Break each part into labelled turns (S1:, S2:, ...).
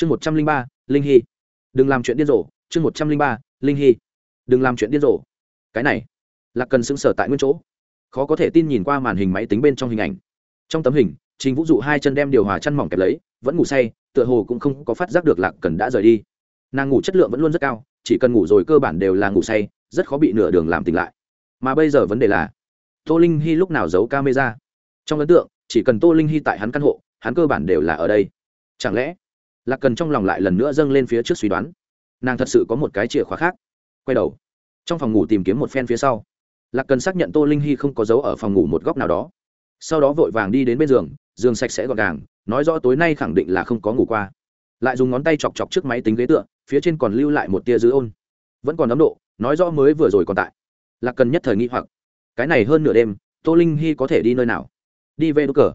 S1: chương một trăm linh ba, linh hy. Đừng làm chuyện điên rồ. Chương một trăm linh ba, linh hy. Đừng làm chuyện điên rồ. Cái này, là cần xứng sở tại nguyên chỗ. Khó có thể tin nhìn qua màn hình máy tính bên trong hình ảnh. Trong tấm hình, trình vũ dụ hai chân đem điều hòa chăn mỏng kẹp lấy, vẫn ngủ say, tựa hồ cũng không có phát giác được lạc cần đã rời đi. Nàng ngủ chất lượng vẫn luôn rất cao, chỉ cần ngủ rồi cơ bản đều là ngủ say, rất khó bị nửa đường làm tỉnh lại. Mà bây giờ vấn đề là, tô linh hy lúc nào giấu camera? Trong ấn tượng, chỉ cần tô linh hy tại hắn căn hộ, hắn cơ bản đều là ở đây. Chẳng lẽ lạc cần trong lòng lại lần nữa dâng lên phía trước suy đoán. Nàng thật sự có một cái chìa khóa khác. Quay đầu. Trong phòng ngủ tìm kiếm một phen phía sau, lạc cần xác nhận tô linh hy không có dấu ở phòng ngủ một góc nào đó. Sau đó vội vàng đi đến bên giường giường sạch sẽ gọn gàng, nói rõ tối nay khẳng định là không có ngủ qua. Lại dùng ngón tay chọc chọc trước máy tính ghế tựa, phía trên còn lưu lại một tia dư ôn. Vẫn còn ấm độ, nói rõ mới vừa rồi còn tại. Lạc cần nhất thời nghi hoặc. Cái này hơn nửa đêm, tô linh hy có thể đi nơi nào? Đi về đốt cờ.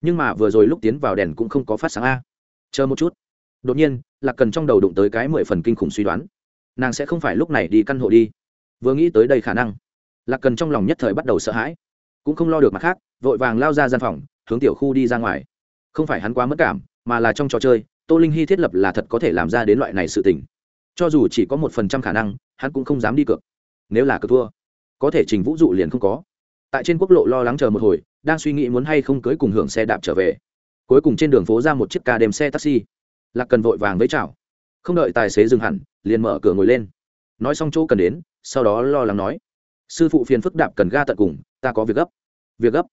S1: Nhưng mà vừa rồi lúc tiến vào đèn cũng không có phát sáng a. Chờ một chút đột nhiên, lạc cần trong đầu đụng tới cái mười phần kinh khủng suy đoán. Nàng sẽ không phải lúc này đi căn hộ đi. Vừa nghĩ tới đây khả năng, lạc cần trong lòng nhất thời bắt đầu sợ hãi. Cũng không lo được mặt khác, vội vàng lao ra gian phòng, hướng tiểu khu đi ra ngoài. Không phải hắn quá mất cảm, mà là trong trò chơi, tô linh hy thiết lập là thật có thể làm ra đến loại này sự tình. Cho dù chỉ có một phần trăm khả năng, hắn cũng không dám đi cược. Nếu là cược thua, có thể trình vũ dụ liền không có. Tại trên quốc lộ lo lắng chờ một hồi, đang suy nghĩ muốn hay không cưới cùng hưởng xe đạp trở về. Cuối cùng trên đường phố ra một chiếc ca đêm xe taxi lạc cần vội vàng với chào. Không đợi tài xế dừng hẳn, liền mở cửa ngồi lên. Nói xong chỗ cần đến, sau đó lo lắng nói, sư phụ phiền phức đạp cần ga tận cùng, ta có việc gấp. Việc gấp?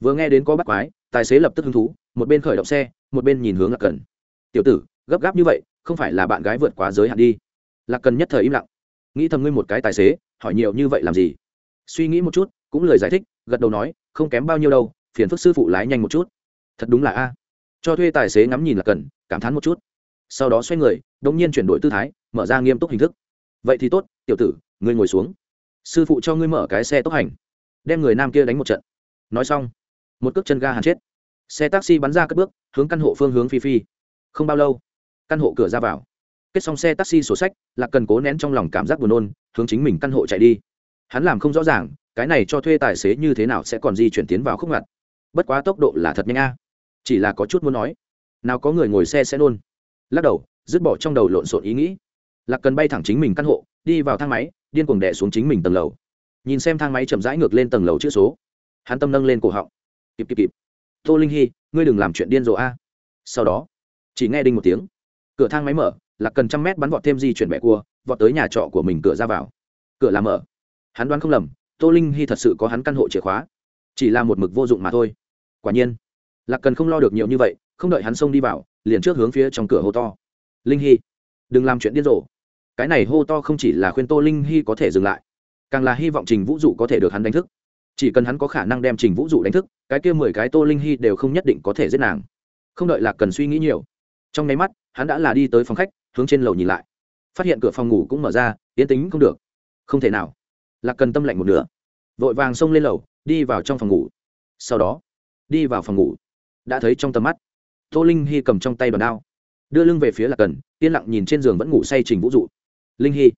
S1: Vừa nghe đến có bắt quái, tài xế lập tức hứng thú, một bên khởi động xe, một bên nhìn hướng lạc cần. Tiểu tử, gấp gáp như vậy, không phải là bạn gái vượt quá giới hạn đi. Lạc cần nhất thời im lặng. Nghĩ thầm ngươi một cái tài xế, hỏi nhiều như vậy làm gì? Suy nghĩ một chút, cũng lời giải thích, gật đầu nói, không kém bao nhiêu đâu, phiền phức sư phụ lái nhanh một chút. Thật đúng là a cho thuê tài xế ngắm nhìn là cần, cảm thán một chút. Sau đó xoay người đông nhiên chuyển đổi tư thái, mở ra nghiêm túc hình thức. Vậy thì tốt, tiểu tử, ngươi ngồi xuống. Sư phụ cho ngươi mở cái xe tốc hành. Đem người nam kia đánh một trận. Nói xong, một cước chân ga hàn chết. Xe taxi bắn ra cất bước, hướng căn hộ phương hướng phi phi. Không bao lâu, căn hộ cửa ra vào. Kết xong xe taxi sổ sách là cần cố nén trong lòng cảm giác buồn nôn, hướng chính mình căn hộ chạy đi. Hắn làm không rõ ràng, cái này cho thuê tài xế như thế nào sẽ còn di chuyển tiến vào khúc ngặt. Bất quá tốc độ là thật nhanh a chỉ là có chút muốn nói. Nào có người ngồi xe sẽ nôn. Lắc đầu, dứt bỏ trong đầu lộn xộn ý nghĩ. Lạc cần bay thẳng chính mình căn hộ, đi vào thang máy, điên cuồng đẻ xuống chính mình tầng lầu. Nhìn xem thang máy chậm rãi ngược lên tầng lầu chữ số. Hắn tâm nâng lên cổ họng. Kịp kịp kịp. Tô linh hy ngươi đừng làm chuyện điên rồ a. Sau đó, chỉ nghe đinh một tiếng. Cửa thang máy mở, lạc cần trăm mét bắn vọt thêm di chuyển bẻ cua, vọt tới nhà trọ của mình cửa ra vào. Cửa làm mở. Hắn đoán không lầm, tô linh hy thật sự có hắn căn hộ chìa khóa. Chỉ là một mực vô dụng mà thôi. Quả nhiên lạc cần không lo được nhiều như vậy, không đợi hắn xông đi vào, liền trước hướng phía trong cửa hô to. Linh hy, đừng làm chuyện điên rồ. Cái này hô to không chỉ là khuyên tô linh hy có thể dừng lại, càng là hy vọng trình vũ dụ có thể được hắn đánh thức. Chỉ cần hắn có khả năng đem trình vũ dụ đánh thức, cái kia mười cái tô linh hy đều không nhất định có thể giết nàng. Không đợi lạc cần suy nghĩ nhiều, trong nháy mắt, hắn đã là đi tới phòng khách, hướng trên lầu nhìn lại. Phát hiện cửa phòng ngủ cũng mở ra, yên tính không được. Không thể nào. Lạc cần tâm lạnh một nửa, vội vàng xông lên lầu, đi vào trong phòng ngủ. Sau đó, đi vào phòng ngủ đã thấy trong tầm mắt. Tô linh hy cầm trong tay bàn đao, đưa lưng về phía lạc cần, yên lặng nhìn trên giường vẫn ngủ say trình vũ dụ linh hy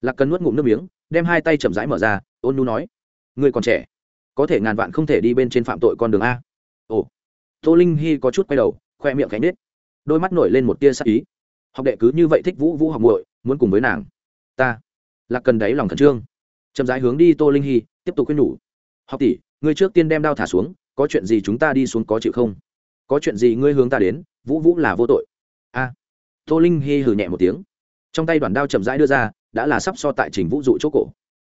S1: lạc cần nuốt ngụm nước miếng, đem hai tay chậm rãi mở ra, ôn nu nói, người còn trẻ, có thể ngàn vạn không thể đi bên trên phạm tội con đường a. Ồ. Tô linh hy có chút quay đầu, khoe miệng cánh nết đôi mắt nổi lên một tia sắc ý. Học đệ cứ như vậy thích vũ vũ học muội, muốn cùng với nàng. Ta. Lạc cần đáy lòng khẩn trương. Chậm rãi hướng đi tô linh hy tiếp tục khuyên nhủ, học tỷ, ngươi trước tiên đem đao thả xuống, có chuyện gì chúng ta đi xuống có chịu không? Có chuyện gì ngươi hướng ta đến, vũ vũ là vô tội. A. Tô linh hy hừ nhẹ một tiếng. Trong tay đoàn đao chậm rãi đưa ra, đã là sắp so tại trình vũ dụ chỗ cổ.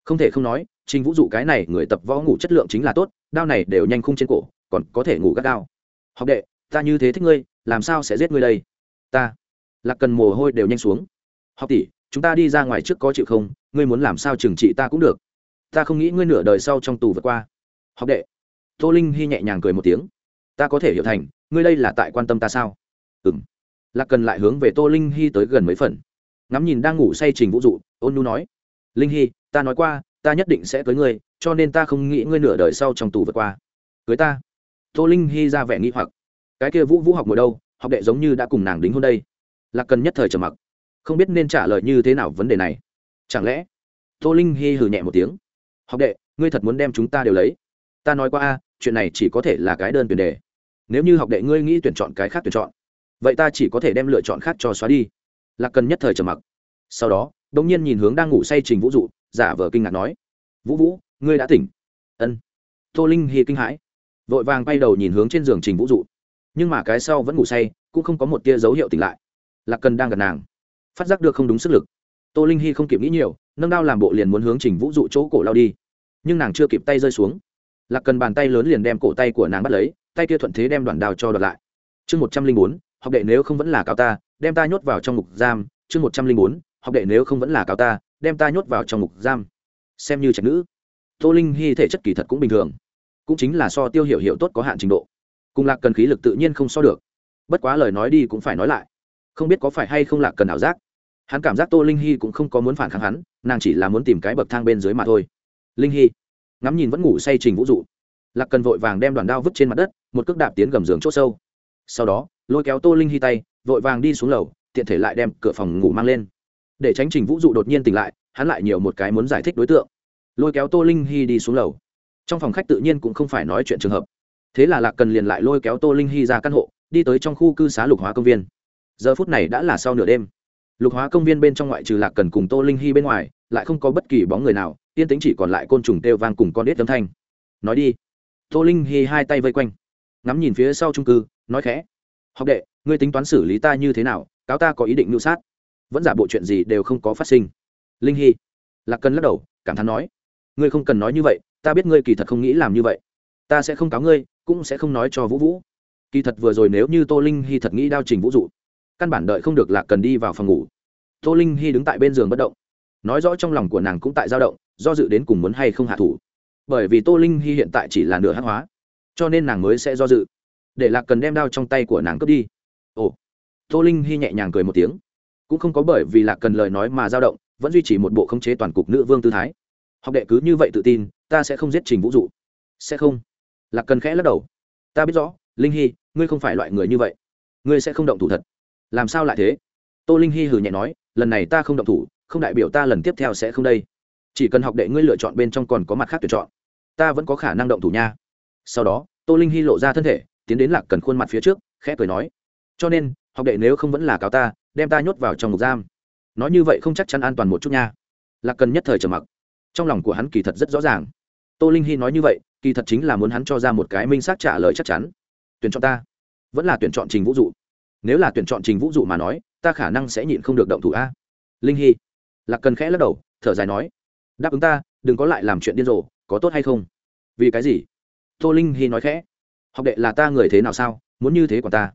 S1: Không thể không nói, trình vũ dụ cái này người tập võ ngủ chất lượng chính là tốt, đao này đều nhanh khung trên cổ, còn có thể ngủ gắt đao. Học đệ, ta như thế thích ngươi, làm sao sẽ giết ngươi đây? Ta. Lạc cần mồ hôi đều nhanh xuống. Học tỷ, chúng ta đi ra ngoài trước có chịu không? Ngươi muốn làm sao trừng trị ta cũng được. Ta không nghĩ ngươi nửa đời sau trong tù vượt qua. Học đệ. Tô linh hy nhẹ nhàng cười một tiếng. Ta có thể hiểu thành ngươi đây là tại quan tâm ta sao? Ừ m lạc cần lại hướng về tô linh hy tới gần mấy phần. Ngắm nhìn đang ngủ say trình vũ dụ ôn nu nói, linh hy, ta nói qua, ta nhất định sẽ cưới ngươi, cho nên ta không nghĩ ngươi nửa đời sau trong tù vượt qua. Cưới ta? Tô linh hy ra vẻ nghĩ hoặc. Cái kia vũ vũ học ngồi đâu? Học đệ giống như đã cùng nàng đính hôn đây. Lạc cần nhất thời trầm mặc. Không biết nên trả lời như thế nào vấn đề này. Chẳng lẽ, tô linh hy hừ nhẹ một tiếng. Học đệ, ngươi thật muốn đem chúng ta đều lấy? Ta nói qua a, chuyện này chỉ có thể là cái đơn tuyển đề nếu như học đệ ngươi nghĩ tuyển chọn cái khác tuyển chọn, vậy ta chỉ có thể đem lựa chọn khác cho xóa đi. Lạc cần nhất thời trầm mặc. Sau đó đ ỗ n g nhiên nhìn hướng đang ngủ say trình vũ dụ, giả vờ kinh ngạc nói, vũ vũ, ngươi đã tỉnh. Ân. Tô linh hy kinh hãi, vội vàng bay đầu nhìn hướng trên giường trình vũ dụ. Nhưng mà cái sau vẫn ngủ say, cũng không có một tia dấu hiệu tỉnh lại. Lạc cần đang gần nàng, phát giác được không đúng sức lực. Tô linh hy không kịp nghĩ nhiều, nâng đao làm bộ liền muốn hướng trình vũ dụ chỗ cổ lao đi. Nhưng nàng chưa kịp tay rơi xuống. Lạc cần bàn tay lớn liền đem cổ tay của nàng bắt lấy tay kia thuận thế đem đoạn đao cho đoạt lại. Chương một trăm linh bốn, học đệ nếu không vẫn là cáo ta, đem ta nhốt vào trong ngục giam. Chương một trăm linh bốn, học đệ nếu không vẫn là cáo ta, đem ta nhốt vào trong ngục giam. Xem như trạch nữ. Tô linh hy thể chất kỳ thật cũng bình thường. Cũng chính là so tiêu hiểu hiểu tốt có hạn trình độ. Cùng lạc cần khí lực tự nhiên không so được. Bất quá lời nói đi cũng phải nói lại. Không biết có phải hay không lạc cần ảo giác. Hắn cảm giác tô linh hy cũng không có muốn phản kháng hắn, nàng chỉ là muốn tìm cái bậc thang bên dưới mà thôi. Linh hy ngắm nhìn vẫn ngủ say trình vũ dụ lạc cần vội vàng đem đoàn đao vứt trên mặt đất một cước đạp tiến gầm giường c h ỗ sâu. Sau đó, lôi kéo tô linh hy tay, vội vàng đi xuống lầu, tiện thể lại đem cửa phòng ngủ mang lên. Để tránh trình vũ dụ đột nhiên tỉnh lại, hắn lại nhiều một cái muốn giải thích đối tượng. Lôi kéo tô linh hy đi xuống lầu. Trong phòng khách tự nhiên cũng không phải nói chuyện trường hợp. Thế là lạc cần liền lại lôi kéo tô linh hy ra căn hộ, đi tới trong khu cư xá lục hóa công viên. Giờ phút này đã là sau nửa đêm. Lục hóa công viên bên trong ngoại trừ lạc cần cùng tô linh hy bên ngoài, lại không có bất kỳ bóng người nào, yên tính chỉ còn lại côn trùng têu vang cùng con đít âm thanh. Nói đi. Tô linh hy hai tay vây quanh ngắm nhìn phía sau trung cư, nói khẽ, học đệ, ngươi tính toán xử lý ta như thế nào, cáo ta có ý định mưu sát. Vẫn giả bộ chuyện gì đều không có phát sinh. Linh hy, lạc cần lắc đầu, cảm thán nói, ngươi không cần nói như vậy, ta biết ngươi kỳ thật không nghĩ làm như vậy. Ta sẽ không cáo ngươi, cũng sẽ không nói cho vũ vũ. Kỳ thật vừa rồi nếu như tô linh hy thật nghĩ đao trình vũ dụ, căn bản đợi không được lạc cần đi vào phòng ngủ. Tô linh hy đứng tại bên giường bất động. Nói rõ trong lòng của nàng cũng tại dao động, do dự đến cùng muốn hay không hạ thủ. Bởi vì tô linh hy hiện tại chỉ là nửa hát hóa cho nên nàng mới sẽ do dự. Để lạc cần đem đao trong tay của nàng cướp đi. Ồ. Tô linh hy nhẹ nhàng cười một tiếng. Cũng không có bởi vì lạc cần lời nói mà dao động, vẫn duy trì một bộ khống chế toàn cục nữ vương tư thái. Học đệ cứ như vậy tự tin, ta sẽ không giết trình vũ dụ. Sẽ không. Lạc cần khẽ lắc đầu. Ta biết rõ, linh hy ngươi không phải loại người như vậy. Ngươi sẽ không động thủ thật. Làm sao lại thế? Tô linh hy hừ nhẹ nói, lần này ta không động thủ, không đại biểu ta lần tiếp theo sẽ không đây. Chỉ cần học đệ ngươi lựa chọn bên trong còn có mặt khác tuyển chọn. Ta vẫn có khả năng động thủ nha sau đó, tô linh hy lộ ra thân thể, tiến đến lạc cần khuôn mặt phía trước, khẽ cười nói, cho nên, học đệ nếu không vẫn là cáo ta, đem ta nhốt vào trong ngục giam. Nói như vậy không chắc chắn an toàn một chút nha. Lạc cần nhất thời trầm mặc. Trong lòng của hắn kỳ thật rất rõ ràng. Tô linh hy nói như vậy, kỳ thật chính là muốn hắn cho ra một cái minh xác trả lời chắc chắn. Tuyển chọn ta. Vẫn là tuyển chọn trình vũ dụ. Nếu là tuyển chọn trình vũ dụ mà nói, ta khả năng sẽ nhịn không được động thủ a. Linh hy lạc cần khẽ lắc đầu, thở dài nói, đáp ứng ta, đừng có lại làm chuyện điên rồ, có tốt hay không? Vì cái gì? Tô linh hy nói khẽ, học đệ là ta người thế nào sao? Muốn như thế còn ta?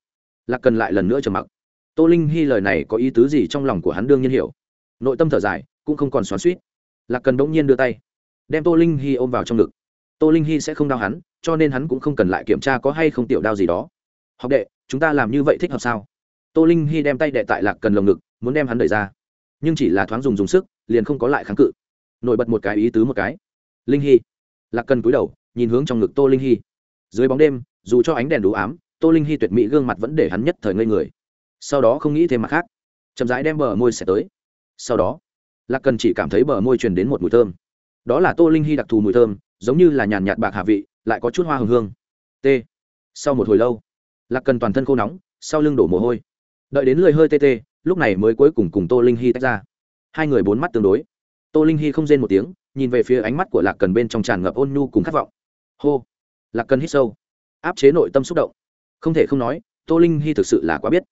S1: Lạc cần lại lần nữa trầm mặc. Tô linh hy lời này có ý tứ gì trong lòng của hắn đương nhiên hiểu. Nội tâm thở dài, cũng không còn xoắn suýt lạc cần bỗng nhiên đưa tay, đem tô linh hy ôm vào trong ngực. Tô linh hy sẽ không đau hắn, cho nên hắn cũng không cần lại kiểm tra có hay không tiểu đau gì đó. Học đệ, chúng ta làm như vậy thích hợp sao? Tô linh hy đem tay đệ tại lạc cần lồng ngực, muốn đem hắn đẩy ra. Nhưng chỉ là thoáng dùng dùng sức, liền không có lại kháng cự. Nổi bật một cái ý tứ một cái. Linh hy. Lạc cần cúi đầu nhìn hướng trong ngực tô linh hy. Dưới bóng đêm, dù cho ánh đèn đủ ám, tô linh hy tuyệt mỹ gương mặt vẫn để hắn nhất thời ngây người. Sau đó không nghĩ thêm mặt khác. Chậm rãi đem bờ môi sẽ tới. Sau đó, lạc cần chỉ cảm thấy bờ môi truyền đến một mùi thơm. Đó là tô linh hy đặc thù mùi thơm, giống như là nhàn nhạt bạc hạ vị, lại có chút hoa hồng hương. T. Sau một hồi lâu, lạc cần toàn thân khô nóng, sau lưng đổ mồ hôi. Đợi đến lười hơi tê tê, lúc này mới cuối cùng cùng tô linh hy tách ra. Hai người bốn mắt tương đối. Tô linh hy không rên một tiếng, nhìn về phía ánh mắt của lạc cần bên trong tràn ngập ôn nhu cùng khát vọng hô. Lạc cần hít sâu. Áp chế nội tâm xúc động. Không thể không nói, tô linh hy thực sự là quá biết.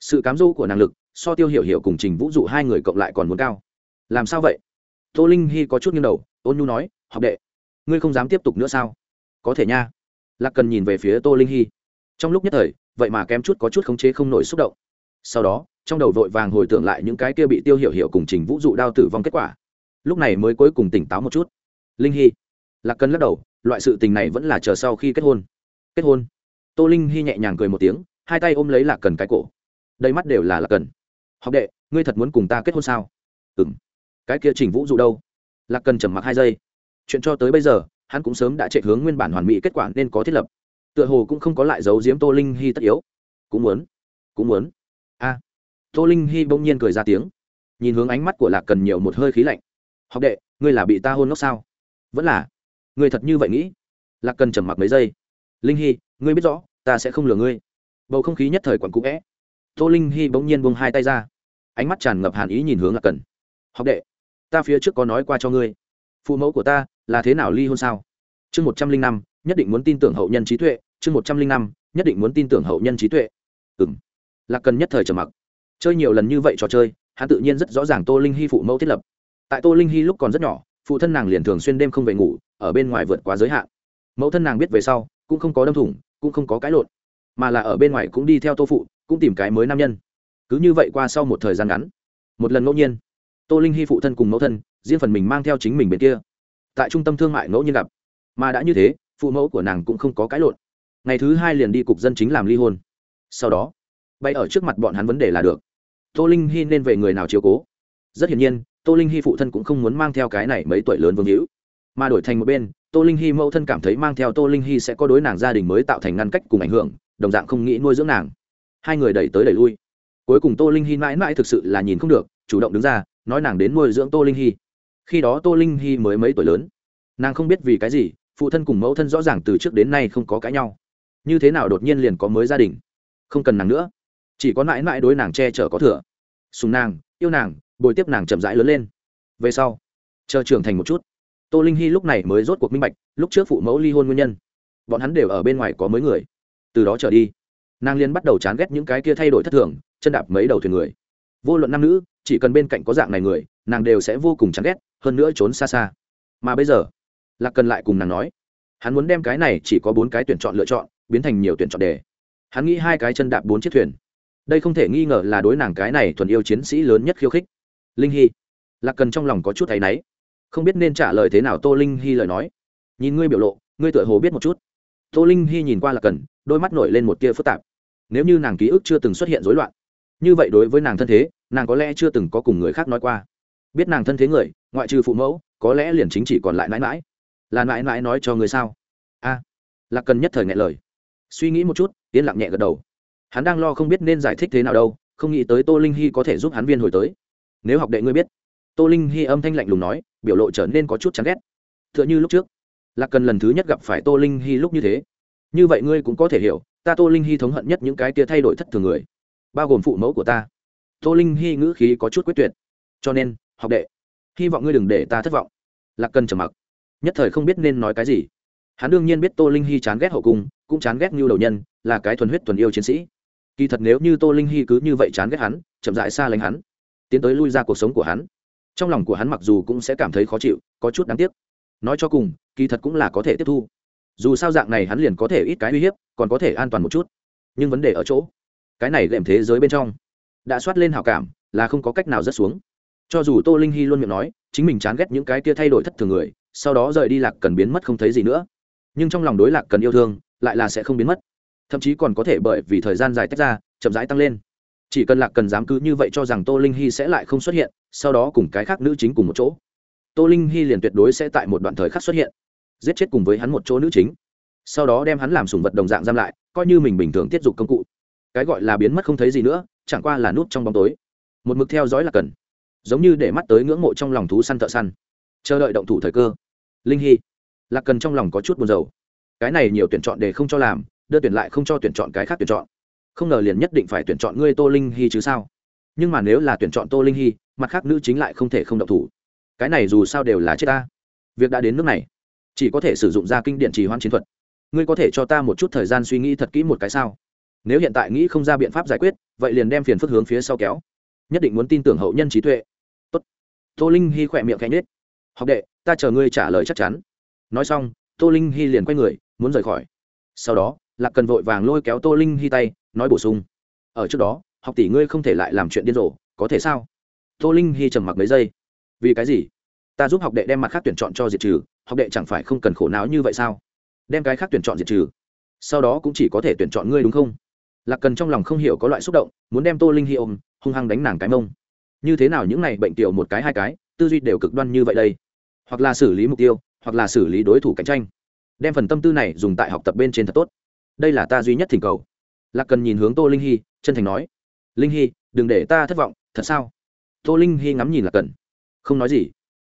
S1: Sự cám dỗ của năng lực, so tiêu hiểu hiểu cùng trình vũ dụ hai người cộng lại còn muốn cao. Làm sao vậy? Tô linh hy có chút nghiêng đầu, ôn nhu nói, học đệ, ngươi không dám tiếp tục nữa sao? Có thể nha. Lạc cần nhìn về phía tô linh hy. Trong lúc nhất thời, vậy mà kém chút có chút khống chế không nổi xúc động. Sau đó, trong đầu vội vàng hồi tưởng lại những cái kia bị tiêu hiểu hiểu cùng trình vũ dụ đao tử vong kết quả. Lúc này mới cuối cùng tỉnh táo một chút. Linh hy. Lạc cần lắc đầu loại sự tình này vẫn là chờ sau khi kết hôn. Kết hôn? Tô linh hy nhẹ nhàng cười một tiếng, hai tay ôm lấy lạc cần cái cổ. Đầy mắt đều là lạc cần. Học đệ, ngươi thật muốn cùng ta kết hôn sao? Ừ m cái kia trình vũ dụ đâu? Lạc cần trầm mặc hai giây. Chuyện cho tới bây giờ, hắn cũng sớm đã chạy hướng nguyên bản hoàn mỹ kết quả nên có thiết lập. Tựa hồ cũng không có lại giấu giếm tô linh hy tất yếu. Cũng muốn. Cũng muốn. A. Tô linh hy bỗng nhiên cười ra tiếng. Nhìn hướng ánh mắt của lạc cần nhiều một hơi khí lạnh. Học đệ, ngươi là bị ta hôn ngốc sao? Vẫn là ngươi thật như vậy nghĩ? Lạc cần trầm mặc mấy giây. Linh hy, ngươi biết rõ, ta sẽ không lừa ngươi. Bầu không khí nhất thời quặn cũ vẽ tô linh hy bỗng nhiên buông hai tay ra. Ánh mắt tràn ngập hàn ý nhìn hướng lạc cần. Học đệ, ta phía trước có nói qua cho ngươi. Phụ mẫu của ta là thế nào ly hôn sao? Chương một trăm linh năm, nhất định muốn tin tưởng hậu nhân trí tuệ. Chương một trăm linh năm, nhất định muốn tin tưởng hậu nhân trí tuệ. Ừ m lạc cần nhất thời trầm mặc. Chơi nhiều lần như vậy trò chơi, hắn tự nhiên rất rõ ràng tô linh hy phụ mẫu thiết lập. Tại tô linh hy lúc còn rất nhỏ, phụ thân nàng liền thường xuyên đêm không về ngủ ở bên ngoài vượt quá giới hạn. Mẫu thân nàng biết về sau, cũng không có đâm thủng, cũng không có cãi lộn, mà là ở bên ngoài cũng đi theo tô phụ, cũng tìm cái mới nam nhân. Cứ như vậy qua sau một thời gian ngắn, một lần ngẫu nhiên, tô linh hy phụ thân cùng mẫu thân, riêng phần mình mang theo chính mình bên kia. Tại trung tâm thương mại ngẫu nhiên gặp, mà đã như thế, phụ mẫu của nàng cũng không có cãi lộn. Ngày thứ hai liền đi cục dân chính làm ly hôn. Sau đó bay ở trước mặt bọn hắn vấn đề là được. Tô linh hy nên về người nào chiếu cố? Rất hiển nhiên, tô linh hy phụ thân cũng không muốn mang theo cái này mấy tuổi lớn vương hữu mà đổi thành một bên, tô linh hy mẫu thân cảm thấy mang theo tô linh hy sẽ có đối nàng gia đình mới tạo thành ngăn cách cùng ảnh hưởng, đồng dạng không nghĩ nuôi dưỡng nàng. Hai người đẩy tới đẩy lui. Cuối cùng tô linh hy mãi mãi thực sự là nhìn không được, chủ động đứng ra, nói nàng đến nuôi dưỡng tô linh hy. Khi đó tô linh hy mới mấy tuổi lớn. Nàng không biết vì cái gì, phụ thân cùng mẫu thân rõ ràng từ trước đến nay không có cãi nhau. Như thế nào đột nhiên liền có mới gia đình? Không cần nàng nữa. Chỉ có mãi mãi đối nàng che chở có thừa. Sùng nàng, yêu nàng, bồi tiếp nàng chậm rãi lớn lên. Về sau, chờ trưởng thành một chút tô linh hy lúc này mới rốt cuộc minh bạch, lúc trước phụ mẫu ly hôn nguyên nhân. Bọn hắn đều ở bên ngoài có mấy người. Từ đó trở đi, nàng liên bắt đầu chán ghét những cái kia thay đổi thất thường, chân đạp mấy đầu thuyền người. Vô luận nam nữ, chỉ cần bên cạnh có dạng này người, nàng đều sẽ vô cùng chán ghét, hơn nữa trốn xa xa. Mà bây giờ, lạc cần lại cùng nàng nói, hắn muốn đem cái này chỉ có bốn cái tuyển chọn lựa chọn, biến thành nhiều tuyển chọn đề. Hắn nghĩ hai cái chân đạp bốn chiếc thuyền. Đây không thể nghi ngờ là đối nàng cái này thuần yêu chiến sĩ lớn nhất khiêu khích. Linh hy lạc cần trong lòng có chút thấy náy không biết nên trả lời thế nào tô linh hy lời nói. Nhìn ngươi biểu lộ, ngươi tựa hồ biết một chút. Tô linh hy nhìn qua lạc cần, đôi mắt nổi lên một tia phức tạp. Nếu như nàng ký ức chưa từng xuất hiện rối loạn, như vậy đối với nàng thân thế, nàng có lẽ chưa từng có cùng người khác nói qua. Biết nàng thân thế người, ngoại trừ phụ mẫu, có lẽ liền chính chỉ còn lại mãi mãi. Là mãi mãi nói cho người sao? A, lạc cần nhất thời ngại lời. Suy nghĩ một chút, yên lặng nhẹ gật đầu. Hắn đang lo không biết nên giải thích thế nào đâu, không nghĩ tới tô linh hy có thể giúp hắn viên hồi tới. Nếu học đệ ngươi biết tô linh hy âm thanh lạnh lùng nói, biểu lộ trở nên có chút chán ghét. T h ư ợ n h ư lúc trước, lạc cần lần thứ nhất gặp phải tô linh hy lúc như thế. Như vậy ngươi cũng có thể hiểu, ta tô linh hy thống hận nhất những cái tia thay đổi thất thường người, bao gồm phụ mẫu của ta. Tô linh hy ngữ khí có chút quyết tuyệt. Cho nên, học đệ, hy vọng ngươi đừng để ta thất vọng. Lạc cần trầm mặc. Nhất thời không biết nên nói cái gì. Hắn đương nhiên biết tô linh hy chán ghét hậu cung, cũng chán ghét như đầu nhân, là cái thuần huyết thuần yêu chiến sĩ. Kỳ thật nếu như tô linh hy cứ như vậy chán ghét hắn, chậm dại xa lánh hắn, tiến tới lui ra cuộc sống của hắn trong lòng của hắn mặc dù cũng sẽ cảm thấy khó chịu, có chút đáng tiếc. Nói cho cùng, kỳ thật cũng là có thể tiếp thu. Dù sao dạng này hắn liền có thể ít cái uy hiếp, còn có thể an toàn một chút. Nhưng vấn đề ở chỗ, cái này lệm thế giới bên trong, đã soát lên hào cảm, là không có cách nào rớt xuống. Cho dù tô linh hy luôn miệng nói, chính mình chán ghét những cái kia thay đổi thất thường người, sau đó rời đi lạc cần biến mất không thấy gì nữa. Nhưng trong lòng đối lạc cần yêu thương, lại là sẽ không biến mất. Thậm chí còn có thể bởi vì thời gian dài tách ra, chậm rãi tăng lên chỉ cần lạc cần dám cứ như vậy cho rằng tô linh hy sẽ lại không xuất hiện, sau đó cùng cái khác nữ chính cùng một chỗ. Tô linh hy liền tuyệt đối sẽ tại một đoạn thời khắc xuất hiện. Giết chết cùng với hắn một chỗ nữ chính. Sau đó đem hắn làm sùng vật đồng dạng giam lại, coi như mình bình thường tiết dục công cụ. Cái gọi là biến mất không thấy gì nữa, chẳng qua là nút trong bóng tối. Một mực theo dõi là cần. Giống như để mắt tới ngưỡng mộ trong lòng thú săn thợ săn. Chờ đợi động thủ thời cơ. Linh hy. Lạc cần trong lòng có chút buồn rầu. Cái này nhiều tuyển chọn để không cho làm, đưa tuyển lại không cho tuyển chọn cái khác tuyển chọn không ngờ liền nhất định phải tuyển chọn ngươi tô linh hy chứ sao? Nhưng mà nếu là tuyển chọn tô linh hy, mặt khác nữ chính lại không thể không động thủ. Cái này dù sao đều là chết ta. Việc đã đến nước này, chỉ có thể sử dụng ra kinh điện trì hoãn chiến thuật. Ngươi có thể cho ta một chút thời gian suy nghĩ thật kỹ một cái sao? Nếu hiện tại nghĩ không ra biện pháp giải quyết, vậy liền đem phiền phức hướng phía sau kéo. Nhất định muốn tin tưởng hậu nhân trí tuệ. Tốt. tô linh hy khỏe miệng khẽ nết học đệ, ta chờ ngươi trả lời chắc chắn. Nói xong, tô linh hy liền quay người, muốn rời khỏi. Sau đó, lạc cần vội vàng lôi kéo tô linh hy tay nói bổ sung. Ở trước đó, học tỷ ngươi không thể lại làm chuyện điên rồ, có thể sao? Tô linh hy trầm mặc mấy giây. Vì cái gì? Ta giúp học đệ đem mặt khác tuyển chọn cho diệt trừ, học đệ chẳng phải không cần khổ não như vậy sao? Đem cái khác tuyển chọn diệt trừ. Sau đó cũng chỉ có thể tuyển chọn ngươi đúng không? Lạc cần trong lòng không hiểu có loại xúc động, muốn đem tô linh hy ôm, hung hăng đánh nàng cái mông. Như thế nào những này bệnh tiểu một cái hai cái, tư duy đều cực đoan như vậy đây? Hoặc là xử lý mục tiêu, hoặc là xử lý đối thủ cạnh tranh. Đem phần tâm tư này dùng tại học tập bên trên thật tốt. Đây là ta duy nhất thỉnh cầu lạc cần nhìn hướng tô linh hy, chân thành nói, linh hy, đừng để ta thất vọng, thật sao? Tô linh hy ngắm nhìn lạc cần, không nói gì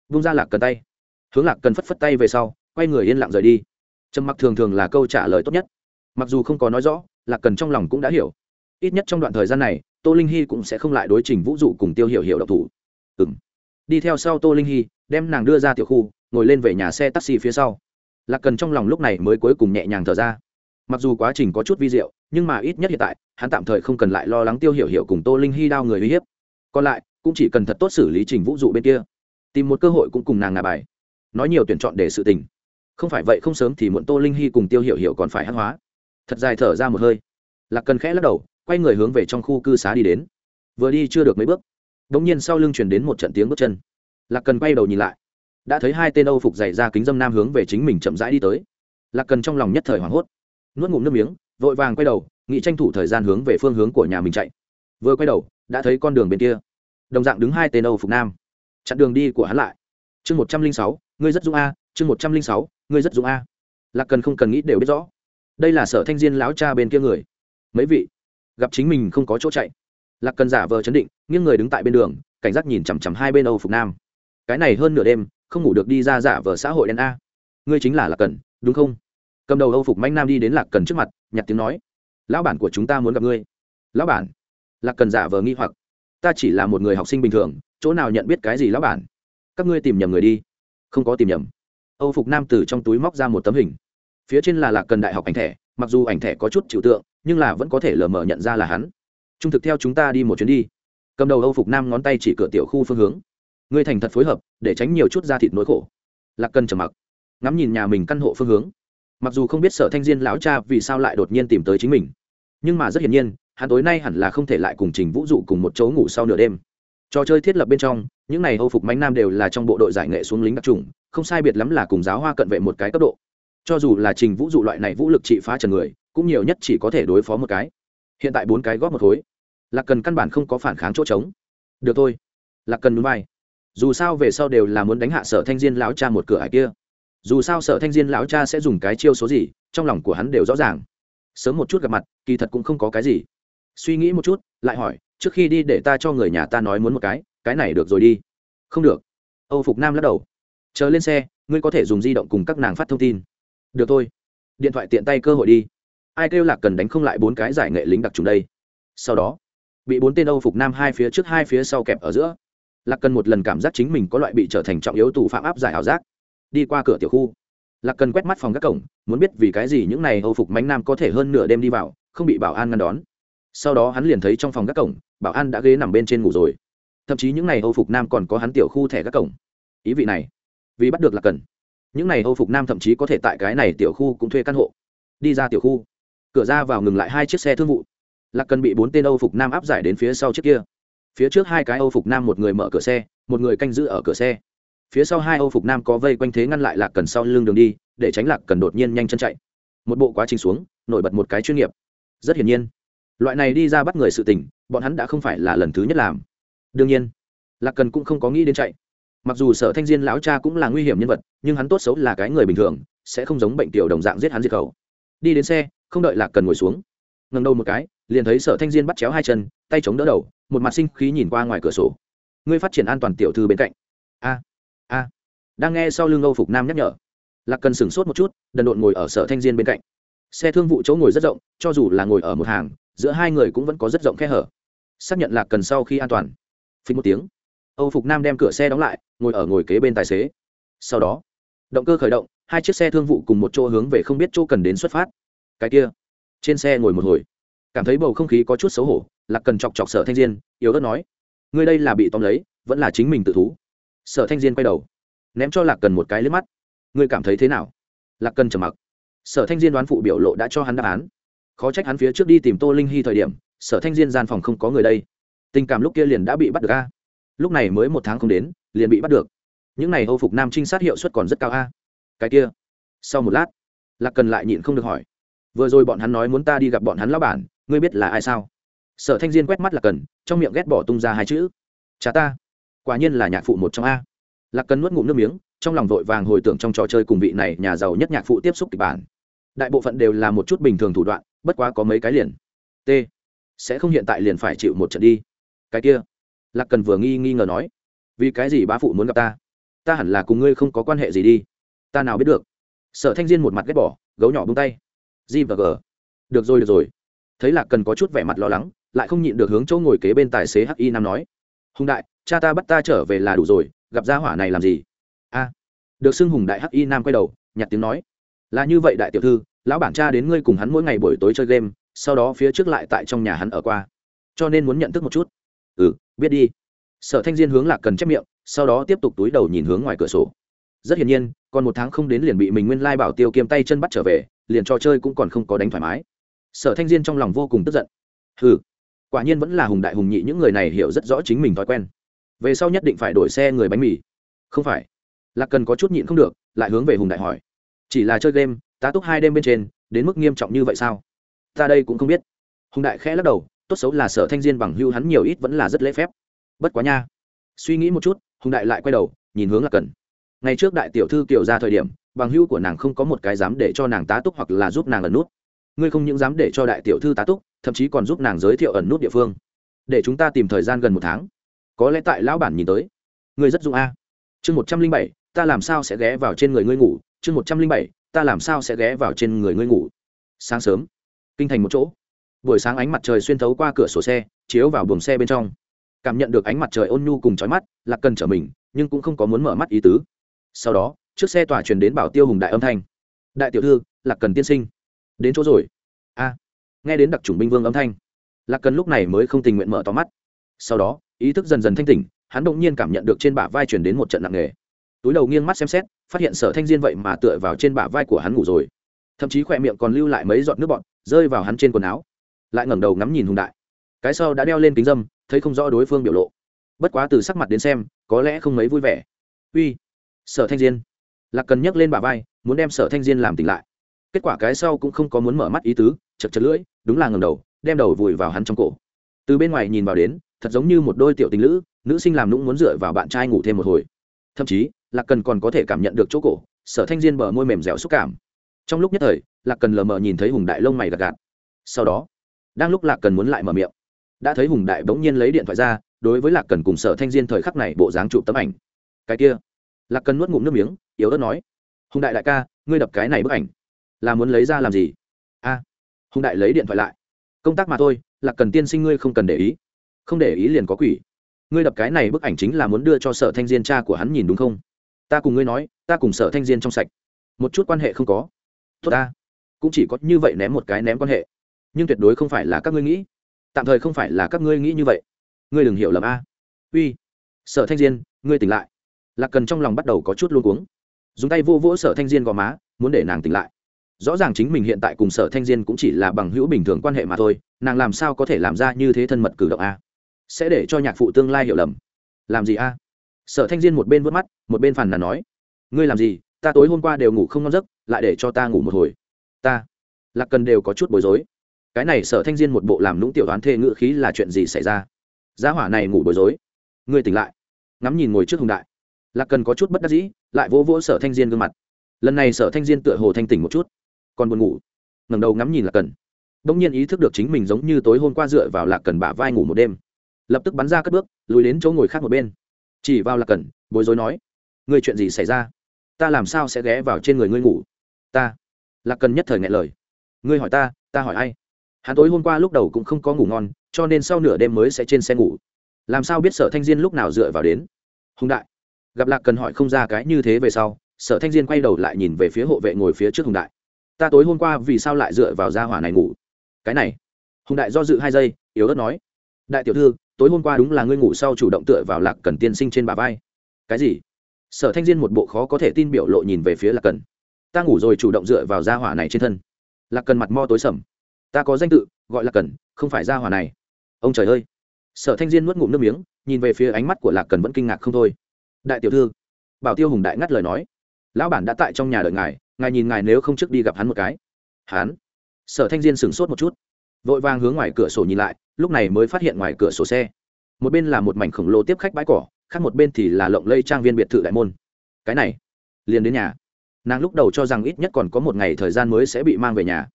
S1: vung ra lạc cần tay. Hướng lạc cần phất phất tay về sau, quay người yên lặng rời đi. Trầm mặc thường thường là câu trả lời tốt nhất. Mặc dù không có nói rõ, lạc cần trong lòng cũng đã hiểu. Ít nhất trong đoạn thời gian này, tô linh hy cũng sẽ không lại đối trình vũ dụ cùng tiêu hiểu hiểu độc thủ. Ừ m đi theo sau tô linh hy, đem nàng đưa ra tiểu khu, ngồi lên về nhà xe taxi phía sau. Lạc cần trong lòng lúc này mới cuối cùng nhẹ nhàng thở ra. Mặc dù quá trình có chút vi diệu nhưng mà ít nhất hiện tại, hắn tạm thời không cần lại lo lắng tiêu hiểu hiểu cùng tô linh hy đao người uy hiếp. Còn lại, cũng chỉ cần thật tốt xử lý trình vũ dụ bên kia. Tìm một cơ hội cũng cùng nàng ngà bài. Nói nhiều tuyển chọn để sự tình. Không phải vậy không sớm thì muộn tô linh hy cùng tiêu hiểu hiểu còn phải hát hóa. Thật dài thở ra một hơi. Lạc cần khẽ lắc đầu, quay người hướng về trong khu cư xá đi đến. Vừa đi chưa được mấy bước. Đ ỗ n g nhiên sau lưng chuyển đến một trận tiếng bước chân. Lạc cần quay đầu nhìn lại. Đã thấy hai tên âu phục dày ra kính dâm nam hướng về chính mình chậm rãi đi tới. Lạc cần trong lòng nhất thời hoảng hốt. Nuốt ngụm nước miếng vội vàng quay đầu nghị tranh thủ thời gian hướng về phương hướng của nhà mình chạy. Vừa quay đầu, đã thấy con đường bên kia. Đồng dạng đứng hai tên âu phục nam. Chặn đường đi của hắn lại. Chương một trăm linh sáu, ngươi rất dũng a, chương một trăm linh sáu, ngươi rất dũng a. Lạc cần không cần nghĩ đều biết rõ. Đây là sở thanh diên lão cha bên kia người. Mấy vị, gặp chính mình không có chỗ chạy. Lạc cần giả vờ chấn định, nghiêng người đứng tại bên đường, cảnh giác nhìn chằm chằm hai bên âu phục nam. Cái này hơn nửa đêm, không ngủ được đi ra giả vờ xã hội đen a. Ngươi chính là lạc cần, đúng không? Cầm đầu âu phục manh nam đi đến lạc cần trước mặt nhặt tiếng nói, lão bản của chúng ta muốn gặp ngươi. Lão bản? Lạc cần giả vờ nghi hoặc, ta chỉ là một người học sinh bình thường, chỗ nào nhận biết cái gì lão bản? Các ngươi tìm nhầm người đi. Không có tìm nhầm. Âu phục nam từ trong túi móc ra một tấm hình. Phía trên là lạc cần đại học ảnh thẻ, mặc dù ảnh thẻ có chút trừu tượng, nhưng là vẫn có thể lờ mờ nhận ra là hắn. Trung thực theo chúng ta đi một chuyến đi. Cầm đầu âu phục nam ngón tay chỉ cửa tiểu khu phương hướng. Ngươi thành thật phối hợp, để tránh nhiều chút da thịt nỗi khổ. Lạc cần trầm mặc, ngắm nhìn nhà mình căn hộ phương hướng mặc dù không biết sở thanh diên lão cha vì sao lại đột nhiên tìm tới chính mình, nhưng mà rất hiển nhiên, hắn tối nay hẳn là không thể lại cùng trình vũ dụ cùng một chỗ ngủ sau nửa đêm. Trò chơi thiết lập bên trong, những này âu phục mánh nam đều là trong bộ đội giải nghệ xuống lính đặc trùng, không sai biệt lắm là cùng giáo hoa cận vệ một cái cấp độ. Cho dù là trình vũ dụ loại này vũ lực trị phá trần người, cũng nhiều nhất chỉ có thể đối phó một cái. Hiện tại bốn cái góp một khối. Là cần căn bản không có phản kháng chỗ trống. Được thôi. Là cần núi vai dù sao về sau đều là muốn đánh hạ sở thanh diên lão cha một cửa ải kia dù sao sở thanh diên lão cha sẽ dùng cái chiêu số gì, trong lòng của hắn đều rõ ràng. Sớm một chút gặp mặt, kỳ thật cũng không có cái gì. Suy nghĩ một chút, lại hỏi, trước khi đi để ta cho người nhà ta nói muốn một cái cái này được rồi đi. Không được. Âu phục nam lắc đầu. Chờ lên xe, ngươi có thể dùng di động cùng các nàng phát thông tin. Được thôi. Điện thoại tiện tay cơ hội đi. Ai kêu lạc cần đánh không lại bốn cái giải nghệ lính đặc trùng đây? Sau đó, bị bốn tên âu phục nam hai phía trước hai phía sau kẹp ở giữa. Lạc cần một lần cảm giác chính mình có loại bị trở thành trọng yếu tù phạm áp giải ảo giác đi qua cửa tiểu khu. Lạc cần quét mắt phòng các cổng, muốn biết vì cái gì những này âu phục mánh nam có thể hơn nửa đêm đi vào, không bị bảo an ngăn đón. Sau đó hắn liền thấy trong phòng các cổng, bảo an đã ghế nằm bên trên ngủ rồi. Thậm chí những n à y âu phục nam còn có hắn tiểu khu thẻ các cổng. Ý vị này, vì bắt được lạc cần, những n à y âu phục nam thậm chí có thể tại cái này tiểu khu cũng thuê căn hộ. Đi ra tiểu khu, cửa ra vào ngừng lại hai chiếc xe thương vụ. Lạc cần bị bốn tên âu phục nam áp giải đến phía sau chiếc kia. Phía trước hai cái âu phục nam, một người mở cửa xe, một người canh giữ ở cửa xe phía sau hai âu phục nam có vây quanh thế ngăn lại lạc cần sau lưng đường đi, để tránh lạc cần đột nhiên nhanh chân chạy. Một bộ quá trình xuống, nổi bật một cái chuyên nghiệp. Rất hiển nhiên, loại này đi ra bắt người sự tình, bọn hắn đã không phải là lần thứ nhất làm. Đương nhiên, lạc cần cũng không có nghĩ đến chạy. Mặc dù sở thanh diên lão cha cũng là nguy hiểm nhân vật, nhưng hắn tốt xấu là cái người bình thường, sẽ không giống bệnh tiểu đồng dạng giết hắn diệt khẩu. Đi đến xe, không đợi lạc cần ngồi xuống. Ngẩng đầu một cái, liền thấy sở thanh diên bắt chéo hai chân, tay chống đỡ đầu, một mặt sinh khí nhìn qua ngoài cửa sổ. Ngươi phát triển an toàn tiểu thư bên cạnh. A a, đang nghe sau lưng âu phục nam nhắc nhở. Lạc cần sửng sốt một chút, đần độn ngồi ở sở thanh diên bên cạnh. Xe thương vụ chỗ ngồi rất rộng, cho dù là ngồi ở một hàng, giữa hai người cũng vẫn có rất rộng khe hở. Xác nhận lạc cần sau khi an toàn. Phí một tiếng. Âu phục nam đem cửa xe đóng lại, ngồi ở ngồi kế bên tài xế. Sau đó, động cơ khởi động, hai chiếc xe thương vụ cùng một chỗ hướng về không biết chỗ cần đến xuất phát. Cái kia, trên xe ngồi một hồi. Cảm thấy bầu không khí có chút xấu hổ, lạc cần chọc chọc sở thanh diên, yếu ớt nói, ngươi đây là bị tóm lấy, vẫn là chính mình tự thú sở thanh diên quay đầu, ném cho lạc cần một cái liếc mắt. Ngươi cảm thấy thế nào? Lạc cần trầm mặc. Sở thanh diên đoán phụ biểu lộ đã cho hắn đáp án. Khó trách hắn phía trước đi tìm tô linh hy thời điểm, sở thanh diên gian phòng không có người đây. Tình cảm lúc kia liền đã bị bắt được a. Lúc này mới một tháng không đến, liền bị bắt được. Những n à y âu phục nam trinh sát hiệu suất còn rất cao a. Cái kia. Sau một lát, lạc cần lại nhịn không được hỏi. Vừa rồi bọn hắn nói muốn ta đi gặp bọn hắn lao bản, ngươi biết là ai sao? Sở thanh diên quét mắt lạc cần, trong miệng ghét bỏ tung ra hai chữ. Cha ta quả nhiên là nhạc phụ một trong a. Lạc cần nuốt ngụm nước miếng, trong lòng vội vàng hồi tưởng trong trò chơi cùng vị này nhà giàu nhất nhạc phụ tiếp xúc kịch bản. Đại bộ phận đều là một chút bình thường thủ đoạn, bất quá có mấy cái liền. T. Sẽ không hiện tại liền phải chịu một trận đi. Cái kia. Lạc cần vừa nghi nghi ngờ nói. Vì cái gì bá phụ muốn gặp ta? Ta hẳn là cùng ngươi không có quan hệ gì đi. Ta nào biết được. Sở thanh diên một mặt ghét bỏ, gấu nhỏ bung tay. G và g. Được rồi được rồi. Thấy lạc cần có chút vẻ mặt lo lắng, lại không nhịn được hướng chỗ ngồi kế bên tài xế hi y nam nói. Hùng đại cha ta bắt ta trở về là đủ rồi, gặp gia hỏa này làm gì? A. Được xưng hùng đại hắc y nam quay đầu nhặt tiếng nói. Là như vậy đại tiểu thư, lão bản cha đến ngươi cùng hắn mỗi ngày buổi tối chơi game, sau đó phía trước lại tại trong nhà hắn ở qua. Cho nên muốn nhận thức một chút. Ừ biết đi. Sở thanh diên hướng lạc cần chép miệng, sau đó tiếp tục túi đầu nhìn hướng ngoài cửa sổ. Rất hiển nhiên, còn một tháng không đến liền bị mình nguyên lai bảo tiêu kiêm tay chân bắt trở về, liền trò chơi cũng còn không có đánh thoải mái. Sở thanh diên trong lòng vô cùng tức giận. Ừ quả nhiên vẫn là hùng đại hùng nhị, những người này hiểu rất rõ chính mình thói quen về sau nhất định phải đổi xe người bánh mì. Không phải. Lạc cần có chút nhịn không được, lại hướng về hùng đại hỏi. Chỉ là chơi game, tá túc hai đêm bên trên, đến mức nghiêm trọng như vậy sao? Ta đây cũng không biết. Hùng đại khẽ lắc đầu, tốt xấu là sở thanh diên bằng hưu hắn nhiều ít vẫn là rất lễ phép. Bất quá nha. Suy nghĩ một chút, hùng đại lại quay đầu, nhìn hướng lạc cần. Ngày trước đại tiểu thư kiểu ra thời điểm, bằng hưu của nàng không có một cái dám để cho nàng tá túc hoặc là giúp nàng ẩn nút. Ngươi không những dám để cho đại tiểu thư tá túc, thậm chí còn giúp nàng giới thiệu ẩn nút địa phương. Để chúng ta tìm thời gian gần một tháng có lẽ tại lão bản nhìn tới. Ngươi rất dụng a. Chương một trăm linh bảy, ta làm sao sẽ ghé vào trên người ngươi ngủ? Chương một trăm linh bảy, ta làm sao sẽ ghé vào trên người ngươi ngủ? Sáng sớm, kinh thành một chỗ. Buổi sáng ánh mặt trời xuyên thấu qua cửa sổ xe, chiếu vào buồng xe bên trong. Cảm nhận được ánh mặt trời ôn nhu cùng trói mắt là cần trở mình, nhưng cũng không có muốn mở mắt ý tứ. Sau đó chiếc xe tỏa truyền đến bảo tiêu hùng đại âm thanh. Đại tiểu thư là cần tiên sinh. Đến chỗ rồi. A. Nghe đến đặc trùng binh vương âm thanh, lạc cần lúc này mới không tình nguyện mở to mắt. Sau đó ý thức dần dần thanh tỉnh, hắn đ ỗ n g nhiên cảm nhận được trên bả vai chuyển đến một trận nặng nề. Túi đầu nghiêng mắt xem xét, phát hiện sở thanh diên vậy mà tựa vào trên bả vai của hắn ngủ rồi. Thậm chí khỏe miệng còn lưu lại mấy giọt nước bọt, rơi vào hắn trên quần áo. Lại ngẩng đầu ngắm nhìn hùng đại. Cái sau đã đeo lên kính dâm, thấy không rõ đối phương biểu lộ. Bất quá từ sắc mặt đến xem, có lẽ không mấy vui vẻ. Uy, sở thanh diên. Lạc cần nhấc lên bả vai, muốn đem sở thanh diên làm tỉnh lại. Kết quả cái sau cũng không có muốn mở mắt ý tứ, chật chật lưỡi, đúng là ngầm đầu, đem đầu vùi vào hắn trong cổ. Từ bên ngoài nhìn vào đến thật giống như một đôi tiểu tình nữ nữ sinh làm nũng muốn dựa vào bạn trai ngủ thêm một hồi. Thậm chí, lạc cần còn có thể cảm nhận được chỗ cổ, sở thanh diên bờ môi mềm dẻo xúc cảm. Trong lúc nhất thời, lạc cần lờ mờ nhìn thấy hùng đại lông mày gạt gạt. Sau đó, đang lúc lạc cần muốn lại mở miệng, đã thấy hùng đại bỗng nhiên lấy điện thoại ra, đối với lạc cần cùng sở thanh diên thời khắc này bộ dáng chụp tấm ảnh. Cái kia. Lạc cần nuốt ngụm nước miếng, yếu ớt nói, hùng đại đại ca, ngươi đập cái này bức ảnh, là muốn lấy ra làm gì? A. Hùng đại lấy điện thoại lại. Công tác mà thôi, lạc cần tiên sinh ngươi không cần để ý không để ý liền có quỷ. Ngươi đập cái này bức ảnh chính là muốn đưa cho sở thanh diên cha của hắn nhìn đúng không? Ta cùng ngươi nói, ta cùng sở thanh diên trong sạch. Một chút quan hệ không có. Tốt ta. Cũng chỉ có như vậy ném một cái ném quan hệ. Nhưng tuyệt đối không phải là các ngươi nghĩ. Tạm thời không phải là các ngươi nghĩ như vậy. Ngươi đừng hiểu lầm a. Uy. Sở thanh diên, ngươi tỉnh lại. Lạc cần trong lòng bắt đầu có chút luôn cuống. Dùng tay vô vỗ sở thanh diên gò má, muốn để nàng tỉnh lại. Rõ ràng chính mình hiện tại cùng sở thanh diên cũng chỉ là bằng hữu bình thường quan hệ mà thôi. Nàng làm sao có thể làm ra như thế thân mật cử động a? Sẽ để cho nhạc phụ tương lai hiểu lầm. Làm gì a? Sở thanh diên một bên vớt mắt, một bên phàn nàn nói. Ngươi làm gì? Ta tối hôm qua đều ngủ không ngon giấc, lại để cho ta ngủ một hồi. Ta, lạc cần đều có chút bối rối. Cái này sở thanh diên một bộ làm lũng tiểu đoán thê ngữ khí là chuyện gì xảy ra? Giá hỏa này ngủ bối rối. Ngươi tỉnh lại. Ngắm nhìn ngồi trước hùng đại. Lạc cần có chút bất đắc dĩ, lại vỗ vỗ sở thanh diên gương mặt. Lần này sở thanh diên tựa hồ thanh tỉnh một chút. Còn buồn ngủ. Ngẩng đầu ngắm nhìn lạc cần. Bỗng nhiên ý thức được chính mình giống như tối hôm qua dựa vào lạc cần bả vai ngủ một đêm lập tức bắn ra cất bước, lùi đến chỗ ngồi khác một bên. Chỉ vào lạc cần bối rối nói, ngươi chuyện gì xảy ra? Ta làm sao sẽ ghé vào trên người ngươi ngủ? Ta. Lạc cần nhất thời ngại lời, ngươi hỏi ta ta hỏi ai? Hắn tối hôm qua lúc đầu cũng không có ngủ ngon, cho nên sau nửa đêm mới sẽ trên xe ngủ. Làm sao biết sở thanh diên lúc nào dựa vào đến? Hùng đại. Gặp lạc cần hỏi không ra cái như thế về sau, sở thanh diên quay đầu lại nhìn về phía hộ vệ ngồi phía trước hùng đại. Ta tối hôm qua vì sao lại dựa vào gia hỏa này ngủ? Cái này. Hùng đại do dự hai giây, yếu ớt nói, đại tiểu thư tối hôm qua đúng là ngươi ngủ sau chủ động tựa vào lạc cần tiên sinh trên bà vai. Cái gì? Sở thanh diên một bộ khó có thể tin biểu lộ nhìn về phía lạc cần. Ta ngủ rồi chủ động dựa vào gia hỏa này trên thân. Lạc cần mặt mo tối sầm. Ta có danh tự, gọi là cần, không phải gia hỏa này. Ông trời ơi! Sở thanh diên nuốt ngụm nước miếng, nhìn về phía ánh mắt của lạc cần vẫn kinh ngạc không thôi. Đại tiểu thư, bảo tiêu hùng đại ngắt lời nói. Lão bản đã tại trong nhà đợi ngài ngài nhìn ngài nếu không trước đi gặp hắn một cái. Hắn? Sở thanh diên sửng sốt một chút vội vàng hướng ngoài cửa sổ nhìn lại, lúc này mới phát hiện ngoài cửa sổ xe. Một bên là một mảnh khổng lồ tiếp khách bãi cỏ, khác một bên thì là lộng lây trang viên biệt thự đại môn. Cái này, liền đến nhà. Nàng lúc đầu cho rằng ít nhất còn có một ngày thời gian mới sẽ bị mang về nhà.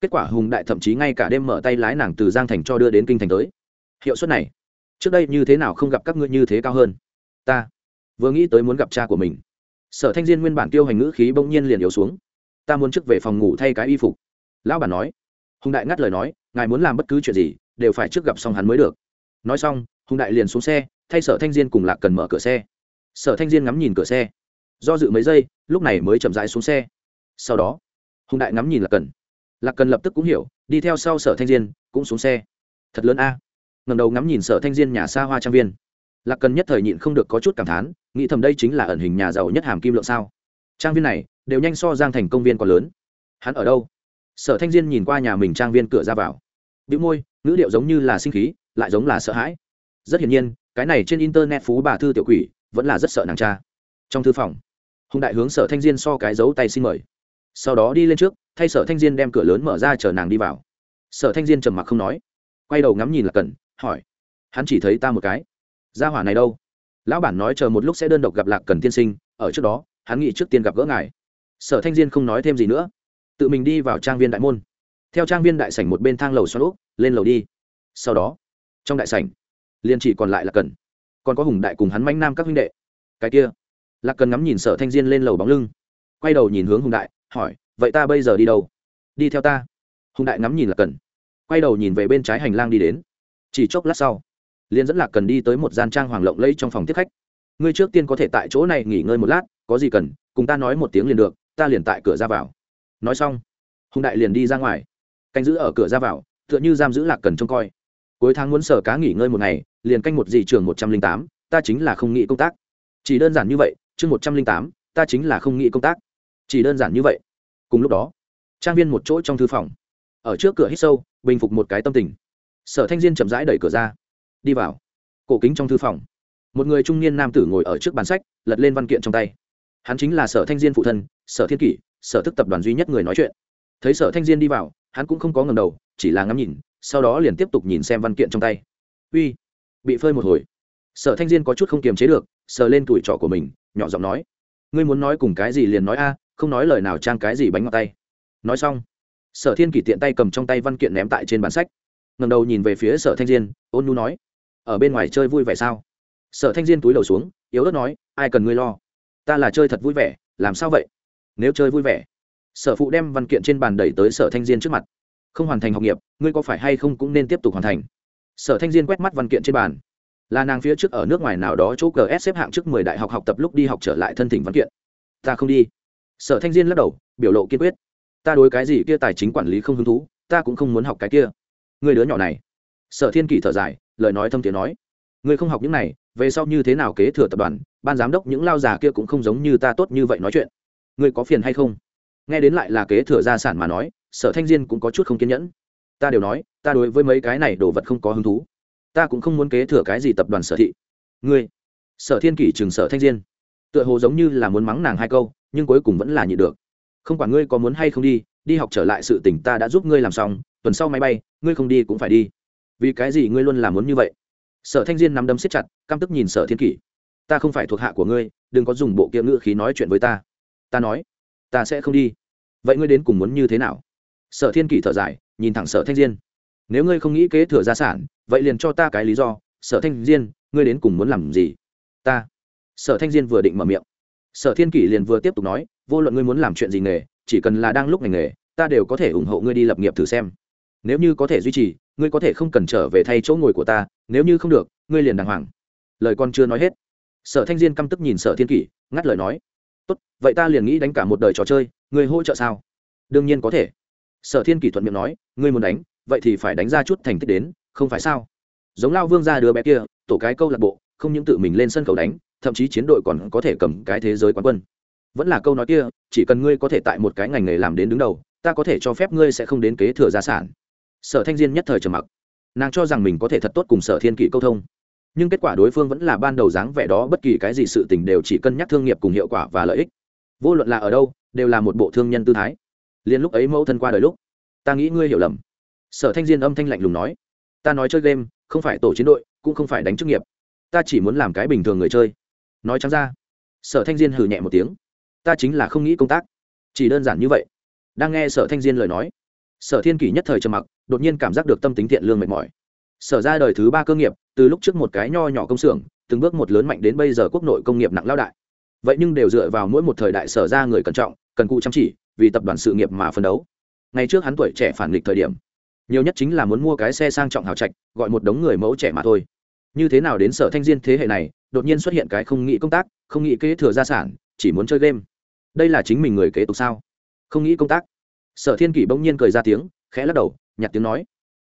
S1: Kết quả hùng đại thậm chí ngay cả đêm mở tay lái nàng từ giang thành cho đưa đến kinh thành tới. Hiệu suất này, trước đây như thế nào không gặp các ngươi như thế cao hơn? Ta vừa nghĩ tới muốn gặp cha của mình. Sở thanh diên nguyên bản tiêu hành ngữ khí bỗng nhiên liền yếu xuống. Ta muốn trước về phòng ngủ thay cái y phục. Lão bản nói. Hùng đại ngắt lời nói ngài muốn làm bất cứ chuyện gì, đều phải trước gặp xong hắn mới được. Nói xong, hùng đại liền xuống xe, thay sở thanh diên cùng lạc cần mở cửa xe. Sở thanh diên ngắm nhìn cửa xe. Do dự mấy giây, lúc này mới chậm rãi xuống xe. Sau đó, hùng đại ngắm nhìn lạc cần. Lạc cần lập tức cũng hiểu, đi theo sau sở thanh diên, cũng xuống xe. Thật lớn a. Ngầm đầu ngắm nhìn sở thanh diên nhà xa hoa trang viên. Lạc cần nhất thời nhịn không được có chút cảm thán, nghĩ thầm đây chính là ẩn hình nhà giàu nhất hàm kim lượng sao. Trang viên này, đều nhanh so giang thành công viên còn lớn. Hắn ở đâu? Sở thanh diên nhìn qua nhà mình trang viên cửa ra vào. Bị môi, ngữ điệu giống như là sinh khí, lại giống là sợ hãi. Rất hiển nhiên, cái này trên internet phú bà thư tiểu quỷ, vẫn là rất sợ nàng cha. Trong thư phòng, hùng đại hướng sở thanh diên so cái dấu tay xin mời. Sau đó đi lên trước, thay sở thanh diên đem cửa lớn mở ra chờ nàng đi vào. Sở thanh diên trầm mặc không nói, quay đầu ngắm nhìn là cần, hỏi, hắn chỉ thấy ta một cái. Gia hỏa này đâu? Lão bản nói chờ một lúc sẽ đơn độc gặp lạc cần tiên sinh, ở trước đó, hắn nghĩ trước tiên gặp gỡ ngài. Sở thanh diên không nói thêm gì nữa tự mình đi vào trang viên đại môn. Theo trang viên đại sảnh một bên thang lầu xoắn úp, lên lầu đi. Sau đó, trong đại sảnh liên chỉ còn lại là cần còn có hùng đại cùng hắn manh nam các huynh đệ. Cái kia, lạc cần ngắm nhìn sở thanh diên lên lầu bóng lưng. Quay đầu nhìn hướng hùng đại, hỏi, vậy ta bây giờ đi đâu? Đi theo ta. Hùng đại ngắm nhìn lạc cần quay đầu nhìn về bên trái hành lang đi đến. Chỉ chốc lát sau liên dẫn lạc cần đi tới một gian trang hoàng lộng lẫy trong phòng tiếp khách. Ngươi trước tiên có thể tại chỗ này nghỉ ngơi một lát, có gì cần, cùng ta nói một tiếng liền được, ta liền tại cửa ra vào nói xong, hùng đại liền đi ra ngoài. Canh giữ ở cửa ra vào, tựa như giam giữ lạc cần trông coi. Cuối tháng muốn sở cá nghỉ ngơi một ngày, liền canh một dị trường một trăm linh tám, ta chính là không nghĩ công tác. Chỉ đơn giản như vậy, chương một trăm linh tám, ta chính là không nghĩ công tác. Chỉ đơn giản như vậy. Cùng lúc đó, trang viên một chỗ trong thư phòng. Ở trước cửa hít sâu, bình phục một cái tâm tình. Sở thanh diên chậm rãi đẩy cửa ra. Đi vào. Cổ kính trong thư phòng. Một người trung niên nam tử ngồi ở trước bàn sách, lật lên văn kiện trong tay. Hắn chính là sở thanh diên phụ thân, sở thiên kỷ sở thức tập đoàn duy nhất người nói chuyện. Thấy sở thanh diên đi vào, hắn cũng không có ngầm đầu, chỉ là ngắm nhìn, sau đó liền tiếp tục nhìn xem văn kiện trong tay. Uy, bị phơi một hồi. Sở thanh diên có chút không kiềm chế được, sờ lên tuổi trọ của mình, nhỏ giọng nói, ngươi muốn nói cùng cái gì liền nói a, không nói lời nào trang cái gì bánh ngọt tay. Nói xong, sở thiên kỷ tiện tay cầm trong tay văn kiện ném tại trên bản sách. Ngầm đầu nhìn về phía sở thanh diên, ôn nhu nói, ở bên ngoài chơi vui vẻ sao? Sở thanh diên túi đầu xuống, yếu ớt nói, ai cần ngươi lo? Ta là chơi thật vui vẻ, làm sao vậy? Nếu chơi vui vẻ. Sở phụ đem văn kiện trên bàn đẩy tới sở thanh diên trước mặt. Không hoàn thành học nghiệp, ngươi có phải hay không cũng nên tiếp tục hoàn thành. Sở thanh diên quét mắt văn kiện trên bàn. Là nàng phía trước ở nước ngoài nào đó chỗ gs xếp hạng trước mười đại học học tập lúc đi học trở lại thân thỉnh văn kiện. Ta không đi. Sở thanh diên lắc đầu, biểu lộ kiên quyết. Ta đối cái gì kia tài chính quản lý không hứng thú, ta cũng không muốn học cái kia. Người đứa nhỏ này. Sở thiên kỷ thở dài, lời nói thâm tiếng nói. Người không học những này, về sau như thế nào kế thừa tập đoàn, ban giám đốc những lao già kia cũng không giống như ta tốt như vậy nói chuyện ngươi có phiền hay không? Nghe đến lại là kế thừa gia sản mà nói, sở thanh diên cũng có chút không kiên nhẫn. Ta đều nói, ta đối với mấy cái này đồ vật không có hứng thú. Ta cũng không muốn kế thừa cái gì tập đoàn sở thị. Ngươi, sở thiên kỷ chừng sở thanh diên. Tựa hồ giống như là muốn mắng nàng hai câu, nhưng cuối cùng vẫn là nhịn được. Không quản ngươi có muốn hay không đi đi học trở lại sự tỉnh ta đã giúp ngươi làm xong, tuần sau máy bay, ngươi không đi cũng phải đi. Vì cái gì ngươi luôn làm muốn như vậy? Sở thanh diên nắm đấm siết chặt, căm tức nhìn sở thiên kỷ. Ta không phải thuộc hạ của ngươi, đừng có dùng bộ kia ngữ khí nói chuyện với ta ta nói, ta sẽ không đi. Vậy ngươi đến cùng muốn như thế nào? Sở thiên kỷ thở dài, nhìn thẳng sở thanh diên. Nếu ngươi không nghĩ kế thừa gia sản, vậy liền cho ta cái lý do. Sở thanh diên, ngươi đến cùng muốn làm gì? Ta. Sở thanh diên vừa định mở miệng. Sở thiên kỷ liền vừa tiếp tục nói, vô luận ngươi muốn làm chuyện gì nghề, chỉ cần là đang lúc ngành nghề, ta đều có thể ủng hộ ngươi đi lập nghiệp thử xem. Nếu như có thể duy trì, ngươi có thể không cần trở về thay chỗ ngồi của ta, nếu như không được, ngươi liền đàng hoàng. Lời con chưa nói hết. Sở thanh diên căm tức nhìn sở thiên kỷ, ngắt lời nói vậy ta liền nghĩ đánh cả một đời trò chơi ngươi hỗ trợ sao? Đương nhiên có thể. Sở thiên kỷ thuận miệng nói, ngươi muốn đánh, vậy thì phải đánh ra chút thành tích đến, không phải sao? Giống lao vương ra đứa bé kia, tổ cái câu lạc bộ, không những tự mình lên sân khấu đánh, thậm chí chiến đội còn có thể cầm cái thế giới quán quân. Vẫn là câu nói kia, chỉ cần ngươi có thể tại một cái ngành nghề làm đến đứng đầu, ta có thể cho phép ngươi sẽ không đến kế thừa gia sản. Sở thanh diên nhất thời trầm mặc. Nàng cho rằng mình có thể thật tốt cùng sở thiên kỷ câu thông. Nhưng kết quả đối phương vẫn là ban đầu dáng vẻ đó, bất kỳ cái gì sự tình đều chỉ cân nhắc thương nghiệp cùng hiệu quả và lợi ích vô luận là ở đâu, đều là một bộ thương nhân tư thái. Liền lúc ấy mẫu thân qua đời lúc, ta nghĩ ngươi hiểu lầm. Sở thanh diên âm thanh lạnh lùng nói, ta nói chơi game, không phải tổ chiến đội, cũng không phải đánh chức nghiệp. Ta chỉ muốn làm cái bình thường người chơi. Nói trắng ra, sở thanh diên hừ nhẹ một tiếng, ta chính là không nghĩ công tác. Chỉ đơn giản như vậy. Đang nghe sở thanh diên lời nói, sở thiên kỷ nhất thời trầm mặc, đột nhiên cảm giác được tâm tính thiện lương mệt mỏi. Sở ra đời thứ ba cơ nghiệp, từ lúc trước một cái nho nhỏ công xưởng, từng bước một lớn mạnh đến bây giờ quốc nội công nghiệp nặng lao đại vậy nhưng đều dựa vào mỗi một thời đại sở ra người cẩn trọng, cần cụ chăm chỉ, vì tập đoàn sự nghiệp mà phấn đấu. Ngày trước hắn tuổi trẻ phản nghịch thời điểm, nhiều nhất chính là muốn mua cái xe sang trọng hào trạch, gọi một đống người mẫu trẻ mà thôi. Như thế nào đến sở thanh diên thế hệ này, đột nhiên xuất hiện cái không nghĩ công tác, không nghĩ kế thừa gia sản, chỉ muốn chơi game. Đây là chính mình người kế tục sao? Không nghĩ công tác. Sở thiên kỷ bỗng nhiên cười ra tiếng, khẽ lắc đầu nhặt tiếng nói.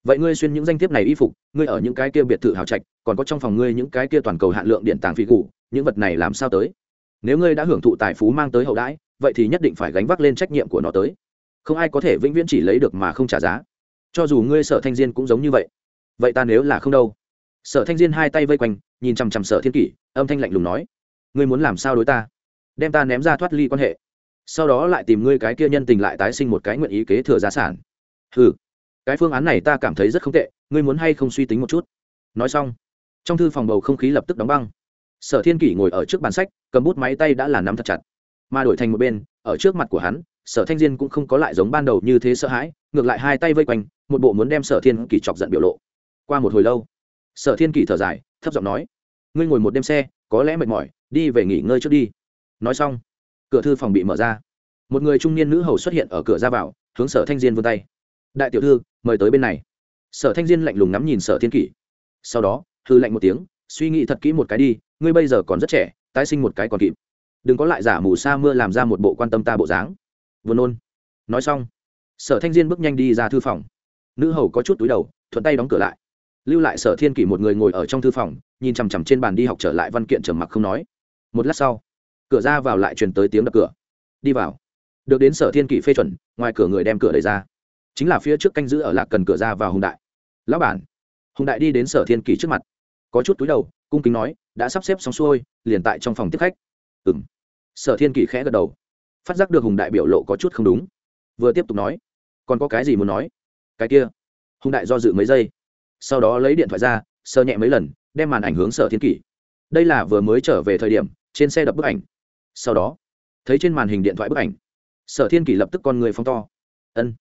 S1: Vậy ngươi xuyên những danh thiếp này y phục, ngươi ở những cái kia biệt thự hào trạch, còn có trong phòng ngươi những cái kia toàn cầu hạn lượng điện tàng phi cụ những vật này làm sao tới? Nếu ngươi đã hưởng thụ tài phú mang tới hậu đãi, vậy thì nhất định phải gánh vác lên trách nhiệm của nó tới. Không ai có thể vĩnh viễn chỉ lấy được mà không trả giá. Cho dù ngươi sở thanh diên cũng giống như vậy. Vậy ta nếu là không đâu? Sở thanh diên hai tay vây quanh, nhìn chằm chằm sở thiên kỷ, âm thanh lạnh lùng nói, ngươi muốn làm sao đối ta? Đem ta ném ra thoát ly quan hệ. Sau đó lại tìm ngươi cái kia nhân tình lại tái sinh một cái nguyện ý kế thừa gia sản. Ừ cái phương án này ta cảm thấy rất không tệ, ngươi muốn hay không suy tính một chút? Nói xong, trong thư phòng bầu không khí lập tức đóng băng sở thiên kỷ ngồi ở trước bàn sách, cầm bút máy tay đã là nắm thật chặt. Mà đổi thành một bên, ở trước mặt của hắn, sở thanh diên cũng không có lại giống ban đầu như thế sợ hãi, ngược lại hai tay vây quanh, một bộ muốn đem sở thiên kỷ chọc giận biểu lộ. Qua một hồi lâu, sở thiên kỷ thở dài, thấp giọng nói, ngươi ngồi một đêm xe, có lẽ mệt mỏi, đi về nghỉ ngơi trước đi. Nói xong, cửa thư phòng bị mở ra. Một người trung niên nữ hầu xuất hiện ở cửa ra vào, hướng sở thanh diên vươn tay. Đại tiểu thư, mời tới bên này. Sở thanh diên lạnh lùng ngắm nhìn sở thiên kỷ. Sau đó thư lạnh một tiếng suy nghĩ thật kỹ một cái đi, ngươi bây giờ còn rất trẻ, tái sinh một cái còn kịp. Đừng có lại giả mù sa mưa làm ra một bộ quan tâm ta bộ dáng. Vừa nôn. Nói xong, sở thanh diên bước nhanh đi ra thư phòng. Nữ hầu có chút túi đầu, thuận tay đóng cửa lại. Lưu lại sở thiên kỷ một người ngồi ở trong thư phòng, nhìn chằm chằm trên bàn đi học trở lại văn kiện trầm mặc không nói. Một lát sau, cửa ra vào lại truyền tới tiếng đập cửa. Đi vào. Được đến sở thiên kỷ phê chuẩn, ngoài cửa người đem cửa đẩy ra. Chính là phía trước canh giữ ở lạc cần cửa ra vào hùng đại. Lão bản. Hùng đại đi đến sở thiên kỷ trước mặt có chút túi đầu, cung kính nói, đã sắp xếp xong xuôi, liền tại trong phòng tiếp khách. Ừ m sở thiên kỷ khẽ gật đầu. Phát giác được hùng đại biểu lộ có chút không đúng, vừa tiếp tục nói, còn có cái gì muốn nói? Cái kia. Hùng đại do dự mấy giây, sau đó lấy điện thoại ra, sơ nhẹ mấy lần, đem màn ảnh hướng sở thiên kỷ đây là vừa mới trở về thời điểm, trên xe đập bức ảnh. Sau đó, thấy trên màn hình điện thoại bức ảnh, sở thiên kỷ lập tức con người phóng to. Ân,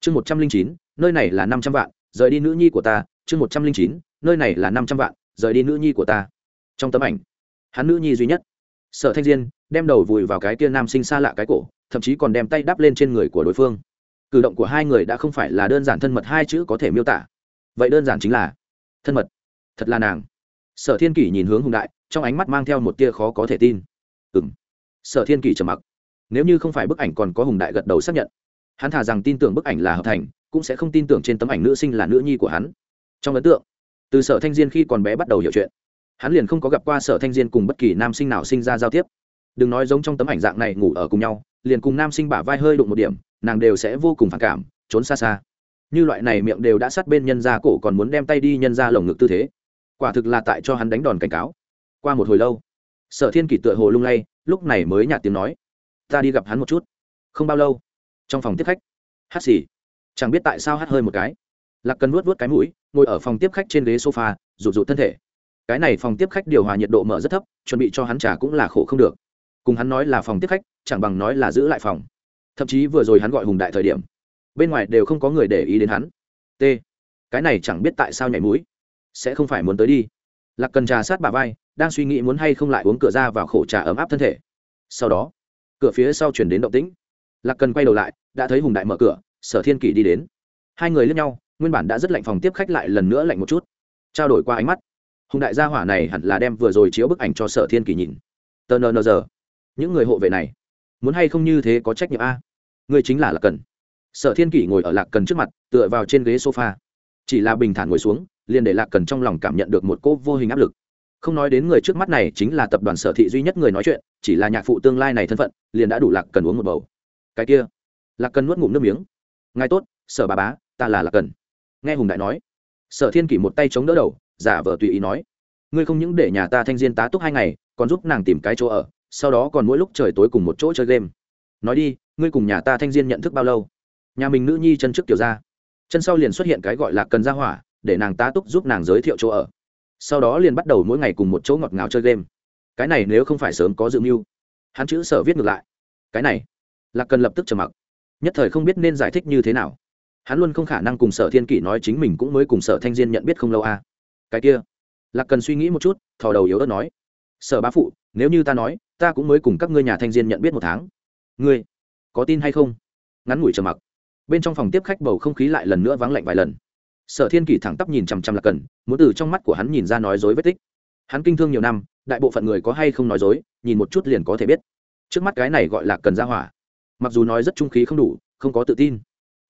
S1: chương một trăm linh chín, nơi này là năm trăm vạn, rời đi nữ nhi của ta, chương một trăm linh chín, nơi này là năm trăm vạn rời đi nữ nhi của ta. Trong tấm ảnh, hắn nữ nhi duy nhất. Sở thanh diên đem đầu vùi vào cái kia nam sinh xa lạ cái cổ, thậm chí còn đem tay đắp lên trên người của đối phương. Cử động của hai người đã không phải là đơn giản thân mật hai chữ có thể miêu tả. Vậy đơn giản chính là thân mật. Thật là nàng. Sở thiên kỷ nhìn hướng hùng đại, trong ánh mắt mang theo một tia khó có thể tin. Ừ m sở thiên kỷ trầm mặc. Nếu như không phải bức ảnh còn có hùng đại gật đầu xác nhận, hắn thả rằng tin tưởng bức ảnh là hợp thành, cũng sẽ không tin tưởng trên tấm ảnh nữ sinh là nữ nhi của hắn. Trong ấn tượng từ sở thanh diên khi còn bé bắt đầu hiểu chuyện hắn liền không có gặp qua sở thanh diên cùng bất kỳ nam sinh nào sinh ra giao tiếp đừng nói giống trong tấm ảnh dạng này ngủ ở cùng nhau liền cùng nam sinh bả vai hơi đụng một điểm nàng đều sẽ vô cùng phản cảm trốn xa xa như loại này miệng đều đã sát bên nhân ra cổ còn muốn đem tay đi nhân ra lồng ngực tư thế quả thực là tại cho hắn đánh đòn cảnh cáo qua một hồi lâu sở thiên kỷ tựa hồ lung lay lúc này mới nhạt tiếng nói ta đi gặp hắn một chút không bao lâu trong phòng tiếp khách hát xì chẳng biết tại sao hát hơi một cái lạc cần nuốt vớt cái mũi, ngồi ở phòng tiếp khách trên ghế sofa, rụt rụt thân thể. Cái này phòng tiếp khách điều hòa nhiệt độ mở rất thấp, chuẩn bị cho hắn trả cũng là khổ không được. Cùng hắn nói là phòng tiếp khách, chẳng bằng nói là giữ lại phòng. Thậm chí vừa rồi hắn gọi hùng đại thời điểm, bên ngoài đều không có người để ý đến hắn. T, cái này chẳng biết tại sao nhảy mũi. Sẽ không phải muốn tới đi. Lạc cần trà sát bà vai, đang suy nghĩ muốn hay không lại uống cửa ra vào khổ trà ấm áp thân thể. Sau đó, cửa phía sau chuyển đến động tĩnh. Lạc cần quay đầu lại, đã thấy hùng đại mở cửa, sở thiên kỷ đi đến. Hai người lướt nhau nguyên bản đã rất lạnh phòng tiếp khách lại lần nữa lạnh một chút. Trao đổi qua ánh mắt. Hùng đại gia hỏa này hẳn là đem vừa rồi chiếu bức ảnh cho sở thiên kỷ nhìn. Tờ nờ nờ giờ. Những người hộ vệ này, muốn hay không như thế có trách nhiệm a? Người chính là lạc cần. Sở thiên kỷ ngồi ở lạc cần trước mặt, tựa vào trên ghế sofa. Chỉ là bình thản ngồi xuống, liền để lạc cần trong lòng cảm nhận được một cô vô hình áp lực. Không nói đến người trước mắt này chính là tập đoàn sở thị duy nhất người nói chuyện, chỉ là nhạc phụ tương lai này thân phận, liền đã đủ lạc cần uống một bầu. Cái kia. Lạc cần nuốt ngụm nước miếng. Ngài tốt, sở bà bá, ta là lạc cần nghe hùng đại nói. Sở thiên kỷ một tay chống đỡ đầu, giả vờ tùy ý nói, ngươi không những để nhà ta thanh diên tá túc hai ngày, còn giúp nàng tìm cái chỗ ở, sau đó còn mỗi lúc trời tối cùng một chỗ chơi game. Nói đi, ngươi cùng nhà ta thanh diên nhận thức bao lâu? Nhà mình nữ nhi chân trước kiểu ra. Chân sau liền xuất hiện cái gọi là cần ra hỏa, để nàng tá túc giúp nàng giới thiệu chỗ ở. Sau đó liền bắt đầu mỗi ngày cùng một chỗ ngọt ngào chơi game. Cái này nếu không phải sớm có dự mưu, hắn chữ sở viết ngược lại. Cái này là cần lập tức trầm mặc, nhất thời không biết nên giải thích như thế nào hắn luôn không khả năng cùng sở thiên kỷ nói chính mình cũng mới cùng sở thanh diên nhận biết không lâu à. cái kia, lạc cần suy nghĩ một chút, thò đầu yếu ớt nói. Sở bá phụ, nếu như ta nói, ta cũng mới cùng các ngươi nhà thanh diên nhận biết một tháng. Ngươi, có tin hay không? Ngắn ngủi trầm mặc. Bên trong phòng tiếp khách bầu không khí lại lần nữa vắng lạnh vài lần. Sở thiên kỷ thẳng tắp nhìn chằm chằm lạc cần, muốn từ trong mắt của hắn nhìn ra nói dối vết tích. Hắn kinh thương nhiều năm, đại bộ phận người có hay không nói dối, nhìn một chút liền có thể biết. Trước mắt cái này gọi là cần ra hỏa. Mặc dù nói rất trung khí không đủ, không có tự tin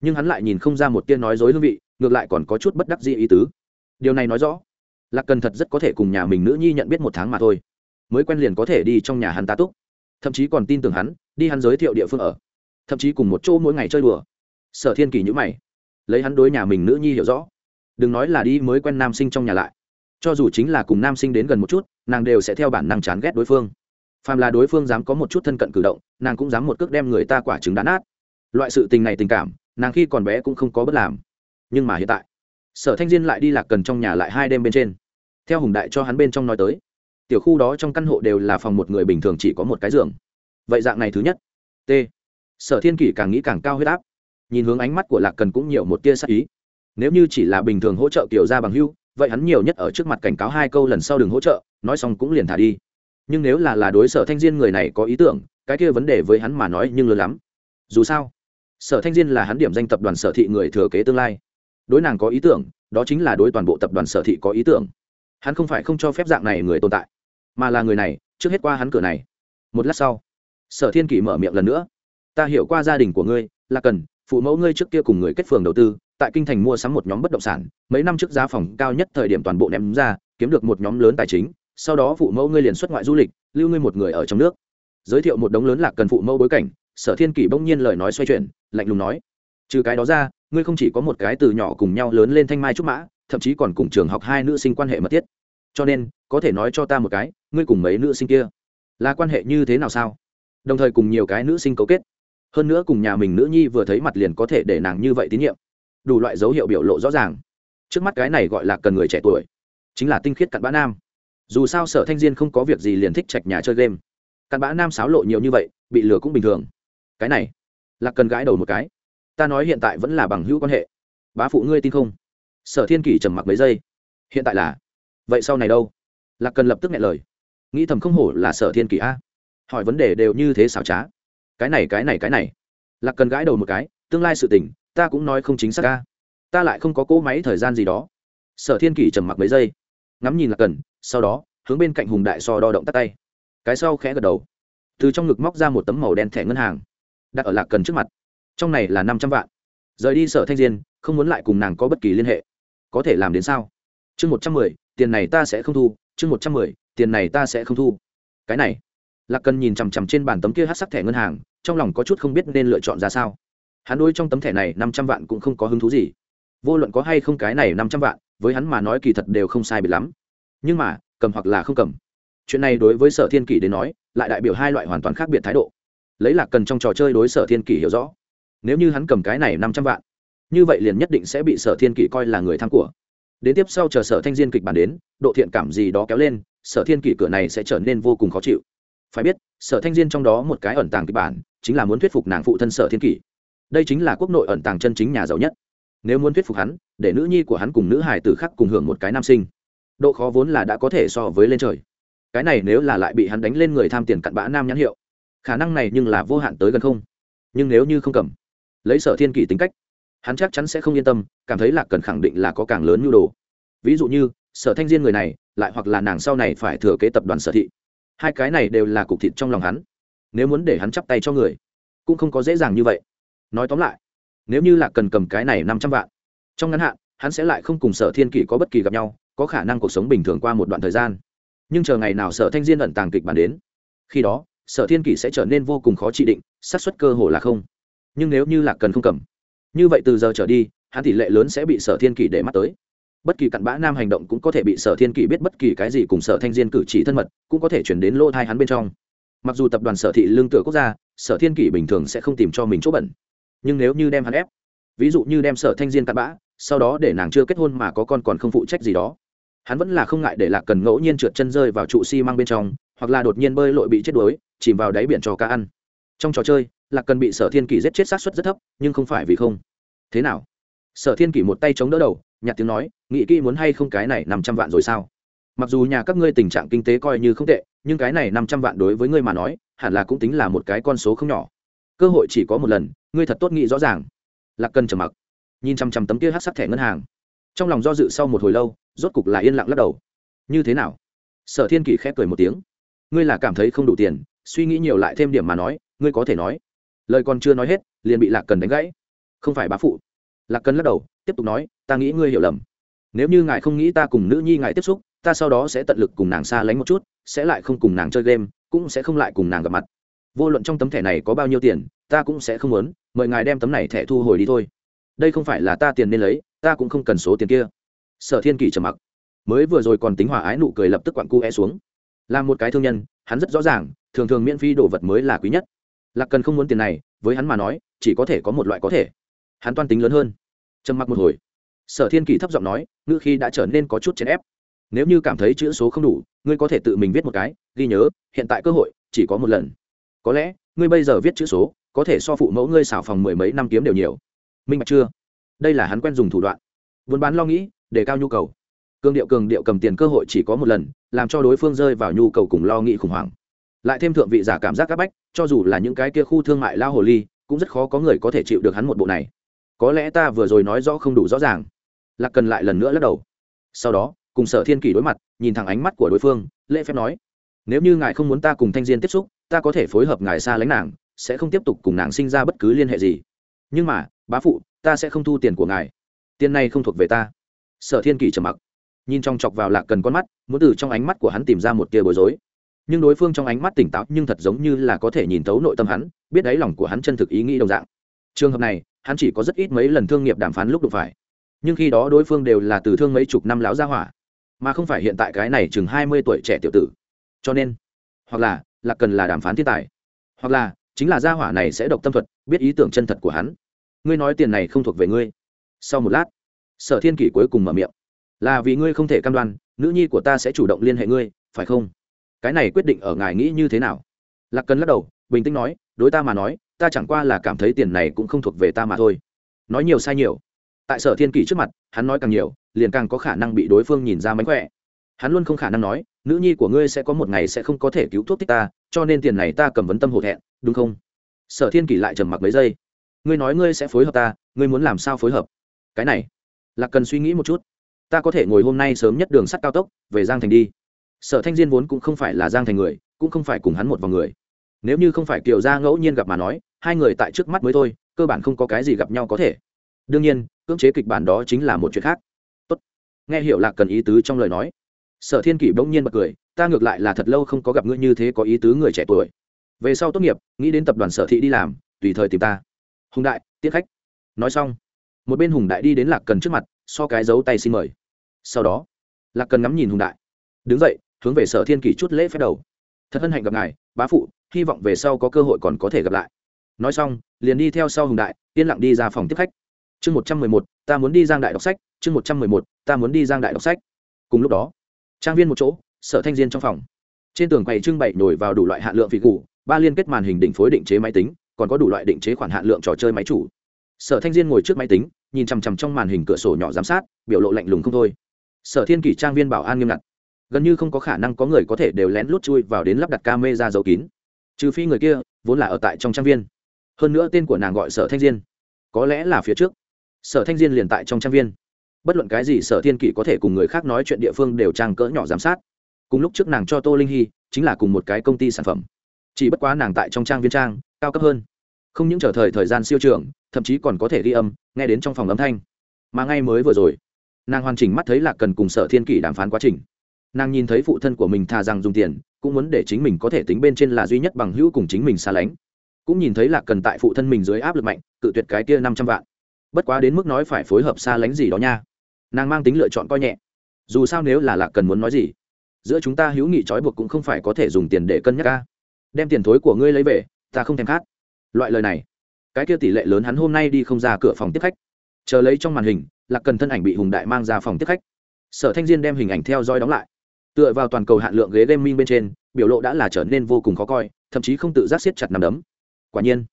S1: nhưng hắn lại nhìn không ra một tiên nói dối hương vị, ngược lại còn có chút bất đắc dĩ ý tứ. Điều này nói rõ, lạc cần thật rất có thể cùng nhà mình nữ nhi nhận biết một tháng mà thôi, mới quen liền có thể đi trong nhà hắn tá túc. Thậm chí còn tin tưởng hắn, đi hắn giới thiệu địa phương ở, thậm chí cùng một chỗ mỗi ngày chơi đùa. Sở thiên kỳ nhữ mày, lấy hắn đối nhà mình nữ nhi hiểu rõ. Đừng nói là đi mới quen nam sinh trong nhà lại, cho dù chính là cùng nam sinh đến gần một chút, nàng đều sẽ theo bản năng chán ghét đối phương. Phàm là đối phương dám có một chút thân cận cử động, nàng cũng dám một cước đem người ta quả trứng đá nát. Loại sự tình này tình cảm nàng khi còn bé cũng không có bất làm. Nhưng mà hiện tại, sở thanh diên lại đi lạc cần trong nhà lại hai đêm bên trên. Theo hùng đại cho hắn bên trong nói tới, tiểu khu đó trong căn hộ đều là phòng một người bình thường chỉ có một cái giường. Vậy dạng này thứ nhất. T. Sở thiên kỷ càng nghĩ càng cao huyết áp. Nhìn hướng ánh mắt của lạc cần cũng nhiều một tia sắc ý. Nếu như chỉ là bình thường hỗ trợ kiểu ra bằng hưu, vậy hắn nhiều nhất ở trước mặt cảnh cáo hai câu lần sau đừng hỗ trợ, nói xong cũng liền thả đi. Nhưng nếu là là đối sở thanh diên người này có ý tưởng, cái kia vấn đề với hắn mà nói nhưng lớn lắm. Dù sao sở thanh diên là hắn điểm danh tập đoàn sở thị người thừa kế tương lai. Đối nàng có ý tưởng, đó chính là đối toàn bộ tập đoàn sở thị có ý tưởng. Hắn không phải không cho phép dạng này người tồn tại, mà là người này, trước hết qua hắn cửa này. Một lát sau, sở thiên kỷ mở miệng lần nữa. Ta hiểu qua gia đình của ngươi, là cần, phụ mẫu ngươi trước kia cùng người kết phường đầu tư, tại kinh thành mua sắm một nhóm bất động sản, mấy năm trước giá phòng cao nhất thời điểm toàn bộ ném ra, kiếm được một nhóm lớn tài chính, sau đó phụ mẫu ngươi liền xuất ngoại du lịch, lưu ngươi một người ở trong nước. Giới thiệu một đống lớn lạc cần phụ mẫu bối cảnh sở thiên kỷ bỗng nhiên lời nói xoay chuyển, lạnh lùng nói, trừ cái đó ra, ngươi không chỉ có một cái từ nhỏ cùng nhau lớn lên thanh mai trúc mã, thậm chí còn cùng trường học hai nữ sinh quan hệ mật thiết. Cho nên, có thể nói cho ta một cái, ngươi cùng mấy nữ sinh kia là quan hệ như thế nào sao? Đồng thời cùng nhiều cái nữ sinh cấu kết. Hơn nữa cùng nhà mình nữ nhi vừa thấy mặt liền có thể để nàng như vậy tín nhiệm. Đủ loại dấu hiệu biểu lộ rõ ràng. Trước mắt cái này gọi là cần người trẻ tuổi, chính là tinh khiết cặn bã nam. Dù sao sở thanh diên không có việc gì liền thích chạch nhà chơi game. Cặn bã nam xáo lộ nhiều như vậy, bị lừa cũng bình thường cái này là cần gãi đầu một cái. Ta nói hiện tại vẫn là bằng hữu quan hệ. Bá phụ ngươi tin không? Sở thiên kỷ trầm mặc mấy giây. Hiện tại là? Vậy sau này đâu? Lạc cần lập tức nghe lời. Nghĩ thầm không hổ là sở thiên kỷ a. Hỏi vấn đề đều như thế xảo trá. Cái này cái này cái này. Lạc cần gãi đầu một cái. Tương lai sự tình, ta cũng nói không chính xác ca ta lại không có cỗ máy thời gian gì đó. Sở thiên kỷ trầm mặc mấy giây. Ngắm nhìn lạc cần, sau đó, hướng bên cạnh hùng đại so đo động tắt tay. Cái sau khẽ gật đầu. Từ trong ngực móc ra một tấm màu đen thẻ ngân hàng đặt ở lạc cần trước mặt. Trong này là năm trăm vạn. Rời đi sở thanh diên, không muốn lại cùng nàng có bất kỳ liên hệ. Có thể làm đến sao? Chương một trăm mười, tiền này ta sẽ không thu. Chương một trăm mười, tiền này ta sẽ không thu. Cái này. Lạc cần nhìn chằm chằm trên bàn tấm kia hát sắc thẻ ngân hàng, trong lòng có chút không biết nên lựa chọn ra sao. Hắn đôi trong tấm thẻ này năm trăm vạn cũng không có hứng thú gì. Vô luận có hay không cái này năm trăm vạn, với hắn mà nói kỳ thật đều không sai biệt lắm. Nhưng mà, cầm hoặc là không cầm. Chuyện này đối với sở thiên kỷ đến nói, lại đại biểu hai loại hoàn toàn khác biệt thái độ lấy lạc cần trong trò chơi đối sở thiên kỷ hiểu rõ. Nếu như hắn cầm cái này năm trăm vạn, như vậy liền nhất định sẽ bị sở thiên kỷ coi là người thắng của. Đến tiếp sau chờ sở thanh diên kịch bản đến, độ thiện cảm gì đó kéo lên, sở thiên kỷ cửa này sẽ trở nên vô cùng khó chịu. Phải biết, sở thanh diên trong đó một cái ẩn tàng kịch bản, chính là muốn thuyết phục nàng phụ thân sở thiên kỷ. Đây chính là quốc nội ẩn tàng chân chính nhà giàu nhất. Nếu muốn thuyết phục hắn, để nữ nhi của hắn cùng nữ hải tử khác cùng hưởng một cái nam sinh, độ khó vốn là đã có thể so với lên trời. Cái này nếu là lại bị hắn đánh lên người tham tiền cặn bã nam nhãn hiệu khả năng này nhưng là vô hạn tới gần không? Nhưng nếu như không cầm, lấy sở thiên kỷ tính cách, hắn chắc chắn sẽ không yên tâm, cảm thấy lạc cần khẳng định là có càng lớn nhu đồ. Ví dụ như, sở thanh diên người này, lại hoặc là nàng sau này phải thừa kế tập đoàn sở thị. Hai cái này đều là cục thịt trong lòng hắn. Nếu muốn để hắn chắp tay cho người, cũng không có dễ dàng như vậy. Nói tóm lại, nếu như là cần cầm cái này năm trăm vạn, trong ngắn hạn, hắn sẽ lại không cùng sở thiên kỷ có bất kỳ gặp nhau, có khả năng cuộc sống bình thường qua một đoạn thời gian. Nhưng chờ ngày nào sở thanh diên ẩn tàng kịch bản đến, khi đó sở thiên kỷ sẽ trở nên vô cùng khó trị định, xác suất cơ hồ là không. Nhưng nếu như lạc cần không cầm, như vậy từ giờ trở đi, hắn tỷ lệ lớn sẽ bị sở thiên kỷ để mắt tới. Bất kỳ cặn bã nam hành động cũng có thể bị sở thiên kỷ biết bất kỳ cái gì cùng sở thanh diên cử chỉ thân mật, cũng có thể chuyển đến lỗ thai hắn bên trong. Mặc dù tập đoàn sở thị lương tựa quốc gia, sở thiên kỷ bình thường sẽ không tìm cho mình chỗ bẩn. Nhưng nếu như đem hắn ép, ví dụ như đem sở thanh diên cặn bã, sau đó để nàng chưa kết hôn mà có con còn không phụ trách gì đó, hắn vẫn là không ngại để lạc cần ngẫu nhiên trượt chân rơi vào trụ xi、si、mang bên trong hoặc là đột nhiên bơi lội bị chết đuối, chìm vào đáy biển cho cá ăn. Trong trò chơi, lạc cần bị sở thiên kỷ giết chết sát xuất rất thấp, nhưng không phải vì không. Thế nào? Sở thiên kỷ một tay chống đỡ đầu, nhạt tiếng nói, nghị kỹ muốn hay không cái này năm trăm vạn rồi sao? Mặc dù nhà các ngươi tình trạng kinh tế coi như không tệ, nhưng cái này năm trăm vạn đối với ngươi mà nói, hẳn là cũng tính là một cái con số không nhỏ. Cơ hội chỉ có một lần, ngươi thật tốt nghĩ rõ ràng. Lạc cần trầm mặc, nhìn chăm chăm tấm kia hát sắc thẻ ngân hàng. Trong lòng do dự sau một hồi lâu, rốt cục là yên lặng lắc đầu. Như thế nào? Sở thiên kỷ khép cười một tiếng ngươi là cảm thấy không đủ tiền, suy nghĩ nhiều lại thêm điểm mà nói, ngươi có thể nói. Lời còn chưa nói hết, liền bị lạc cần đánh gãy. Không phải bá phụ. Lạc cần lắc đầu, tiếp tục nói, ta nghĩ ngươi hiểu lầm. Nếu như ngài không nghĩ ta cùng nữ nhi ngài tiếp xúc, ta sau đó sẽ tận lực cùng nàng xa lánh một chút, sẽ lại không cùng nàng chơi game, cũng sẽ không lại cùng nàng gặp mặt. Vô luận trong tấm thẻ này có bao nhiêu tiền, ta cũng sẽ không muốn, mời ngài đem tấm này thẻ thu hồi đi thôi. Đây không phải là ta tiền nên lấy, ta cũng không cần số tiền kia. Sở thiên kỷ trầm mặc. Mới vừa rồi còn tính hòa ái nụ cười lập tức quặn cu e xuống là một cái thương nhân, hắn rất rõ ràng, thường thường miễn phí đồ vật mới là quý nhất. Lạc cần không muốn tiền này, với hắn mà nói, chỉ có thể có một loại có thể. Hắn toan tính lớn hơn. Trầm mặc một hồi. Sở thiên kỳ thấp giọng nói, ngữ khi đã trở nên có chút chèn ép. Nếu như cảm thấy chữ số không đủ, ngươi có thể tự mình viết một cái, ghi nhớ, hiện tại cơ hội, chỉ có một lần. Có lẽ, ngươi bây giờ viết chữ số, có thể so phụ mẫu ngươi xảo phòng mười mấy năm kiếm đều nhiều. Minh bạch chưa? Đây là hắn quen dùng thủ đoạn. Buôn bán lo nghĩ, để cao nhu cầu cường điệu cường điệu cầm tiền cơ hội chỉ có một lần, làm cho đối phương rơi vào nhu cầu cùng lo nghĩ khủng hoảng. Lại thêm thượng vị giả cảm giác áp bách, cho dù là những cái kia khu thương mại lao hồ ly, cũng rất khó có người có thể chịu được hắn một bộ này. Có lẽ ta vừa rồi nói rõ không đủ rõ ràng. Lạc cần lại lần nữa lắc đầu. Sau đó, cùng sở thiên kỷ đối mặt, nhìn thẳng ánh mắt của đối phương, lễ phép nói, nếu như ngài không muốn ta cùng thanh diên tiếp xúc, ta có thể phối hợp ngài xa lánh nàng, sẽ không tiếp tục cùng nàng sinh ra bất cứ liên hệ gì. Nhưng mà, bá phụ, ta sẽ không thu tiền của ngài. Tiền này không thuộc về ta. Sở thiên kỷ trầm mặc nhìn trong chọc vào lạc cần con mắt, muốn từ trong ánh mắt của hắn tìm ra một tia bối rối. Nhưng đối phương trong ánh mắt tỉnh táo nhưng thật giống như là có thể nhìn thấu nội tâm hắn, biết đáy lòng của hắn chân thực ý nghĩ đồng dạng. Trường hợp này, hắn chỉ có rất ít mấy lần thương nghiệp đàm phán lúc đụng phải. Nhưng khi đó đối phương đều là từ thương mấy chục năm láo gia hỏa, mà không phải hiện tại cái này chừng hai mươi tuổi trẻ tiểu tử. Cho nên, hoặc là là cần là đàm phán thiên tài, hoặc là, chính là gia hỏa này sẽ độc tâm thuật, biết ý tưởng chân thật của hắn. Ngươi nói tiền này không thuộc về ngươi. Sau một lát, sở thiên kỷ cuối cùng mở miệng là vì ngươi không thể cam đoan, nữ nhi của ta sẽ chủ động liên hệ ngươi, phải không? Cái này quyết định ở ngài nghĩ như thế nào? Lạc cần lắc đầu, bình tĩnh nói, đối ta mà nói, ta chẳng qua là cảm thấy tiền này cũng không thuộc về ta mà thôi. Nói nhiều sai nhiều. Tại sở thiên kỷ trước mặt, hắn nói càng nhiều, liền càng có khả năng bị đối phương nhìn ra mánh khỏe. Hắn luôn không khả năng nói, nữ nhi của ngươi sẽ có một ngày sẽ không có thể cứu thuốc tích ta, cho nên tiền này ta cầm vấn tâm hổ thẹn, đúng không? Sở thiên kỷ lại trầm mặc mấy giây. Ngươi nói ngươi sẽ phối hợp ta, ngươi muốn làm sao phối hợp? Cái này là cần suy nghĩ một chút ta có thể ngồi hôm nay sớm nhất đường sắt cao tốc, về giang thành đi. Sở thanh diên vốn cũng không phải là giang thành người, cũng không phải cùng hắn một vòng người. Nếu như không phải kiều gia ngẫu nhiên gặp mà nói, hai người tại trước mắt mới thôi, cơ bản không có cái gì gặp nhau có thể. Đương nhiên, cưỡng chế kịch bản đó chính là một chuyện khác. Tốt. nghe hiểu lạc cần ý tứ trong lời nói. Sở thiên kỷ bỗng nhiên bật cười, ta ngược lại là thật lâu không có gặp ngươi như thế có ý tứ người trẻ tuổi. Về sau tốt nghiệp, nghĩ đến tập đoàn sở thị đi làm, tùy thời tìm ta. Hùng đại tiết khách. Nói xong, một bên hùng đại đi đến lạc cần trước mặt so cái dấu tay xin mời. Sau đó, lạc cần ngắm nhìn hùng đại. Đứng dậy, hướng về sở thiên kỷ chút lễ phép đầu. Thật hân hạnh gặp ngài, bá phụ, hy vọng về sau có cơ hội còn có thể gặp lại. Nói xong, liền đi theo sau hùng đại, yên lặng đi ra phòng tiếp khách. Chương một trăm mười một, ta muốn đi giang đại đọc sách. Chương một trăm mười một, ta muốn đi giang đại đọc sách. Cùng lúc đó, trang viên một chỗ, sở thanh diên trong phòng. Trên tường quầy trưng bày nổi vào đủ loại hạn lượng vị cụ ba liên kết màn hình định phối định chế máy tính, còn có đủ loại định chế khoản hạn lượng trò chơi máy chủ. Sở thanh diên ngồi trước máy tính nhìn chằm chằm trong màn hình cửa sổ nhỏ giám sát, biểu lộ lạnh lùng không thôi. Sở thiên kỷ trang viên bảo an nghiêm ngặt. Gần như không có khả năng có người có thể đều lén lút chui vào đến lắp đặt ca mê ra dấu kín. Trừ phi người kia vốn là ở tại trong trang viên. Hơn nữa tên của nàng gọi sở thanh diên. Có lẽ là phía trước. Sở thanh diên liền tại trong trang viên. Bất luận cái gì sở thiên kỷ có thể cùng người khác nói chuyện địa phương đều trang cỡ nhỏ giám sát. Cùng lúc trước nàng cho tô linh hy, chính là cùng một cái công ty sản phẩm. Chỉ bất quá nàng tại trong trang viên trang, cao cấp hơn không những trở thời thời gian siêu trường, thậm chí còn có thể ghi âm, nghe đến trong phòng âm thanh. Mà ngay mới vừa rồi, nàng hoàn chỉnh mắt thấy là cần cùng sở thiên kỷ đàm phán quá trình. Nàng nhìn thấy phụ thân của mình thà rằng dùng tiền, cũng muốn để chính mình có thể tính bên trên là duy nhất bằng hữu cùng chính mình xa lánh. Cũng nhìn thấy là cần tại phụ thân mình dưới áp lực mạnh, cự tuyệt cái kia năm trăm vạn. Bất quá đến mức nói phải phối hợp xa lánh gì đó nha. Nàng mang tính lựa chọn coi nhẹ. Dù sao nếu là lạc cần muốn nói gì, giữa chúng ta hữu nghị trói buộc cũng không phải có thể dùng tiền để cân nhắc ca đem tiền thối của ngươi lấy về, ta không thèm khát loại lời này, cái kia tỷ lệ lớn hắn hôm nay đi không ra cửa phòng tiếp khách. Chờ lấy trong màn hình, lạc cần thân ảnh bị hùng đại mang ra phòng tiếp khách. Sở thanh diên đem hình ảnh theo dõi đóng lại. Tựa vào toàn cầu hạn lượng ghế gaming bên trên, biểu lộ đã là trở nên vô cùng khó coi, thậm chí không tự giác siết chặt nằm đấm. Quả nhiên,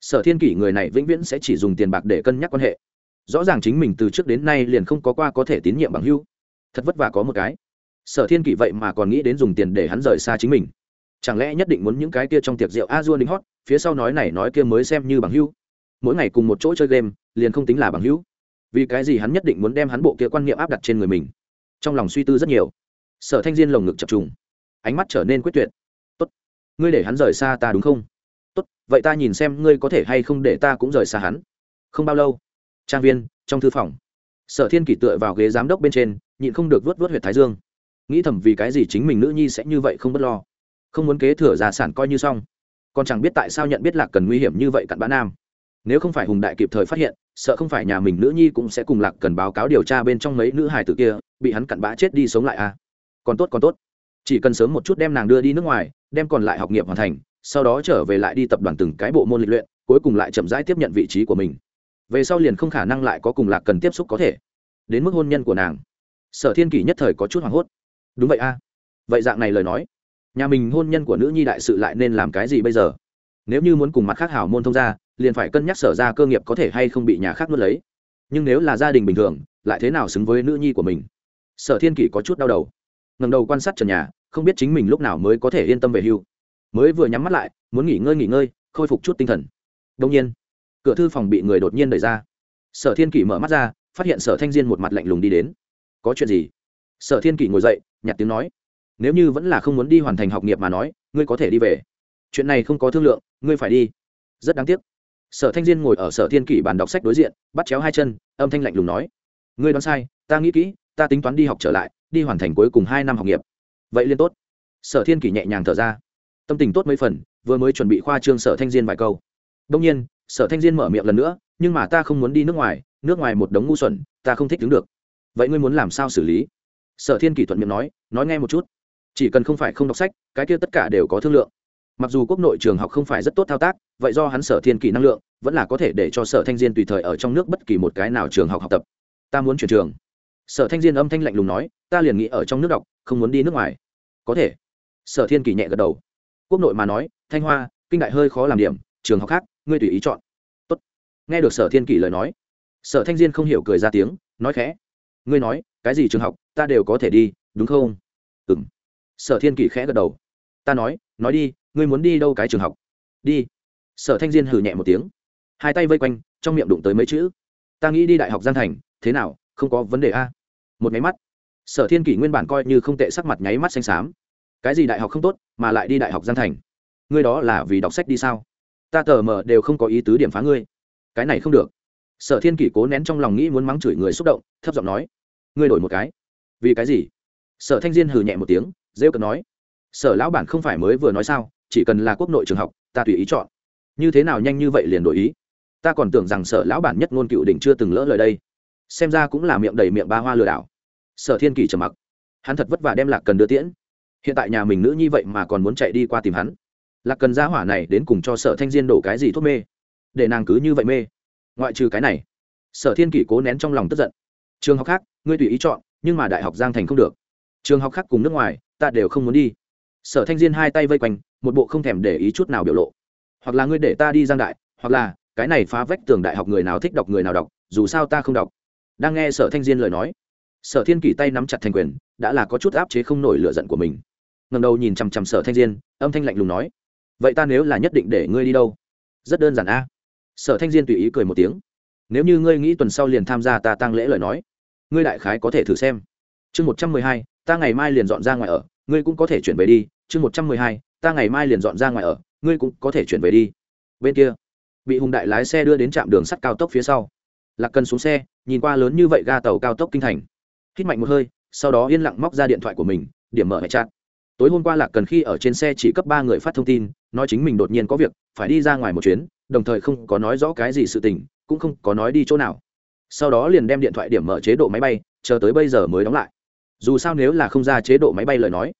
S1: sở thiên kỷ người này vĩnh viễn sẽ chỉ dùng tiền bạc để cân nhắc quan hệ. Rõ ràng chính mình từ trước đến nay liền không có qua có thể tín nhiệm bằng hưu thật vất vả có một cái. Sở thiên kỷ vậy mà còn nghĩ đến dùng tiền để hắn rời xa chính mình chẳng lẽ nhất định muốn những cái kia trong tiệc rượu a dua đính hót, phía sau nói này nói kia mới xem như bằng hữu? Mỗi ngày cùng một chỗ chơi game, liền không tính là bằng hữu. Vì cái gì hắn nhất định muốn đem hắn bộ kia quan niệm áp đặt trên người mình? Trong lòng suy tư rất nhiều. Sở thanh diên lồng ngực chập trùng. Ánh mắt trở nên quyết tuyệt. Tốt, ngươi để hắn rời xa ta đúng không? Tốt, vậy ta nhìn xem ngươi có thể hay không để ta cũng rời xa hắn. Không bao lâu. Trang viên, trong thư phòng. Sở thiên kỷ tựa vào ghế giám đốc bên trên, nhịn không được vớt vớt huyệt thái dương. Nghĩ thầm vì cái gì chính mình nữ nhi sẽ như vậy không b ấ t lo không muốn kế thừa gia sản coi như xong. Còn chẳng biết tại sao nhận biết lạc cần nguy hiểm như vậy cặn bã nam. Nếu không phải hùng đại kịp thời phát hiện, sợ không phải nhà mình nữ nhi cũng sẽ cùng lạc cần báo cáo điều tra bên trong mấy nữ hài tử kia, bị hắn cặn bã chết đi sống lại à. Còn tốt còn tốt. Chỉ cần sớm một chút đem nàng đưa đi nước ngoài, đem còn lại học nghiệp hoàn thành, sau đó trở về lại đi tập đoàn từng cái bộ môn lịch luyện, cuối cùng lại chậm rãi tiếp nhận vị trí của mình. Về sau liền không khả năng lại có cùng lạc cần tiếp xúc có thể. Đến mức hôn nhân của nàng. Sở thiên kỷ nhất thời có chút hoảng hốt. Đúng vậy a. À. vậy dạng này lời nói nhà mình hôn nhân của nữ nhi đại sự lại nên làm cái gì bây giờ? Nếu như muốn cùng mặt khác hảo môn thông ra liền phải cân nhắc sở ra cơ nghiệp có thể hay không bị nhà khác nuốt lấy. Nhưng nếu là gia đình bình thường, lại thế nào xứng với nữ nhi của mình? Sở thiên kỷ có chút đau đầu. Ngầm đầu quan sát trần nhà, không biết chính mình lúc nào mới có thể yên tâm về hưu. Mới vừa nhắm mắt lại, muốn nghỉ ngơi nghỉ ngơi, khôi phục chút tinh thần. Đông nhiên, cửa thư phòng bị người đột nhiên đẩy ra. Sở thiên kỷ mở mắt ra, phát hiện sở thanh diên một mặt lạnh lùng đi đến. Có chuyện gì? Sở thiên kỷ ngồi dậy, nhặt tiếng nói nếu như vẫn là không muốn đi hoàn thành học nghiệp mà nói, ngươi có thể đi về. Chuyện này không có thương lượng, ngươi phải đi. Rất đáng tiếc. Sở thanh diên ngồi ở sở thiên kỷ bàn đọc sách đối diện, bắt chéo hai chân, âm thanh lạnh lùng nói. Ngươi đoán sai, ta nghĩ kỹ, ta tính toán đi học trở lại, đi hoàn thành cuối cùng hai năm học nghiệp. Vậy liên tốt. Sở thiên kỷ nhẹ nhàng thở ra. Tâm tình tốt mấy phần, vừa mới chuẩn bị khoa trương sở thanh diên vài câu. Đông nhiên, sở thanh diên mở miệng lần nữa, nhưng mà ta không muốn đi nước ngoài nước ngoài một đống ngu xuẩn, ta không thích đứng được. Vậy ngươi muốn làm sao xử lý? Sở thiên kỷ thuận miệng nói nói nghe một chút chỉ cần không phải không đọc sách, cái kia tất cả đều có thương lượng. Mặc dù quốc nội trường học không phải rất tốt thao tác, vậy do hắn sở thiên kỷ năng lượng, vẫn là có thể để cho sở thanh diên tùy thời ở trong nước bất kỳ một cái nào trường học học tập. Ta muốn chuyển trường. Sở thanh diên âm thanh lạnh lùng nói, ta liền nghĩ ở trong nước đọc, không muốn đi nước ngoài. Có thể. Sở thiên kỷ nhẹ gật đầu. Quốc nội mà nói, thanh hoa, kinh đại hơi khó làm điểm, trường học khác, ngươi tùy ý chọn. Tốt. nghe được sở thiên kỷ lời nói, sở thanh diên không hiểu cười ra tiếng, nói khẽ. Ngươi nói, cái gì trường học, ta đều có thể đi, đúng không? Ừ m sở thiên kỷ khẽ gật đầu. Ta nói nói đi, ngươi muốn đi đâu cái trường học? Đi. Sở thanh diên hừ nhẹ một tiếng. Hai tay vây quanh, trong miệng đụng tới mấy chữ. Ta nghĩ đi đại học giang thành, thế nào, không có vấn đề a? Một máy mắt. Sở thiên kỷ nguyên bản coi như không tệ, sắc mặt nháy mắt xanh xám. Cái gì đại học không tốt, mà lại đi đại học giang thành? Ngươi đó là vì đọc sách đi sao? Ta tờ mờ đều không có ý tứ điểm phá ngươi. Cái này không được. Sở thiên kỷ cố nén trong lòng nghĩ muốn mắng chửi người xúc động, thấp giọng nói. Ngươi đổi một cái. Vì cái gì? Sở thanh diên hừ nhẹ một tiếng rêu cần nói, sở lão bản không phải mới vừa nói sao, chỉ cần là quốc nội trường học, ta tùy ý chọn. Như thế nào nhanh như vậy liền đổi ý? Ta còn tưởng rằng sở lão bản nhất ngôn cựu đỉnh chưa từng lỡ lời đây. Xem ra cũng là miệng đầy miệng ba hoa lừa đảo. Sở thiên kỳ trầm mặc. Hắn thật vất vả đem lạc cần đưa tiễn. Hiện tại nhà mình nữ như vậy mà còn muốn chạy đi qua tìm hắn. Lạc cần ra hỏa này đến cùng cho sở thanh diên đổ cái gì thuốc mê? Để nàng cứ như vậy mê. Ngoại trừ cái này, sở thiên kỷ cố nén trong lòng tức giận. Trường học khác, ngươi tùy ý chọn, nhưng mà đại học giang thành không được. Trường học khác cùng nước ngoài ta đều không muốn đi. Sở thanh diên hai tay vây quanh, một bộ không thèm để ý chút nào biểu lộ. Hoặc là ngươi để ta đi giang đại, hoặc là, cái này phá vách tường đại học người nào thích đọc người nào đọc, dù sao ta không đọc. Đang nghe sở thanh diên lời nói, sở thiên kỷ tay nắm chặt thành quyền, đã là có chút áp chế không nổi lựa giận của mình. Ngầm đầu nhìn chằm chằm sở thanh diên, âm thanh lạnh lùng nói, vậy ta nếu là nhất định để ngươi đi đâu? Rất đơn giản a. Sở thanh diên tùy ý cười một tiếng, nếu như ngươi nghĩ tuần sau liền tham gia ta tăng lễ lời nói, ngươi đại khái có thể thử xem. Chương một trăm mười hai, ta ngày mai liền dọn ra ngoài ở ngươi cũng có thể chuyển về đi, chương một trăm mười hai, ta ngày mai liền dọn ra ngoài ở, ngươi cũng có thể chuyển về đi. Bên kia, bị hùng đại lái xe đưa đến trạm đường sắt cao tốc phía sau. Lạc cần xuống xe, nhìn qua lớn như vậy ga tàu cao tốc kinh thành. Hít mạnh một hơi, sau đó yên lặng móc ra điện thoại của mình, điểm mở hệ chặt tối hôm qua lạc cần khi ở trên xe chỉ cấp ba người phát thông tin, nói chính mình đột nhiên có việc, phải đi ra ngoài một chuyến, đồng thời không có nói rõ cái gì sự tình, cũng không có nói đi chỗ nào. Sau đó liền đem điện thoại điểm mở chế độ máy bay, chờ tới bây giờ mới đóng lại. Dù sao nếu là không ra chế độ máy bay lời nói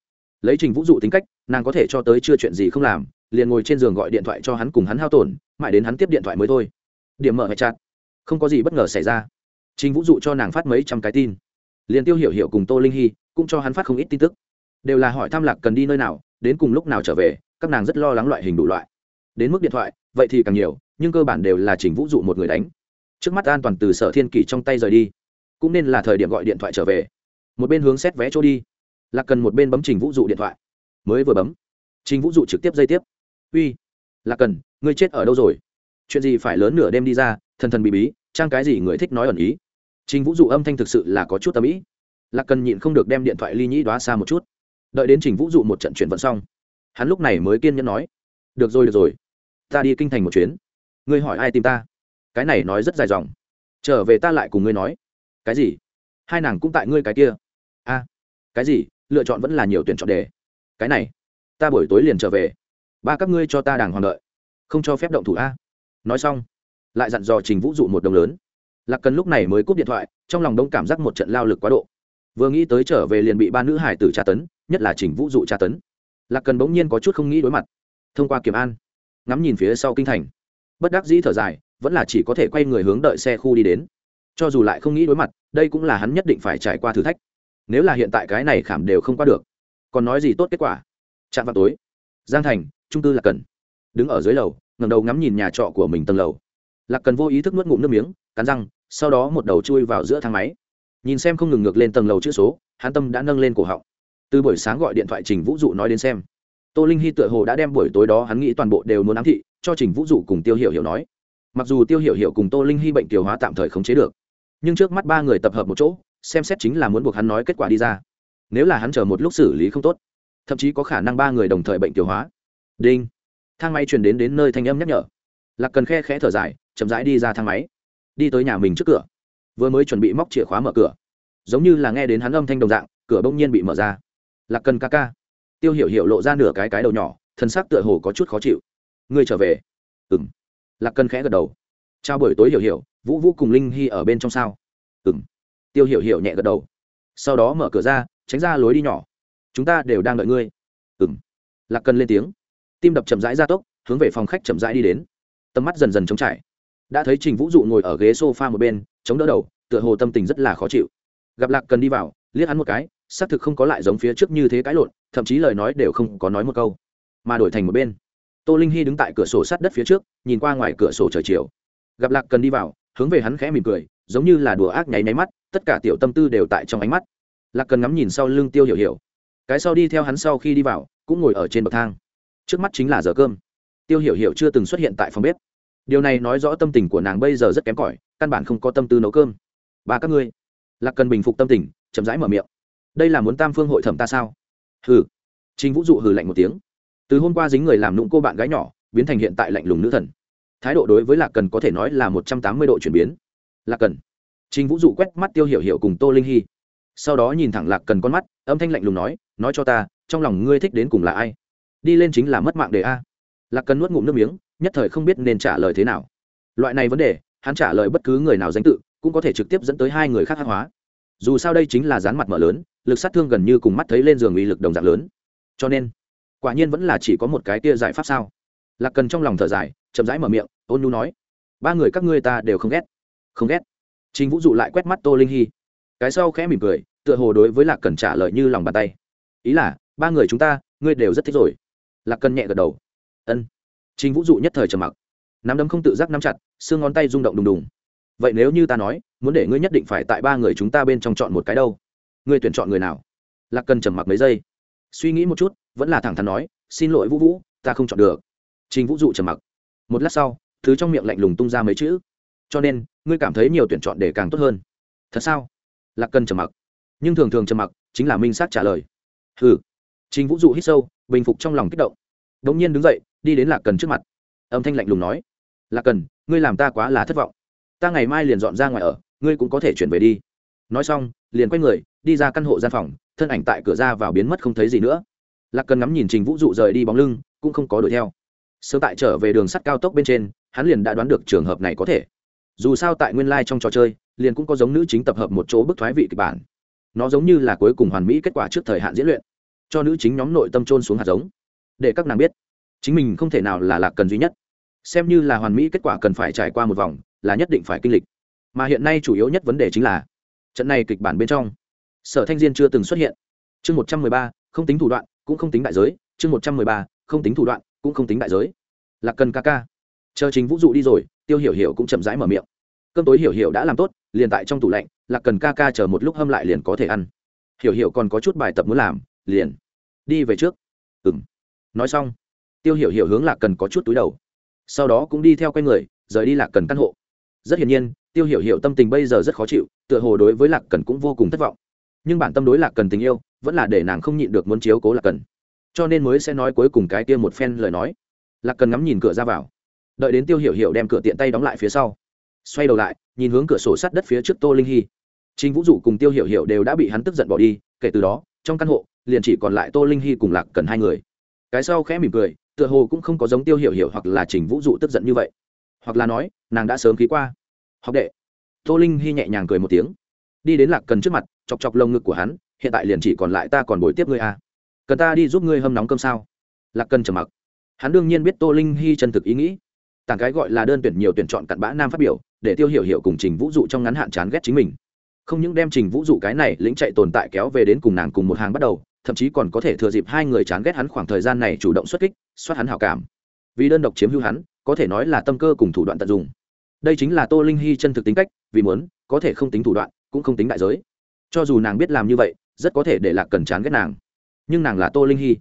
S1: lấy trình vũ dụ tính cách, nàng có thể cho tới chưa chuyện gì không làm, liền ngồi trên giường gọi điện thoại cho hắn cùng hắn hao tổn, mãi đến hắn tiếp điện thoại mới thôi. Điểm mở hệ chặt không có gì bất ngờ xảy ra. Trình vũ dụ cho nàng phát mấy trăm cái tin. Liền tiêu hiểu hiểu cùng tô linh hy cũng cho hắn phát không ít tin tức. Đều là hỏi tham lạc cần đi nơi nào, đến cùng lúc nào trở về, các nàng rất lo lắng loại hình đủ loại. Đến mức điện thoại, vậy thì càng nhiều, nhưng cơ bản đều là trình vũ dụ một người đánh. Trước mắt an toàn từ sở thiên kỷ trong tay rời đi. Cũng nên là thời điểm gọi điện thoại trở về. Một bên hướng xét vé chỗ đi lạc cần một bên bấm trình vũ dụ điện thoại. Mới vừa bấm, trình vũ dụ trực tiếp dây tiếp. Uy, lạc cần, ngươi chết ở đâu rồi? Chuyện gì phải lớn nửa đêm đi ra, thần thần bị bí, trang cái gì người thích nói ẩn ý? Trình vũ dụ âm thanh thực sự là có chút tâm ý. Lạc cần nhịn không được đem điện thoại ly nhĩ đoá xa một chút. Đợi đến trình vũ dụ một trận chuyển vận xong, hắn lúc này mới kiên nhẫn nói, được rồi được rồi, ta đi kinh thành một chuyến. Ngươi hỏi ai tìm ta? Cái này nói rất dài dòng. Trở về ta lại cùng ngươi nói. Cái gì? Hai nàng cũng tại ngươi cái kia. A, cái gì? Lựa chọn vẫn là nhiều tuyển chọn đề. Cái này, ta buổi tối liền trở về. Ba các ngươi cho ta đàng hoàng đợi. Không cho phép động thủ a. Nói xong, lại dặn dò trình vũ dụ một đồng lớn. Lạc cần lúc này mới cúp điện thoại, trong lòng đông cảm giác một trận lao lực quá độ. Vừa nghĩ tới trở về liền bị ba nữ hải tử tra tấn, nhất là trình vũ dụ tra tấn. Lạc cần bỗng nhiên có chút không nghĩ đối mặt. Thông qua kiểm an, ngắm nhìn phía sau kinh thành. Bất đắc dĩ thở dài, vẫn là chỉ có thể quay người hướng đợi xe khu đi đến. Cho dù lại không nghĩ đối mặt, đây cũng là hắn nhất định phải trải qua thử thách nếu là hiện tại cái này khảm đều không qua được, còn nói gì tốt kết quả? Chạm vào tối, giang thành, trung cư là cần đứng ở dưới lầu ngầm đầu ngắm nhìn nhà trọ của mình tầng lầu. Lạc cần vô ý thức nuốt ngụm nước miếng, cắn răng, sau đó một đầu chui vào giữa thang máy. Nhìn xem không ngừng ngược lên tầng lầu chữ số Hán tâm đã nâng lên cổ họng. Từ buổi sáng gọi điện thoại trình vũ dụ nói đến xem. Tô linh hy tựa hồ đã đem buổi tối đó hắn nghĩ toàn bộ đều muốn ám thị, cho trình vũ dụ cùng tiêu hiểu hiểu nói. Mặc dù tiêu hiểu hiểu cùng tô linh hy bệnh tiêu hóa tạm thời khống chế được, nhưng trước mắt ba người tập hợp một chỗ xem xét chính là muốn buộc hắn nói kết quả đi ra. Nếu là hắn chờ một lúc xử lý không tốt, thậm chí có khả năng ba người đồng thời bệnh tiêu hóa. Đinh. Thang máy truyền đến đến nơi thanh âm nhắc nhở. Lạc cần khe khẽ thở dài, chậm rãi đi ra thang máy. Đi tới nhà mình trước cửa. Vừa mới chuẩn bị móc chìa khóa mở cửa. Giống như là nghe đến hắn âm thanh đồng dạng, cửa bỗng nhiên bị mở ra. Lạc cần ca ca. Tiêu hiểu hiểu lộ ra nửa cái cái đầu nhỏ, thân xác tựa hồ có chút khó chịu. Ngươi trở về. Ừng lạc cần khẽ gật đầu. Trao buổi tối, hiểu hiểu. Vũ vũ cùng linh hy ở bên trong sao? Tiêu hiểu hiểu nhẹ gật đầu. Sau đó mở cửa ra, tránh ra lối đi nhỏ. Chúng ta đều đang đợi ngươi. Ừng lạc cần lên tiếng. Tim đập chậm rãi ra tốc, hướng về phòng khách chậm rãi đi đến. Tầm mắt dần dần trống trải. Đã thấy trình vũ dụ ngồi ở ghế s o f a một bên, chống đỡ đầu, tựa hồ tâm tình rất là khó chịu. Gặp lạc cần đi vào, liếc hắn một cái, xác thực không có lại giống phía trước như thế cãi lộn, thậm chí lời nói đều không có nói một câu. Mà đổi thành một bên, tô linh hy đứng tại cửa sổ sát đất phía trước, nhìn qua ngoài cửa sổ trời chiều. Gặp lạc cần đi vào, hướng về hắn khẽ mỉm cười, giống như là đùa ác nháy máy mắt tất cả tiểu tâm tư đều tại trong ánh mắt. Lạc cần ngắm nhìn sau lưng tiêu hiểu hiểu. Cái sau đi theo hắn sau khi đi vào, cũng ngồi ở trên bậc thang. Trước mắt chính là giờ cơm. Tiêu hiểu hiểu chưa từng xuất hiện tại phòng bếp. Điều này nói rõ tâm tình của nàng bây giờ rất kém cỏi, căn bản không có tâm tư nấu cơm. Ba các ngươi. Lạc cần bình phục tâm tình, chậm rãi mở miệng. Đây là muốn tam phương hội thẩm ta sao? Hừ. Trình vũ dụ hừ lạnh một tiếng. Từ hôm qua dính người làm nũng cô bạn gái nhỏ, biến thành hiện tại lạnh lùng nữ thần. Thái độ đối với lạc cần có thể nói là một trăm tám mươi độ chuyển biến. Lạc cần trình vũ dụ quét mắt tiêu hiểu hiểu cùng tô linh Hi, sau đó nhìn thẳng lạc cần con mắt âm thanh lạnh lùng nói nói cho ta trong lòng ngươi thích đến cùng là ai? Đi lên chính là mất mạng đề a. Lạc cần nuốt ngụm nước miếng nhất thời không biết nên trả lời thế nào. Loại này vấn đề hắn trả lời bất cứ người nào danh tự cũng có thể trực tiếp dẫn tới hai người khác hát hóa. Dù sao đây chính là dán mặt mở lớn lực sát thương gần như cùng mắt thấy lên giường uy lực đồng dạng lớn. Cho nên quả nhiên vẫn là chỉ có một cái kia giải pháp sao? Lạc cần trong lòng thở dài chậm rãi mở miệng ôn nhu nói ba người các ngươi ta đều không ghét. Không ghét? Trình vũ dụ lại quét mắt tô linh Hi. cái sau khẽ mỉm cười, tựa hồ đối với lạc cần trả lời như lòng bàn tay. Ý là, ba người chúng ta, ngươi đều rất thích rồi. Lạc cần nhẹ gật đầu. Ân. Trình vũ dụ nhất thời trầm mặc. Nắm đấm không tự giác nắm chặt, xương ngón tay rung động đùng đùng. Vậy nếu như ta nói, muốn để ngươi nhất định phải tại ba người chúng ta bên trong chọn một cái đâu? Ngươi tuyển chọn người nào? Lạc cần trầm mặc mấy giây. Suy nghĩ một chút, vẫn là thẳng thắn nói, xin lỗi vũ vũ, ta không chọn được. Trình vũ dụ trầm mặc. Một lát sau, thứ trong miệng lạnh lùng tung ra mấy chữ cho nên, ngươi cảm thấy nhiều tuyển chọn để càng tốt hơn. Thật sao? Lạc cần trầm mặc. Nhưng thường thường trầm mặc chính là minh sát trả lời. Ừ trình vũ dụ hít sâu, bình phục trong lòng kích động. Đ ỗ n g nhiên đứng dậy, đi đến lạc cần trước mặt. Âm thanh lạnh lùng nói. Lạc cần ngươi làm ta quá là thất vọng. Ta ngày mai liền dọn ra ngoài ở, ngươi cũng có thể chuyển về đi. Nói xong, liền quay người, đi ra căn hộ gian phòng, thân ảnh tại cửa ra vào biến mất không thấy gì nữa. Lạc cần ngắm nhìn trình vũ dụ rời đi bóng lưng, cũng không có đuổi theo. Sớm tại trở về đường sắt cao tốc bên trên, hắn liền đã đoán được trường hợp này có thể dù sao tại nguyên lai trong trò chơi, liền cũng có giống nữ chính tập hợp một chỗ bức thoái vị kịch bản. Nó giống như là cuối cùng hoàn mỹ kết quả trước thời hạn diễn luyện, cho nữ chính nhóm nội tâm trôn xuống hạt giống. Để các nàng biết, chính mình không thể nào là lạc cần duy nhất. Xem như là hoàn mỹ kết quả cần phải trải qua một vòng, là nhất định phải kinh lịch. Mà hiện nay chủ yếu nhất vấn đề chính là, trận này kịch bản bên trong, sở thanh diên chưa từng xuất hiện. Chương một trăm mười ba, không tính thủ đoạn, cũng không tính đại giới. Chương một trăm mười ba, không tính thủ đoạn, cũng không tính đại giới. Lạc cần ca ca. Chờ chính vũ dụ đi rồi, tiêu hiểu hiểu cũng chậm rãi mở miệng cơm tối hiểu hiểu đã làm tốt, liền tại trong tủ lạnh, lạc cần ca ca chờ một lúc hâm lại liền có thể ăn. Hiểu hiểu còn có chút bài tập muốn làm, liền đi về trước. Ừ m nói xong, tiêu hiểu hiểu hướng lạc cần có chút túi đầu. Sau đó cũng đi theo quay người, rời đi lạc cần căn hộ. Rất hiển nhiên, tiêu hiểu hiểu tâm tình bây giờ rất khó chịu, tựa hồ đối với lạc cần cũng vô cùng thất vọng. Nhưng bản tâm đối lạc cần tình yêu, vẫn là để nàng không nhịn được muốn chiếu cố lạc cần. Cho nên mới sẽ nói cuối cùng cái kia một phen lời nói. Lạc cần ngắm nhìn cửa ra vào. Đợi đến tiêu hiểu hiểu đem cửa tiện tay đóng lại phía sau xoay đầu lại nhìn hướng cửa sổ sắt đất phía trước tô linh hy Trình Vũ Dụ cùng Tiêu Hiểu Hiểu đều đã bị hắn tức giận bỏ đi, kể từ đó, trong căn hộ liền chỉ còn lại Tô Linh Hy cùng Lạc Cần hai người. Cái sau khẽ mỉm cười, tựa hồ cũng không có giống Tiêu Hiểu Hiểu hoặc là Trình Vũ Dụ tức giận như vậy, hoặc là nói, nàng đã sớm ký qua. Học đệ. Tô Linh Hy nhẹ nhàng cười một tiếng, đi đến Lạc Cần trước mặt, chọc chọc lông ngực của hắn, hiện tại liền chỉ còn lại ta còn bồi tiếp ngươi à? Cần ta đi giúp ngươi hâm nóng cơm sao? Lạc Cần trầm mặc. Hắn đương nhiên biết Tô Linh Hy chân thực ý nghĩ. Tảng cái gọi là đơn tuyển nhiều tuyển chọn cặn bã nam phát biểu, để Tiêu Hiểu Hiểu cùng Trình Vũ Dụ trong ngắn hạn chán ghét chính mình. Không những đem trình vũ dụ cái này lĩnh chạy tồn tại kéo về đến cùng nàng cùng một hàng bắt đầu thậm chí còn có thể thừa dịp hai người chán ghét hắn khoảng thời gian này chủ động xuất kích xoát hắn hảo cảm. Vì đơn độc chiếm hữu hắn có thể nói là tâm cơ cùng thủ đoạn tận dụng. Đây chính là tô linh hy chân thực tính cách vì muốn có thể không tính thủ đoạn cũng không tính đại giới. Cho dù nàng biết làm như vậy rất có thể để lạc cần chán ghét nàng. Nhưng nàng là tô linh hy.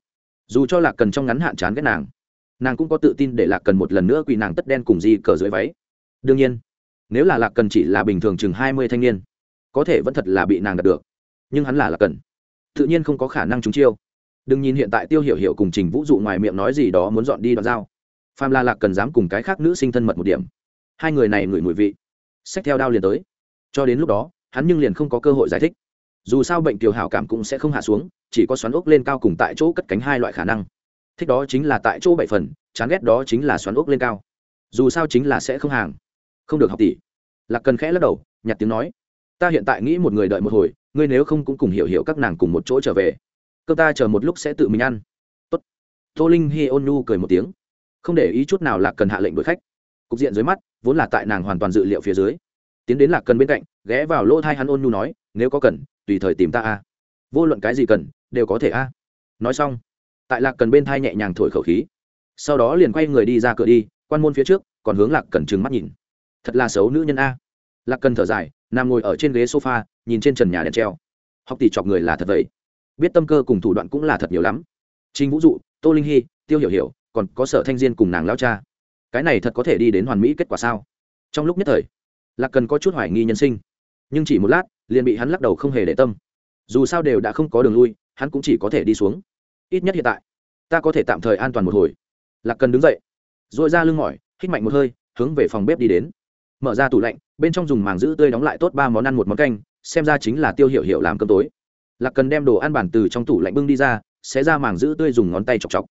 S1: Dù cho lạc cần trong ngắn hạn chán ghét nàng nàng cũng có tự tin để lạc cần một lần nữa quỳ nàng tất đen cùng di cờ dưới váy. Đương nhiên, nếu là lạc cần chỉ là bình thường chừng hai mươi thanh niên, có thể vẫn thật là bị nàng đạt được. Nhưng hắn là lạc cần, tự nhiên không có khả năng trúng chiêu. Đừng nhìn hiện tại tiêu hiểu hiểu cùng trình vũ dụ ngoài miệng nói gì đó muốn dọn đi đoạn dao pham la lạc cần dám cùng cái khác nữ sinh thân mật một điểm, hai người này ngửi mùi vị, xách theo đao liền tới. Cho đến lúc đó, hắn nhưng liền không có cơ hội giải thích. Dù sao bệnh tiểu hảo cảm cũng sẽ không hạ xuống, chỉ có xoắn ốc lên cao cùng tại chỗ cất cánh hai loại khả năng thích đó chính là tại chỗ bảy phần, chán ghét đó chính là xoắn ốc lên cao. Dù sao chính là sẽ không hàng. Không được học tỷ. Lạc cần khẽ lắc đầu, nhặt tiếng nói. Ta hiện tại nghĩ một người đợi một hồi, ngươi nếu không cũng cùng hiểu hiểu các nàng cùng một chỗ trở về. Cơ ta chờ một lúc sẽ tự mình ăn. Tốt. tô linh hi ôn nu cười một tiếng. Không để ý chút nào lạc cần hạ lệnh đuổi khách. Cục diện dưới mắt, vốn là tại nàng hoàn toàn dự liệu phía dưới. Tiến đến lạc cần bên cạnh, ghé vào lỗ thai hắn ôn nu nói, nếu có cần, tùy thời tìm ta a. Vô luận cái gì cần, đều có thể a. Nói xong tại lạc cần bên thai nhẹ nhàng thổi khẩu khí sau đó liền quay người đi ra cửa đi quan môn phía trước còn hướng lạc cần trừng mắt nhìn thật là xấu nữ nhân a lạc cần thở dài nằm ngồi ở trên ghế sofa nhìn trên trần nhà đèn treo học tỷ chọc người là thật vậy biết tâm cơ cùng thủ đoạn cũng là thật nhiều lắm trinh vũ dụ tô linh hy tiêu hiểu hiểu còn có sở thanh diên cùng nàng lao cha cái này thật có thể đi đến hoàn mỹ kết quả sao trong lúc nhất thời lạc cần có chút hoài nghi nhân sinh nhưng chỉ một lát liền bị hắn lắc đầu không hề để tâm dù sao đều đã không có đường lui hắn cũng chỉ có thể đi xuống ít nhất hiện tại, ta có thể tạm thời an toàn một hồi. Lạc cần đứng dậy r ồ i ra lưng mỏi, hít mạnh một hơi, hướng về phòng bếp đi đến. Mở ra tủ lạnh, bên trong dùng màng giữ tươi đóng lại tốt ba món ăn, một món canh, xem ra chính là tiêu hiệu hiệu làm cơm tối. Lạc cần đem đồ ăn bản từ trong tủ lạnh bưng đi ra sẽ ra màng giữ tươi dùng ngón tay chọc chọc.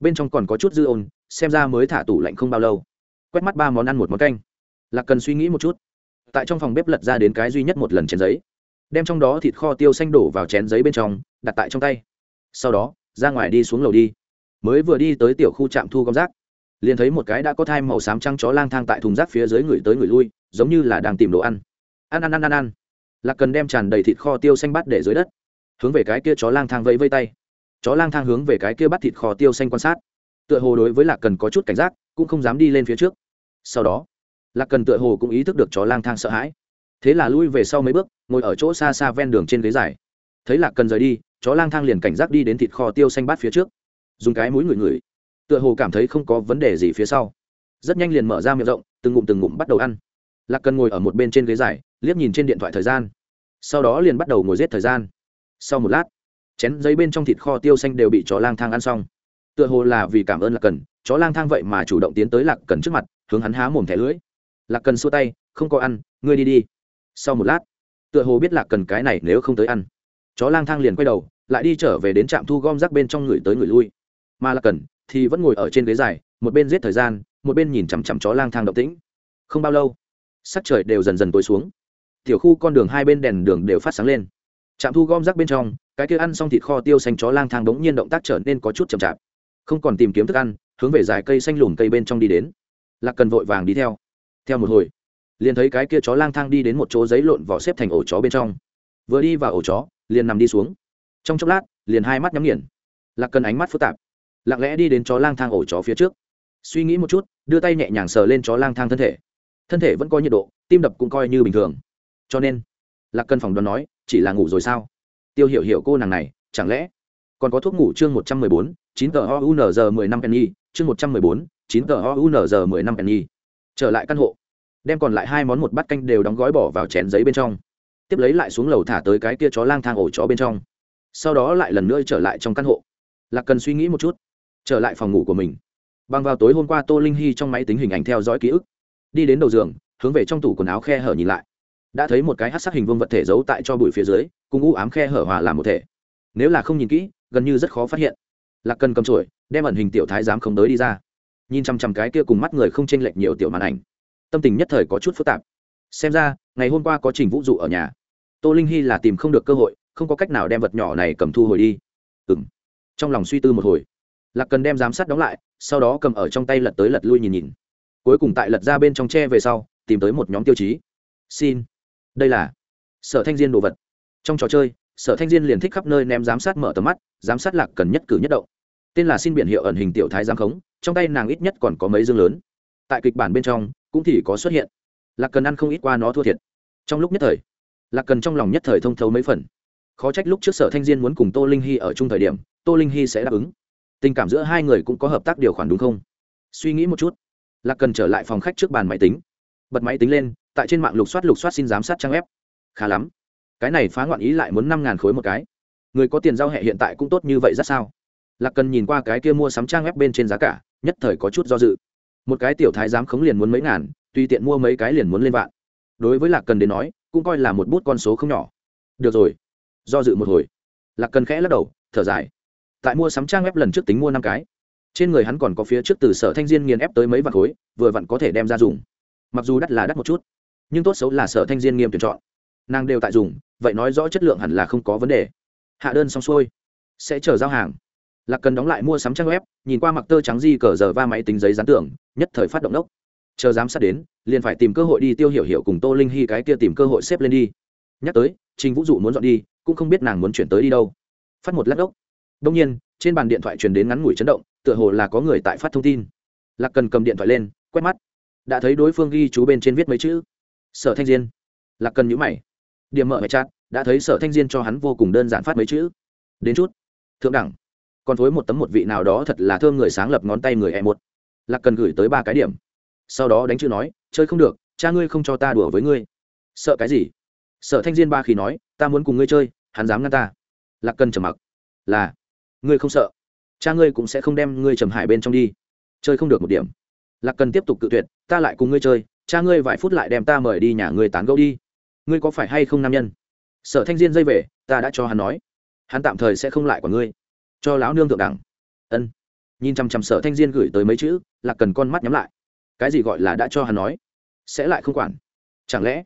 S1: Bên trong còn có chút dư ôn, xem ra mới thả tủ lạnh không bao lâu. Quét mắt ba món ăn, một món canh. Lạc cần suy nghĩ một chút. Tại trong phòng bếp lật ra đến cái duy nhất một lần chén giấy. Đem trong đó thịt kho tiêu xanh đổ vào chén giấy bên trong, đặt tại trong tay. Sau đó ra ngoài đi xuống lầu đi. Mới vừa đi tới tiểu khu trạm thu gom rác, liền thấy một cái đã có thai màu xám trăng chó lang thang tại thùng rác phía dưới người tới người lui, giống như là đang tìm đồ ăn. Ăn ăn ăn ăn ăn. Lạc cần đem tràn đầy thịt kho tiêu xanh bắt để dưới đất, hướng về cái kia chó lang thang vẫy vây tay. Chó lang thang hướng về cái kia bắt thịt kho tiêu xanh quan sát. Tựa hồ đối với lạc cần có chút cảnh giác, cũng không dám đi lên phía trước. Sau đó, lạc cần tựa hồ cũng ý thức được chó lang thang sợ hãi. Thế là lui về sau mấy bước, ngồi ở chỗ xa xa ven đường trên ghế dài. Thấy lạc cần rời đi chó lang thang liền cảnh giác đi đến thịt kho tiêu xanh bát phía trước. Dùng cái mũi ngửi ngửi, tựa hồ cảm thấy không có vấn đề gì phía sau. Rất nhanh liền mở ra miệng rộng, từng ngụm từng ngụm bắt đầu ăn. Lạc cần ngồi ở một bên trên ghế dài, liếc nhìn trên điện thoại thời gian. Sau đó liền bắt đầu ngồi giết thời gian. Sau một lát, chén giấy bên trong thịt kho tiêu xanh đều bị chó lang thang ăn xong. Tựa hồ là vì cảm ơn lạc cần, chó lang thang vậy mà chủ động tiến tới lạc cần trước mặt, hướng hắn há mồm thẻ lưỡi. Lạc cần xua tay, không có ăn, ngươi đi đi. Sau một lát, tựa hồ biết lạc cần cái này nếu không tới ăn, chó lang thang liền quay đầu lại đi trở về đến trạm thu gom rác bên trong người tới người lui. Mà lạc cần, thì vẫn ngồi ở trên ghế dài, một bên giết thời gian, một bên nhìn chằm chằm chó lang thang động tĩnh. Không bao lâu, sắc trời đều dần dần tối xuống. Tiểu khu con đường hai bên đèn đường đều phát sáng lên. Trạm thu gom rác bên trong, cái kia ăn xong thịt kho tiêu xanh chó lang thang bỗng nhiên động tác trở nên có chút chậm chạp. Không còn tìm kiếm thức ăn, hướng về dài cây xanh lùm cây bên trong đi đến. Lạc cần vội vàng đi theo. Theo một hồi, liền thấy cái kia chó lang thang đi đến một chỗ giấy lộn vỏ xếp thành ổ chó bên trong. Vừa đi vào ổ chó, liền nằm đi xuống trong chốc lát, liền hai mắt nhắm nghiền. Lạc cần ánh mắt phức tạp. Lặng lẽ đi đến chó lang thang ổ chó phía trước. Suy nghĩ một chút, đưa tay nhẹ nhàng sờ lên chó lang thang thân thể. Thân thể vẫn có nhiệt độ, tim đập cũng coi như bình thường. Cho nên, lạc cần phòng đoán nói, chỉ là ngủ rồi sao? Tiêu hiểu hiểu cô nàng này, chẳng lẽ còn có thuốc ngủ chương một trăm mười bốn, chín tờ o u n g mười năm penny, chương một trăm mười bốn, chín tờ o u n g mười năm penny. Trở lại căn hộ. Đem còn lại hai món một bát canh đều đóng gói bỏ vào chén giấy bên trong. Tiếp lấy lại xuống lầu thả tới cái kia chó lang thang ổ chó bên trong sau đó lại lần nữa trở lại trong căn hộ. Lạc cần suy nghĩ một chút, trở lại phòng ngủ của mình. Bằng vào tối hôm qua tô linh hy trong máy tính hình ảnh theo dõi ký ức, đi đến đầu giường, hướng về trong tủ quần áo khe hở nhìn lại. Đã thấy một cái hát sắc hình vương vật thể giấu tại cho bụi phía dưới, cùng u ám khe hở hòa làm một thể. Nếu là không nhìn kỹ, gần như rất khó phát hiện. Lạc cần cầm trổi đem ẩn hình tiểu thái giám không tới đi ra. Nhìn chằm chằm cái kia cùng mắt người không chênh lệch nhiều tiểu màn ảnh, tâm tình nhất thời có chút phức tạp. Xem ra, ngày hôm qua có trình vũ dụ ở nhà. Tô linh hy là tìm không được cơ hội không có cách nào đem vật nhỏ này cầm thu hồi đi. Ừ m trong lòng suy tư một hồi, lạc cần đem giám sát đóng lại, sau đó cầm ở trong tay lật tới lật lui nhìn nhìn. Cuối cùng tại lật ra bên trong tre về sau, tìm tới một nhóm tiêu chí. Xin. Đây là sở thanh diên đồ vật. Trong trò chơi, sở thanh diên liền thích khắp nơi ném giám sát mở tầm mắt, giám sát lạc cần nhất cử nhất động. Tên là xin biển hiệu ẩn hình tiểu thái giám khống, trong tay nàng ít nhất còn có mấy dương lớn. Tại kịch bản bên trong, cũng thì có xuất hiện. Lạc cần ăn không ít qua nó thua thiệt. Trong lúc nhất thời, lạc cần trong lòng nhất thời thông thấu mấy phần khó trách lúc trước sở thanh diên muốn cùng tô linh hy ở chung thời điểm, tô linh hy sẽ đáp ứng. Tình cảm giữa hai người cũng có hợp tác điều khoản đúng không? Suy nghĩ một chút. Lạc cần trở lại phòng khách trước bàn máy tính. Bật máy tính lên, tại trên mạng lục soát lục soát xin giám sát trang web. Khá lắm. Cái này phá ngoạn ý lại muốn năm ngàn khối một cái. Người có tiền giao hệ hiện tại cũng tốt như vậy rất sao? Lạc cần nhìn qua cái kia mua sắm trang web bên trên giá cả, nhất thời có chút do dự. Một cái tiểu thái giám khống liền muốn mấy ngàn, tùy tiện mua mấy cái liền muốn lên vạn. Đối với lạc cần đến nói, cũng coi là một bút con số không nhỏ. Được rồi do dự một hồi. Lạc cần khẽ lắc đầu, thở dài. Tại mua sắm trang web lần trước tính mua năm cái, trên người hắn còn có phía trước từ sở thanh diên nghiền ép tới mấy vạn khối, vừa vặn có thể đem ra dùng. Mặc dù đắt là đắt một chút, nhưng tốt xấu là sở thanh diên nghiêm tuyển chọn. Nàng đều tại dùng, vậy nói rõ chất lượng hẳn là không có vấn đề. Hạ đơn xong xuôi, sẽ chờ giao hàng. Lạc cần đóng lại mua sắm trang web, nhìn qua mặc tơ trắng di cờ giờ va máy tính giấy dán tưởng nhất thời phát động đốc chờ giám sát đến, liền phải tìm cơ hội đi tiêu hiểu hiểu cùng tô linh hy cái kia tìm cơ hội xếp lên đi. Nhắc tới, trình vũ dụ muốn dọn đi cũng không biết nàng muốn chuyển tới đi đâu. Phát một lát ốc. Đông nhiên, trên bàn điện thoại truyền đến ngắn ngủi chấn động, tựa hồ là có người tại phát thông tin. Lạc cần cầm điện thoại lên, quét mắt. Đã thấy đối phương ghi chú bên trên viết mấy chữ. Sở thanh diên. Lạc cần nhữ mày. Điểm mở mẹ chat, đã thấy sở thanh diên cho hắn vô cùng đơn giản phát mấy chữ. Đến chút. Thượng đẳng. Còn phối một tấm một vị nào đó thật là thơm người sáng lập ngón tay người e một. Lạc cần gửi tới ba cái điểm. Sau đó đánh chữ nói, chơi không được, cha ngươi không cho ta đùa với ngươi. Sợ cái gì? Sở thanh diên ba khi nói, ta muốn cùng ngươi chơi, hắn dám ngăn ta. Lạc cần trầm mặc. Là, ngươi không sợ, cha ngươi cũng sẽ không đem ngươi trầm hải bên trong đi. Chơi không được một điểm. Lạc cần tiếp tục cự tuyệt, ta lại cùng ngươi chơi, cha ngươi vài phút lại đem ta mời đi nhà ngươi tán gẫu đi. Ngươi có phải hay không nam nhân? Sở thanh diên dây về, ta đã cho hắn nói, hắn tạm thời sẽ không lại của ngươi. Cho lão nương thượng đẳng. Ân. Nhìn chằm chằm sở thanh diên gửi tới mấy chữ là cần con mắt nhắm lại. Cái gì gọi là đã cho hắn nói, sẽ lại không quản? Chẳng lẽ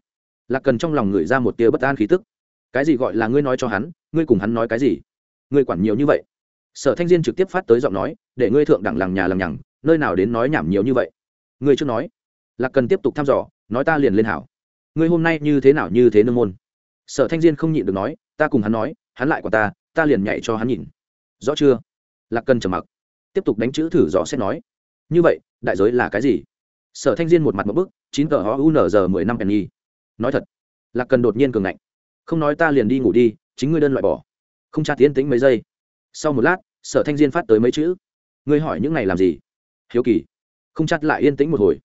S1: Lạc cần trong lòng người ra một tia bất an khí tức. Cái gì gọi là ngươi nói cho hắn, ngươi cùng hắn nói cái gì? Ngươi quản nhiều như vậy. Sở thanh diên trực tiếp phát tới giọng nói, để ngươi thượng đẳng làng nhà làng nhằng, nơi nào đến nói nhảm nhiều như vậy. Ngươi chưa nói. Lạc cần tiếp tục thăm dò, nói ta liền lên hảo. Ngươi hôm nay như thế nào như thế nương môn? Sở thanh diên không nhịn được nói, ta cùng hắn nói, hắn lại quả ta ta liền nhảy cho hắn nhìn. Rõ chưa? Lạc cần trầm mặc. Tiếp tục đánh chữ thử dò xét nói. Như vậy, đại giới là cái gì? Sở thanh diên một mặt một bức, chín tờ ho unz mười năm penny nói thật, lạc cần đột nhiên cường ngạnh. Không nói ta liền đi ngủ đi, chính ngươi đơn loại bỏ. Không tra tiến tính mấy giây. Sau một lát, sở thanh diên phát tới mấy chữ. Ngươi hỏi những này làm gì? Hiếu kỳ. Không chặt lại yên tĩnh một hồi.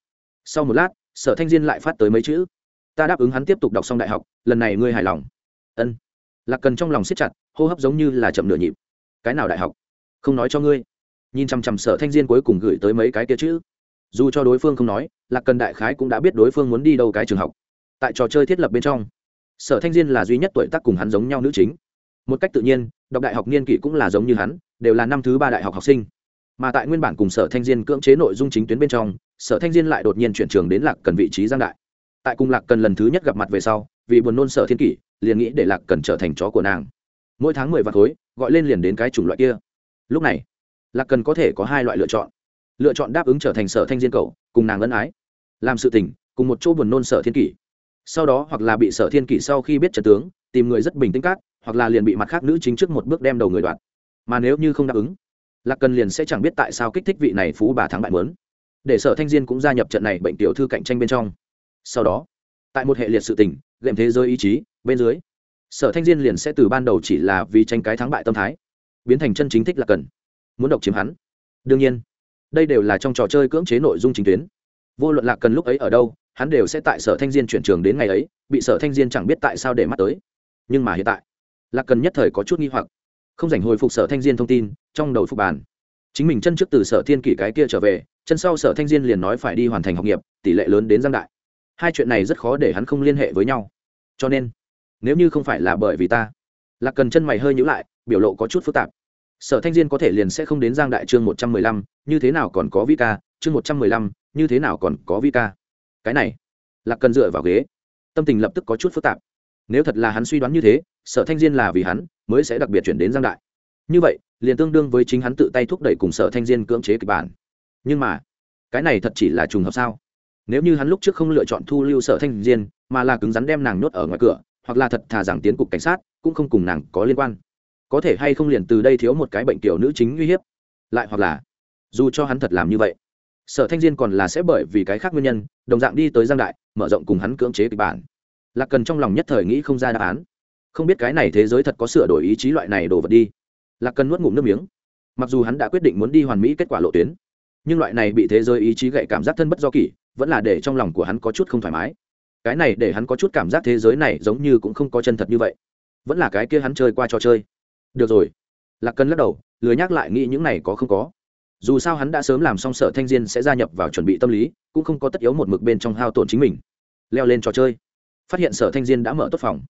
S1: Sau một lát, sở thanh diên lại phát tới mấy chữ. Ta đáp ứng hắn tiếp tục đọc xong đại học, lần này ngươi hài lòng. Ân. Lạc cần trong lòng siết chặt, hô hấp giống như là chậm nửa nhịp. Cái nào đại học? Không nói cho ngươi. Nhìn chằm chằm sở thanh diên cuối cùng gửi tới mấy cái kia chữ. Dù cho đối phương không nói, lạc cần đại khái cũng đã biết đối phương muốn đi đâu cái trường học tại trò chơi thiết lập bên trong. Sở thanh diên là duy nhất tuổi tác cùng hắn giống nhau nữ chính. Một cách tự nhiên, đọc đại học niên kỷ cũng là giống như hắn, đều là năm thứ ba đại học học sinh. Mà tại nguyên bản cùng sở thanh diên cưỡng chế nội dung chính tuyến bên trong, sở thanh diên lại đột nhiên chuyển trường đến lạc cần vị trí giang đại. Tại cùng lạc cần lần thứ nhất gặp mặt về sau, vì buồn nôn sở thiên kỷ, liền nghĩ để lạc cần trở thành chó của nàng. Mỗi tháng mười vạt khối, gọi lên liền đến cái chủng loại kia. Lúc này, lạc cần có thể có hai loại lựa chọn. Lựa chọn đáp ứng trở thành sở thanh diên cầu cùng nàng ân ái. Làm sự tình, cùng một chỗ buồn nôn sở thiên kỷ sau đó hoặc là bị sở thiên kỷ sau khi biết trận tướng, tìm người rất bình tĩnh cát, hoặc là liền bị mặt khác nữ chính trước một bước đem đầu người đoạt. Mà nếu như không đáp ứng, lạc cần liền sẽ chẳng biết tại sao kích thích vị này phú bà thắng bại mớn để sở thanh diên cũng gia nhập trận này bệnh tiểu thư cạnh tranh bên trong. Sau đó, tại một hệ liệt sự tình gệm thế giới ý chí, bên dưới, sở thanh diên liền sẽ từ ban đầu chỉ là vì tranh cái thắng bại tâm thái, biến thành chân chính thích là cần, muốn độc chiếm hắn. Đương nhiên, đây đều là trong trò chơi cưỡng chế nội dung chính tuyến. Vô luận lạc cần lúc ấy ở đâu hắn đều sẽ tại sở thanh diên chuyển trường đến ngày ấy, bị sở thanh diên chẳng biết tại sao để mắt tới. Nhưng mà hiện tại, lạc cần nhất thời có chút nghi hoặc. Không dành hồi phục sở thanh diên thông tin, trong đầu phục bàn. Chính mình chân trước từ sở thiên kỷ cái kia trở về, chân sau sở thanh diên liền nói phải đi hoàn thành học nghiệp, tỷ lệ lớn đến giang đại. Hai chuyện này rất khó để hắn không liên hệ với nhau. Cho nên, nếu như không phải là bởi vì ta, lạc cần chân mày hơi nhữ lại, biểu lộ có chút phức tạp. Sở thanh diên có thể liền sẽ không đến giang đại chương một trăm mười lăm, như thế nào còn có vi ca, chương một trăm mười lăm, như thế nào còn có vi ca cái này lạc cần dựa vào ghế tâm tình lập tức có chút phức tạp nếu thật là hắn suy đoán như thế sở thanh diên là vì hắn mới sẽ đặc biệt chuyển đến giang đại như vậy liền tương đương với chính hắn tự tay thúc đẩy cùng sở thanh diên cưỡng chế kịch bản nhưng mà cái này thật chỉ là trùng hợp sao nếu như hắn lúc trước không lựa chọn thu lưu sở thanh diên mà là cứng rắn đem nàng nhốt ở ngoài cửa hoặc là thật thà rằng tiến cục cảnh sát cũng không cùng nàng có liên quan có thể hay không liền từ đây thiếu một cái bệnh tiểu nữ chính uy hiếp lại hoặc là dù cho hắn thật làm như vậy sở thanh diên còn là sẽ bởi vì cái khác nguyên nhân, đồng dạng đi tới giang đại, mở rộng cùng hắn cưỡng chế kịch bản. Lạc cần trong lòng nhất thời nghĩ không ra đáp án. Không biết cái này thế giới thật có sửa đổi ý chí loại này đổ vật đi. Lạc cần nuốt ngụm nước miếng. Mặc dù hắn đã quyết định muốn đi hoàn mỹ kết quả lộ tuyến, nhưng loại này bị thế giới ý chí gậy cảm giác thân bất do kỷ, vẫn là để trong lòng của hắn có chút không thoải mái. Cái này để hắn có chút cảm giác thế giới này giống như cũng không có chân thật như vậy. Vẫn là cái kia hắn chơi qua trò chơi. Được rồi. Lạc cần lắc đầu, lười nhắc lại nghĩ những này có không có dù sao hắn đã sớm làm xong sở thanh diên sẽ gia nhập vào chuẩn bị tâm lý, cũng không có tất yếu một mực bên trong hao tổn chính mình. Leo lên trò chơi. Phát hiện sở thanh diên đã mở tốt phòng.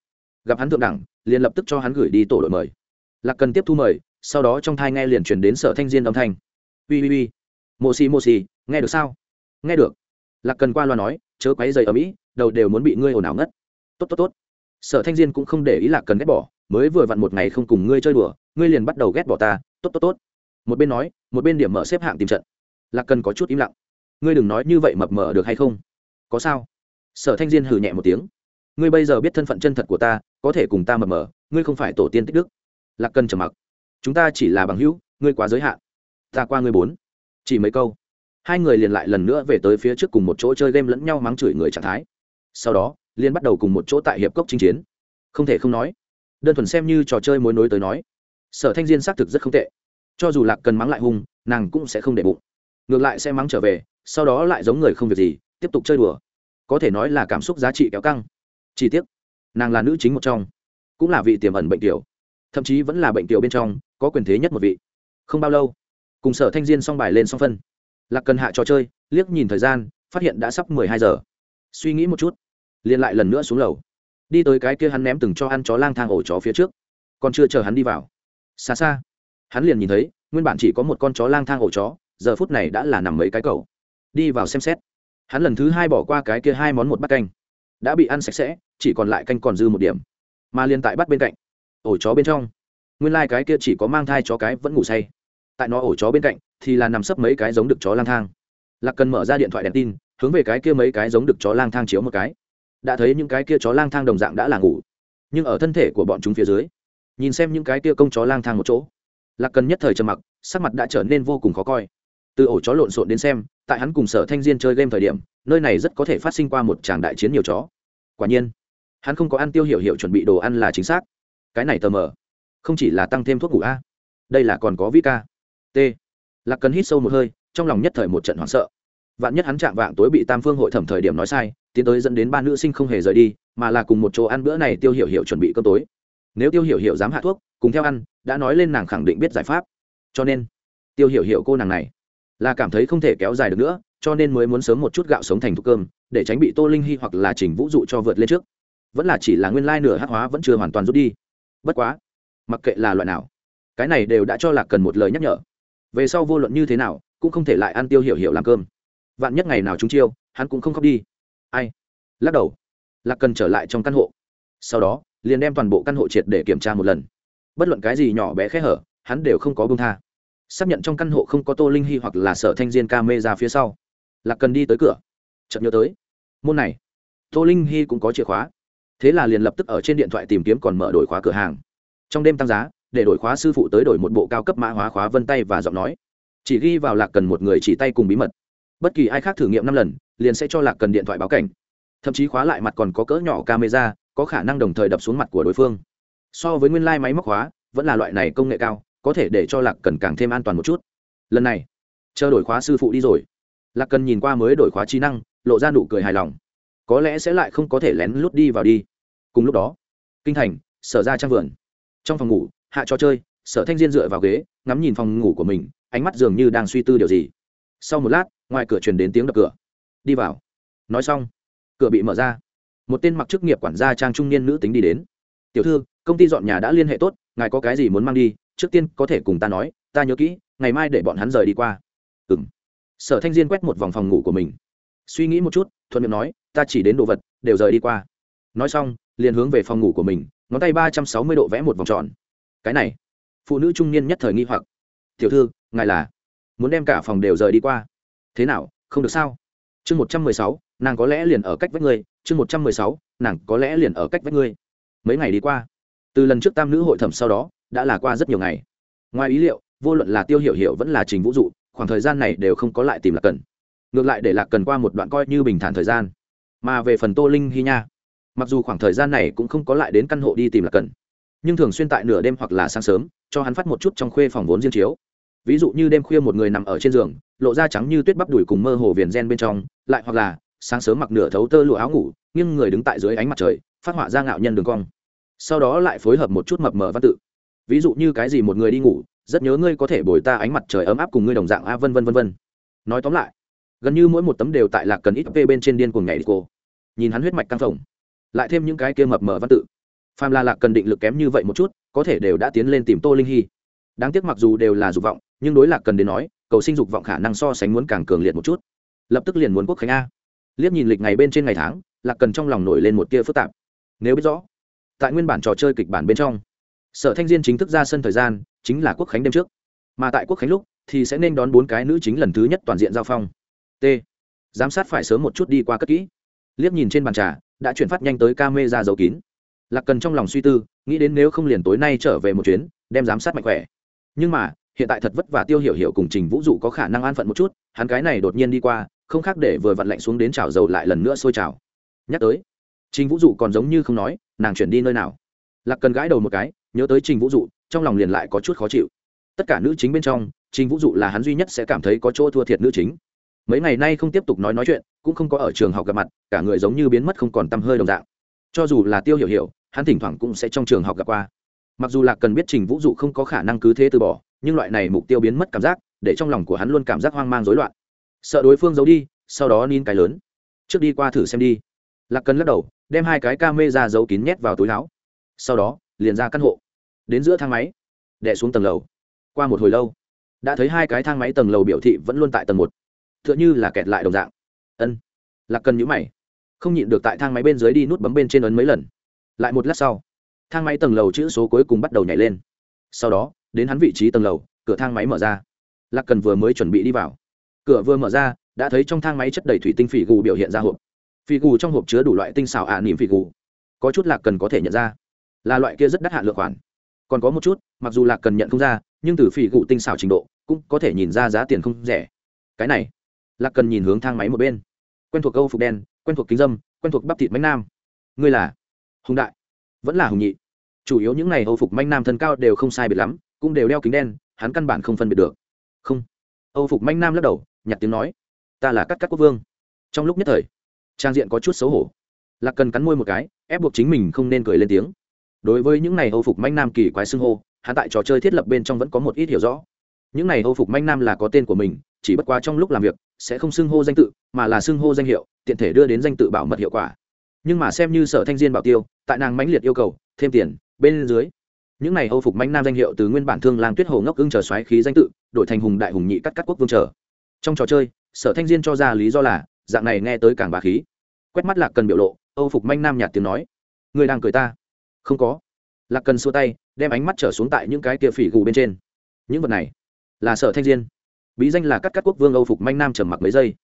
S1: Gặp hắn thượng đẳng, liền lập tức cho hắn gửi đi tổ đội mời. Lạc cần tiếp thu mời, sau đó trong thai nghe liền chuyển đến sở thanh diên âm thanh. Ui ui ui. Mô xì mô xì, nghe được sao? Nghe được. Lạc cần qua loa nói, chớ quáy dày ở mỹ, đầu đều muốn bị ngươi ồn ào ngất. Tốt tốt tốt. Sở thanh diên cũng không để ý lạc cần ghét bỏ, mới vừa vặn một ngày không cùng ngươi chơi đùa, ngươi liền bắt đầu ghét bỏ ta. Tốt tốt tốt một bên nói, một bên điểm mở xếp hạng tìm trận. Lạc cần có chút im lặng. Ngươi đừng nói như vậy mập mờ được hay không? Có sao? Sở thanh diên hử nhẹ một tiếng. Ngươi bây giờ biết thân phận chân thật của ta, có thể cùng ta mập mờ, ngươi không phải tổ tiên tích đức. Lạc cần trầm mặc. Chúng ta chỉ là bằng hữu, ngươi quá giới hạn. Ta qua ngươi bốn. Chỉ mấy câu. Hai người liền lại lần nữa về tới phía trước cùng một chỗ chơi game lẫn nhau mắng chửi người trạng thái. Sau đó liên bắt đầu cùng một chỗ tại hiệp cốc chinh chiến. Không thể không nói. Đơn thuần xem như trò chơi mối nối tới nói, sở thanh diên xác thực rất không tệ cho dù lạc cần mắng lại hung, nàng cũng sẽ không để bụng. Ngược lại sẽ mắng trở về, sau đó lại giống người không việc gì, tiếp tục chơi đùa. Có thể nói là cảm xúc giá trị kéo căng. Chi tiết nàng là nữ chính một trong, cũng là vị tiềm ẩn bệnh tiểu. Thậm chí vẫn là bệnh tiểu bên trong, có quyền thế nhất một vị. Không bao lâu, cùng sở thanh diên xong bài lên xong phân. Lạc cần hạ trò chơi, liếc nhìn thời gian, phát hiện đã sắp mười hai giờ. Suy nghĩ một chút, liền lại lần nữa xuống lầu. Đi tới cái kia hắn ném từng cho ăn chó lang thang ổ chó phía trước. Còn chưa chờ hắn đi vào. Xa xa hắn liền nhìn thấy, nguyên bản chỉ có một con chó lang thang ổ chó, giờ phút này đã là nằm mấy cái cầu. Đi vào xem xét. Hắn lần thứ hai bỏ qua cái kia hai món một bát canh. Đã bị ăn sạch sẽ, chỉ còn lại canh còn dư một điểm. Mà liền tại bắt bên cạnh, ổ chó bên trong, nguyên lai、like、cái kia chỉ có mang thai chó cái vẫn ngủ say. Tại nó ổ chó bên cạnh, thì là nằm sấp mấy cái giống được chó lang thang. Lạc cần mở ra điện thoại đèn tin, hướng về cái kia mấy cái giống được chó lang thang chiếu một cái. Đã thấy những cái kia chó lang thang đồng dạng đã là ngủ. Nhưng ở thân thể của bọn chúng phía dưới, nhìn xem những cái kia công chó lang thang một chỗ lạc cần nhất thời trầm mặc, sắc mặt đã trở nên vô cùng khó coi. Từ ổ chó lộn xộn đến xem, tại hắn cùng sở thanh diên chơi game thời điểm, nơi này rất có thể phát sinh qua một tràng đại chiến nhiều chó. Quả nhiên, hắn không có ăn tiêu hiểu hiệu chuẩn bị đồ ăn là chính xác. Cái này tờ mờ, không chỉ là tăng thêm thuốc ngủ a, đây là còn có vít ca. T. Lạc cần hít sâu một hơi, trong lòng nhất thời một trận hoảng sợ. Vạn nhất hắn chạm vạng tối bị tam phương hội thẩm thời điểm nói sai, tiến tới dẫn đến ba nữ sinh không hề rời đi, mà là cùng một chỗ ăn bữa này tiêu hiểu hiệu chuẩn bị cơm tối. Nếu tiêu hiểu hiệu dám hạ thuốc cùng theo ăn, đã nói lên nàng khẳng định biết giải pháp. Cho nên, tiêu hiểu hiểu cô nàng này, là cảm thấy không thể kéo dài được nữa, cho nên mới muốn sớm một chút gạo sống thành thuốc cơm, để tránh bị tô linh hy hoặc là trình vũ dụ cho vượt lên trước. Vẫn là chỉ là nguyên lai nửa hát hóa vẫn chưa hoàn toàn rút đi. Bất quá, mặc kệ là loại nào, cái này đều đã cho lạc cần một lời nhắc nhở. Về sau vô luận như thế nào, cũng không thể lại ăn tiêu hiểu hiểu làm cơm. Vạn nhất ngày nào chúng chiêu, hắn cũng không khóc đi. Ai? Lắc đầu. Lạc cần trở lại trong căn hộ. Sau đó, liền đem toàn bộ căn hộ triệt để kiểm tra một lần bất luận cái gì nhỏ bé khẽ hở, hắn đều không có bông tha. Xác nhận trong căn hộ không có tô linh hy hoặc là sở thanh diên ca mê ra phía sau. Lạc cần đi tới cửa. Chậm nhớ tới, môn này, tô linh hy cũng có chìa khóa. Thế là liền lập tức ở trên điện thoại tìm kiếm còn mở đổi khóa cửa hàng. Trong đêm tăng giá, để đổi khóa sư phụ tới đổi một bộ cao cấp mã hóa khóa vân tay và giọng nói. Chỉ ghi vào lạc cần một người chỉ tay cùng bí mật. Bất kỳ ai khác thử nghiệm năm lần, liền sẽ cho lạc cần điện thoại báo cảnh. Thậm chí khóa lại mặt còn có cỡ nhỏ camera, có khả năng đồng thời đập xuống mặt của đối phương so với nguyên lai、like、máy móc khóa vẫn là loại này công nghệ cao, có thể để cho lạc cần càng thêm an toàn một chút. Lần này, chờ đổi khóa sư phụ đi rồi. Lạc cần nhìn qua mới đổi khóa trí năng, lộ ra nụ cười hài lòng. Có lẽ sẽ lại không có thể lén lút đi vào đi. Cùng lúc đó, kinh thành, sở ra trang vườn. Trong phòng ngủ, hạ cho chơi, sở thanh diên dựa vào ghế, ngắm nhìn phòng ngủ của mình, ánh mắt dường như đang suy tư điều gì. Sau một lát, ngoài cửa truyền đến tiếng đập cửa. Đi vào. Nói xong, cửa bị mở ra. Một tên mặc chức nghiệp quản gia trang trung niên nữ tính đi đến. Tiểu thư công ty dọn nhà đã liên hệ tốt, ngài có cái gì muốn mang đi, trước tiên có thể cùng ta nói, ta nhớ kỹ, ngày mai để bọn hắn rời đi qua. Ừ m sở thanh diên quét một vòng phòng ngủ của mình. Suy nghĩ một chút, thuận miệng nói, ta chỉ đến đồ vật, đều rời đi qua. Nói xong, liền hướng về phòng ngủ của mình, ngón tay ba trăm sáu mươi độ vẽ một vòng tròn. Cái này, phụ nữ trung niên nhất thời nghi hoặc. Tiểu thư, ngài là muốn đem cả phòng đều rời đi qua. Thế nào, không được sao? Chương một trăm mười sáu, nàng có lẽ liền ở cách vách ngươi. Chương một trăm mười sáu, nàng có lẽ liền ở cách vách ngươi. Mấy ngày đi qua từ lần trước tam nữ hội thẩm sau đó, đã là qua rất nhiều ngày. Ngoài ý liệu, vô luận là tiêu hiểu hiểu vẫn là trình vũ dụ, khoảng thời gian này đều không có lại tìm lạc cần. Ngược lại để lạc cần qua một đoạn coi như bình thản thời gian. Mà về phần tô linh hy nha, mặc dù khoảng thời gian này cũng không có lại đến căn hộ đi tìm lạc cần, nhưng thường xuyên tại nửa đêm hoặc là sáng sớm, cho hắn phát một chút trong khuê phòng vốn riêng chiếu. Ví dụ như đêm khuya một người nằm ở trên giường, lộ da trắng như tuyết bắp đùi cùng mơ hồ viền gen bên trong, lại hoặc là sáng sớm mặc nửa thấu tơ lụa áo ngủ, nghiêng người đứng tại dưới ánh mặt trời, phát họa ra ngạo nhân đường cong sau đó lại phối hợp một chút mập mờ văn tự. Ví dụ như cái gì một người đi ngủ, rất nhớ ngươi có thể bồi ta ánh mặt trời ấm áp cùng ngươi đồng dạng a, vân vân vân vân. Nói tóm lại, gần như mỗi một tấm đều tại lạc cần ít p bên trên điên cuồng nhảy đi cô. Nhìn hắn huyết mạch căng phồng, lại thêm những cái kia mập mờ văn tự. Phàm là lạc cần định lực kém như vậy một chút, có thể đều đã tiến lên tìm tô linh hy. Đáng tiếc mặc dù đều là dục vọng, nhưng đối lạc cần đến nói, cầu sinh dục vọng khả năng so sánh muốn càng cường liệt một chút. Lập tức liền muốn quốc khánh a. Liếc nhìn lịch ngày bên trên ngày tháng, lạc cần trong lòng nổi lên một tia phức tạp. Nếu biết rõ tại nguyên bản trò chơi kịch bản bên trong. Sở thanh diên chính thức ra sân thời gian chính là quốc khánh đêm trước. Mà tại quốc khánh lúc thì sẽ nên đón bốn cái nữ chính lần thứ nhất toàn diện giao phong. T. Giám sát phải sớm một chút đi qua cất kỹ. Liếc nhìn trên bàn trà, đã chuyển phát nhanh tới ca mê ra dấu kín. Lạc cần trong lòng suy tư, nghĩ đến nếu không liền tối nay trở về một chuyến, đem giám sát mạnh khỏe. Nhưng mà, hiện tại thật vất vả tiêu hiểu hiểu cùng trình vũ dụ có khả năng an phận một chút, hắn cái này đột nhiên đi qua, không khác để vừa vặn lạnh xuống đến chảo dầu lại lần nữa sôi trào nhắc tới, trình vũ dụ còn giống như không nói nàng chuyển đi nơi nào? Lạc cần gãi đầu một cái, nhớ tới trình vũ dụ, trong lòng liền lại có chút khó chịu. Tất cả nữ chính bên trong, trình vũ dụ là hắn duy nhất sẽ cảm thấy có chỗ thua thiệt nữ chính. Mấy ngày nay không tiếp tục nói nói chuyện, cũng không có ở trường học gặp mặt, cả người giống như biến mất không còn t hơi đồng dạng. Cho dù là tiêu hiểu hiểu, hắn thỉnh thoảng cũng sẽ trong trường học gặp qua. Mặc dù lạc cần biết trình vũ dụ không có khả năng cứ thế từ bỏ, nhưng loại này mục tiêu biến mất cảm giác, để trong lòng của hắn luôn cảm giác hoang mang rối loạn. Sợ đối phương giấu đi, sau đó nín cái lớn. Trước đi qua thử xem đi. Lạc cần lắc đầu đem hai cái ca mê ra giấu kín nhét vào túi áo sau đó, liền ra căn hộ. Đến giữa thang máy đẻ xuống tầng lầu. Qua một hồi lâu, đã thấy hai cái thang máy tầng lầu biểu thị vẫn luôn tại tầng một. T h ư ợ n h ư là kẹt lại đồng dạng. Ân. Lạc cần nhũ mày, không nhịn được tại thang máy bên dưới đi nút bấm bên trên ấn mấy lần. Lại một lát sau, thang máy tầng lầu chữ số cuối cùng bắt đầu nhảy lên. Sau đó, đến hắn vị trí tầng lầu, cửa thang máy mở ra. Lạc cần vừa mới chuẩn bị đi vào. Cửa vừa mở ra, đã thấy trong thang máy chất đầy thủy tinh phỉ gù biểu hiện ra hộp phỉ gù trong hộp chứa đủ loại tinh xào ả à nỉm phỉ gù có chút lạc cần có thể nhận ra. Là loại kia rất đắt hạn lượng khoản. Còn có một chút, mặc dù lạc cần nhận không ra, nhưng từ phỉ gù tinh xảo trình độ, cũng có thể nhìn ra giá tiền không rẻ. Cái này, lạc cần nhìn hướng thang máy một bên. Quen thuộc câu phục đen, quen thuộc kính dâm, quen thuộc bắp thịt mánh nam. Ngươi là hùng đại, vẫn là hùng nhị. Chủ yếu những n à y âu phục manh nam thân cao đều không sai biệt lắm, cũng đều đeo kính đen, hắn căn bản không phân biệt được. Không. Âu phục manh nam lắc đầu, nhặt tiếng nói, ta là cắt cắt quốc vương. Trong lúc nhất thời trang diện có chút xấu hổ. Lạc cần cắn môi một cái, ép buộc chính mình không nên cười lên tiếng. Đối với những này âu phục manh nam kỳ quái xưng hô hạ tại trò chơi thiết lập bên trong vẫn có một ít hiểu rõ. Những này âu phục manh nam là có tên của mình, chỉ bất quá trong lúc làm việc, sẽ không xưng hô danh tự, mà là xưng hô danh hiệu, tiện thể đưa đến danh tự bảo mật hiệu quả. Nhưng mà xem như sở thanh diên bảo tiêu, tại nàng mãnh liệt yêu cầu, thêm tiền, bên dưới. Những này âu phục manh nam danh hiệu từ nguyên bản thương lang tuyết hồ ngốc ưng chờ xoáy khí danh tự, đổi thành hùng đại hùng nhị cắt cắt quốc vương trở. trong trò chơi, sở thanh diên cho ra lý do là dạng này nghe tới càng bà khí. Quét mắt lạc cần biểu lộ, âu phục manh nam nhạt tiếng nói. Người đang cười ta? Không có. Lạc cần xua tay, đem ánh mắt trở xuống tại những cái kia phỉ gù bên trên. Những vật này là sở thanh diên. Bí danh là cắt cắt quốc vương âu phục manh nam trầm mặc mấy giây.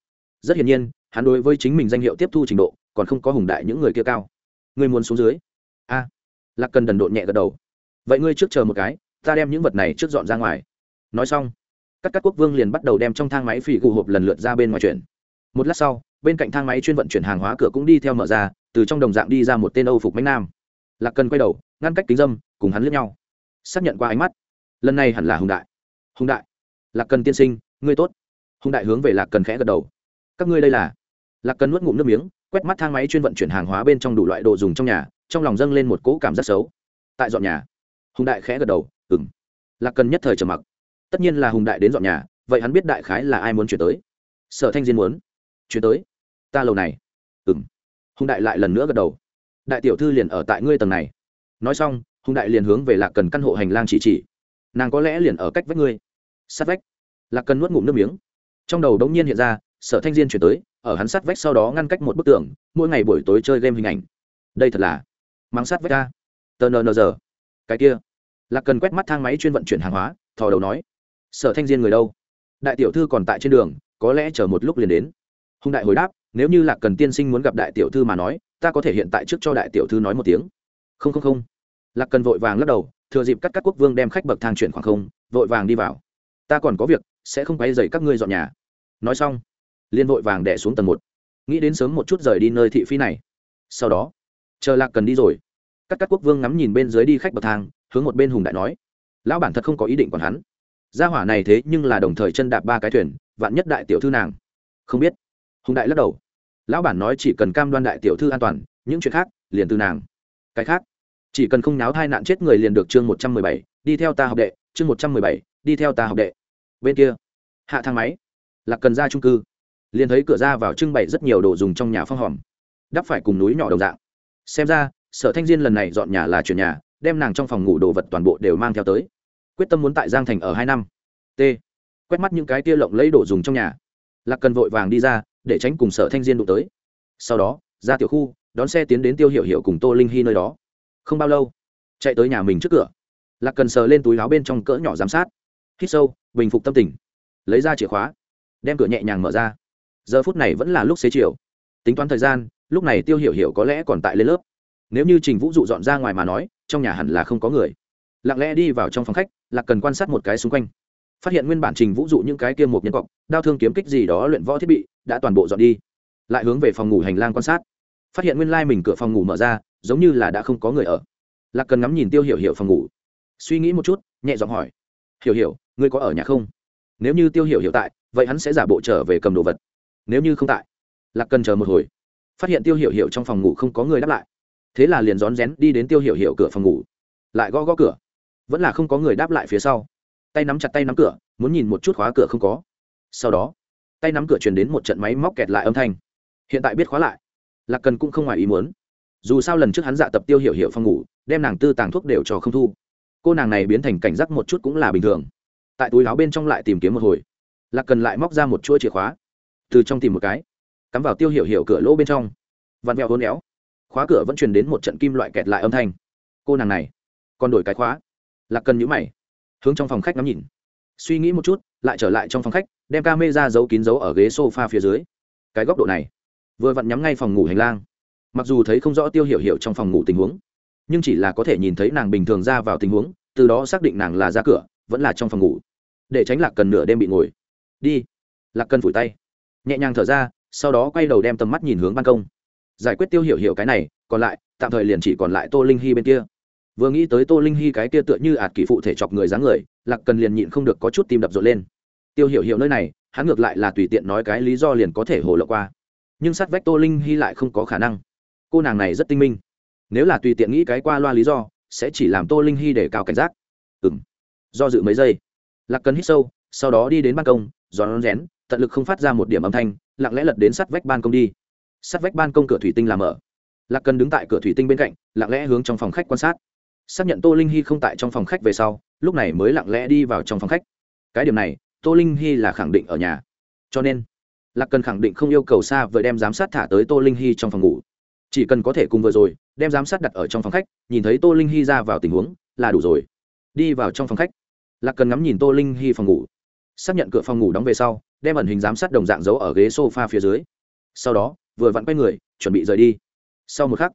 S1: Rất hiển nhiên, hắn đối với chính mình danh hiệu tiếp thu trình độ, còn không có hùng đại những người kia cao. Ngươi muốn xuống dưới? A. Lạc cần đần độn nhẹ gật đầu. Vậy ngươi trước chờ một cái, ta đem những vật này trước dọn ra ngoài. Nói xong các các quốc vương liền bắt đầu đem trong thang máy phỉ gù hộp lần lượt ra bên ngoài chuyển một lát sau, bên cạnh thang máy chuyên vận chuyển hàng hóa cửa cũng đi theo mở ra, từ trong đồng dạng đi ra một tên âu phục mánh nam. Lạc cần quay đầu, ngăn cách kính dâm, cùng hắn lướt nhau. Xác nhận qua ánh mắt. Lần này hẳn là hùng đại. Hùng đại. Lạc cần tiên sinh, ngươi tốt. Hùng đại hướng về lạc cần khẽ gật đầu. Các ngươi đây là? Lạc cần nuốt ngụm nước miếng, quét mắt thang máy chuyên vận chuyển hàng hóa bên trong đủ loại đồ dùng trong nhà, trong lòng dâng lên một cỗ cảm giác xấu. Tại dọn nhà. Hùng đại khẽ gật đầu ừng lạc cần nhất thời trầm mặc. Tất nhiên là hùng đại đến dọn nhà, vậy hắn biết đại khái là ai muốn chuyển tới. Sở thanh diên muốn chuyển tới. Ta lầu này. Ừng hùng đại lại lần nữa gật đầu. Đại tiểu thư liền ở tại ngươi tầng này. Nói xong hùng đại liền hướng về lạc cần căn hộ hành lang chỉ chỉ. Nàng có lẽ liền ở cách vách ngươi. Sát vách. Lạc cần nuốt ngụm nước miếng. Trong đầu đống nhiên hiện ra sở thanh diên chuyển tới ở hắn sát vách sau đó ngăn cách một bức tường mỗi ngày buổi tối chơi game hình ảnh. Đây thật là mang sát vách ra, tờ nờ giờ. Cái kia. Lạc cần quét mắt thang máy chuyên vận chuyển hàng hóa thò đầu nói sở thanh diên người đâu? Đại tiểu thư còn tại trên đường có lẽ chờ một lúc liền đến hùng đại hồi đáp, nếu như lạc cần tiên sinh muốn gặp đại tiểu thư mà nói, ta có thể hiện tại trước cho đại tiểu thư nói một tiếng. Không không không. Lạc cần vội vàng lắc đầu, thừa dịp cắt các quốc vương đem khách bậc thang chuyển khoảng không, vội vàng đi vào. Ta còn có việc, sẽ không quay dậy các ngươi dọn nhà. Nói xong liên vội vàng đẻ xuống tầng một. Nghĩ đến sớm một chút rời đi nơi thị phi này. Sau đó, chờ lạc cần đi rồi, các các quốc vương ngắm nhìn bên dưới đi khách bậc thang, hướng một bên hùng đại nói, lão bản thật không có ý định còn hắn. Gia hỏa này thế nhưng là đồng thời chân đạp ba cái thuyền, vạn nhất đại tiểu thư nàng không biết hùng đại lắc đầu. Lão bản nói chỉ cần cam đoan đại tiểu thư an toàn, những chuyện khác, liền từ nàng. Cái khác, chỉ cần không náo thai nạn chết người liền được chương một trăm mười bảy, đi theo ta học đệ, chương một trăm mười bảy, đi theo ta học đệ. Bên kia, hạ thang máy, lạc cần ra trung cư. Liền thấy cửa ra vào trưng bày rất nhiều đồ dùng trong nhà phong hòm. Đắp phải cùng núi nhỏ đồng dạng. Xem ra, sở thanh diên lần này dọn nhà là chuyển nhà, đem nàng trong phòng ngủ đồ vật toàn bộ đều mang theo tới. Quyết tâm muốn tại giang thành ở hai năm. T. Quét mắt những cái tia lộng lấy đồ dùng trong nhà. Lạc cần vội vàng đi ra để tránh cùng sở thanh diên đụng tới. Sau đó, ra tiểu khu, đón xe tiến đến tiêu hiệu hiệu cùng tô linh hy nơi đó. Không bao lâu, chạy tới nhà mình trước cửa. Lạc cần sờ lên túi áo bên trong cỡ nhỏ giám sát. Hít sâu, bình phục tâm tình. Lấy ra chìa khóa, đem cửa nhẹ nhàng mở ra. Giờ phút này vẫn là lúc xế chiều. Tính toán thời gian, lúc này tiêu hiểu hiểu có lẽ còn tại lên lớp. Nếu như trình vũ dụ dọn ra ngoài mà nói, trong nhà hẳn là không có người. Lặng lẽ đi vào trong phòng khách, lạc cần quan sát một cái xung quanh. Phát hiện nguyên bản trình vũ dụ những cái kia một nhân cọc, đao thương kiếm kích gì đó luyện võ thiết bị đã toàn bộ dọn đi. Lại hướng về phòng ngủ hành lang quan sát. Phát hiện nguyên lai mình cửa phòng ngủ mở ra, giống như là đã không có người ở. Lạc cần ngắm nhìn tiêu hiểu hiểu phòng ngủ. Suy nghĩ một chút, nhẹ giọng hỏi. Hiểu hiểu, ngươi có ở nhà không? Nếu như tiêu hiểu hiểu tại, vậy hắn sẽ giả bộ trở về cầm đồ vật. Nếu như không tại. Lạc cần chờ một hồi. Phát hiện tiêu hiểu hiểu trong phòng ngủ không có người đáp lại. Thế là liền rón rén đi đến tiêu hiểu hiểu cửa phòng ngủ. Lại gõ gõ cửa. Vẫn là không có người đáp lại phía sau. Tay nắm chặt tay nắm cửa, muốn nhìn một chút khóa cửa không có. Sau đó tay nắm cửa truyền đến một trận máy móc kẹt lại âm thanh. Hiện tại biết khóa lại. Lạc cần cũng không ngoài ý muốn. Dù sao lần trước hắn dạ tập tiêu hiểu hiểu phòng ngủ, đem nàng tư tàng thuốc đều cho không thu. Cô nàng này biến thành cảnh giác một chút cũng là bình thường. Tại túi áo bên trong lại tìm kiếm một hồi. Lạc cần lại móc ra một chuỗi chìa khóa. Từ trong tìm một cái. Cắm vào tiêu hiểu hiểu cửa lỗ bên trong. Vặn vẹo hôn éo. Khóa cửa vẫn truyền đến một trận kim loại kẹt lại âm thanh. Cô nàng này. Còn đổi cái khóa. Lạc cần nhữ mày. Hướng trong phòng khách ngắm nhìn. Suy nghĩ một chút, lại trở lại trong phòng khách đem ca mê ra giấu kín giấu ở ghế s o f a phía dưới. Cái góc độ này, vừa vặn nhắm ngay phòng ngủ hành lang. Mặc dù thấy không rõ tiêu hiểu hiểu trong phòng ngủ tình huống, nhưng chỉ là có thể nhìn thấy nàng bình thường ra vào tình huống, từ đó xác định nàng là ra cửa, vẫn là trong phòng ngủ. Để tránh lạc cần nửa đêm bị ngồi. Đi. Lạc cần phủi tay. Nhẹ nhàng thở ra, sau đó quay đầu đem tầm mắt nhìn hướng ban công. Giải quyết tiêu hiểu hiểu cái này, còn lại, tạm thời liền chỉ còn lại tô linh hy bên kia. Vừa nghĩ tới tô linh hy cái kia tựa như ạt kỷ phụ thể chọc người dáng người, lạc cần liền nhịn không được có chút tim đập rộn lên tiêu hiểu hiểu nơi này, hắn ngược lại là tùy tiện nói cái lý do liền có thể hồ lộ qua. Nhưng sát vách tô linh hy lại không có khả năng. Cô nàng này rất tinh minh. Nếu là tùy tiện nghĩ cái qua loa lý do, sẽ chỉ làm tô linh hy để cao cảnh giác. Ừ m do dự mấy giây. Lạc cần hít sâu, sau đó đi đến ban công, gió rén, tận lực không phát ra một điểm âm thanh, lặng lẽ lật đến sát vách ban công đi. Sát vách ban công cửa thủy tinh làm mở. Lạc cần đứng tại cửa thủy tinh bên cạnh, lặng lẽ hướng trong phòng khách quan sát. Xác nhận tô linh hy không tại trong phòng khách về sau, lúc này mới lặng lẽ đi vào trong phòng khách. Cái điểm này tô linh hy là khẳng định ở nhà. Cho nên, lạc cần khẳng định không yêu cầu xa vừa đem giám sát thả tới tô linh hy trong phòng ngủ. Chỉ cần có thể cùng vừa rồi, đem giám sát đặt ở trong phòng khách, nhìn thấy tô linh hy ra vào tình huống, là đủ rồi. Đi vào trong phòng khách. Lạc cần ngắm nhìn tô linh hy phòng ngủ. Xác nhận cửa phòng ngủ đóng về sau, đem ẩn hình giám sát đồng dạng giấu ở ghế s o f a phía dưới. Sau đó, vừa vặn quay người, chuẩn bị rời đi. Sau một khắc,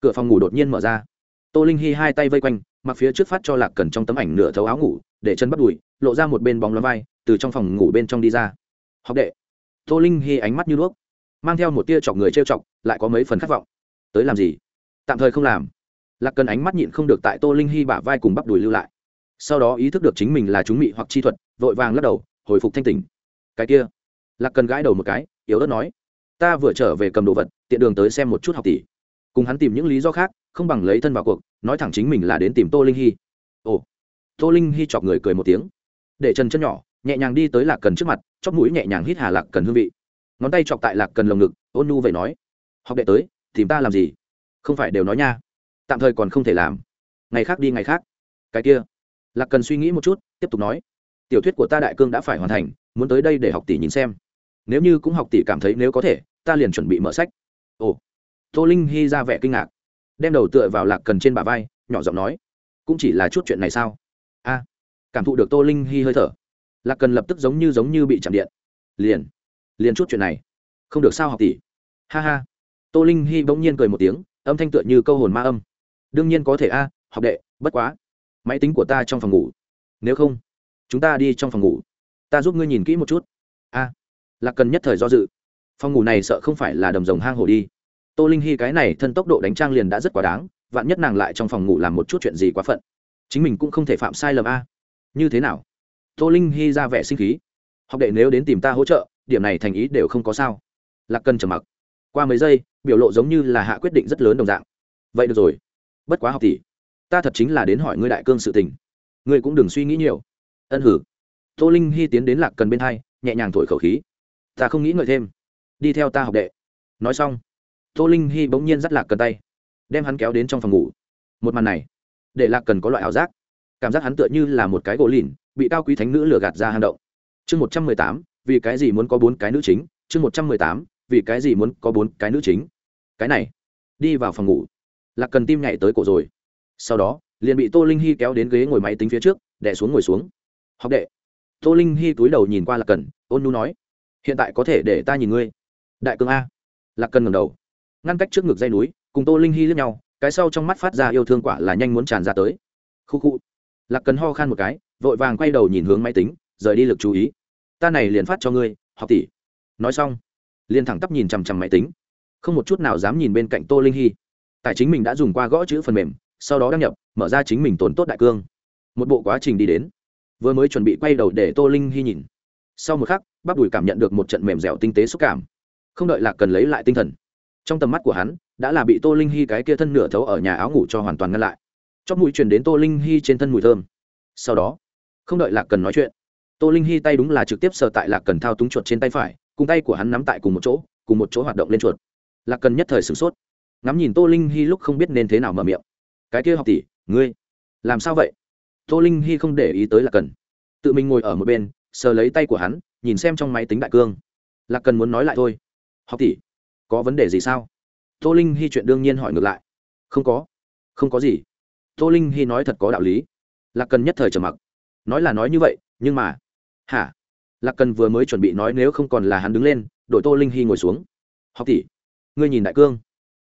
S1: cửa phòng ngủ đột nhiên mở ra. Tô linh hy hai tay vây quanh, mặc phía trước phát cho lạc cần trong tấm ảnh nửa thấu áo ngủ để chân bắt đùi, lộ ra một bên bóng ló vai, từ trong phòng ngủ bên trong đi ra. Học đệ. Tô linh hy ánh mắt như đuốc, mang theo một tia chọc người trêu chọc, lại có mấy phần khát vọng. Tới làm gì? Tạm thời không làm. Lạc cần ánh mắt nhịn không được tại tô linh hy bả vai cùng bắp đùi lưu lại. Sau đó ý thức được chính mình là chúng mị hoặc chi thuật, vội vàng lắc đầu, hồi phục thanh tỉnh. Cái kia. Lạc cần gãi đầu một cái, yếu ớt nói, ta vừa trở về cầm đồ vật, tiện đường tới xem một chút học tỷ. Cùng hắn tìm những lý do khác, không bằng lấy thân vào cuộc, nói thẳng chính mình là đến tìm tô linh hy ồ tô linh hy chọc người cười một tiếng. Để trần chân nhỏ, nhẹ nhàng đi tới lạc cần trước mặt, chóp mũi nhẹ nhàng hít hà lạc cần hương vị. Ngón tay chọc tại lạc cần lồng ngực, ôn nu vậy nói. Học đệ tới, tìm ta làm gì? Không phải đều nói nha. Tạm thời còn không thể làm. Ngày khác đi ngày khác. Cái kia. Lạc cần suy nghĩ một chút, tiếp tục nói. Tiểu thuyết của ta đại cương đã phải hoàn thành, muốn tới đây để học tỷ nhìn xem. Nếu như cũng học tỷ cảm thấy nếu có thể, ta liền chuẩn bị mở sách. Ồ. Tô linh hy ra vẻ kinh ngạc, đem đầu tựa vào lạc cần trên bả vai, nhỏ giọng nói. Cũng chỉ là chút chuyện này sao? Cảm thụ được tô linh hy hơi thở. Lạc cần lập tức giống như giống như bị chạm điện. Liền liền chút chuyện này. Không được sao học tỷ. Ha ha. Tô linh hy bỗng nhiên cười một tiếng, âm thanh tựa như câu hồn ma âm. Đương nhiên có thể a, học đệ, bất quá. Máy tính của ta trong phòng ngủ. Nếu không, chúng ta đi trong phòng ngủ. Ta giúp ngươi nhìn kỹ một chút. A. Lạc cần nhất thời do dự. Phòng ngủ này sợ không phải là đầm rồng hang hổ đi. Tô linh hy cái này thân tốc độ đánh trang liền đã rất quá đáng, vạn nhất nàng lại trong phòng ngủ làm một chút chuyện gì quá phận. Chính mình cũng không thể phạm sai lầm a như thế nào? Tô linh hy ra vẻ sinh khí. Học đệ nếu đến tìm ta hỗ trợ, điểm này thành ý đều không có sao. Lạc cần trầm mặc. Qua mấy giây, biểu lộ giống như là hạ quyết định rất lớn đồng dạng. Vậy được rồi. Bất quá học tỷ, ta thật chính là đến hỏi ngươi đại cương sự tình. Ngươi cũng đừng suy nghĩ nhiều. Ân hử. Tô linh hy tiến đến lạc cần bên hai, nhẹ nhàng thổi khẩu khí. Ta không nghĩ ngợi thêm. Đi theo ta học đệ. Nói xong, tô linh hy bỗng nhiên dắt lạc cần tay, đem hắn kéo đến trong phòng ngủ. Một màn này, để lạc cần có loại ảo giác cảm giác hắn tựa như là một cái gỗ lìn, bị cao quý thánh nữ lừa gạt ra hang động. Chương một trăm mười tám, vì cái gì muốn có bốn cái nữ chính? Chương một trăm mười tám, vì cái gì muốn có bốn cái nữ chính? Cái này, đi vào phòng ngủ. Lạc cần tim nhảy tới cổ rồi. Sau đó, liền bị tô linh hy kéo đến ghế ngồi máy tính phía trước đẻ xuống ngồi xuống. Học đệ. Tô linh hy túi đầu nhìn qua lạc cần, ôn nu nói, hiện tại có thể để ta nhìn ngươi. Đại cương a. Lạc cần ngầm đầu, ngăn cách trước ngực dây núi, cùng tô linh hy lướt nhau, cái sau trong mắt phát ra yêu thương quả là nhanh muốn tràn ra tới. Khu khu lạc cần ho khan một cái, vội vàng quay đầu nhìn hướng máy tính, rời đi lực chú ý. Ta này liền phát cho ngươi, học tỷ. Nói xong, liền thẳng tắp nhìn chằm chằm máy tính. Không một chút nào dám nhìn bên cạnh tô linh hy. Tài chính mình đã dùng qua gõ chữ phần mềm, sau đó đăng nhập, mở ra chính mình tồn tốt đại cương. Một bộ quá trình đi đến. Vừa mới chuẩn bị quay đầu để tô linh hy nhìn. Sau một khắc, bắp đùi cảm nhận được một trận mềm dẻo tinh tế xúc cảm. Không đợi lạc cần lấy lại tinh thần, trong tầm mắt của hắn, đã là bị tô linh hy cái kia thân nửa thấu ở nhà áo ngủ cho hoàn toàn ngăn lại chóp mũi truyền đến tô linh hy trên thân mùi thơm. Sau đó, không đợi lạc cần nói chuyện, tô linh hy tay đúng là trực tiếp sờ tại lạc cần thao túng chuột trên tay phải, cùng tay của hắn nắm tại cùng một chỗ, cùng một chỗ hoạt động lên chuột. Lạc cần nhất thời sửng sốt. Ngắm nhìn tô linh hy lúc không biết nên thế nào mở miệng. Cái kia học tỷ, ngươi làm sao vậy? Tô linh hy không để ý tới lạc cần. Tự mình ngồi ở một bên, sờ lấy tay của hắn, nhìn xem trong máy tính đại cương. Lạc cần muốn nói lại thôi. Học tỷ, có vấn đề gì sao? Tô linh hy chuyện đương nhiên hỏi ngược lại. Không có. Không có gì tô linh hy nói thật có đạo lý. Lạc cần nhất thời trầm mặc. Nói là nói như vậy, nhưng mà, hả? Lạc cần vừa mới chuẩn bị nói nếu không còn là hắn đứng lên đội tô linh hy ngồi xuống. Học tỷ, ngươi nhìn đại cương.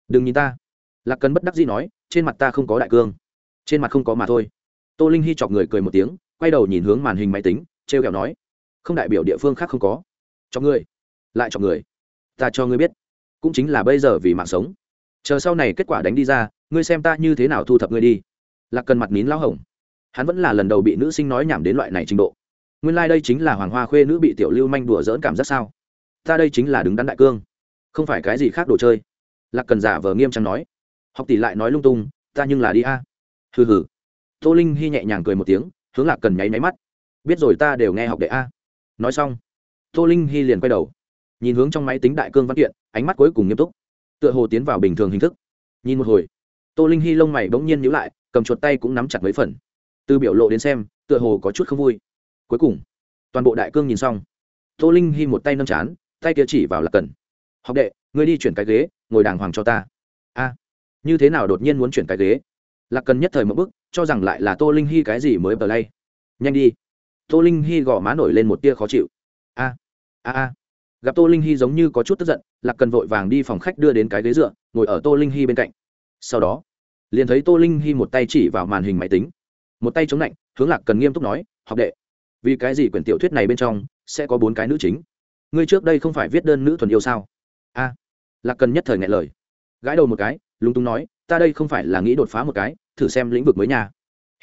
S1: Đừng nhìn ta. Lạc cần bất đắc dĩ nói, trên mặt ta không có đại cương. Trên mặt không có mà thôi. Tô linh hy chọc người cười một tiếng, quay đầu nhìn hướng màn hình máy tính t r e o kẹo nói, không đại biểu địa phương khác không có. Cho ngươi lại cho người. Ta cho ngươi biết, cũng chính là bây giờ vì mạng sống. Chờ sau này kết quả đánh đi ra, ngươi xem ta như thế nào thu thập ngươi đi lạc cần mặt nín lao hồng. Hắn vẫn là lần đầu bị nữ sinh nói nhảm đến loại này trình độ. Nguyên lai、like、đây chính là hoàng hoa khuê nữ bị tiểu lưu manh đùa dỡn cảm giác sao? Ta đây chính là đứng đắn đại cương. Không phải cái gì khác đồ chơi. Lạc cần giả vờ nghiêm trang nói. Học tỷ lại nói lung tung, ta nhưng là đi a. Hừ hừ. Tô linh hy nhẹ nhàng cười một tiếng, hướng lạc cần nháy máy mắt. Biết rồi ta đều nghe học đệ a. Nói xong, tô linh hy liền quay đầu, nhìn hướng trong máy tính đại cương văn kiện, ánh mắt cuối cùng nghiêm túc. Tựa hồ tiến vào bình thường hình thức. Nhìn một hồi, tô linh hy lông mày bỗng nhiên nhíu lại cầm chuột tay cũng nắm chặt mấy phần. Từ biểu lộ đến xem, tựa hồ có chút không vui. Cuối cùng, toàn bộ đại cương nhìn xong. Tô linh hy một tay nâm chán, tay kia chỉ vào lạc cần học đệ, ngươi đi chuyển cái ghế, ngồi đàng hoàng cho ta. A, như thế nào đột nhiên muốn chuyển cái ghế? Lạc cần nhất thời một bức, cho rằng lại là tô linh hy cái gì mới bờ lay. Nhanh đi. Tô linh hy gõ má nổi lên một tia khó chịu. A a a. Gặp tô linh hy giống như có chút tức giận, lạc cần vội vàng đi phòng khách đưa đến cái ghế dựa, ngồi ở tô linh hy bên cạnh. Sau đó liền thấy tô linh hy một tay chỉ vào màn hình máy tính một tay chống lạnh hướng lạc cần nghiêm túc nói học đệ vì cái gì quyển tiểu thuyết này bên trong sẽ có bốn cái nữ chính ngươi trước đây không phải viết đơn nữ thuần yêu sao a lạc cần nhất thời ngại lời gãi đầu một cái lúng túng nói ta đây không phải là nghĩ đột phá một cái thử xem lĩnh vực mới nhà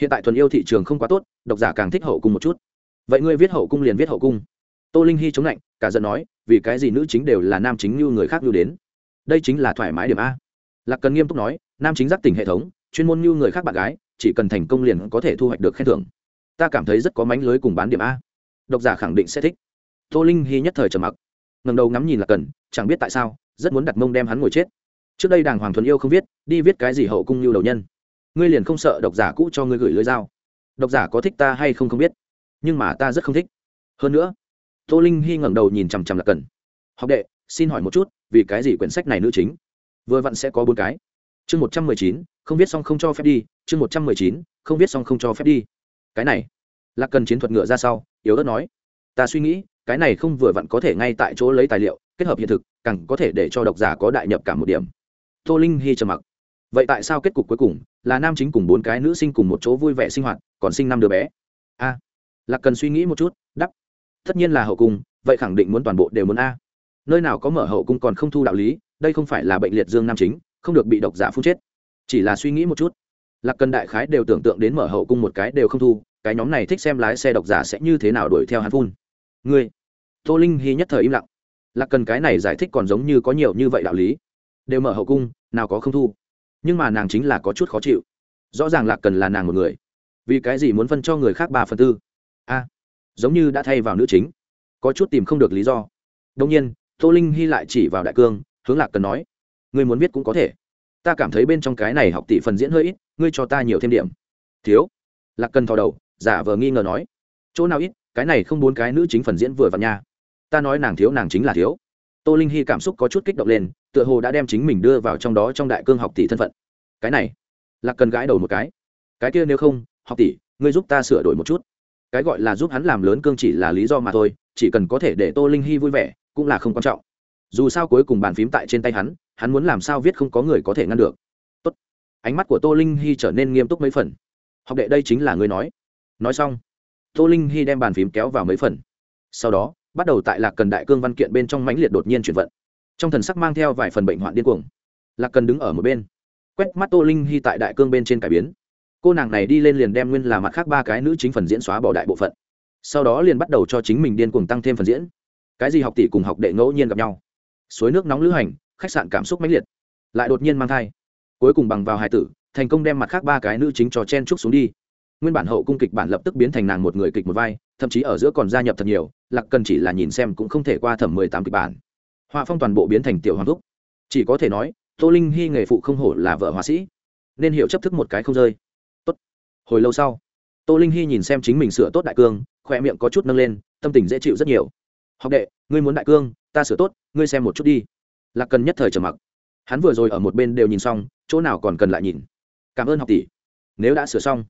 S1: hiện tại thuần yêu thị trường không quá tốt độc giả càng thích hậu cung một chút vậy ngươi viết hậu cung liền viết hậu cung tô linh hy chống lạnh cả giận nói vì cái gì nữ chính đều là nam chính như người khác như đến đây chính là thoải mái điểm a lạc cần nghiêm túc nói nam chính giác tỉnh hệ thống, chuyên môn như người khác bạn gái, chỉ cần thành công liền có thể thu hoạch được khen thưởng. Ta cảm thấy rất có mánh lưới cùng bán điểm a. Độc giả khẳng định sẽ thích. Tô linh hy nhất thời trầm mặc. Ngầm đầu ngắm nhìn là cần, chẳng biết tại sao, rất muốn đặt mông đem hắn ngồi chết. Trước đây đàng hoàng thuần yêu không viết, đi viết cái gì hậu cung như đầu nhân. Ngươi liền không sợ độc giả cũ cho ngươi gửi lưới dao? Độc giả có thích ta hay không không biết. Nhưng mà ta rất không thích. Hơn nữa, tô linh hy ngẩng đầu nhìn chằm chằm là cần. Học đệ, xin hỏi một chút, vì cái gì quyển sách này nữ chính? Vừa vặn sẽ có bốn cái chương một trăm mười chín, không viết xong không cho phép đi, chương một trăm mười chín, không viết xong không cho phép đi. Cái này, lạc cần chiến thuật ngựa ra sau, yếu ớt nói, ta suy nghĩ, cái này không vừa vặn có thể ngay tại chỗ lấy tài liệu, kết hợp hiện thực, càng có thể để cho độc giả có đại nhập cả một điểm. Tô linh hy trầm mặc. Vậy tại sao kết cục cuối cùng, là nam chính cùng bốn cái nữ sinh cùng một chỗ vui vẻ sinh hoạt, còn sinh năm đứa bé? A. Lạc cần suy nghĩ một chút đắp tất nhiên là hậu cung, vậy khẳng định muốn toàn bộ đều muốn a. Nơi nào có mở hậu cung còn không thu đạo lý, đây không phải là bệnh liệt dương nam chính không được bị độc giả phun chết. Chỉ là suy nghĩ một chút, lạc cần đại khái đều tưởng tượng đến mở hậu cung một cái đều không thu, cái nhóm này thích xem lái xe độc giả sẽ như thế nào đuổi theo hắn phun. Ngươi, tô linh hy nhất thời im lặng. Lạc cần cái này giải thích còn giống như có nhiều như vậy đạo lý. Đều mở hậu cung, nào có không thu. Nhưng mà nàng chính là có chút khó chịu. Rõ ràng lạc cần là nàng một người. Vì cái gì muốn phân cho người khác ba phần tư? A, giống như đã thay vào nữ chính. Có chút tìm không được lý do. Đông nhiên, tô linh hy lại chỉ vào đại cương, hướng lạc cần nói ngươi muốn viết cũng có thể. Ta cảm thấy bên trong cái này học tỷ phần diễn hơi ít, ngươi cho ta nhiều thêm điểm. Thiếu. Lạc cần thò đầu, giả vờ nghi ngờ nói. Chỗ nào ít, cái này không bốn cái nữ chính phần diễn vừa vặn nha. Ta nói nàng thiếu, nàng chính là thiếu. Tô linh hy cảm xúc có chút kích động lên, tựa hồ đã đem chính mình đưa vào trong đó trong đại cương học tỷ thân phận. Cái này. Lạc cần gãi đầu một cái. Cái kia nếu không, học tỷ, ngươi giúp ta sửa đổi một chút. Cái gọi là giúp hắn làm lớn cương chỉ là lý do mà thôi, chỉ cần có thể để tô linh hy vui vẻ, cũng là không quan trọng dù sao cuối cùng bàn phím tại trên tay hắn hắn muốn làm sao viết không có người có thể ngăn được. Tốt. ánh mắt của tô linh hy trở nên nghiêm túc mấy phần. Học đệ đây chính là người nói. Nói xong, tô linh hy đem bàn phím kéo vào mấy phần. Sau đó, bắt đầu tại lạc cần đại cương văn kiện bên trong mãnh liệt đột nhiên chuyển vận. Trong thần sắc mang theo vài phần bệnh hoạn điên cuồng, lạc cần đứng ở một bên, quét mắt tô linh hy tại đại cương bên trên cải biến. Cô nàng này đi lên liền đem nguyên là mặt khác ba cái nữ chính phần diễn xóa bỏ đại bộ phận. Sau đó liền bắt đầu cho chính mình điên cuồng tăng thêm phần diễn. Cái gì học tỷ cùng học đệ ngẫu nhiên gặp nhau? Suối nước nóng lữ hành, khách sạn cảm xúc mãnh liệt. Lại đột nhiên mang thai. Cuối cùng bằng vào hải tử, thành công đem mặt khác ba cái nữ chính cho chen trúc xuống đi. Nguyên bản hậu cung kịch bản lập tức biến thành nàng một người kịch một vai, thậm chí ở giữa còn gia nhập thật nhiều, lạc cần chỉ là nhìn xem cũng không thể qua thẩm mười tám kịch bản. Họa phong toàn bộ biến thành tiểu hoàng thúc. Chỉ có thể nói, tô linh hy nghề phụ không hổ là vợ họa sĩ. Nên hiểu chấp thức một cái không rơi. Tốt. hồi lâu sau, tô linh hy nhìn xem chính mình sửa tốt đại cương khoe miệng có chút nâng lên, tâm tình dễ chịu rất nhiều. Học đệ, ngươi muốn đại cương ta sửa tốt, ngươi xem một chút đi. Lạc cần nhất thời trầm mặc. Hắn vừa rồi ở một bên đều nhìn xong, chỗ nào còn cần lại nhìn. Cảm ơn học tỷ. Nếu đã sửa xong.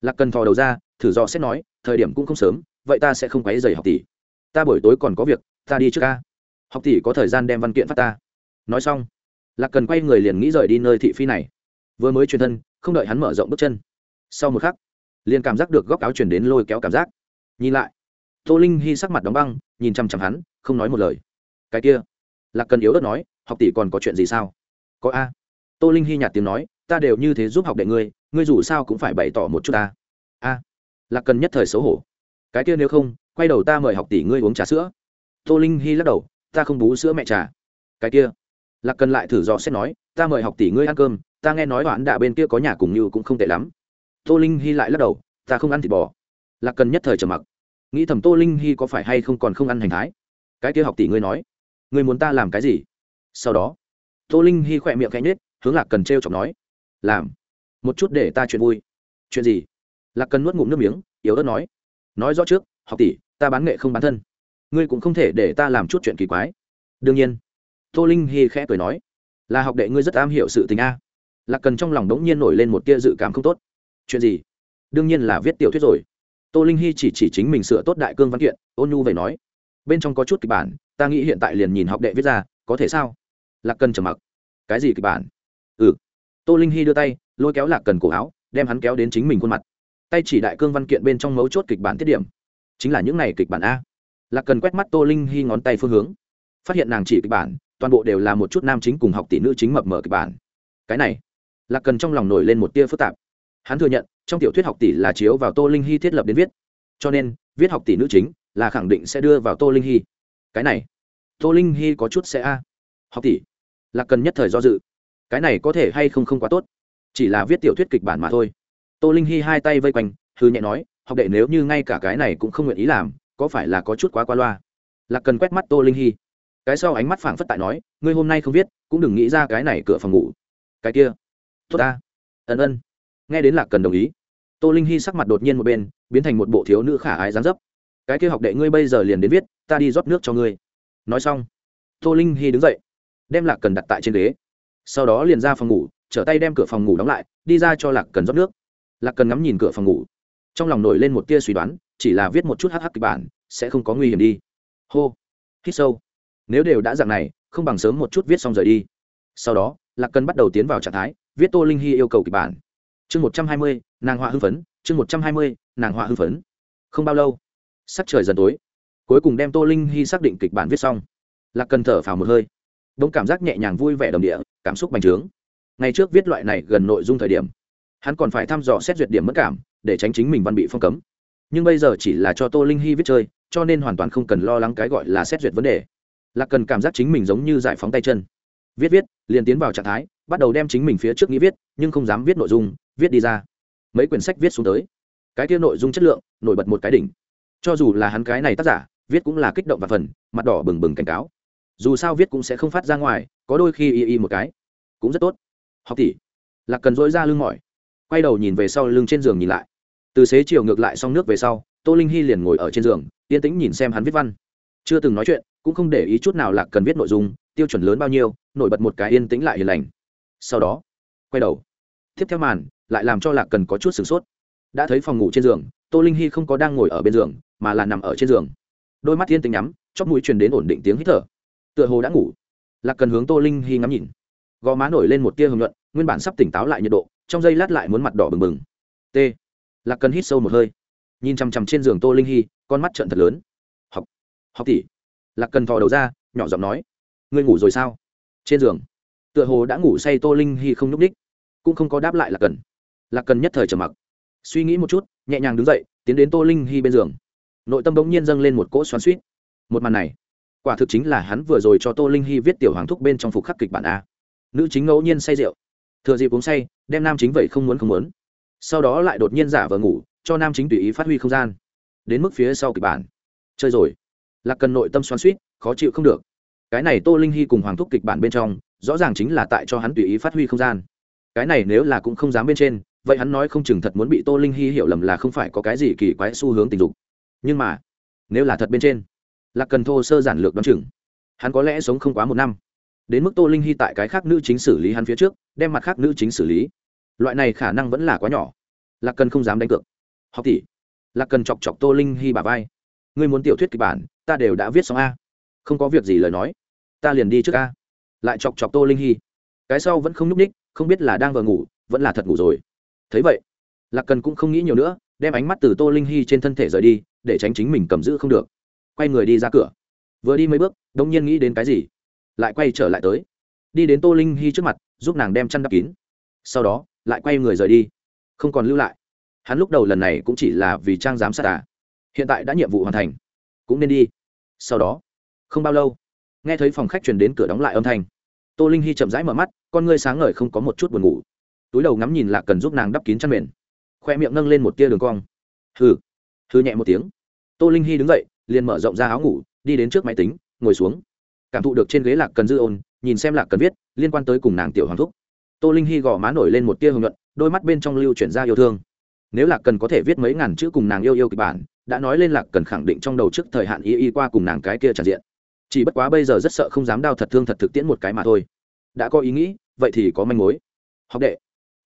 S1: Lạc cần thò đầu ra, thử dò xét nói, thời điểm cũng không sớm, vậy ta sẽ không quấy dày học tỷ. Ta buổi tối còn có việc, ta đi trước ca. Học tỷ có thời gian đem văn kiện phát ta. Nói xong, lạc cần quay người liền nghĩ rời đi nơi thị phi này. Vừa mới truyền thân, không đợi hắn mở rộng bước chân. Sau một khắc, liền cảm giác được góc áo chuyển đến lôi kéo cảm giác. Nhìn lại, tô linh hy sắc mặt đóng băng, nhìn chăm chăm hắn, không nói một lời cái kia. Lạc cần yếu đất nói, học tỷ còn có chuyện gì sao? Có a. Tô linh hy nhạt tiếng nói, ta đều như thế giúp học đệ ngươi ngươi dù sao cũng phải bày tỏ một chút ta. A. Lạc cần nhất thời xấu hổ. Cái kia nếu không, quay đầu ta mời học tỷ ngươi uống trà sữa. Tô linh hy lắc đầu, ta không bú sữa mẹ trà. Cái kia. Lạc cần lại thử dò xét nói, ta mời học tỷ ngươi ăn cơm, ta nghe nói hoãn đạ bên kia có nhà cùng như cũng không tệ lắm. Tô linh hy lại lắc đầu, ta không ăn thịt bò. Lạc cần nhất thời trầm mặc. Nghĩ thầm tô linh hy có phải hay không còn không ăn hành thái? Cái kia học tỷ ngươi nói ngươi muốn ta làm cái gì? Sau đó, tô linh hy khỏe miệng cánh nết hướng lạc cần t r e o chọc nói, làm, một chút để ta chuyện vui. Chuyện gì? Lạc cần nuốt ngụm nước miếng, yếu ớt nói nói rõ trước, học tỷ, ta bán nghệ không bán thân. Ngươi cũng không thể để ta làm chút chuyện kỳ quái. Đương nhiên. Tô linh hy khẽ cười nói, là học đệ ngươi rất am hiểu sự tình a. Lạc cần trong lòng đống nhiên nổi lên một tia dự cảm không tốt. Chuyện gì? Đương nhiên là viết tiểu thuyết rồi. Tô linh hy chỉ chỉ chính mình sửa tốt đại cương văn kiện, ôn nhu về nói bên trong có chút kịch bản, ta nghĩ hiện tại liền nhìn học đệ viết ra, có thể sao? Lạc cần trầm mặc. Cái gì kịch bản? Ừ. Tô linh hy đưa tay, lôi kéo lạc cần cổ áo, đem hắn kéo đến chính mình khuôn mặt. Tay chỉ đại cương văn kiện bên trong mấu chốt kịch bản tiết điểm. Chính là những này kịch bản a. Lạc cần quét mắt tô linh hy ngón tay phương hướng. Phát hiện nàng chỉ kịch bản, toàn bộ đều là một chút nam chính cùng học tỷ nữ chính mập mở kịch bản. Cái này, lạc cần trong lòng nổi lên một tia phức tạp. Hắn thừa nhận, trong tiểu thuyết học tỷ là chiếu vào tô linh hy thiết lập đến viết. Cho nên, viết học tỷ nữ chính là khẳng định sẽ đưa vào tô linh hy. Cái này, tô linh hy có chút sẽ a. Học tỷ là cần nhất thời do dự. Cái này có thể hay không không quá tốt. Chỉ là viết tiểu thuyết kịch bản mà thôi. Tô linh hy hai tay vây quanh hư nhẹ nói, học đệ nếu như ngay cả cái này cũng không nguyện ý làm, có phải là có chút quá qua loa? Lạc cần quét mắt tô linh hy. Cái sau ánh mắt phảng phất tại nói, ngươi hôm nay không viết, cũng đừng nghĩ ra cái này cửa phòng ngủ. Cái kia. Tốt ta. Ân ân. Nghe đến lạc cần đồng ý, tô linh hy sắc mặt đột nhiên một bên, biến thành một bộ thiếu nữ khả ái dáng dấp cái kia học đệ ngươi bây giờ liền đến viết, ta đi rót nước cho ngươi. Nói xong, tô linh hy đứng dậy, đem lạc cần đặt tại trên ghế. Sau đó liền ra phòng ngủ, trở tay đem cửa phòng ngủ đóng lại, đi ra cho lạc cần rót nước. Lạc cần ngắm nhìn cửa phòng ngủ. Trong lòng nổi lên một tia suy đoán, chỉ là viết một chút hh kịch bản, sẽ không có nguy hiểm đi. Hô, hít sâu. Nếu đều đã dạng này, không bằng sớm một chút viết xong rời đi. Sau đó, lạc cần bắt đầu tiến vào trạng thái, viết tô linh hy yêu cầu kịch bản. Chương một trăm hai mươi, nàng họa hưng phấn. Chương một trăm hai mươi, nàng họa hưng phấn. Không bao lâu sắc trời dần tối. Cuối cùng đem tô linh hy xác định kịch bản viết xong. Lạc cần thở phào một hơi. Đ ỗ n g cảm giác nhẹ nhàng vui vẻ đồng địa, cảm xúc bành trướng. Ngày trước viết loại này gần nội dung thời điểm, hắn còn phải thăm dò xét duyệt điểm mất cảm, để tránh chính mình văn bị phong cấm. Nhưng bây giờ chỉ là cho tô linh hy viết chơi, cho nên hoàn toàn không cần lo lắng cái gọi là xét duyệt vấn đề. Lạc cần cảm giác chính mình giống như giải phóng tay chân. Viết viết, liền tiến vào trạng thái, bắt đầu đem chính mình phía trước nghĩ viết, nhưng không dám viết nội dung, viết đi ra. Mấy quyển sách viết xuống tới. Cái kia nội dung chất lượng, nổi bật một cái đỉnh cho dù là hắn cái này tác giả, viết cũng là kích động và phần, mặt đỏ bừng bừng cảnh cáo. Dù sao viết cũng sẽ không phát ra ngoài, có đôi khi y y một cái, cũng rất tốt. Học tỷ. Lạc cần dỗi ra lưng mỏi, quay đầu nhìn về sau lưng trên giường nhìn lại. Từ xế chiều ngược lại xong nước về sau, tô linh hy liền ngồi ở trên giường, yên tĩnh nhìn xem hắn viết văn. Chưa từng nói chuyện, cũng không để ý chút nào lạc cần viết nội dung, tiêu chuẩn lớn bao nhiêu, nổi bật một cái yên tĩnh lại hiền lành. Sau đó, quay đầu. Tiếp theo màn, lại làm cho lạc cần có chút sửng sốt đã thấy phòng ngủ trên giường, tô linh hy không có đang ngồi ở bên giường, mà là nằm ở trên giường. Đôi mắt thiên tính nhắm, chóp mũi truyền đến ổn định tiếng hít thở. Tựa hồ đã ngủ. Lạc cần hướng tô linh hy ngắm nhìn. Gò má nổi lên một tia hưởng luận nguyên bản sắp tỉnh táo lại nhiệt độ, trong giây lát lại muốn mặt đỏ bừng bừng. T. Lạc cần hít sâu một hơi. Nhìn chằm chằm trên giường tô linh hy con mắt trợn thật lớn. Học học tỷ. Lạc cần thò đầu ra, nhỏ giọng nói. Ngươi ngủ rồi sao? Trên giường. Tựa hồ đã ngủ say tô linh hy không n ú c ních cũng không có đáp lại lạc cần. Lạc cần nhất thời trầm mặc suy nghĩ một chút, nhẹ nhàng đứng dậy, tiến đến tô linh hy bên giường. Nội tâm bỗng nhiên dâng lên một cỗ xoắn suýt một màn này, quả thực chính là hắn vừa rồi cho tô linh hy viết tiểu hoàng thúc bên trong phục khắc kịch bản a. Nữ chính ngẫu nhiên say rượu. Thừa dịp uống say, đem nam chính vậy không muốn không muốn. Sau đó lại đột nhiên giả vờ ngủ, cho nam chính tùy ý phát huy không gian. Đến mức phía sau kịch bản. Chơi rồi. Là cần nội tâm xoắn suýt khó chịu không được. Cái này tô linh hy cùng hoàng thúc kịch bản bên trong, rõ ràng chính là tại cho hắn tùy ý phát huy không gian. Cái này nếu là cũng không dám bên trên vậy hắn nói không chừng thật muốn bị tô linh hy hiểu lầm là không phải có cái gì kỳ quái xu hướng tình dục. Nhưng mà, nếu là thật bên trên lạc cần thô sơ giản lược đ o á n chừng. Hắn có lẽ sống không quá một năm. Đến mức tô linh hy tại cái khác nữ chính xử lý hắn phía trước, đem mặt khác nữ chính xử lý. Loại này khả năng vẫn là quá nhỏ. Lạc cần không dám đánh cược. Học tỷ, lạc cần chọc chọc tô linh hy bà vai. Ngươi muốn tiểu thuyết kịch bản, ta đều đã viết xong a. Không có việc gì lời nói. Ta liền đi trước a. Lại chọc chọc tô linh hy. Cái sau vẫn không nhúc ních không biết là đang vờ ngủ, vẫn là thật ngủ rồi thấy vậy, lạc cần cũng không nghĩ nhiều nữa, đem ánh mắt từ tô linh hy trên thân thể rời đi, để tránh chính mình cầm giữ không được. Quay người đi ra cửa. Vừa đi mấy bước đông nhiên nghĩ đến cái gì? Lại quay trở lại tới. Đi đến tô linh hy trước mặt, giúp nàng đem chăn đắp kín. Sau đó, lại quay người rời đi. Không còn lưu lại. Hắn lúc đầu lần này cũng chỉ là vì trang giám sát à. Hiện tại đã nhiệm vụ hoàn thành. Cũng nên đi. Sau đó, không bao lâu, nghe thấy phòng khách truyền đến cửa đóng lại âm thanh. Tô linh hy chậm rãi mở mắt, con ngươi sáng ngời không có một chút buồn ngủ túi đầu ngắm nhìn lạc cần giúp nàng đắp kín chăn mền. Khoe miệng nâng lên một tia đường cong. Hừ. Hừ nhẹ một tiếng. Tô linh hy đứng dậy, liền mở rộng ra áo ngủ, đi đến trước máy tính, ngồi xuống. Cảm thụ được trên ghế lạc cần dư ôn, nhìn xem lạc cần viết, liên quan tới cùng nàng tiểu hoàng thúc. Tô linh hy gõ má nổi lên một tia hưởng luận đôi mắt bên trong lưu chuyển ra yêu thương. Nếu lạc cần có thể viết mấy ngàn chữ cùng nàng yêu yêu kịch bản, đã nói lên lạc cần khẳng định trong đầu trước thời hạn y y qua cùng nàng cái kia tràn diện. Chỉ bất quá bây giờ rất sợ không dám đau thật thương thật thực tiễn một cái mà thôi. Đã có ý nghĩ, vậy thì có manh mối. Học đệ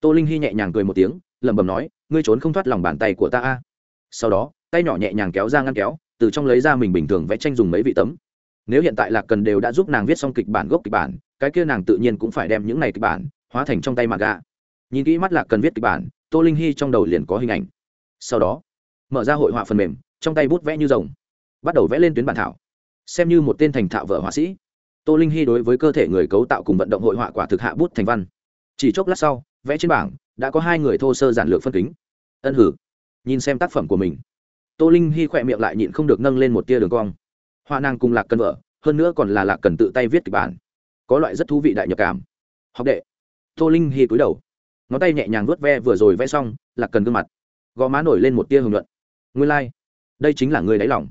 S1: tô linh hy nhẹ nhàng cười một tiếng, lẩm bẩm nói, ngươi trốn không thoát lòng bàn tay của ta a. Sau đó, tay nhỏ nhẹ nhàng kéo ra ngăn kéo, từ trong lấy ra mình bình thường vẽ tranh dùng mấy vị tấm. Nếu hiện tại lạc cần đều đã giúp nàng viết xong kịch bản gốc kịch bản, cái kia nàng tự nhiên cũng phải đem những này kịch bản hóa thành trong tay mà gạ. Nhìn kỹ mắt lạc cần viết kịch bản, tô linh hy trong đầu liền có hình ảnh. Sau đó, mở ra hội họa phần mềm, trong tay bút vẽ như rồng, bắt đầu vẽ lên tuyến bản thảo. Xem như một tên thành thạo vợ họa sĩ, tô linh hy đối với cơ thể người cấu tạo cùng vận động hội họa quả thực hạ bút thành văn. Chỉ chốc lát sau vẽ trên bảng, đã có hai người thô sơ giản lược phân kính. Ân hử. Nhìn xem tác phẩm của mình. Tô linh hy khỏe miệng lại nhịn không được nâng lên một tia đường cong. Hoa nàng cùng lạc cân vợ, hơn nữa còn là lạc cần tự tay viết kịch bản. Có loại rất thú vị đại nhập cảm. Học đệ. Tô linh hy cúi đầu. Ngón tay nhẹ nhàng vuốt ve vừa rồi vẽ xong, lạc cần gương mặt. Gò má nổi lên một tia hưởng luận. Nguyên lai、like. đây chính là người đáy lòng.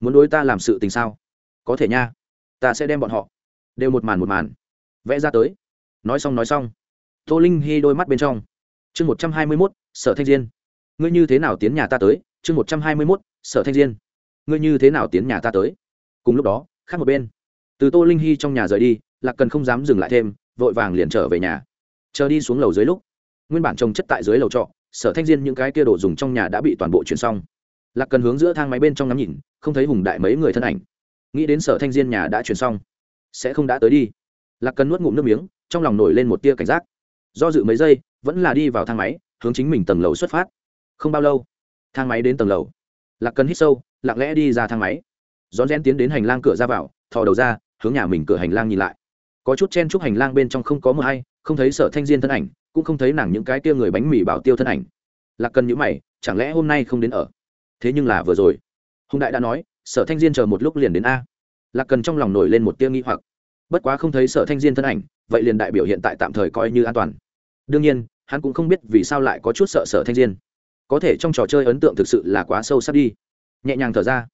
S1: Muốn đối ta làm sự tình sao? Có thể nha. Ta sẽ đem bọn họ. Đều một màn một màn. Vẽ ra tới. Nói xong nói xong tô linh hy đôi mắt bên trong. Chương một trăm hai mươi mốt, sở thanh diên. Ngươi như thế nào tiến nhà ta tới? Chương một trăm hai mươi mốt, sở thanh diên. Ngươi như thế nào tiến nhà ta tới? Cùng lúc đó, khác một bên. Từ tô linh hy trong nhà rời đi, lạc cần không dám dừng lại thêm, vội vàng liền trở về nhà. Chờ đi xuống lầu dưới lúc, nguyên bản trồng chất tại dưới lầu trọ, sở thanh diên những cái kia đồ dùng trong nhà đã bị toàn bộ chuyển xong. Lạc cần hướng giữa thang máy bên trong ngắm nhìn, không thấy hùng đại mấy người thân ảnh. Nghĩ đến sở thanh diên nhà đã chuyển xong, sẽ không đã tới đi. Lạc cần nuốt ngụm nước miếng, trong lòng nổi lên một tia cảnh giác do dự mấy giây, vẫn là đi vào thang máy, hướng chính mình tầng lầu xuất phát. Không bao lâu, thang máy đến tầng lầu. Lạc cần hít sâu, lặng lẽ đi ra thang máy. Rón rén tiến đến hành lang cửa ra vào, thò đầu ra, hướng nhà mình cửa hành lang nhìn lại. Có chút chen chúc hành lang bên trong không có mờ hay, không thấy sở thanh diên thân ảnh, cũng không thấy nàng những cái tia người bánh mì bảo tiêu thân ảnh. Lạc cần nhữ mày, chẳng lẽ hôm nay không đến ở? Thế nhưng là vừa rồi. Hùng đại đã nói, sở thanh diên chờ một lúc liền đến a. Lạc cần trong lòng nổi lên một tia nghi hoặc. Bất quá không thấy sở thanh diên thân ảnh vậy liền đại biểu hiện tại tạm thời coi như an toàn. Đương nhiên, hắn cũng không biết vì sao lại có chút sợ sở thanh diên. Có thể trong trò chơi ấn tượng thực sự là quá sâu sắc đi. Nhẹ nhàng thở ra.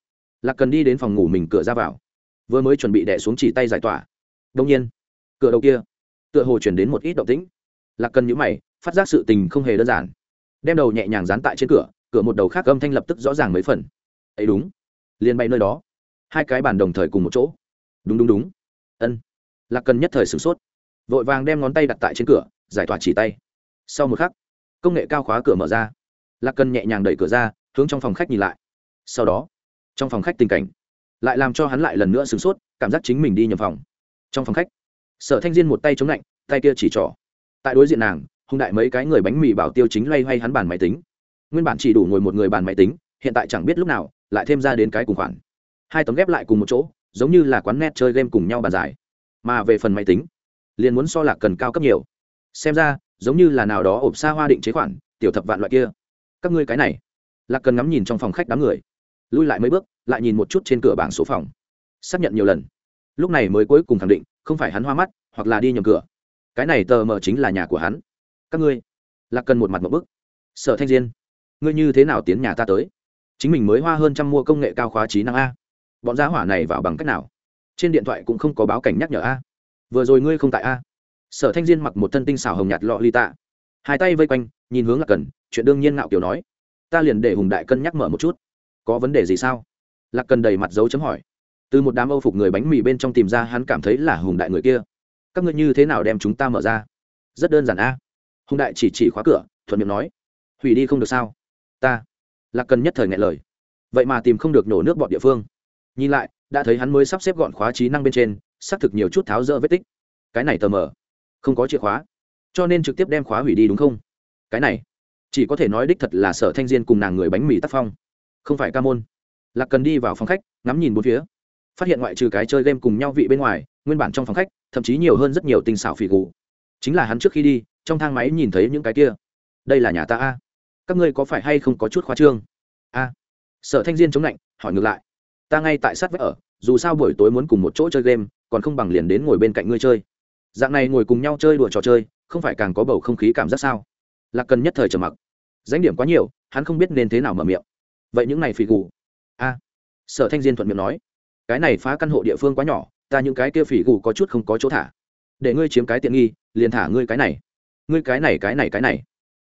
S1: Lạc cần đi đến phòng ngủ mình cửa ra vào. Vừa mới chuẩn bị đẻ xuống chỉ tay giải tỏa. Đông nhiên, cửa đầu kia, tựa hồ chuyển đến một ít động tĩnh. Lạc cần nhữ mày, phát giác sự tình không hề đơn giản. Đem đầu nhẹ nhàng dán tại trên cửa cửa một đầu khác âm thanh lập tức rõ ràng mấy phần. Ấy đúng, liền bay nơi đó. Hai cái bàn đồng thời cùng một chỗ. Đúng đúng đúng. Ân. Lạc cần nhất thời sửng sốt vội vàng đem ngón tay đặt tại trên cửa, giải tỏa chỉ tay. Sau một khắc, công nghệ cao khóa cửa mở ra. Lạc cần nhẹ nhàng đẩy cửa ra, hướng trong phòng khách nhìn lại. Sau đó, trong phòng khách tình cảnh lại làm cho hắn lại lần nữa sửng sốt, cảm giác chính mình đi nhầm phòng. Trong phòng khách, sở thanh diên một tay chống lạnh, tay kia chỉ trỏ. Tại đối diện nàng, hung đại mấy cái người bánh mì bảo tiêu chính loay hoay hắn bàn máy tính. Nguyên bản chỉ đủ ngồi một người bàn máy tính, hiện tại chẳng biết lúc nào, lại thêm ra đến cái cùng khoản. Hai tấm ghép lại cùng một chỗ, giống như là quán net chơi game cùng nhau bàn giải. Mà về phần máy tính liền muốn so lạc cần cao cấp nhiều. Xem ra, giống như là nào đó ộp xa hoa định chế khoản, tiểu thập vạn loại kia. Các ngươi cái này. Lạc cần ngắm nhìn trong phòng khách đám người. Lui lại mấy bước, lại nhìn một chút trên cửa bảng số phòng. Xác nhận nhiều lần. Lúc này mới cuối cùng khẳng định, không phải hắn hoa mắt, hoặc là đi nhầm cửa. Cái này tờ mờ chính là nhà của hắn. Các ngươi. Lạc cần một mặt một bức. Sở thanh diên, ngươi như thế nào tiến nhà ta tới? Chính mình mới hoa hơn trăm mua công nghệ cao khóa trí năng a. Bọn giá hỏa này vào bằng cách nào? Trên điện thoại cũng không có báo cảnh nhắc nhở a vừa rồi ngươi không tại a? Sở thanh diên mặc một thân tinh xảo hồng nhạt lọ ly tạ. Hai tay vây quanh, nhìn hướng lạc cần, chuyện đương nhiên ngạo kiểu nói. Ta liền để hùng đại cân nhắc mở một chút. Có vấn đề gì sao? Lạc cần đầy mặt dấu chấm hỏi. Từ một đám âu phục người bánh mì bên trong tìm ra, hắn cảm thấy là hùng đại người kia. Các ngươi như thế nào đem chúng ta mở ra? Rất đơn giản a. Hùng đại chỉ chỉ khóa cửa, thuận miệng nói. Hủy đi không được sao? Ta. Lạc cần nhất thời ngại lời. Vậy mà tìm không được nổ nước bọn địa phương. Nhìn lại, đã thấy hắn mới sắp xếp gọn khóa trí năng bên trên xác thực nhiều chút tháo rỡ vết tích. Cái này tờ mờ, không có chìa khóa, cho nên trực tiếp đem khóa hủy đi đúng không? Cái này, chỉ có thể nói đích thật là sở thanh diên cùng nàng người bánh mì tác phong, không phải ca môn. Lạc cần đi vào phòng khách, ngắm nhìn bốn phía, phát hiện ngoại trừ cái chơi game cùng nhau vị bên ngoài, nguyên bản trong phòng khách, thậm chí nhiều hơn rất nhiều tinh xảo phỉ gù. Chính là hắn trước khi đi, trong thang máy nhìn thấy những cái kia. Đây là nhà ta a. Các ngươi có phải hay không có chút khoa trương? A. Sở thanh diên chống lạnh, hỏi ngược lại. Ta ngay tại sát vách ở, dù sao buổi tối muốn cùng một chỗ chơi game còn không bằng liền đến ngồi bên cạnh ngươi chơi. Dạng này ngồi cùng nhau chơi đùa trò chơi, không phải càng có bầu không khí cảm giác sao? Lạc cần nhất thời trầm mặc. Danh điểm quá nhiều, hắn không biết nên thế nào mở miệng. Vậy những này phì gù? A. Sở thanh diên thuận miệng nói. Cái này phá căn hộ địa phương quá nhỏ, ta những cái kia phỉ gù có chút không có chỗ thả. Để ngươi chiếm cái tiện nghi, liền thả ngươi cái này. Ngươi cái này cái này cái này.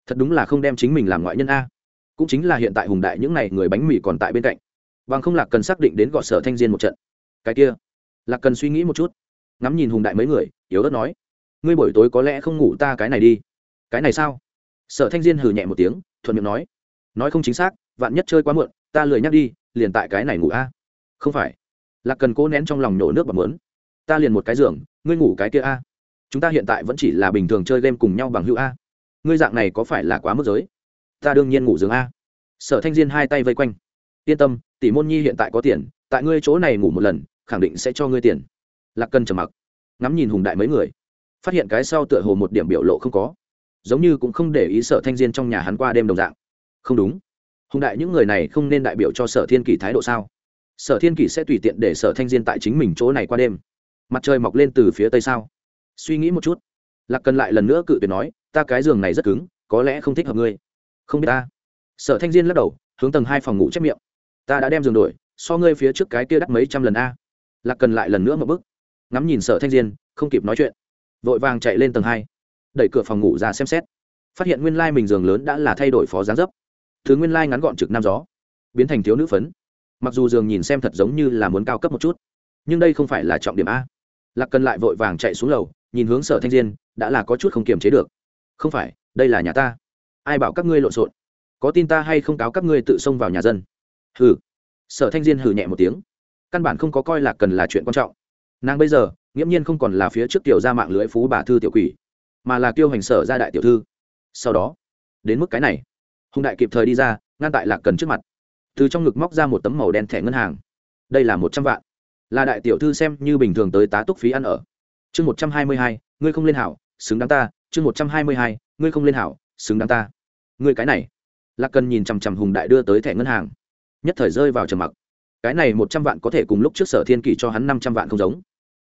S1: Thật đúng là không đem chính mình làm ngoại nhân a. Cũng chính là hiện tại hùng đại những n à y người bánh mì còn tại bên cạnh. Bằng không lạc cần xác định đến gọn sở thanh diên một trận. Cái kia lạc cần suy nghĩ một chút ngắm nhìn hùng đại mấy người yếu ớt nói ngươi buổi tối có lẽ không ngủ ta cái này đi. Cái này sao? Sở thanh diên hừ nhẹ một tiếng thuận miệng nói nói không chính xác vạn nhất chơi quá muộn ta lười nhắc đi liền tại cái này ngủ a. Không phải. Lạc cần cố nén trong lòng nổ nước và muốn, ta liền một cái giường ngươi ngủ cái kia a. Chúng ta hiện tại vẫn chỉ là bình thường chơi game cùng nhau bằng hữu a. Ngươi dạng này có phải là quá mức giới? Ta đương nhiên ngủ giường a. Sở thanh diên hai tay vây quanh yên tâm tỷ môn nhi hiện tại có tiền tại ngươi chỗ này ngủ một lần khẳng định sẽ cho ngươi tiền. Lạc cần trầm mặc, ngắm nhìn hùng đại mấy người. Phát hiện cái sau tựa hồ một điểm biểu lộ không có, giống như cũng không để ý sở thanh diên trong nhà hắn qua đêm đồng dạng. Không đúng. Hùng đại những người này không nên đại biểu cho sở thiên kỷ thái độ sao? Sở thiên kỷ sẽ tùy tiện để sở thanh diên tại chính mình chỗ này qua đêm. Mặt trời mọc lên từ phía tây sao? Suy nghĩ một chút. Lạc cần lại lần nữa cự tuyệt nói, ta cái giường này rất cứng, có lẽ không thích hợp ngươi. Không biết ta. Sở thanh diên lắc đầu, hướng tầng hai phòng ngủ chép miệng. Ta đã đem giường đổi, so ngươi phía trước cái kia đắt mấy trăm lần a lạc cần lại lần nữa một bức ngắm nhìn sở thanh diên, không kịp nói chuyện. Vội vàng chạy lên tầng hai, đẩy cửa phòng ngủ ra xem xét. Phát hiện nguyên lai mình giường lớn đã là thay đổi phó gián dấp. Thứ nguyên lai ngắn gọn trực nam gió, biến thành thiếu nữ phấn. Mặc dù giường nhìn xem thật giống như là muốn cao cấp một chút, nhưng đây không phải là trọng điểm a. Lạc cần lại vội vàng chạy xuống lầu, nhìn hướng sở thanh diên, đã là có chút không kiềm chế được. Không phải, đây là nhà ta. Ai bảo các ngươi lộn xộn? Có tin ta hay không cáo các ngươi tự xông vào nhà dân? Hừ. Sở thanh diên hừ nhẹ một tiếng căn bản không có coi là cần là chuyện quan trọng. Nàng bây giờ, nghiễm nhiên không còn là phía trước tiểu ra mạng lưới phú bà thư tiểu quỷ, mà là tiêu hành sở ra đại tiểu thư. Sau đó, đến mức cái này, hùng đại kịp thời đi ra, ngăn tại lạc cần trước mặt. Từ trong ngực móc ra một tấm màu đen thẻ ngân hàng. Đây là một trăm vạn. Là đại tiểu thư xem như bình thường tới tá túc phí ăn ở. Chương một trăm hai mươi hai, ngươi không lên hảo, xứng đáng ta. Chương một trăm hai mươi hai, ngươi không lên hảo, xứng đáng ta. Ngươi cái này. Lạc cần nhìn chằm chằm hùng đại đưa tới thẻ ngân hàng. Nhất thời rơi vào trầm mặc cái này một trăm vạn có thể cùng lúc trước sở thiên kỷ cho hắn năm trăm vạn không giống.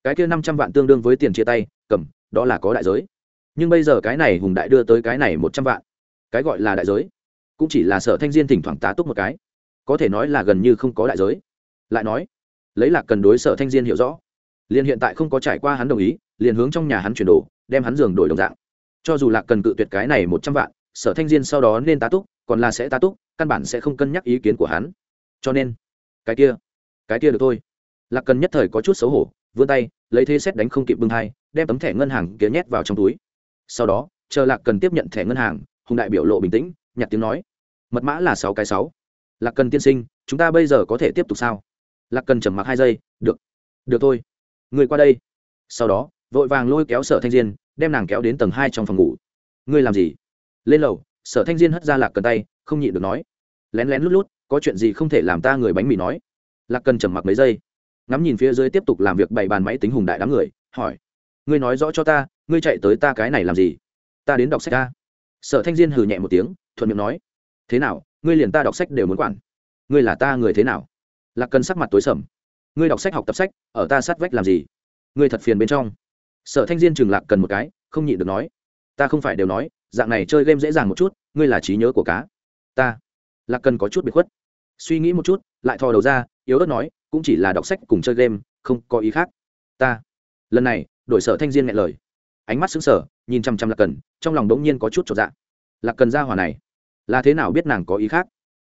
S1: Cái kia năm trăm vạn tương đương với tiền chia tay, cầm, đó là có đại giới. Nhưng bây giờ cái này hùng đại đưa tới cái này một trăm vạn, cái gọi là đại giới, cũng chỉ là sở thanh diên thỉnh thoảng tá túc một cái. Có thể nói là gần như không có đại giới. Lại nói, lấy lạc cần đối sở thanh diên hiểu rõ, liền hiện tại không có trải qua hắn đồng ý, liền hướng trong nhà hắn chuyển đồ, đem hắn giường đổi đồng dạng. Cho dù lạc cần cự tuyệt cái này một trăm vạn, sở thanh diên sau đó nên tá túc, còn là sẽ tá túc, căn bản sẽ không cân nhắc ý kiến của hắn. Cho nên cái kia cái kia được thôi. Lạc cần nhất thời có chút xấu hổ vươn tay lấy thế xét đánh không kịp bưng thai, đem tấm thẻ ngân hàng kia nhét vào trong túi. Sau đó chờ lạc cần tiếp nhận thẻ ngân hàng hùng đại biểu lộ bình tĩnh nhặt tiếng nói mật mã là sáu cái sáu. Lạc cần tiên sinh chúng ta bây giờ có thể tiếp tục sao? Lạc cần trầm mặc hai giây được được thôi. Người qua đây. Sau đó vội vàng lôi kéo sở thanh diên đem nàng kéo đến tầng hai trong phòng ngủ. Ngươi làm gì? Lên lầu sở thanh diên hất ra lạc cần tay không nhịn được nói lén lén lút lút có chuyện gì không thể làm ta người bánh mì nói. Lạc cần trầm mặc mấy giây, ngắm nhìn phía dưới tiếp tục làm việc bày bàn máy tính hùng đại đám người, hỏi, ngươi nói rõ cho ta, ngươi chạy tới ta cái này làm gì? Ta đến đọc sách ta sở thanh diên hừ nhẹ một tiếng, thuận miệng nói, thế nào, ngươi liền ta đọc sách đều muốn quản. Ngươi là ta người thế nào? Lạc cần sắc mặt tối sầm, ngươi đọc sách học tập sách, ở ta sát vách làm gì? Ngươi thật phiền bên trong. Sở thanh diên chừng lạc cần một cái, không nhịn được nói, ta không phải đều nói, dạng này chơi game dễ dàng một chút, ngươi là trí nhớ của cá. Ta. Lạc cần có chút bị khuất suy nghĩ một chút, lại thò đầu ra, yếu ớt nói, cũng chỉ là đọc sách cùng chơi game, không có ý khác. Ta. Lần này, đổi sở thanh diên nghe lời. Ánh mắt xứng sở nhìn chăm chăm lạc cần, trong lòng đống nhiên có chút trọn dạng lạc cần ra hòa này, là thế nào biết nàng có ý khác?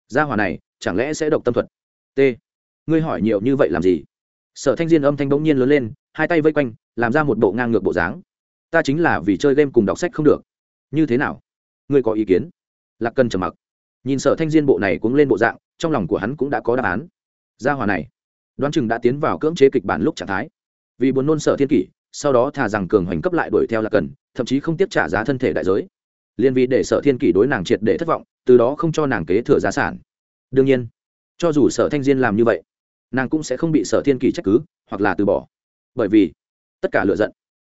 S1: Ra hòa này, chẳng lẽ sẽ độc tâm thuật? T. Ngươi hỏi nhiều như vậy làm gì? Sở thanh diên âm thanh bỗng nhiên lớn lên, hai tay vây quanh, làm ra một bộ ngang ngược bộ dáng. Ta chính là vì chơi game cùng đọc sách không được. Như thế nào? Ngươi có ý kiến? Lạc cần trầm mặc. Nhìn sở thanh diên bộ này cũng lên bộ dạng trong lòng của hắn cũng đã có đáp án. Gia hòa này đoán chừng đã tiến vào cưỡng chế kịch bản lúc trạng thái. Vì buồn nôn sở thiên kỷ sau đó thà rằng cường hoành cấp lại đuổi theo là cần thậm chí không tiếp trả giá thân thể đại giới. Liên vì để sở thiên kỷ đối nàng triệt để thất vọng từ đó không cho nàng kế thừa giá sản. Đương nhiên cho dù sở thanh diên làm như vậy nàng cũng sẽ không bị sở thiên kỷ trách cứ hoặc là từ bỏ. Bởi vì tất cả lựa giận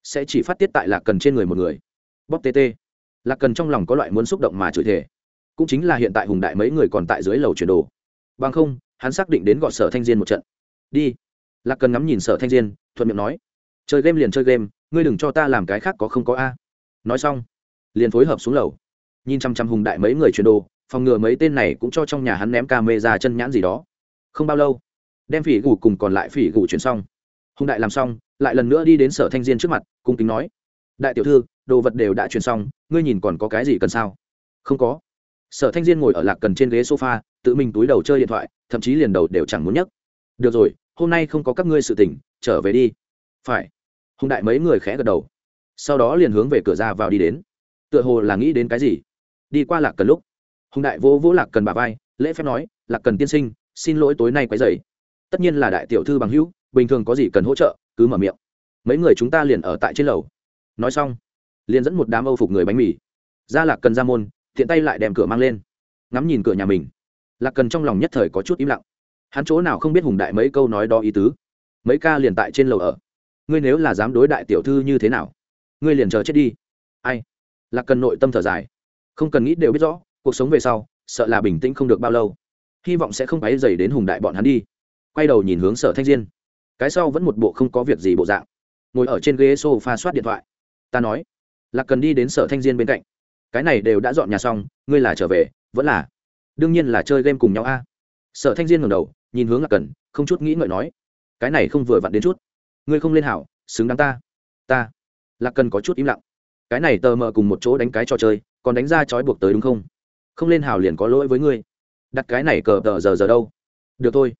S1: sẽ chỉ phát tiết tại lạc cần trên người một người. Bóp tê, lạc cần trong lòng có loại muốn xúc động mà chửi thể cũng chính là hiện tại hùng đại mấy người còn tại dưới lầu chuyển đồ. Bằng không, hắn xác định đến gọi sở thanh diên một trận. Đi. Lạc cần ngắm nhìn sở thanh diên, thuận miệng nói. Chơi game liền chơi game, ngươi đừng cho ta làm cái khác có không có a. Nói xong, liền phối hợp xuống lầu. Nhìn chăm chăm hùng đại mấy người chuyển đồ, phòng ngừa mấy tên này cũng cho trong nhà hắn ném ca mê ra chân nhãn gì đó. Không bao lâu, đem phỉ gù cùng còn lại phỉ gù chuyển xong. Hùng đại làm xong, lại lần nữa đi đến sở thanh diên trước mặt, cung kính nói. Đại tiểu thư, đồ vật đều đã chuyển xong, ngươi nhìn còn có cái gì cần sao? Không có sở thanh diên ngồi ở lạc cần trên ghế sofa, tự mình túi đầu chơi điện thoại, thậm chí liền đầu đều chẳng muốn nhấc. Được rồi, hôm nay không có các ngươi sự tỉnh trở về đi. Phải. Hùng đại mấy người khẽ gật đầu. Sau đó liền hướng về cửa ra vào đi đến. Tựa hồ là nghĩ đến cái gì. Đi qua lạc cần lúc, hùng đại vô vỗ lạc cần bà vai, lễ phép nói, lạc cần tiên sinh, xin lỗi tối nay quấy dày tất nhiên là đại tiểu thư bằng hữu, bình thường có gì cần hỗ trợ, cứ mở miệng. Mấy người chúng ta liền ở tại trên lầu. Nói xong, liền dẫn một đám âu phục người bánh mì. Ra lạc cần ra môn thiện tay lại đem cửa mang lên, ngắm nhìn cửa nhà mình. Lạc cần trong lòng nhất thời có chút im lặng. Hắn chỗ nào không biết hùng đại mấy câu nói đó ý tứ. Mấy ca liền tại trên lầu ở. Ngươi nếu là dám đối đại tiểu thư như thế nào, ngươi liền chờ chết đi. Ai? Lạc cần nội tâm thở dài. Không cần nghĩ đều biết rõ, cuộc sống về sau, sợ là bình tĩnh không được bao lâu. Hy vọng sẽ không áy dày đến hùng đại bọn hắn đi. Quay đầu nhìn hướng sở thanh diên. Cái sau vẫn một bộ không có việc gì bộ dạng. Ngồi ở trên ghế s o f a soát điện thoại. Ta nói. Lạc cần đi đến sở thanh diên bên cạnh cái này đều đã dọn nhà xong, ngươi là trở về, vẫn là. Đương nhiên là chơi game cùng nhau a. Sở thanh diên ngầm đầu, nhìn hướng lạc cần không chút nghĩ ngợi nói, cái này không vừa vặn đến chút. Ngươi không lên hảo, xứng đáng ta. Ta. Lạc cần có chút im lặng. Cái này tờ mờ cùng một chỗ đánh cái trò chơi, còn đánh ra trói buộc tới đúng không? Không lên hảo liền có lỗi với ngươi. Đặt cái này cờ tờ giờ giờ đâu? Được thôi.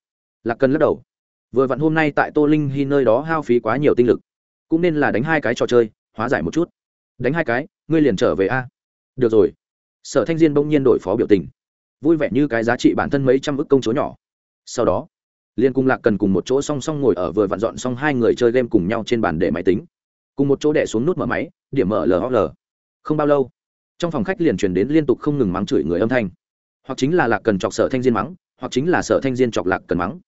S1: Lạc cần lắc đầu. Vừa vặn hôm nay tại tô linh hy nơi đó hao phí quá nhiều tinh lực. Cũng nên là đánh hai cái trò chơi, hóa giải một chút. Đánh hai cái, ngươi liền trở về a được rồi. Sở thanh diên bỗng nhiên đổi phó biểu tình. Vui vẻ như cái giá trị bản thân mấy trăm ức công chúa nhỏ. Sau đó, liên cung lạc cần cùng một chỗ song song ngồi ở vừa vặn dọn xong hai người chơi game cùng nhau trên bàn để máy tính. Cùng một chỗ đẻ xuống nút mở máy, điểm mở lhl không bao lâu, trong phòng khách liền truyền đến liên tục không ngừng mắng chửi người âm thanh. Hoặc chính là lạc cần chọc sở thanh diên mắng, hoặc chính là sở thanh diên chọc lạc cần mắng.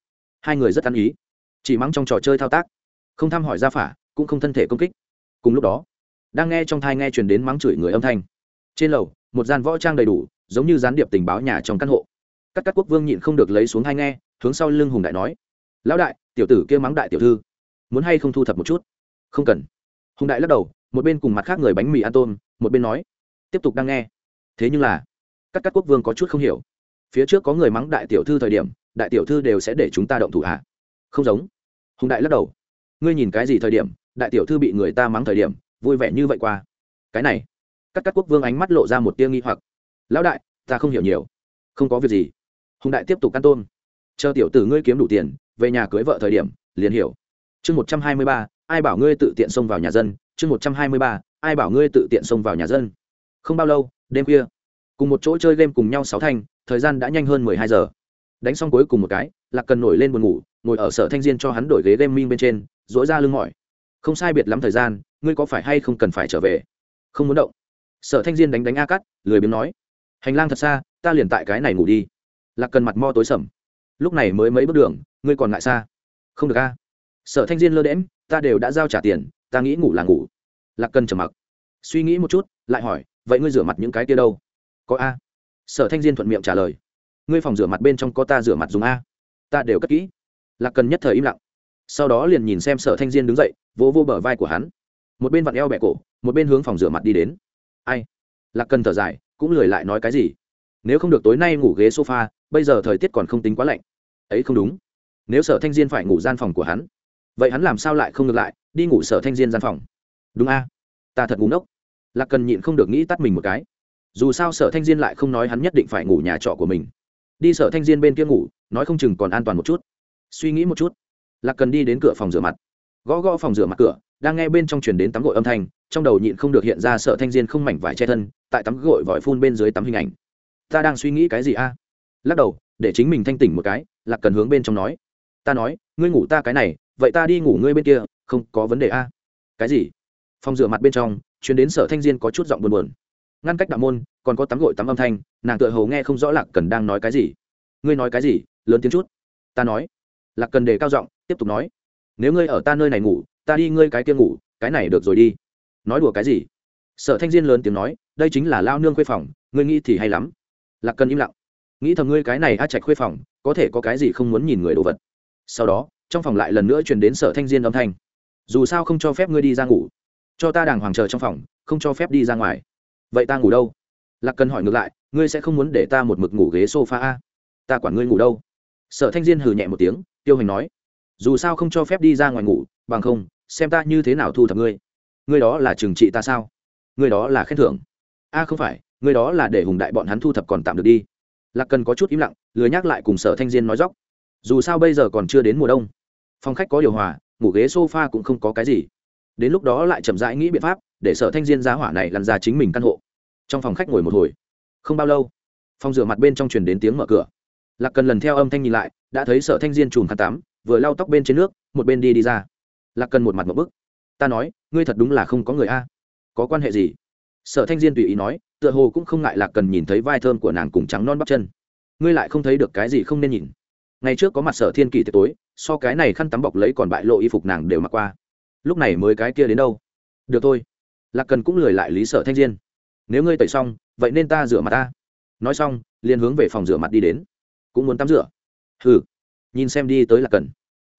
S1: Hai người rất ăn ý, chỉ mắng trong trò chơi thao tác, không thăm hỏi ra phả, cũng không thân thể công kích. Cùng lúc đó, đang nghe trong thai nghe truyền đến mắng chửi người âm thanh trên lầu, một gian võ trang đầy đủ, giống như gián điệp tình báo nhà trong căn hộ. Các các quốc vương nhịn không được lấy xuống hai nghe, hướng sau lưng hùng đại nói, lão đại, tiểu tử kia mắng đại tiểu thư, muốn hay không thu thập một chút? Không cần. Hùng đại lắc đầu, một bên cùng mặt khác người bánh mì ăn tôm, một bên nói, tiếp tục đang nghe. Thế nhưng là, các các quốc vương có chút không hiểu. Phía trước có người mắng đại tiểu thư thời điểm, đại tiểu thư đều sẽ để chúng ta động thủ hạ không giống. Hùng đại lắc đầu, ngươi nhìn cái gì thời điểm, đại tiểu thư bị người ta mắng thời điểm, vui vẻ như vậy qua. Cái này các các quốc vương ánh mắt lộ ra một tia nghi hoặc. Lão đại, ta không hiểu nhiều. Không có việc gì. Hùng đại tiếp tục căn tôn chờ tiểu tử ngươi kiếm đủ tiền, về nhà cưới vợ thời điểm, liền hiểu. Chương một trăm hai mươi ba, ai bảo ngươi tự tiện xông vào nhà dân? Chương một trăm hai mươi ba, ai bảo ngươi tự tiện xông vào nhà dân? Không bao lâu, đêm khuya, cùng một chỗ chơi game cùng nhau sáu thanh, thời gian đã nhanh hơn mười hai giờ. Đánh xong cuối cùng một cái, lạc cần nổi lên buồn ngủ, ngồi ở sở thanh diên cho hắn đổi ghế game minh bên trên dỗi ra lưng mỏi. Không sai biệt lắm thời gian, ngươi có phải hay không cần phải trở về? Không muốn động sở thanh diên đánh đánh a cắt lười biếng nói, hành lang thật xa, ta liền tại cái này ngủ đi. Lạc cần mặt mo tối sầm, lúc này mới mấy bước đường, ngươi còn ngại xa? Không được a. Sở thanh diên lơ đễm ta đều đã giao trả tiền, ta nghĩ ngủ là ngủ. Lạc cần trầm mặc, suy nghĩ một chút, lại hỏi, vậy ngươi rửa mặt những cái kia đâu? Có a. Sở thanh diên thuận miệng trả lời, ngươi phòng rửa mặt bên trong có ta rửa mặt dùng a? Ta đều cất kỹ. Lạc cần nhất thời im lặng, sau đó liền nhìn xem sở thanh diên đứng dậy, vỗ vô bờ vai của hắn. Một bên vặn eo bẹ cổ, một bên hướng phòng rửa mặt đi đến ai? Lạc cần thở dài, cũng lười lại nói cái gì? Nếu không được tối nay ngủ ghế sofa, bây giờ thời tiết còn không tính quá lạnh. Ấy không đúng. Nếu sở thanh diên phải ngủ gian phòng của hắn, vậy hắn làm sao lại không ngược lại, đi ngủ sở thanh diên gian phòng? Đúng a? Ta thật ngủ ngốc. Lạc cần nhịn không được nghĩ tắt mình một cái. Dù sao sở thanh diên lại không nói hắn nhất định phải ngủ nhà trọ của mình. Đi sở thanh diên bên kia ngủ, nói không chừng còn an toàn một chút. Suy nghĩ một chút. Lạc cần đi đến cửa phòng rửa mặt. Gõ gõ phòng rửa mặt cửa, đang nghe bên trong truyền đến tắm gội âm thanh trong đầu nhịn không được hiện ra sợ thanh diên không mảnh vải che thân, tại tắm gội vòi phun bên dưới tắm hình ảnh. Ta đang suy nghĩ cái gì a? Lắc đầu, để chính mình thanh tỉnh một cái, lạc cần hướng bên trong nói. Ta nói, ngươi ngủ ta cái này, vậy ta đi ngủ ngươi bên kia, không có vấn đề a. Cái gì? Phòng rửa mặt bên trong, chuyến đến sở thanh diên có chút giọng buồn buồn. Ngăn cách đạo môn, còn có tắm gội tắm âm thanh, nàng tựa hầu nghe không rõ lạc cần đang nói cái gì. Ngươi nói cái gì? Lớn tiếng chút. Ta nói. Lạc cần đề cao giọng, tiếp tục nói. Nếu ngươi ở ta nơi này ngủ, ta đi ngươi cái kia ngủ, cái này được rồi đi nói đùa cái gì? Sở thanh diên lớn tiếng nói, đây chính là lao nương khuê phòng, ngươi nghĩ thì hay lắm. Lạc cần im lặng. Nghĩ thầm ngươi cái này a trạch khuê phòng, có thể có cái gì không muốn nhìn người đồ vật. Sau đó, trong phòng lại lần nữa truyền đến sở thanh diên âm thanh. Dù sao không cho phép ngươi đi ra ngủ. Cho ta đàng hoàng chờ trong phòng, không cho phép đi ra ngoài. Vậy ta ngủ đâu? Lạc cần hỏi ngược lại, ngươi sẽ không muốn để ta một mực ngủ ghế s o f a a? Ta quản ngươi ngủ đâu? Sở thanh diên hừ nhẹ một tiếng, tiêu hành nói. Dù sao không cho phép đi ra ngoài ngủ, bằng không, xem ta như thế nào thu thập ngươi ngươi đó là trừng trị ta sao? Ngươi đó là khen thưởng. A, không phải, ngươi đó là để hùng đại bọn hắn thu thập còn tạm được đi. Lạc cần có chút im lặng, lười nhắc lại cùng sở thanh diên nói dóc. Dù sao bây giờ còn chưa đến mùa đông. Phòng khách có điều hòa, ngủ ghế s o f a cũng không có cái gì. Đến lúc đó lại chậm rãi nghĩ biện pháp, để sở thanh diên giá hỏa này lăn ra chính mình căn hộ. Trong phòng khách ngồi một hồi. Không bao lâu, phòng rửa mặt bên trong truyền đến tiếng mở cửa. Lạc cần lần theo âm thanh nhìn lại, đã thấy sở thanh diên chùm khăn tắm, vừa lau tóc bên trên nước, một bên đi đi ra. Lạc cần một mặt một bức ta nói, ngươi thật đúng là không có người a. Có quan hệ gì? Sở thanh diên tùy ý nói, tựa hồ cũng không ngại là cần nhìn thấy vai thơm của nàng cùng trắng non bắp chân. Ngươi lại không thấy được cái gì không nên nhìn. Ngày trước có mặt sở thiên kỳ tiệc tối, so cái này khăn tắm bọc lấy còn bại lộ y phục nàng đều mặc qua. Lúc này mới cái kia đến đâu? Được thôi. Lạc cần cũng lười lại lý sở thanh diên. Nếu ngươi tẩy xong, vậy nên ta rửa mặt ta. Nói xong, liền hướng về phòng rửa mặt đi đến. Cũng muốn tắm rửa. Hừ. Nhìn xem đi tới lạc cần.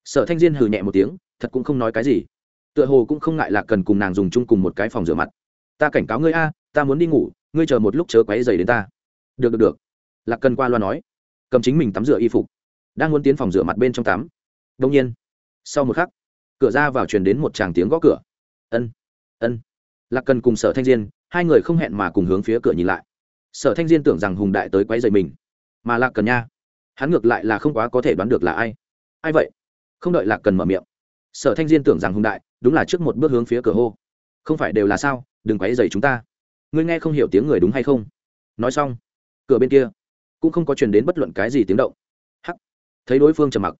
S1: Sở thanh diên hừ nhẹ một tiếng, thật cũng không nói cái gì tựa hồ cũng không ngại là cần cùng nàng dùng chung cùng một cái phòng rửa mặt. Ta cảnh cáo ngươi a, ta muốn đi ngủ, ngươi chờ một lúc chớ quáy dày đến ta. Được được được. Lạc cần qua loa nói, cầm chính mình tắm rửa y phục. Đang muốn tiến phòng rửa mặt bên trong tắm. Đông nhiên, sau một khắc, cửa ra vào truyền đến một tràng tiếng gõ cửa. Ân ân. Lạc cần cùng sở thanh diên, hai người không hẹn mà cùng hướng phía cửa nhìn lại. Sở thanh diên tưởng rằng hùng đại tới quấy dày mình, mà lạc cần nha, hắn ngược lại là không quá có thể đoán được là ai. Ai vậy? Không đợi lạc cần mở miệng, sở thanh diên tưởng rằng hùng đại đúng là trước một bước hướng phía cửa hô. Không phải đều là sao? Đừng quấy dày chúng ta. Ngươi nghe không hiểu tiếng người đúng hay không? Nói xong, cửa bên kia cũng không có truyền đến bất luận cái gì tiếng động. Hắc. Thấy đối phương trầm mặc,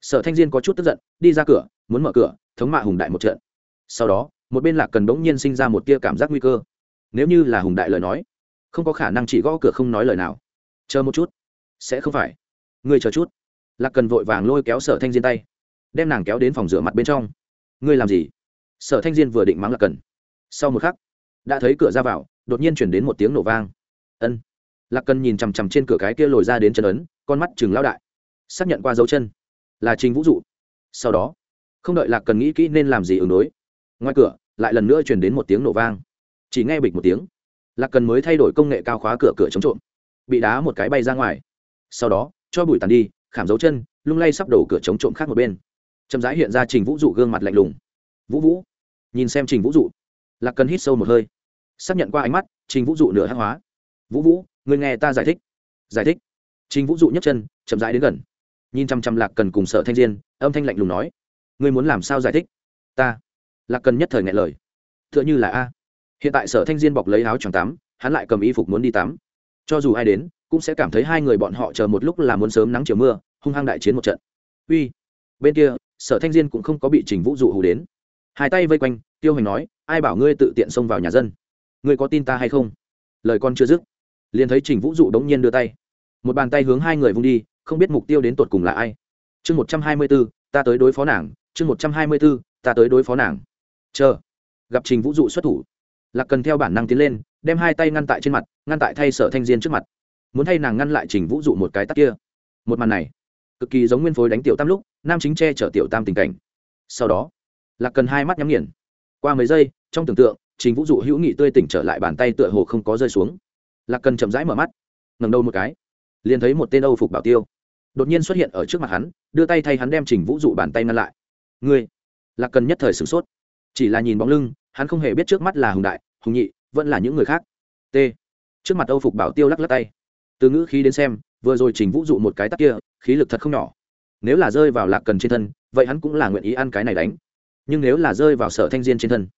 S1: sở thanh diên có chút tức giận, đi ra cửa, muốn mở cửa, thống mạ hùng đại một trận. Sau đó, một bên lạc cần bỗng nhiên sinh ra một tia cảm giác nguy cơ. Nếu như là hùng đại lời nói, không có khả năng chỉ gõ cửa không nói lời nào. Chờ một chút. Sẽ không phải. Ngươi chờ chút. Lạc cần vội vàng lôi kéo sở thanh diên tay, đem nàng kéo đến phòng rửa mặt bên trong ngươi làm gì? Sở thanh diên vừa định mắng lạc cần. Sau một khắc, đã thấy cửa ra vào, đột nhiên chuyển đến một tiếng nổ vang. Ân. Lạc cần nhìn chằm chằm trên cửa cái kia lồi ra đến chân ấn, con mắt chừng lao đại. Xác nhận qua dấu chân. Là trình vũ dụ. Sau đó, không đợi lạc cần nghĩ kỹ nên làm gì ứng đối, ngoài cửa, lại lần nữa chuyển đến một tiếng nổ vang. Chỉ nghe bịch một tiếng, lạc cần mới thay đổi công nghệ cao khóa cửa cửa chống trộm. Bị đá một cái bay ra ngoài. Sau đó, cho bụi tàn đi, khảm dấu chân, lung lay sắp đổ cửa chống trộm khác một bên chậm rãi hiện ra trình vũ dụ gương mặt lạnh lùng. Vũ vũ, nhìn xem trình vũ dụ lạc cần hít sâu một hơi. Xác nhận qua ánh mắt, trình vũ dụ nửa hắc hóa. Vũ vũ người nghe ta giải thích. Giải thích. Trình vũ dụ nhấc chân, chậm rãi đến gần. Nhìn chăm chăm lạc cần cùng sợ thanh diên, âm thanh lạnh lùng nói. Ngươi muốn làm sao giải thích? Ta. Lạc cần nhất thời ngại lời. T h ư ợ n h ư là a. Hiện tại sở thanh diên bọc lấy áo choàng tắm, hắn lại cầm y phục muốn đi tắm. Cho dù ai đến, cũng sẽ cảm thấy hai người bọn họ chờ một lúc là muốn sớm nắng chiều mưa, hung hăng đại chiến một trận. Uy. Bên kia sở thanh diên cũng không có bị trình vũ dụ hù đến. Hai tay vây quanh, tiêu hành nói, ai bảo ngươi tự tiện xông vào nhà dân? Ngươi có tin ta hay không? Lời con chưa dứt, liền thấy trình vũ dụ đống nhiên đưa tay. Một bàn tay hướng hai người vung đi, không biết mục tiêu đến tột cùng là ai. Chương một trăm hai mươi b ố ta tới đối phó nàng. Chương một trăm hai mươi b ố ta tới đối phó nàng. Chờ. Gặp trình vũ dụ xuất thủ, lạc cần theo bản năng tiến lên, đem hai tay ngăn tại trên mặt, ngăn tại thay sở thanh diên trước mặt. Muốn thay nàng ngăn lại trình vũ dụ một cái tắt kia. Một màn này, cực kỳ giống nguyên phối đánh tiểu tam lúc nam chính che chở tiểu tam tình cảnh. Sau đó, lạc cần hai mắt nhắm nghiền. Qua mấy giây, trong tưởng tượng, trình vũ dụ hữu nghị tươi tỉnh trở lại bàn tay tựa hồ không có rơi xuống. Lạc cần chậm rãi mở mắt ngầm đầu một cái, liền thấy một tên âu phục bảo tiêu đột nhiên xuất hiện ở trước mặt hắn, đưa tay thay hắn đem trình vũ dụ bàn tay ngăn lại. Ngươi? Lạc cần nhất thời sửng sốt. Chỉ là nhìn bóng lưng, hắn không hề biết trước mắt là hùng đại, hùng nhị, vẫn là những người khác. T. Trước mặt âu phục bảo tiêu lắc lắc tay. Từ ngữ khí đến xem, vừa rồi trình vũ dụ một cái tắt kia, khí lực thật không nhỏ nếu là rơi vào lạc cần trên thân, vậy hắn cũng là nguyện ý ăn cái này đánh. Nhưng nếu là rơi vào sở thanh diên trên thân,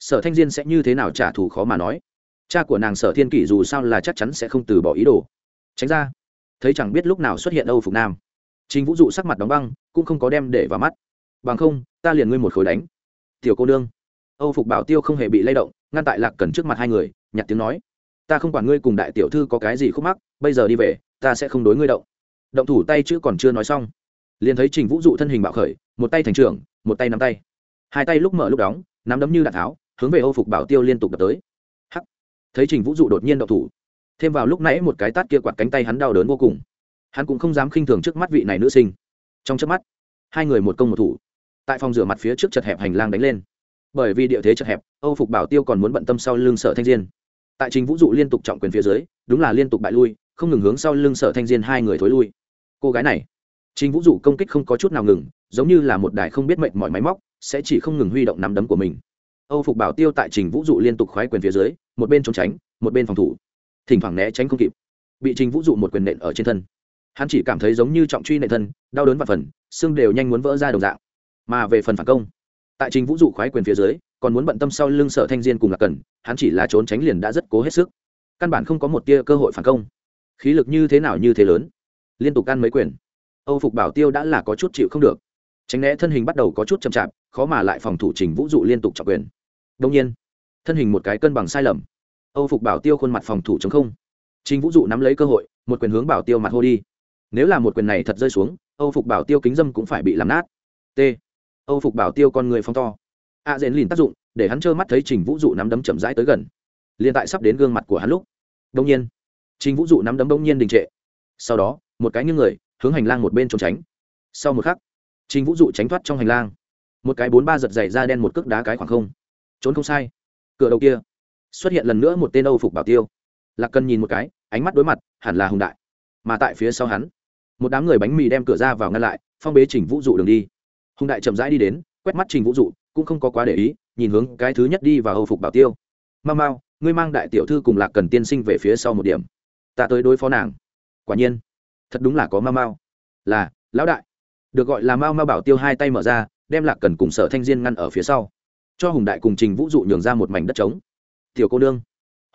S1: sở thanh diên sẽ như thế nào trả thù khó mà nói. Cha của nàng sở thiên kỷ dù sao là chắc chắn sẽ không từ bỏ ý đồ. Tránh ra. Thấy chẳng biết lúc nào xuất hiện âu phục nam. Chính vũ dụ sắc mặt đóng băng, cũng không có đem để vào mắt. Bằng không, ta liền ngươi một khối đánh. Tiểu cô nương. Âu phục bảo tiêu không hề bị lay động, ngăn tại lạc cần trước mặt hai người, nhặt tiếng nói. Ta không quản ngươi cùng đại tiểu thư có cái gì khúc mắc, bây giờ đi về, ta sẽ không đối ngươi động. Động thủ tay chứ còn chưa nói xong liền thấy trình vũ dụ thân hình bạo khởi, một tay thành trưởng một tay nắm tay. Hai tay lúc mở lúc đóng, nắm đấm như đạn tháo, hướng về âu phục bảo tiêu liên tục đập tới. Hắc! Thấy trình vũ dụ đột nhiên động thủ, thêm vào lúc nãy một cái tát kia quạt cánh tay hắn đau đớn vô cùng. Hắn cũng không dám khinh thường trước mắt vị này nữ sinh. Trong trước mắt, hai người một công một thủ. Tại phòng rửa mặt phía trước chật hẹp hành lang đánh lên. Bởi vì địa thế chật hẹp, âu phục bảo tiêu còn muốn bận tâm sau lưng sở thanh diên. Tại trình vũ dụ liên tục trọng quyền phía dưới, đúng là liên tục bại lui, không ngừng hướng sau lưng sở thanh diên hai người thối lui. Cô gái này trình vũ dụ công kích không có chút nào ngừng, giống như là một đài không biết mệnh mọi máy móc, sẽ chỉ không ngừng huy động nắm đấm của mình. Âu phục bảo tiêu tại trình vũ dụ liên tục khoái quyền phía dưới, một bên trốn tránh, một bên phòng thủ. Thỉnh thoảng né tránh không kịp. Bị trình vũ dụ một quyền nện ở trên thân. Hắn chỉ cảm thấy giống như trọng truy nện thân, đau đớn và phần, xương đều nhanh muốn vỡ ra đồng dạng. Mà về phần phản công, tại trình vũ dụ khoái quyền phía dưới, còn muốn bận tâm sau lưng sở thanh diên cùng là cần hắn chỉ là trốn tránh liền đã rất cố hết sức. Căn bản không có một tia cơ hội phản công. Khí lực như thế nào như thế lớn. Liên tục ăn mấy quyền âu phục bảo tiêu đã là có chút chịu không được. Tránh né thân hình bắt đầu có chút chậm chạp khó mà lại phòng thủ trình vũ dụ liên tục trọng quyền. Đông nhiên thân hình một cái cân bằng sai lầm. Âu phục bảo tiêu khuôn mặt phòng thủ chống không. Trình vũ dụ nắm lấy cơ hội một quyền hướng bảo tiêu mặt hô đi. Nếu là một quyền này thật rơi xuống âu phục bảo tiêu kính dâm cũng phải bị làm nát. T. Âu phục bảo tiêu con người phóng to. A à, dễn lìn tác dụng để hắn trơ mắt thấy trình vũ dụ nắm đấm chậm rãi tới gần. Liền tại sắp đến gương mặt của hắn lúc. Đông nhiên trình vũ dụ nắm đấm đông nhiên đình trệ. Sau đó một cái như người hướng hành lang một bên trốn tránh. Sau một khắc, trình vũ dụ tránh thoát trong hành lang. Một cái bốn ba giật dày ra đen một cước đá cái khoảng không. Trốn không sai. Cửa đầu kia xuất hiện lần nữa một tên âu phục bảo tiêu. Lạc cần nhìn một cái, ánh mắt đối mặt, hẳn là hùng đại. Mà tại phía sau hắn, một đám người bánh mì đem cửa ra vào ngăn lại, phong bế trình vũ dụ đường đi. Hùng đại chậm rãi đi đến, quét mắt trình vũ dụ, cũng không có quá để ý, nhìn hướng cái thứ nhất đi vào âu phục bảo tiêu. Mau mau, ngươi mang đại tiểu thư cùng lạc cần tiên sinh về phía sau một điểm. Ta tới đối phó nàng. Quả nhiên thật đúng là có mau mau. Là, lão đại. Được gọi là mau mau bảo tiêu hai tay mở ra, đem lạc cần cùng sở thanh diên ngăn ở phía sau. Cho hùng đại cùng trình vũ dụ nhường ra một mảnh đất trống. Tiểu cô nương.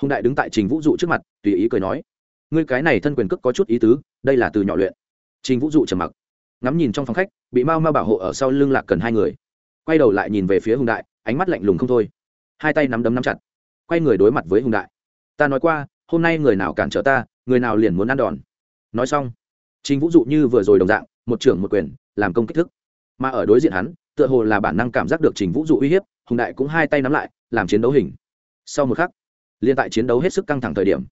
S1: Hùng đại đứng tại trình vũ dụ trước mặt, tùy ý cười nói. Ngươi cái này thân quyền cước có chút ý tứ, đây là từ nhỏ luyện. Trình vũ dụ trầm mặc. Ngắm nhìn trong phòng khách, bị mau mau bảo hộ ở sau lưng lạc cần hai người. Quay đầu lại nhìn về phía hùng đại, ánh mắt lạnh lùng không thôi. Hai tay nắm đấm nắm chặt. Quay người đối mặt với hùng đại. Ta nói qua, hôm nay người nào cản trở ta, người nào liền muốn ăn đòn. Nói xong chính vũ dụ như vừa rồi đồng dạng, một trưởng một quyền, làm công kích thức. Mà ở đối diện hắn, tựa hồ là bản năng cảm giác được trình vũ dụ uy hiếp, hùng đại cũng hai tay nắm lại, làm chiến đấu hình. Sau một khắc liên tại chiến đấu hết sức căng thẳng thời điểm,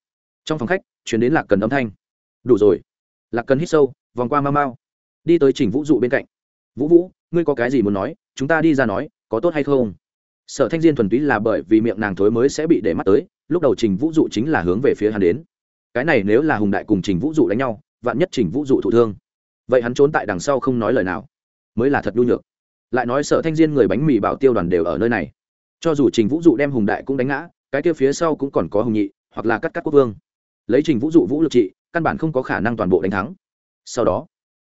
S1: trong phòng khách chuyển đến lạc cần âm thanh. Đủ rồi. Lạc cần hít sâu, vòng qua mau mau, đi tới trình vũ dụ bên cạnh. Vũ vũ, ngươi có cái gì muốn nói? Chúng ta đi ra nói, có tốt hay không? Sở thanh diên thuần túy là bởi vì miệng nàng thối mới sẽ bị để mắt tới, lúc đầu trình vũ dụ chính là hướng về phía hắn đến. Cái này nếu là hùng đại cùng trình vũ dụ đánh nhau vạn nhất trình vũ dụ thụ thương. Vậy hắn trốn tại đằng sau không nói lời nào. Mới là thật nhu nhược. Lại nói sở thanh diên người bánh mì bảo tiêu đoàn đều ở nơi này. Cho dù trình vũ dụ đem hùng đại cũng đánh ngã, cái kia phía sau cũng còn có hùng nhị, hoặc là cắt cắt quốc vương. Lấy trình vũ dụ vũ lực trị, căn bản không có khả năng toàn bộ đánh thắng. Sau đó,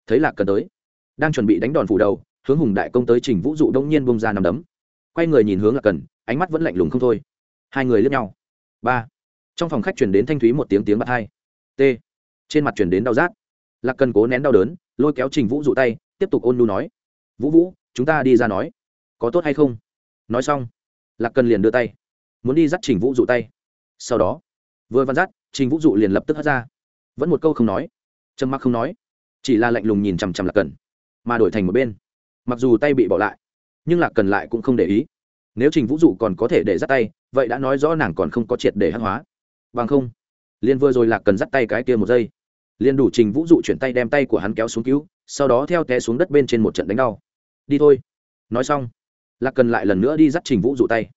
S1: thấy lạc cần tới, đang chuẩn bị đánh đòn phủ đầu, hướng hùng đại công tới trình vũ dụ đông nhiên bông ra nằm đấm. Quay người nhìn hướng lạc cần, ánh mắt vẫn lạnh lùng không thôi. Hai người lướt nhau. Ba. Trong phòng khách chuyển đến thanh thúy một tiếng tiếng bắt hai. T trên mặt chuyển đến đau rát. Lạc cần cố nén đau đớn, lôi kéo trình vũ dụ tay, tiếp tục ôn nu nói, vũ vũ, chúng ta đi ra nói, có tốt hay không? Nói xong, lạc cần liền đưa tay, muốn đi dắt trình vũ dụ tay. Sau đó, vừa văn dắt, trình vũ dụ liền lập tức hất ra. Vẫn một câu không nói trâm mắc không nói, chỉ là lạnh lùng nhìn chằm chằm lạc cần, mà đổi thành một bên. Mặc dù tay bị bỏ lại, nhưng lạc cần lại cũng không để ý. Nếu trình vũ dụ còn có thể để dắt tay, vậy đã nói rõ nàng còn không có triệt để hắc hóa. Bằng không, liền vừa rồi lạc cần dắt tay cái kia một giây liền đủ trình vũ dụ chuyển tay đem tay của hắn kéo xuống cứu, sau đó theo té xuống đất bên trên một trận đánh đau. Đi thôi. Nói xong, lạc cần lại lần nữa đi dắt trình vũ dụ tay.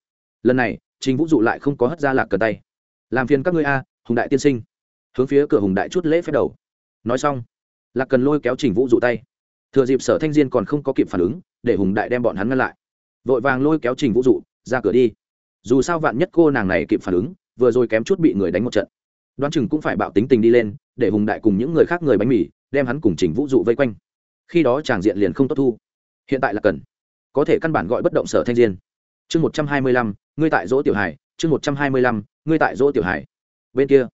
S1: Lần này, trình vũ dụ lại không có hất ra lạc cần tay. Làm phiền các ngươi a, hùng đại tiên sinh. Hướng phía cửa hùng đại chút lễ phép đầu. Nói xong, lạc cần lôi kéo trình vũ dụ tay. Thừa dịp sở thanh diên còn không có kịp phản ứng, để hùng đại đem bọn hắn ngăn lại. Vội vàng lôi kéo trình vũ dụ, ra cửa đi. Dù sao vạn nhất cô nàng này kịp phản ứng, vừa rồi kém chút bị người đánh một trận đoán chừng cũng phải bạo tính tình đi lên, để hùng đại cùng những người khác người bánh mì, đem hắn cùng trình vũ dụ vây quanh. Khi đó tràng diện liền không tốt thu. Hiện tại là cần. Có thể căn bản gọi bất động sở thanh diên. Chương một trăm hai mươi lăm, ngươi tại dỗ tiểu hải, chương một trăm hai mươi lăm, ngươi tại dỗ tiểu hải. Bên kia,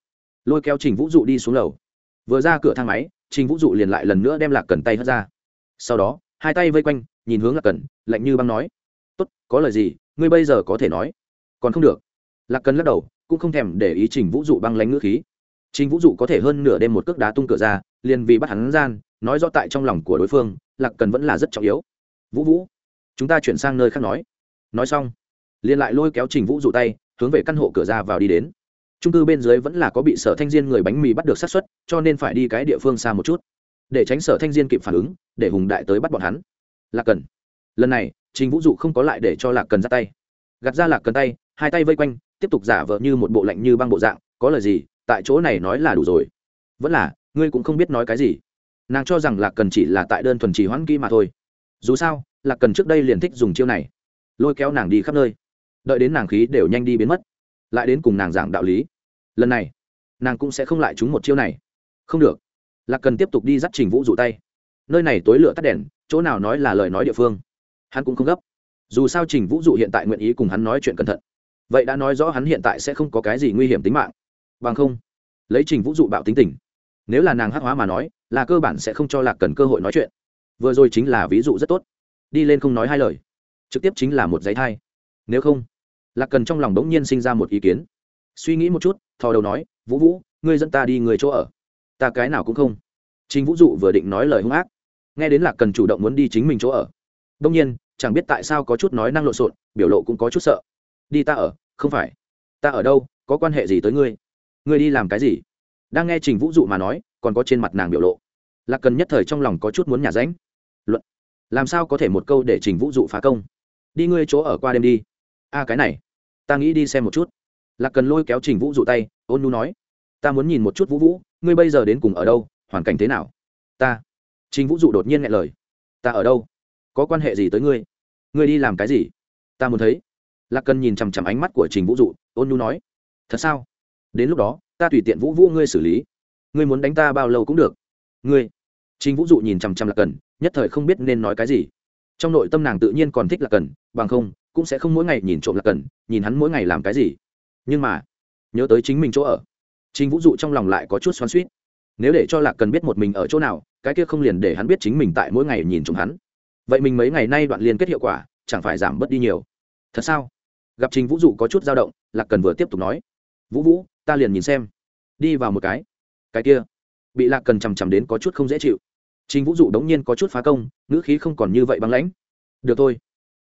S1: lôi kéo trình vũ dụ đi xuống lầu. Vừa ra cửa thang máy, trình vũ dụ liền lại lần nữa đem lạc cần tay hất ra. Sau đó, hai tay vây quanh, nhìn hướng lạc cần, lạnh như băng nói, tốt, có lời gì, ngươi bây giờ có thể nói. Còn không được lạc cần lắc đầu, cũng không thèm để ý trình vũ dụ băng lánh ngữ khí. Trình vũ dụ có thể hơn nửa đêm một cước đá tung cửa ra, liền vì bắt hắn gian, nói rõ tại trong lòng của đối phương, lạc cần vẫn là rất trọng yếu. Vũ vũ, chúng ta chuyển sang nơi khác nói. Nói xong, liền lại lôi kéo trình vũ dụ tay, hướng về căn hộ cửa ra vào đi đến. Trung cư bên dưới vẫn là có bị sở thanh diên người bánh mì bắt được sát xuất cho nên phải đi cái địa phương xa một chút. Để tránh sở thanh diên kịp phản ứng, để hùng đại tới bắt bọn hắn. Lạc cần lần này, trình vũ dụ không có lại để cho lạc cần ra tay. Gạt ra lạc cần tay, hai tay vây quanh tiếp tục giả vờ như một bộ lạnh như băng bộ dạng, có lời gì, tại chỗ này nói là đủ rồi. Vẫn là, ngươi cũng không biết nói cái gì. Nàng cho rằng lạc cần chỉ là tại đơn thuần trì hoãn kỹ mà thôi. Dù sao, lạc cần trước đây liền thích dùng chiêu này. Lôi kéo nàng đi khắp nơi. Đợi đến nàng khí đều nhanh đi biến mất. Lại đến cùng nàng giảng đạo lý. Lần này, nàng cũng sẽ không lại trúng một chiêu này. Không được. Lạc cần tiếp tục đi dắt trình vũ dụ tay. Nơi này tối lửa tắt đèn, chỗ nào nói là lời nói địa phương. Hắn cũng không gấp. Dù sao trình vũ dụ hiện tại nguyện ý cùng hắn nói chuyện cẩn thận vậy đã nói rõ hắn hiện tại sẽ không có cái gì nguy hiểm tính mạng. Bằng không, lấy trình vũ dụ bạo tính tình, nếu là nàng hắc hóa mà nói, là cơ bản sẽ không cho lạc cần cơ hội nói chuyện. Vừa rồi chính là ví dụ rất tốt. Đi lên không nói hai lời, trực tiếp chính là một giấy thai. Nếu không, lạc cần trong lòng đống nhiên sinh ra một ý kiến. Suy nghĩ một chút, thò đầu nói, vũ vũ, ngươi dẫn ta đi người chỗ ở. Ta cái nào cũng không. Trình vũ dụ vừa định nói lời hung ác, nghe đến lạc cần chủ động muốn đi chính mình chỗ ở. Đông nhiên, chẳng biết tại sao có chút nói năng lộn xộn, biểu lộ cũng có chút sợ đi ta ở không phải. Ta ở đâu có quan hệ gì tới ngươi? Ngươi đi làm cái gì? Đang nghe trình vũ dụ mà nói còn có trên mặt nàng biểu lộ. Lạc cần nhất thời trong lòng có chút muốn nhà ránh. Luận, làm sao có thể một câu để trình vũ dụ phá công? Đi ngươi chỗ ở qua đêm đi. A cái này ta nghĩ đi xem một chút. Lạc cần lôi kéo trình vũ dụ tay ôn nu nói ta muốn nhìn một chút vũ vũ ngươi bây giờ đến cùng ở đâu hoàn cảnh thế nào? Ta trình vũ dụ đột nhiên nghe lời ta ở đâu có quan hệ gì tới ngươi? Ngươi đi làm cái gì? Ta muốn thấy lạc cần nhìn chằm chằm ánh mắt của trình vũ dụ, ôn nhu nói, thật sao? Đến lúc đó, ta tùy tiện vũ vũ ngươi xử lý. Ngươi muốn đánh ta bao lâu cũng được. Ngươi? Trình vũ dụ nhìn chằm chằm lạc cần, nhất thời không biết nên nói cái gì. Trong nội tâm nàng tự nhiên còn thích lạc cần, bằng không, cũng sẽ không mỗi ngày nhìn trộm lạc cần, nhìn hắn mỗi ngày làm cái gì. Nhưng mà, nhớ tới chính mình chỗ ở, trình vũ dụ trong lòng lại có chút xoắn suýt nếu để cho lạc cần biết một mình ở chỗ nào, cái kia không liền để hắn biết chính mình tại mỗi ngày nhìn trộm hắn. Vậy mình mấy ngày nay đoạn liên kết hiệu quả, chẳng phải giảm bớt đi nhiều. Thật sao? Gặp trình vũ dụ có chút dao động, lạc cần vừa tiếp tục nói, vũ vũ, ta liền nhìn xem. Đi vào một cái. Cái kia. Bị lạc cần chằm chằm đến có chút không dễ chịu. Trình vũ dụ đống nhiên có chút phá công, ngữ khí không còn như vậy băng lãnh. Được thôi,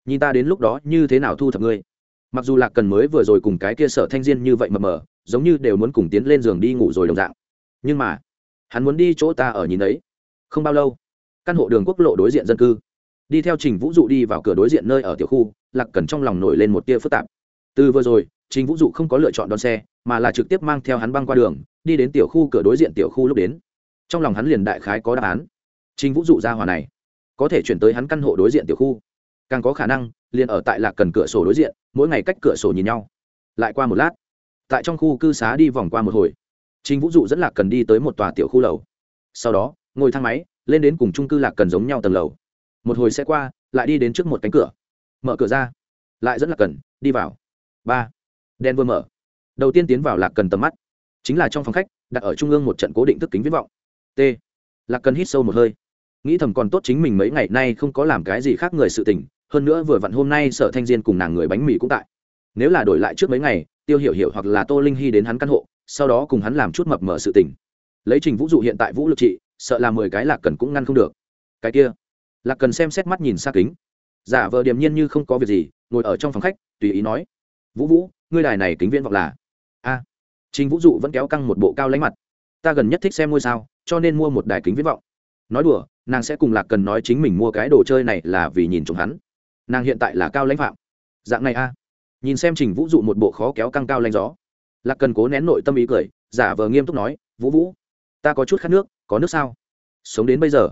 S1: nhìn ta đến lúc đó như thế nào thu thập ngươi. Mặc dù lạc cần mới vừa rồi cùng cái kia sở thanh diên như vậy mờ mờ, giống như đều muốn cùng tiến lên giường đi ngủ rồi đồng dạng. Nhưng mà, hắn muốn đi chỗ ta ở nhìn ấy. Không bao lâu, căn hộ đường quốc lộ đối diện dân cư. Đi theo trình vũ dụ đi vào cửa đối diện nơi ở tiểu khu lạc cần trong lòng nổi lên một tia phức tạp. Từ vừa rồi, trình vũ dụ không có lựa chọn đón xe, mà là trực tiếp mang theo hắn băng qua đường, đi đến tiểu khu cửa đối diện tiểu khu lúc đến. Trong lòng hắn liền đại khái có đáp án. Trình vũ dụ ra hòa này, có thể chuyển tới hắn căn hộ đối diện tiểu khu. Càng có khả năng, liền ở tại lạc cần cửa sổ đối diện, mỗi ngày cách cửa sổ nhìn nhau. Lại qua một lát, tại trong khu cư xá đi vòng qua một hồi, trình vũ dụ dẫn lạc cần đi tới một tòa tiểu khu lầu. Sau đó, ngồi thang máy, lên đến cùng chung cư lạc cần giống nhau tầng lầu. Một hồi sẽ qua, lại đi đến trước một cánh cửa mở cửa ra. Lại dẫn lạc cần đi vào. Ba. Đen vừa mở. Đầu tiên tiến vào lạc cần tầm mắt. Chính là trong phòng khách, đặt ở trung ương một trận cố định thức kính viết vọng. T. Lạc cần hít sâu một hơi. Nghĩ thầm còn tốt chính mình mấy ngày nay không có làm cái gì khác người sự tình, hơn nữa vừa vặn hôm nay sở thanh diên cùng nàng người bánh mì cũng tại. Nếu là đổi lại trước mấy ngày, tiêu hiểu hiểu hoặc là tô linh hy đến hắn căn hộ, sau đó cùng hắn làm chút mập mở sự tình. Lấy trình vũ dụ hiện tại vũ lực trị, sợ là mười cái lạc cần cũng ngăn không được. Cái kia. Lạc cần xem xét mắt nhìn xa kính giả vờ điềm nhiên như không có việc gì, ngồi ở trong phòng khách, tùy ý nói, vũ vũ, ngươi đài này kính viễn vọng là? A. Trình vũ dụ vẫn kéo căng một bộ cao lánh mặt. Ta gần nhất thích xem ngôi sao, cho nên mua một đài kính viễn vọng. Nói đùa, nàng sẽ cùng lạc cần nói chính mình mua cái đồ chơi này là vì nhìn chúng hắn. Nàng hiện tại là cao lãnh phạm. Dạng này a. Nhìn xem trình vũ dụ một bộ khó kéo căng cao lãnh gió, lạc cần cố nén nội tâm ý cười, giả vờ nghiêm túc nói, vũ vũ, ta có chút khát nước, có nước sao? Sống đến bây giờ,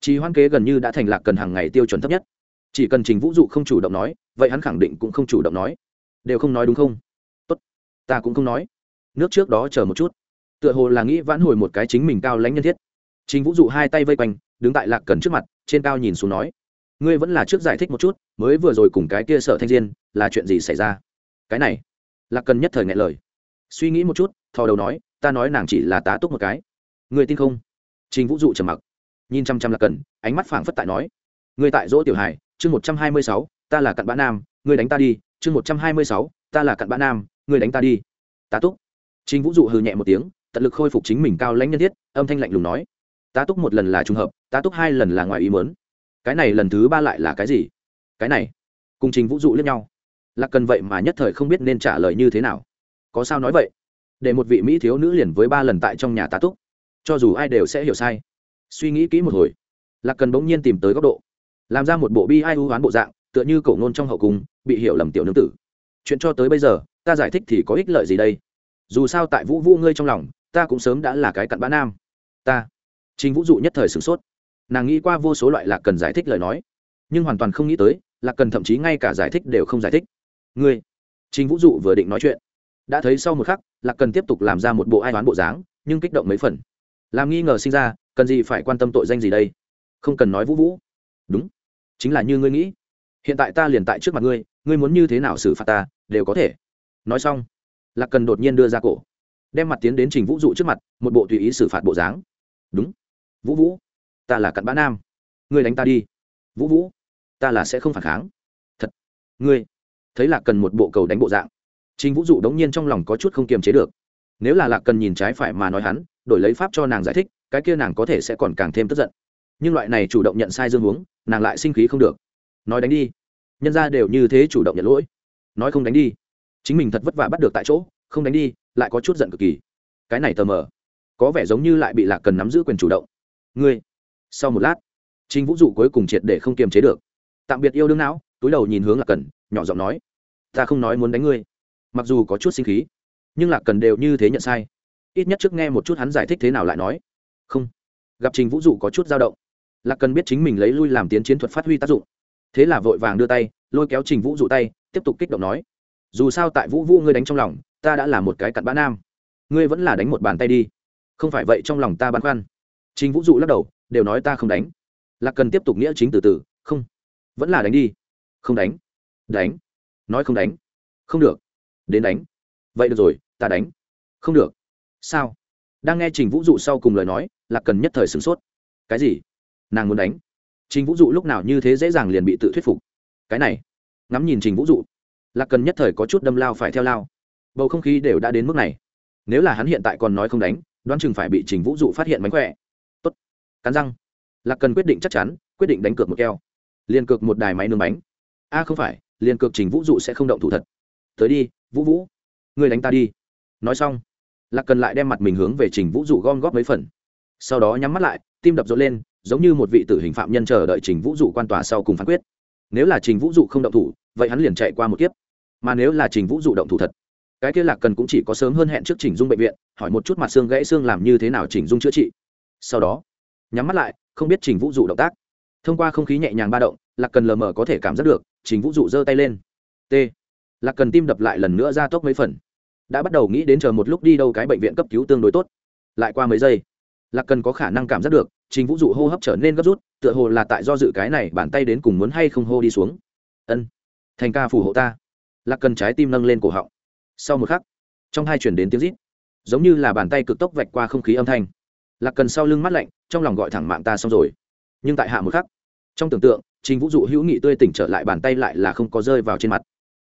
S1: trì hoan kế gần như đã thành lạc cần hàng ngày tiêu chuẩn thấp nhất chỉ cần trình vũ dụ không chủ động nói, vậy hắn khẳng định cũng không chủ động nói. Đều không nói đúng không? Tốt, ta cũng không nói. Nước trước đó chờ một chút. Tựa hồ là nghĩ vãn hồi một cái chính mình cao lãnh nhân thiết. Trình vũ dụ hai tay vây quanh, đứng tại lạc cần trước mặt, trên cao nhìn xuống nói, ngươi vẫn là trước giải thích một chút, mới vừa rồi cùng cái kia sợ thanh diên, là chuyện gì xảy ra? Cái này. Lạc cần nhất thời ngại lời. Suy nghĩ một chút, thò đầu nói, ta nói nàng chỉ là tá túc một cái. Ngươi tin không? Trình vũ dụ trầm mặc. Nhìn chăm chăm lạc cần, ánh mắt phảng phất tại nói ngươi tại dỗ tiểu hải, chương một trăm hai mươi sáu, ta là cặn bã nam, ngươi đánh ta đi, chương một trăm hai mươi sáu, ta là cặn bã nam, ngươi đánh ta đi. Tá túc. Trình vũ dụ hừ nhẹ một tiếng, tận lực khôi phục chính mình cao lãnh nhân thiết, âm thanh lạnh lùng nói. Tá túc một lần là trùng hợp, tá túc hai lần là ngoài ý mớn cái này lần thứ ba lại là cái gì? Cái này, cùng trình vũ dụ lẫn nhau. Lạc cần vậy mà nhất thời không biết nên trả lời như thế nào. Có sao nói vậy? Để một vị mỹ thiếu nữ liền với ba lần tại trong nhà tá túc. Cho dù ai đều sẽ hiểu sai. Suy nghĩ kỹ một hồi. Lạc cần bỗng nhiên tìm tới góc độ làm ra một bộ bi ai ưu oán bộ dạng, tựa như cổ ngôn trong hậu cung, bị hiểu lầm tiểu nương tử. Chuyện cho tới bây giờ, ta giải thích thì có ích lợi gì đây? Dù sao tại vũ vũ ngươi trong lòng, ta cũng sớm đã là cái cặn bã nam. Ta. Chính vũ dụ nhất thời sửng sốt. Nàng nghĩ qua vô số loại lạc cần giải thích lời nói, nhưng hoàn toàn không nghĩ tới, lạc cần thậm chí ngay cả giải thích đều không giải thích. Ngươi. Chính vũ dụ vừa định nói chuyện. Đã thấy sau một khắc, lạc cần tiếp tục làm ra một bộ ai toán bộ dáng, nhưng kích động mấy phần. Làm nghi ngờ sinh ra, cần gì phải quan tâm tội danh gì đây? Không cần nói vũ vũ đúng. Chính là như ngươi nghĩ. Hiện tại ta liền tại trước mặt ngươi ngươi muốn như thế nào xử phạt ta, đều có thể. Nói xong, lạc cần đột nhiên đưa ra cổ. Đem mặt tiến đến trình vũ dụ trước mặt, một bộ tùy ý xử phạt bộ dáng. Đúng. Vũ vũ, ta là cặn bã nam. Ngươi đánh ta đi. Vũ vũ, ta là sẽ không phản kháng. Thật. Ngươi. Thấy lạc cần một bộ cầu đánh bộ dạng, trình vũ dụ đống nhiên trong lòng có chút không kiềm chế được. Nếu là lạc cần nhìn trái phải mà nói hắn, đổi lấy pháp cho nàng giải thích, cái kia nàng có thể sẽ còn càng thêm tức giận nhưng loại này chủ động nhận sai dương huống, nàng lại sinh khí không được. Nói đánh đi. Nhân ra đều như thế chủ động nhận lỗi. Nói không đánh đi. Chính mình thật vất vả bắt được tại chỗ, không đánh đi, lại có chút giận cực kỳ. Cái này tờ mờ. Có vẻ giống như lại bị lạc cần nắm giữ quyền chủ động. Ngươi, sau một lát, trình vũ dụ cuối cùng triệt để không kiềm chế được. Tạm biệt yêu đương não, túi đầu nhìn hướng lạc cần, nhỏ giọng nói, ta không nói muốn đánh ngươi. Mặc dù có chút sinh khí, nhưng lạc cần đều như thế nhận sai. Ít nhất trước nghe một chút hắn giải thích thế nào lại nói. Không. Gặp trình vũ dụ có chút dao động lạc cần biết chính mình lấy lui làm tiến chiến thuật phát huy tác dụng. Thế là vội vàng đưa tay, lôi kéo trình vũ dụ tay, tiếp tục kích động nói, dù sao tại vũ vũ ngươi đánh trong lòng, ta đã là một cái cặn bã nam. Ngươi vẫn là đánh một bàn tay đi. Không phải vậy trong lòng ta băn khoăn. Trình vũ dụ lắc đầu, đều nói ta không đánh. Lạc cần tiếp tục nghĩa chính từ từ, không, vẫn là đánh đi. Không đánh. Đánh? Nói không đánh. Không được. Đến đánh. Vậy được rồi, ta đánh. Không được. Sao? Đang nghe trình vũ dụ sau cùng lời nói, lạc cần nhất thời sửng sốt. Cái gì? Nàng muốn đánh. Trình vũ dụ lúc nào như thế dễ dàng liền bị tự thuyết phục. Cái này, ngắm nhìn trình vũ dụ, lạc cần nhất thời có chút đâm lao phải theo lao. Bầu không khí đều đã đến mức này. Nếu là hắn hiện tại còn nói không đánh, đoán chừng phải bị trình vũ dụ phát hiện mánh khỏe. Tốt. Cắn răng. Lạc cần quyết định chắc chắn, quyết định đánh cược một keo. Liền cược một đài máy nướng bánh. A, không phải, liền cược trình vũ dụ sẽ không động thủ thật. Tới đi, vũ vũ. Người đánh ta đi. Nói xong, lạc cần lại đem mặt mình hướng về trình vũ dụ gom góp mấy phần. Sau đó nhắm mắt lại, tim đập rộn lên giống như một vị tử hình phạm nhân chờ đợi trình vũ dụ quan tòa sau cùng phán quyết. Nếu là trình vũ dụ không động thủ, vậy hắn liền chạy qua một kiếp. Mà nếu là trình vũ dụ động thủ thật, cái kia lạc cần cũng chỉ có sớm hơn hẹn trước trình dung bệnh viện, hỏi một chút mặt xương gãy xương làm như thế nào trình dung chữa trị. Sau đó, nhắm mắt lại, không biết trình vũ dụ động tác. Thông qua không khí nhẹ nhàng ba động, lạc cần lờ mờ có thể cảm giác được, trình vũ dụ giơ tay lên. T. Lạc cần tim đập lại lần nữa ra tốc mấy phần. Đã bắt đầu nghĩ đến chờ một lúc đi đâu cái bệnh viện cấp cứu tương đối tốt. Lại qua mấy giây, lạc cần có khả năng cảm giác được trình vũ dụ hô hấp trở nên gấp rút, tựa hồ là tại do dự cái này bàn tay đến cùng muốn hay không hô đi xuống. Ân, thành ca phù hộ ta. Lạc cần trái tim nâng lên cổ họng. Sau một khắc, trong hai chuyển đến tiếng rít, giống như là bàn tay cực tốc vạch qua không khí âm thanh. Lạc cần sau lưng mắt lạnh, trong lòng gọi thẳng mạng ta xong rồi. Nhưng tại hạ một khắc, trong tưởng tượng, trình vũ dụ hữu nghị tươi tỉnh trở lại bàn tay lại là không có rơi vào trên mặt.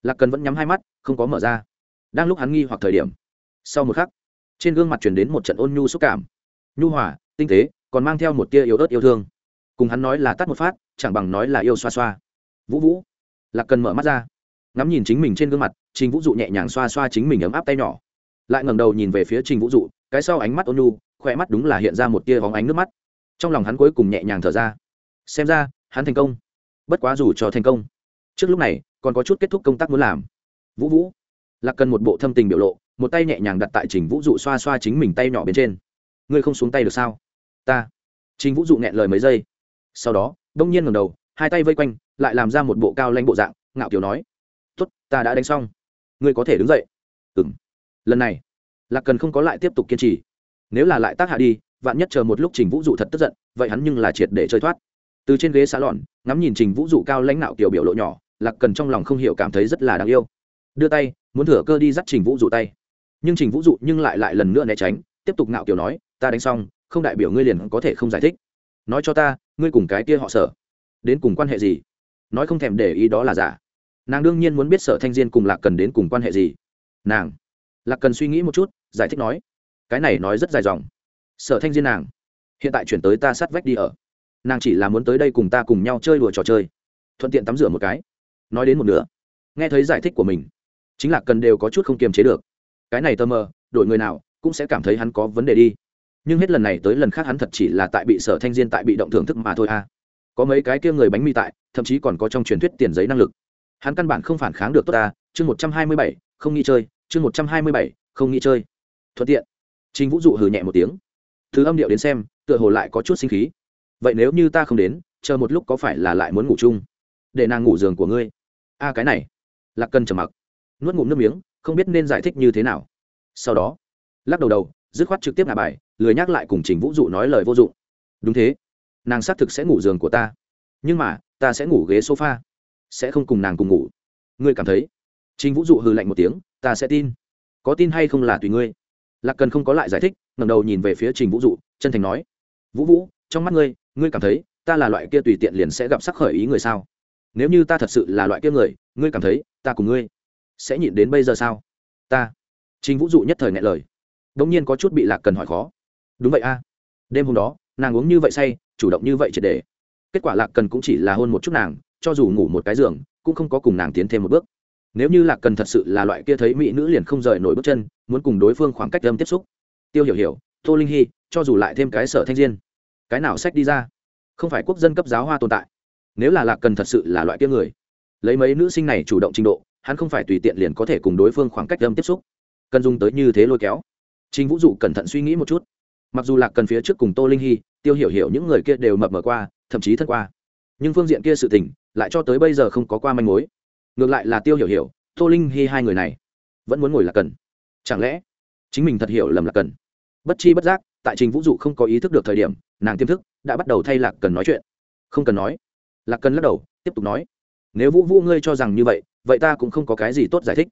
S1: Lạc cần vẫn nhắm hai mắt, không có mở ra. Đang lúc hắn nghi hoặc thời điểm, sau một khắc, trên gương mặt chuyển đến một trận ôn nhu xúc cảm. Nhu hòa, tinh tế còn mang theo một tia yếu ớt yêu thương. Cùng hắn nói là tắt một phát, chẳng bằng nói là yêu xoa xoa. Vũ vũ, lạc cần mở mắt ra, ngắm nhìn chính mình trên gương mặt, trình vũ dụ nhẹ nhàng xoa xoa chính mình ấm áp tay nhỏ. Lại ngẩng đầu nhìn về phía trình vũ dụ, cái sau ánh mắt ôn nhu khoe mắt đúng là hiện ra một tia vóng ánh nước mắt. Trong lòng hắn cuối cùng nhẹ nhàng thở ra. Xem ra, hắn thành công. Bất quá dù cho thành công, trước lúc này, còn có chút kết thúc công tác muốn làm. Vũ vũ, lạc cần một bộ thâm tình biểu lộ, một tay nhẹ nhàng đặt tại trình vũ dụ xoa xoa chính mình tay nhỏ bên trên. Ngươi không xuống tay được sao? Ta. Trình vũ dụ nghẹn lời mấy giây. Sau đó, đông nhiên ngầm đầu, hai tay vây quanh, lại làm ra một bộ cao lanh bộ dạng, ngạo kiểu nói. Tuất ta đã đánh xong. Ngươi có thể đứng dậy. Ừng lần này, lạc cần không có lại tiếp tục kiên trì. Nếu là lại tác hạ đi, vạn nhất chờ một lúc trình vũ dụ thật tức giận, vậy hắn nhưng là triệt để chơi thoát. Từ trên ghế xá lọn, ngắm nhìn trình vũ dụ cao lãnh nạo kiểu biểu lộ nhỏ, lạc cần trong lòng không hiểu cảm thấy rất là đáng yêu. Đưa tay, muốn thừa cơ đi dắt trình vũ dụ tay. Nhưng trình vũ dụ nhưng lại lại lần nữa né tránh, tiếp tục ngạo kiểu nói, ta đánh xong không đại biểu ngươi liền có thể không giải thích. Nói cho ta, ngươi cùng cái kia họ sở, đến cùng quan hệ gì? Nói không thèm để ý đó là giả. Nàng đương nhiên muốn biết sở thanh diên cùng lạc cần đến cùng quan hệ gì. Nàng, lạc cần suy nghĩ một chút, giải thích nói, cái này nói rất dài dòng. Sở thanh diên nàng, hiện tại chuyển tới ta sát vách đi ở. Nàng chỉ là muốn tới đây cùng ta cùng nhau chơi đùa trò chơi. Thuận tiện tắm rửa một cái. Nói đến một nửa, nghe thấy giải thích của mình, chính là cần đều có chút không kiềm chế được. Cái này tơ mờ, đổi người nào, cũng sẽ cảm thấy hắn có vấn đề đi nhưng hết lần này tới lần khác hắn thật chỉ là tại bị sở thanh diên tại bị động thưởng thức mà thôi à. Có mấy cái kia người bánh mì tại, thậm chí còn có trong truyền thuyết tiền giấy năng lực. Hắn căn bản không phản kháng được tốt ta chương một trăm hai mươi bảy, không nghĩ chơi, chương một trăm hai mươi bảy, không nghĩ chơi. Thuận tiện. Trình vũ dụ hừ nhẹ một tiếng. Thứ âm điệu đến xem, tựa hồ lại có chút sinh khí. Vậy nếu như ta không đến, chờ một lúc có phải là lại muốn ngủ chung? Để nàng ngủ giường của ngươi. A cái này. Lạc cần trầm mặc. Nuốt ngụm nước miếng, không biết nên giải thích như thế nào. Sau đó, lắc đầu đầu, dứt khoát trực tiếp ngả bài lười nhắc lại cùng trình vũ dụ nói lời vô dụng. Đúng thế, nàng xác thực sẽ ngủ giường của ta. Nhưng mà, ta sẽ ngủ ghế sofa, sẽ không cùng nàng cùng ngủ. Ngươi cảm thấy? Trình vũ dụ hừ lạnh một tiếng, ta sẽ tin. Có tin hay không là tùy ngươi. Lạc cần không có lại giải thích ngầm đầu nhìn về phía trình vũ dụ, chân thành nói. Vũ vũ, trong mắt ngươi ngươi cảm thấy, ta là loại kia tùy tiện liền sẽ gặp sắc khởi ý người sao? Nếu như ta thật sự là loại kia người, ngươi cảm thấy, ta cùng ngươi sẽ nhịn đến bây giờ sao? Ta. Trình vũ dụ nhất thời ngại lời. Đ ỗ n g nhiên có chút bị lạc cần hỏi khó đúng vậy a. Đêm hôm đó, nàng uống như vậy say, chủ động như vậy triệt đề. Kết quả lạc cần cũng chỉ là hôn một chút nàng, cho dù ngủ một cái giường, cũng không có cùng nàng tiến thêm một bước. Nếu như lạc cần thật sự là loại kia thấy mỹ nữ liền không rời nổi bước chân, muốn cùng đối phương khoảng cách âm tiếp xúc. Tiêu hiểu hiểu, tô linh hy cho dù lại thêm cái sở thanh diên, cái nào sách đi ra? Không phải quốc dân cấp giáo hoa tồn tại. Nếu là lạc cần thật sự là loại kia người, lấy mấy nữ sinh này chủ động trình độ, hắn không phải tùy tiện liền có thể cùng đối phương khoảng cách âm tiếp xúc. Cần dùng tới như thế lôi kéo. Trình vũ dụ cẩn thận suy nghĩ một chút mặc dù lạc cần phía trước cùng tô linh hy, tiêu hiểu hiểu những người kia đều mập mờ qua, thậm chí thân qua. Nhưng phương diện kia sự tình, lại cho tới bây giờ không có qua manh mối. Ngược lại là tiêu hiểu hiểu, tô linh hy hai người này, vẫn muốn ngồi lạc cần. Chẳng lẽ, chính mình thật hiểu lầm lạc cần? Bất chi bất giác, tại trình vũ dụ không có ý thức được thời điểm, nàng tiêm thức đã bắt đầu thay lạc cần nói chuyện. Không cần nói. Lạc cần lắc đầu, tiếp tục nói. Nếu vũ vũ ngươi cho rằng như vậy vậy ta cũng không có cái gì tốt giải thích.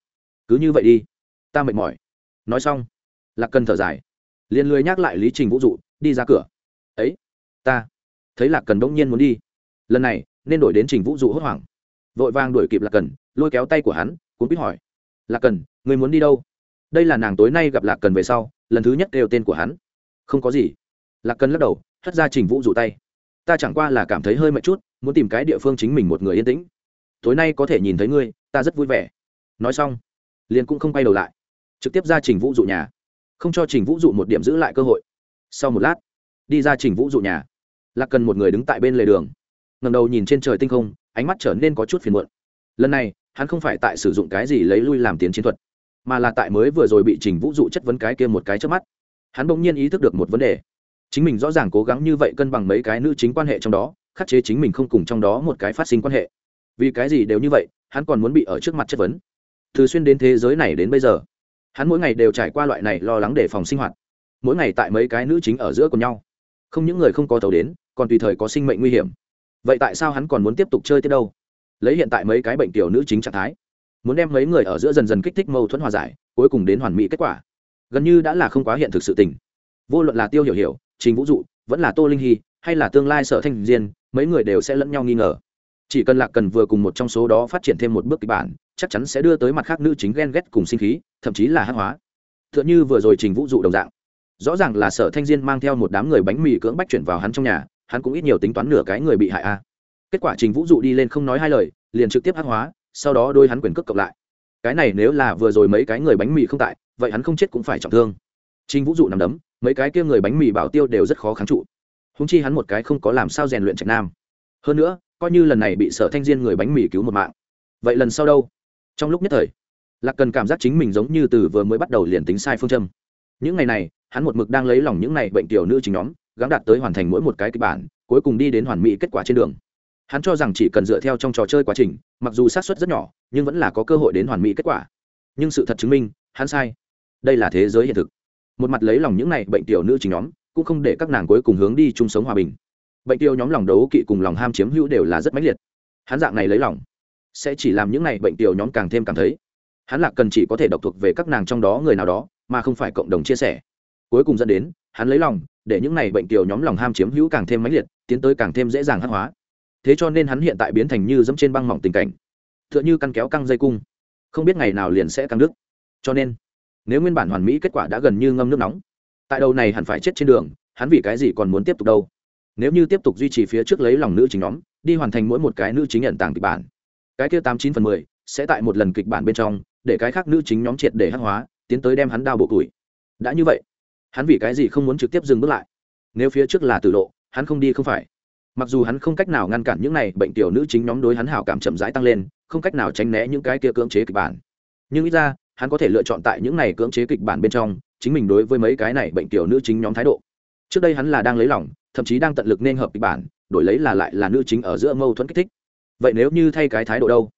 S1: Cứ như vậy đi. Ta mệt mỏi. Nói xong, lạc cần thở dài liền lười nhắc lại lý trình vũ dụ, đi ra cửa. Ấy, ta thấy lạc cần bỗng nhiên muốn đi. Lần này, nên đổi đến trình vũ dụ hốt hoảng. Vội vàng đuổi kịp lạc cần, lôi kéo tay của hắn, cuốn quýt hỏi, lạc cần, người muốn đi đâu? Đây là nàng tối nay gặp lạc cần về sau, lần thứ nhất đều tên của hắn. Không có gì. Lạc cần lắc đầu, hất ra trình vũ dụ tay. Ta chẳng qua là cảm thấy hơi mệt chút, muốn tìm cái địa phương chính mình một người yên tĩnh. Tối nay có thể nhìn thấy ngươi, ta rất vui vẻ. Nói xong, liền cũng không quay đầu lại, trực tiếp ra trình vũ dụ nhà không cho trình vũ dụ một điểm giữ lại cơ hội. Sau một lát, đi ra trình vũ dụ nhà. Lạc cần một người đứng tại bên lề đường. Ngầm đầu nhìn trên trời tinh không, ánh mắt trở nên có chút phiền muộn. Lần này, hắn không phải tại sử dụng cái gì lấy lui làm tiến chiến thuật, mà là tại mới vừa rồi bị trình vũ dụ chất vấn cái kia một cái trước mắt. Hắn bỗng nhiên ý thức được một vấn đề. Chính mình rõ ràng cố gắng như vậy cân bằng mấy cái nữ chính quan hệ trong đó, khắc chế chính mình không cùng trong đó một cái phát sinh quan hệ. Vì cái gì đều như vậy, hắn còn muốn bị ở trước mặt chất vấn. Từ xuyên đến thế giới này đến bây giờ hắn mỗi ngày đều trải qua loại này lo lắng để phòng sinh hoạt. Mỗi ngày tại mấy cái nữ chính ở giữa cùng nhau. Không những người không có tàu đến, còn tùy thời có sinh mệnh nguy hiểm. Vậy tại sao hắn còn muốn tiếp tục chơi tiếp đâu? Lấy hiện tại mấy cái bệnh tiểu nữ chính trạng thái, muốn đem mấy người ở giữa dần dần kích thích mâu thuẫn hòa giải, cuối cùng đến hoàn mỹ kết quả. Gần như đã là không quá hiện thực sự tình. Vô luận là tiêu hiểu hiểu, trình vũ dụ, vẫn là tô linh hy, hay là tương lai sở thanh diên, mấy người đều sẽ lẫn nhau nghi ngờ chỉ cần lạc cần vừa cùng một trong số đó phát triển thêm một bước kịch bản, chắc chắn sẽ đưa tới mặt khác nữ chính ghen ghét cùng sinh khí, thậm chí là hát hóa. T h ư ợ n như vừa rồi trình vũ dụ đồng dạng. Rõ ràng là sở thanh diên mang theo một đám người bánh mì cưỡng bách chuyển vào hắn trong nhà, hắn cũng ít nhiều tính toán nửa cái người bị hại a. Kết quả trình vũ dụ đi lên không nói hai lời, liền trực tiếp hát hóa, sau đó đôi hắn quyền cước cộng lại. Cái này nếu là vừa rồi mấy cái người bánh mì không tại, vậy hắn không chết cũng phải trọng thương. Trình vũ dụ nằm đấm, mấy cái kia người bánh mì bảo tiêu đều rất khó kháng trụ. Húng chi hắn một cái không có làm sao rèn luyện trạch nam. Hơn nữa coi như lần này bị sở thanh diên người bánh mì cứu một mạng. Vậy lần sau đâu? Trong lúc nhất thời, lạc cần cảm giác chính mình giống như từ vừa mới bắt đầu liền tính sai phương châm. Những ngày này, hắn một mực đang lấy lòng những ngày bệnh tiểu nữ chính nhóm gắn đạt tới hoàn thành mỗi một cái kịch bản, cuối cùng đi đến hoàn mỹ kết quả trên đường. Hắn cho rằng chỉ cần dựa theo trong trò chơi quá trình, mặc dù sát xuất rất nhỏ, nhưng vẫn là có cơ hội đến hoàn mỹ kết quả. Nhưng sự thật chứng minh, hắn sai. Đây là thế giới hiện thực. Một mặt lấy lòng những ngày bệnh tiểu nữ chính nhóm, cũng không để các nàng cuối cùng hướng đi chung sống hòa bình bệnh tiêu nhóm lòng đấu kỵ cùng lòng ham chiếm hữu đều là rất mãnh liệt. Hắn dạng này lấy lòng, sẽ chỉ làm những này bệnh tiêu nhóm càng thêm cảm thấy. Hắn là cần chỉ có thể độc thuộc về các nàng trong đó người nào đó, mà không phải cộng đồng chia sẻ. Cuối cùng dẫn đến, hắn lấy lòng, để những này bệnh tiêu nhóm lòng ham chiếm hữu càng thêm mãnh liệt, tiến tới càng thêm dễ dàng hắc hóa. Thế cho nên hắn hiện tại biến thành như dẫm trên băng mỏng tình cảnh. T h ư ợ n h ư căn kéo căng dây cung. Không biết ngày nào liền sẽ căng đứt. Cho nên, nếu nguyên bản hoàn mỹ kết quả đã gần như ngâm nước nóng, tại đầu này hẳn phải chết trên đường, hắn vì cái gì còn muốn tiếp tục đâu? Nếu như tiếp tục duy trì phía trước lấy lòng nữ chính nhóm, đi hoàn thành mỗi một cái nữ chính nhận tàng kịch bản. Cái kia tám chín phần mười sẽ tại một lần kịch bản bên trong, để cái khác nữ chính nhóm triệt để hắc hóa, tiến tới đem hắn đao bộ tuổi. Đã như vậy, hắn vì cái gì không muốn trực tiếp dừng bước lại? Nếu phía trước là tử lộ, hắn không đi không phải. Mặc dù hắn không cách nào ngăn cản những này bệnh tiểu nữ chính nhóm đối hắn hảo cảm chậm rãi tăng lên, không cách nào tránh né những cái kia cưỡng chế kịch bản. Nhưng ít ra, hắn có thể lựa chọn tại những này cưỡng chế kịch bản bên trong, chính mình đối với mấy cái này bệnh tiểu nữ chính nhóm thái độ trước đây hắn là đang lấy lòng, thậm chí đang tận lực nên hợp kịch bản, đổi lấy là lại là nữ chính ở giữa mâu thuẫn kích thích. Vậy nếu như thay cái thái độ đâu?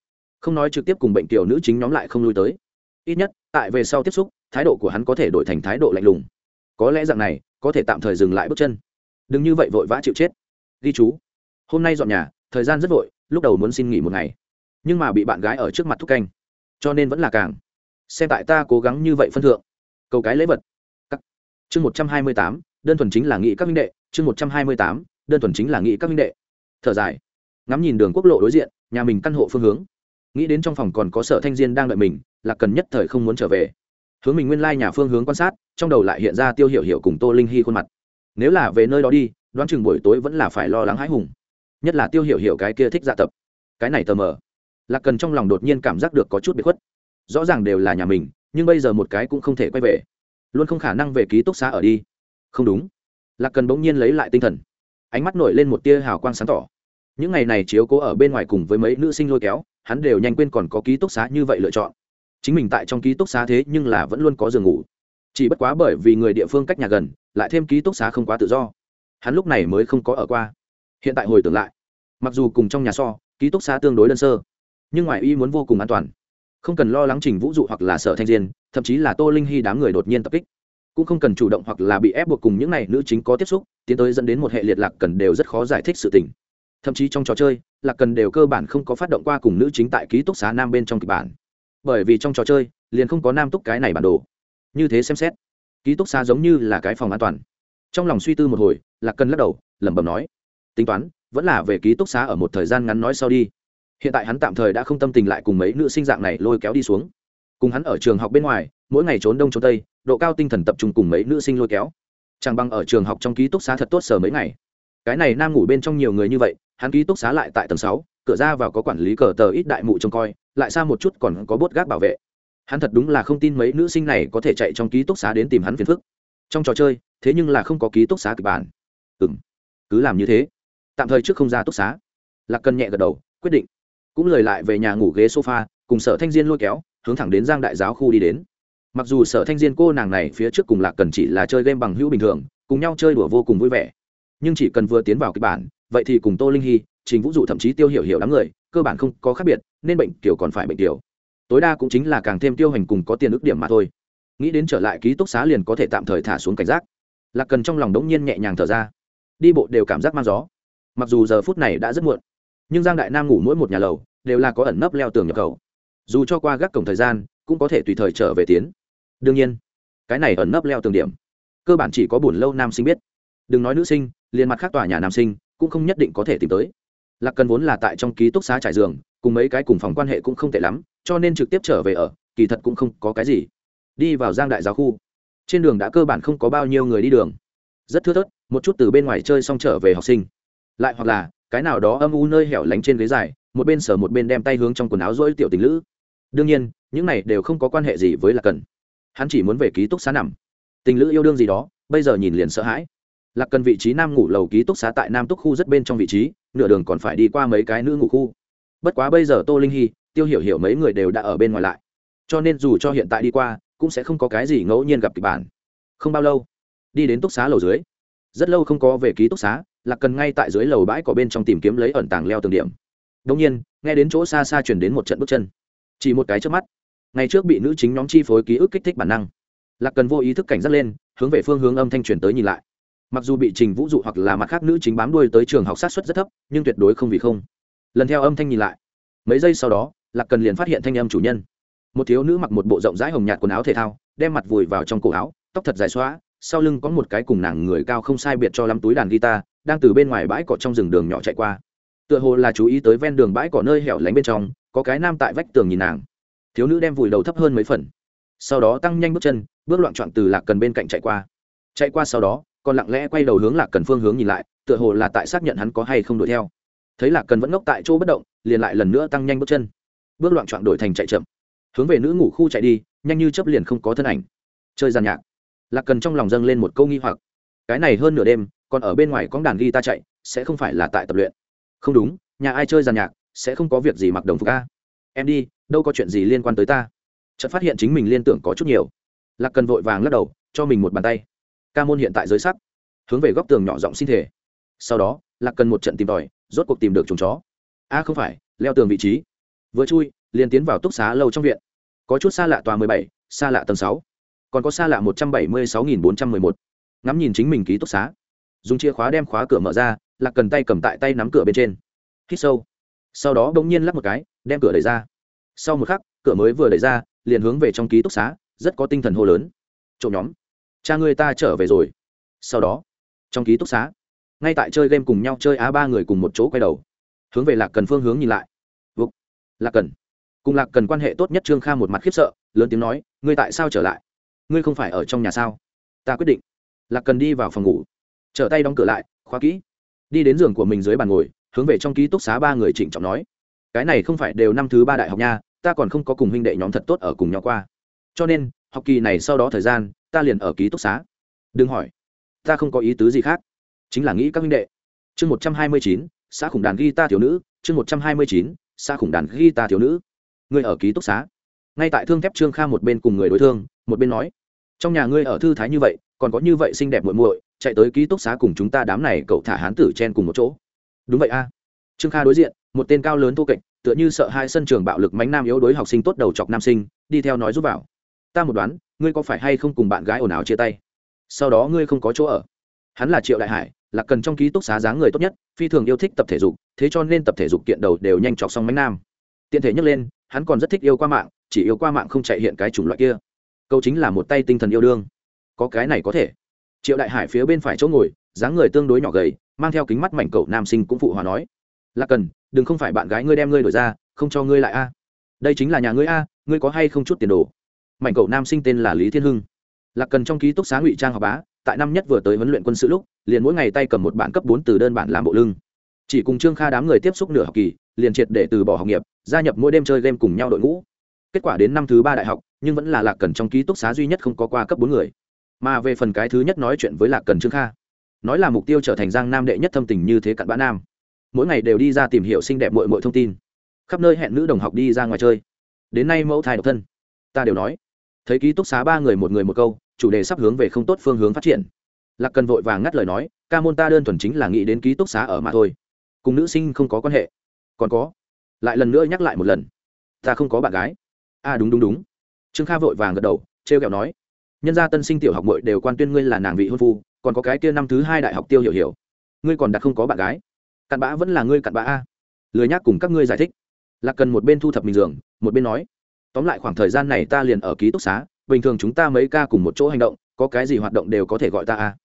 S1: Không nói trực tiếp cùng bệnh tiểu nữ chính nhóm lại không lui tới. Ít nhất, tại về sau tiếp xúc, thái độ của hắn có thể đổi thành thái độ lạnh lùng. Có lẽ dạng này, có thể tạm thời dừng lại bước chân. Đừng như vậy vội vã chịu chết. Ghi chú. Hôm nay dọn nhà, thời gian rất vội, lúc đầu muốn xin nghỉ một ngày. Nhưng mà bị bạn gái ở trước mặt thúc canh. Cho nên vẫn là càng. Xem tại ta cố gắng như vậy phân thượng. Cầu cái lễ vật. Chương một trăm hai mươi tám đơn thuần chính là nghĩ các minh đệ, chương một trăm hai mươi tám, đơn thuần chính là nghĩ các minh đệ. Thở dài, ngắm nhìn đường quốc lộ đối diện, nhà mình căn hộ phương hướng. Nghĩ đến trong phòng còn có sở thanh diên đang đợi mình là cần nhất thời không muốn trở về. Hướng mình nguyên lai nhà phương hướng quan sát, trong đầu lại hiện ra tiêu hiểu hiểu cùng tô linh hy khuôn mặt. Nếu là về nơi đó đi, đoán chừng buổi tối vẫn là phải lo lắng hãi hùng. Nhất là tiêu hiểu hiểu cái kia thích dạ tập. Cái này tờ mờ. Lạc cần trong lòng đột nhiên cảm giác được có chút bị khuất. Rõ ràng đều là nhà mình, nhưng bây giờ một cái cũng không thể quay về. Luôn không khả năng về ký túc xá ở đi không đúng. Lạc cần bỗng nhiên lấy lại tinh thần. Ánh mắt nổi lên một tia hào quang sáng tỏ. Những ngày này chiếu cố ở bên ngoài cùng với mấy nữ sinh lôi kéo, hắn đều nhanh quên còn có ký túc xá như vậy lựa chọn. Chính mình tại trong ký túc xá thế nhưng là vẫn luôn có giường ngủ. Chỉ bất quá bởi vì người địa phương cách nhà gần, lại thêm ký túc xá không quá tự do. Hắn lúc này mới không có ở qua. Hiện tại hồi tưởng lại, mặc dù cùng trong nhà so, ký túc xá tương đối đơn sơ, nhưng ngoài y muốn vô cùng an toàn. Không cần lo lắng trình vũ dụ hoặc là sở thanh diên, thậm chí là tô linh hy đám người đột nhiên tập kích cũng không cần chủ động hoặc là bị ép buộc cùng những n à y nữ chính có tiếp xúc, tiến tới dẫn đến một hệ liệt lạc cần đều rất khó giải thích sự tình. Thậm chí trong trò chơi, lạc cần đều cơ bản không có phát động qua cùng nữ chính tại ký túc xá nam bên trong kịch bản. Bởi vì trong trò chơi, liền không có nam túc cái này bản đồ. Như thế xem xét, ký túc xá giống như là cái phòng an toàn. Trong lòng suy tư một hồi, lạc cần lắc đầu, lẩm bẩm nói, tính toán, vẫn là về ký túc xá ở một thời gian ngắn nói sau đi. Hiện tại hắn tạm thời đã không tâm tình lại cùng mấy nữ sinh dạng này lôi kéo đi xuống cùng hắn ở trường học bên ngoài, mỗi ngày trốn đông trốn tây, độ cao tinh thần tập trung cùng mấy nữ sinh lôi kéo. Chàng băng ở trường học trong ký túc xá thật tốt sờ mấy ngày. Cái này nam ngủ bên trong nhiều người như vậy, hắn ký túc xá lại tại tầng sáu, cửa ra vào có quản lý cờ tờ ít đại mụ trông coi, lại xa một chút còn có bốt gác bảo vệ. Hắn thật đúng là không tin mấy nữ sinh này có thể chạy trong ký túc xá đến tìm hắn phiền phức. Trong trò chơi, thế nhưng là không có ký túc xá kịch bản. Ừ m cứ làm như thế. Tạm thời trước không ra túc xá. Lạc cân nhẹ gật đầu, quyết định. Cũng lời lại về nhà ngủ ghế sofa, cùng sở thanh diên lôi kéo hướng thẳng đến giang đại giáo khu đi đến. Mặc dù sở thanh diên cô nàng này phía trước cùng lạc cần chỉ là chơi game bằng hữu bình thường, cùng nhau chơi đùa vô cùng vui vẻ. Nhưng chỉ cần vừa tiến vào kịch bản, vậy thì cùng tô linh hy, trình vũ dụ thậm chí tiêu hiểu hiểu đám người, cơ bản không có khác biệt, nên bệnh kiểu còn phải bệnh kiểu. Tối đa cũng chính là càng thêm tiêu hành cùng có tiền ước điểm mà thôi. Nghĩ đến trở lại ký túc xá liền có thể tạm thời thả xuống cảnh giác. Lạc cần trong lòng đống nhiên nhẹ nhàng thở ra. Đi bộ đều cảm giác mang gió. Mặc dù giờ phút này đã rất muộn, nhưng giang đại nam ngủ mỗi một nhà lầu đều là có ẩn nấp leo tường nhập cầu dù cho qua gác cổng thời gian, cũng có thể tùy thời trở về tiến. Đương nhiên, cái này ẩn nấp leo tường điểm, cơ bản chỉ có buồn lâu nam sinh biết. Đừng nói nữ sinh, liền mặt khác tòa nhà nam sinh, cũng không nhất định có thể tìm tới. Lạc cần vốn là tại trong ký túc xá trải giường, cùng mấy cái cùng phòng quan hệ cũng không tệ lắm, cho nên trực tiếp trở về ở, kỳ thật cũng không có cái gì. Đi vào giang đại giáo khu, trên đường đã cơ bản không có bao nhiêu người đi đường. Rất thưa thớt, một chút từ bên ngoài chơi xong trở về học sinh. Lại hoặc là, cái nào đó âm u nơi hẻo lánh trên ghế dài, một bên sở một bên đem tay hướng trong quần áo rỗi tiểu tình lữ đương nhiên, những này đều không có quan hệ gì với lạc cần. Hắn chỉ muốn về ký túc xá nằm. Tình lữ yêu đương gì đó, bây giờ nhìn liền sợ hãi. Lạc cần vị trí nam ngủ lầu ký túc xá tại nam túc khu rất bên trong vị trí, nửa đường còn phải đi qua mấy cái nữ ngủ khu. Bất quá bây giờ tô linh hy, tiêu hiểu hiểu mấy người đều đã ở bên ngoài lại. Cho nên dù cho hiện tại đi qua, cũng sẽ không có cái gì ngẫu nhiên gặp kịch bản. Không bao lâu, đi đến túc xá lầu dưới. Rất lâu không có về ký túc xá, lạc cần ngay tại dưới lầu bãi có bên trong tìm kiếm lấy ẩn tàng leo từng điểm. Đông nhiên, nghe đến chỗ xa xa chuyển đến một trận bước chân chỉ một cái trước mắt. Ngày trước bị nữ chính nhóm chi phối ký ức kích thích bản năng. Lạc cần vô ý thức cảnh giác lên, hướng về phương hướng âm thanh truyền tới nhìn lại. Mặc dù bị trình vũ dụ hoặc là mặt khác nữ chính bám đuôi tới trường học sát xuất rất thấp, nhưng tuyệt đối không vì không. Lần theo âm thanh nhìn lại, mấy giây sau đó, lạc cần liền phát hiện thanh âm chủ nhân. Một thiếu nữ mặc một bộ rộng rãi hồng nhạt quần áo thể thao, đem mặt vùi vào trong cổ áo, tóc thật dài xóa, sau lưng có một cái cùng nàng người cao không sai biệt cho lắm túi đàn guitar, đang từ bên ngoài bãi cỏ trong rừng đường nhỏ chạy qua. Tựa hồ là chú ý tới ven đường bãi cỏ nơi hẻo lánh bên trong có cái nam tại vách tường nhìn nàng. Thiếu nữ đem vùi đầu thấp hơn mấy phần. Sau đó tăng nhanh bước chân, bước loạn trọn từ lạc cần bên cạnh chạy qua. Chạy qua sau đó, còn lặng lẽ quay đầu hướng lạc cần phương hướng nhìn lại, tựa hồ là tại xác nhận hắn có hay không đuổi theo. Thấy lạc cần vẫn ngốc tại chỗ bất động, liền lại lần nữa tăng nhanh bước chân. Bước loạn trọn đổi thành chạy chậm. Hướng về nữ ngủ khu chạy đi, nhanh như chấp liền không có thân ảnh. Chơi giàn nhạc. Lạc cần trong lòng dâng lên một câu nghi hoặc. Cái này hơn nửa đêm, còn ở bên ngoài cóng đàn ghi ta chạy, sẽ không phải là tại tập luyện. Không đúng, nhà ai chơi giàn nhạc? Sẽ không có việc gì mặc đồng phục a. Em đi, đâu có chuyện gì liên quan tới ta. Chợt phát hiện chính mình liên tưởng có chút nhiều. Lạc cần vội vàng lắc đầu, cho mình một bàn tay. Ca môn hiện tại giới sắc. Hướng về góc tường nhỏ giọng xin thể sau đó, lạc cần một trận tìm tòi, rốt cuộc tìm được chuồng chó. A, không phải, leo tường vị trí. Vừa chui, liền tiến vào túc xá lâu trong viện. Có chút xa lạ tòa mười bảy, xa lạ tầng sáu. Còn có xa lạ một trăm bảy mươi sáu nghìn bốn trăm mười một. Ngắm nhìn chính mình ký túc xá. Dùng chìa khóa đem khóa cửa mở ra, lạc cần tay cầm tại tay nắm cửa bên trên. Hít sâu sau đó bỗng nhiên lắp một cái, đem cửa đẩy ra. Sau một khắc, cửa mới vừa đẩy ra, liền hướng về trong ký túc xá, rất có tinh thần hô lớn. Trộm nhóm, cha người ta trở về rồi. Sau đó, trong ký túc xá, ngay tại chơi game cùng nhau chơi á ba người cùng một chỗ quay đầu, hướng về lạc cần phương hướng nhìn lại. Vục, lạc cần. Cùng lạc cần quan hệ tốt nhất trương kha một mặt khiếp sợ, lớn tiếng nói, ngươi tại sao trở lại? Ngươi không phải ở trong nhà sao? Ta quyết định. Lạc cần đi vào phòng ngủ, trở tay đóng cửa lại, khóa kỹ. Đi đến giường của mình dưới bàn ngồi hướng về trong ký túc xá ba người trịnh trọng nói, cái này không phải đều năm thứ ba đại học nha, ta còn không có cùng huynh đệ nhóm thật tốt ở cùng nhau qua. Cho nên, học kỳ này sau đó thời gian, ta liền ở ký túc xá. Đừng hỏi, ta không có ý tứ gì khác, chính là nghĩ các huynh đệ. Chương một trăm hai mươi chín, xã khủng đàn ghi ta thiếu nữ, chương một trăm hai mươi chín, xã khủng đàn ghi ta thiếu nữ. Người ở ký túc xá? Ngay tại thương thép trương kha một bên cùng người đối thương, một bên nói, trong nhà ngươi ở thư thái như vậy, còn có như vậy xinh đẹp muội muội, chạy tới ký túc xá cùng chúng ta đám này cậu thả hán tử chen cùng một chỗ đúng vậy a. Trương kha đối diện, một tên cao lớn thô kệch, tựa như sợ hai sân trường bạo lực mánh nam yếu đối học sinh tốt đầu chọc nam sinh, đi theo nói giúp vào. Ta một đoán, ngươi có phải hay không cùng bạn gái ồn ào chia tay? Sau đó ngươi không có chỗ ở. Hắn là triệu đại hải, là cần trong ký túc xá dáng người tốt nhất, phi thường yêu thích tập thể dục, thế cho nên tập thể dục kiện đầu đều nhanh chọc xong mánh nam. Tiện thể nhắc lên, hắn còn rất thích yêu qua mạng, chỉ yêu qua mạng không chạy hiện cái chủng loại kia. Câu chính là một tay tinh thần yêu đương. Có cái này có thể. Triệu đại hải phía bên phải chỗ ngồi, dáng người tương đối nhỏ gầy mang theo kính mắt mảnh cậu nam sinh cũng phụ hòa nói là cần, đừng không phải bạn gái ngươi đem ngươi đổi ra, không cho ngươi lại a. Đây chính là nhà ngươi a, ngươi có hay không chút tiền đồ? Mảnh cậu nam sinh tên là lý thiên hưng. Lạc cần trong ký túc xá ngụy trang học bá, tại năm nhất vừa tới huấn luyện quân sự lúc, liền mỗi ngày tay cầm một bản cấp bốn từ đơn bản làm bộ lưng. Chỉ cùng trương kha đám người tiếp xúc nửa học kỳ, liền triệt để từ bỏ học nghiệp, gia nhập mỗi đêm chơi game cùng nhau đội ngũ. Kết quả đến năm thứ ba đại học, nhưng vẫn là lạc cần trong ký túc xá duy nhất không có qua cấp bốn người. Mà về phần cái thứ nhất nói chuyện với lạc cần trương kha nói là mục tiêu trở thành giang nam đệ nhất thâm tình như thế cặn bã nam. Mỗi ngày đều đi ra tìm hiểu xinh đẹp mội mội thông tin. Khắp nơi hẹn nữ đồng học đi ra ngoài chơi. Đến nay mẫu thai độc thân. Ta đều nói. Thấy ký túc xá ba người một người một câu chủ đề sắp hướng về không tốt phương hướng phát triển. Lạc cần vội vàng ngắt lời nói ca môn ta đơn thuần chính là nghĩ đến ký túc xá ở mà thôi. Cùng nữ sinh không có quan hệ. Còn có. Lại lần nữa nhắc lại một lần. Ta không có bạn gái. A à, đúng đúng đúng. Trương kha vội vàng gật đầu t r e o kẹo nói. Nhân gia tân sinh tiểu học mội đều quan tuyên ngươi là nàng vị hôn phu còn có cái kia năm thứ hai đại học tiêu hiểu hiểu. Ngươi còn đặt không có bạn gái. Cặn bã vẫn là ngươi cặn bã a. Lười nhác cùng các ngươi giải thích. Là cần một bên thu thập mình giường một bên nói tóm lại khoảng thời gian này ta liền ở ký túc xá bình thường chúng ta mấy ca cùng một chỗ hành động có cái gì hoạt động đều có thể gọi ta a.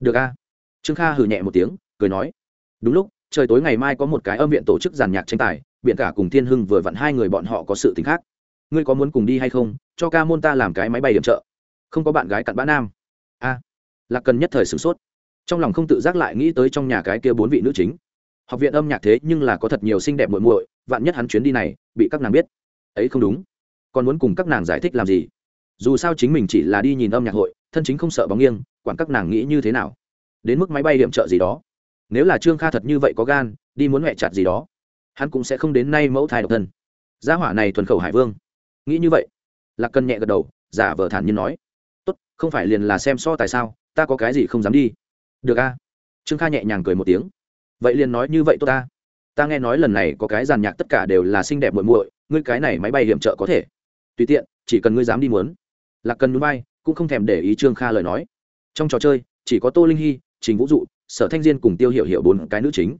S1: Được a. Trương kha hừ nhẹ một tiếng cười nói đúng lúc trời tối ngày mai có một cái âm viện tổ chức giàn nhạc tranh tài biện cả cùng thiên hưng vừa vặn hai người bọn họ có sự t khác. Ngươi có muốn cùng đi hay không? Cho ca môn ta làm cái máy bay điểm trợ. Không có bạn gái cặn bã nam. A. à, là cần nhất thời sửng sốt. Trong lòng không tự giác lại nghĩ tới trong nhà cái kia bốn vị nữ chính. Học viện âm nhạc thế nhưng là có thật nhiều xinh đẹp muội muội, vạn nhất hắn chuyến đi này bị các nàng biết. Ấy không đúng. Còn muốn cùng các nàng giải thích làm gì? Dù sao chính mình chỉ là đi nhìn âm nhạc hội, thân chính không sợ bóng nghiêng, quản các nàng nghĩ như thế nào? Đến mức máy bay điểm trợ gì đó. Nếu là trương kha thật như vậy có gan, đi muốn mẹ chặt gì đó, hắn cũng sẽ không đến nay mẫu thai độc thân. Gia hỏa này thuần khẩu hải vương. Nghĩ như vậy, lạc cân nhẹ gật đầu, giả vờ thản nhiên nói, tốt, không phải liền là xem so tại sao? Ta có cái gì không dám đi? Được a. Trương kha nhẹ nhàng cười một tiếng. Vậy liền nói như vậy tốt ta. Ta nghe nói lần này có cái giàn nhạc tất cả đều là xinh đẹp muội muội, ngươi cái này máy bay hiểm trợ có thể. Tùy tiện, chỉ cần ngươi dám đi muốn. Lạc cần núi bay, cũng không thèm để ý trương kha lời nói. Trong trò chơi, chỉ có tô linh hy, trình vũ dụ, sở thanh diên cùng tiêu hiểu hiểu bốn cái nữ chính.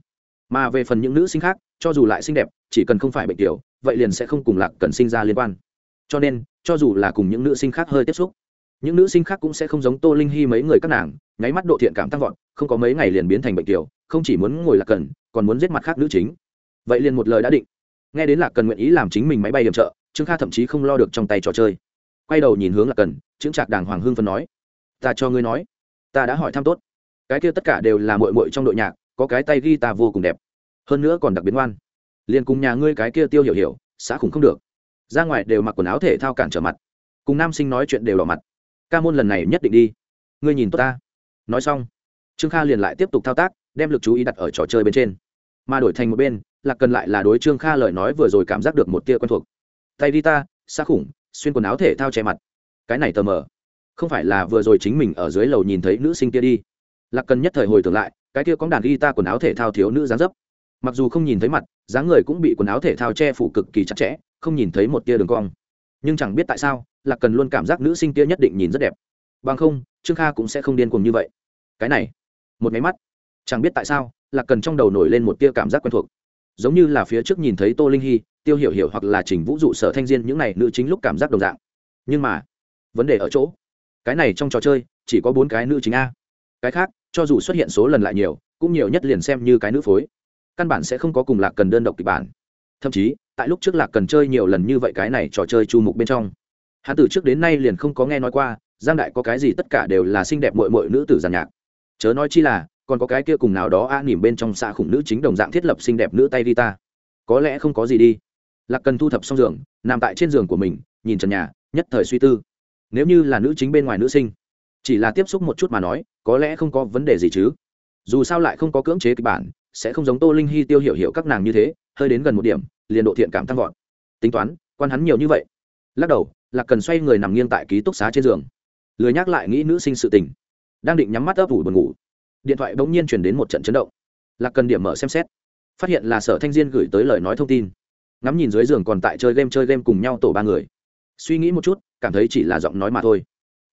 S1: Mà về phần những nữ sinh khác, cho dù lại xinh đẹp, chỉ cần không phải bệnh tiểu, vậy liền sẽ không cùng lạc cần sinh ra liên quan. Cho nên, cho dù là cùng những nữ sinh khác hơi tiếp xúc những nữ sinh khác cũng sẽ không giống tô linh hy mấy người các nàng, nháy mắt độ thiện cảm tăng vọt, không có mấy ngày liền biến thành bệnh tiểu, không chỉ muốn ngồi lạc cần, còn muốn giết mặt khác nữ chính. Vậy liền một lời đã định. Nghe đến lạc cần nguyện ý làm chính mình máy bay điểm trợ, trương kha thậm chí không lo được trong tay trò chơi. Quay đầu nhìn hướng lạc cần chững chạc đàng hoàng hưng phân nói, ta cho ngươi nói, ta đã hỏi thăm tốt. Cái kia tất cả đều là mội mội trong đội nhạc, có cái tay ghi ta vô cùng đẹp. Hơn nữa còn đặc biệt ngoan. Liền cùng nhà ngươi cái kia tiêu hiểu hiểu, xã khủng không được. Ra ngoài đều mặc quần áo thể thao cản trở mặt. Cùng nam sinh nói chuyện đều đỏ mặt ca môn lần này nhất định đi. Ngươi nhìn tốt ta. Nói xong, trương kha liền lại tiếp tục thao tác, đem l ự c chú ý đặt ở trò chơi bên trên. Mà đổi thành một bên là cần lại là đối trương kha lời nói vừa rồi cảm giác được một tia quen thuộc. Tay đi ta, xa khủng, xuyên quần áo thể thao che mặt. Cái này tờ mờ. Không phải là vừa rồi chính mình ở dưới lầu nhìn thấy nữ sinh kia đi. Lạc cần nhất thời hồi tưởng lại, cái kia có đàn guitar, quần áo thể thao thiếu nữ dáng dấp. Mặc dù không nhìn thấy mặt, dáng người cũng bị quần áo thể thao che phủ cực kỳ chặt chẽ, không nhìn thấy một tia đường cong. Nhưng chẳng biết tại sao lạc cần luôn cảm giác nữ sinh kia nhất định nhìn rất đẹp. Bằng không, trương kha cũng sẽ không điên cuồng như vậy. Cái này, một máy mắt. Chẳng biết tại sao, lạc cần trong đầu nổi lên một tia cảm giác quen thuộc. Giống như là phía trước nhìn thấy tô linh hy, tiêu hiểu hiểu hoặc là trình vũ dụ sở thanh diên, những này nữ chính lúc cảm giác đồng dạng. Nhưng mà, vấn đề ở chỗ, cái này trong trò chơi, chỉ có bốn cái nữ chính a. Cái khác, cho dù xuất hiện số lần lại nhiều, cũng nhiều nhất liền xem như cái nữ phối. Căn bản sẽ không có cùng lạc cần đơn độc kịch bản. Thậm chí, tại lúc trước lạc cần chơi nhiều lần như vậy cái này trò chơi chu mục bên trong hắn từ trước đến nay liền không có nghe nói qua, giang đại có cái gì tất cả đều là xinh đẹp mội mội nữ tử giàn nhạc. Chớ nói chi là, còn có cái kia cùng nào đó a nỉm bên trong xã khủng nữ chính đồng dạng thiết lập xinh đẹp nữ tay guitar. Có lẽ không có gì đi. Lạc cần thu thập xong giường, nằm tại trên giường của mình, nhìn trần nhà, nhất thời suy tư. Nếu như là nữ chính bên ngoài nữ sinh, chỉ là tiếp xúc một chút mà nói, có lẽ không có vấn đề gì chứ. Dù sao lại không có cưỡng chế kịch bản, sẽ không giống tô linh hy tiêu hiểu hiểu các nàng như thế, hơi đến gần một điểm, liền độ thiện cảm tăng vọt. Tính toán, quan hắn nhiều như vậy. Lắc đầu lạc cần xoay người nằm nghiêng tại ký túc xá trên giường. Lười nhắc lại nghĩ nữ sinh sự tình. Đang định nhắm mắt ấp ủ buồn ngủ, điện thoại bỗng nhiên chuyển đến một trận chấn động. Lạc cần điểm mở xem xét, phát hiện là sở thanh diên gửi tới lời nói thông tin. Ngắm nhìn dưới giường còn tại chơi game chơi game cùng nhau tổ ba người. Suy nghĩ một chút, cảm thấy chỉ là giọng nói mà thôi.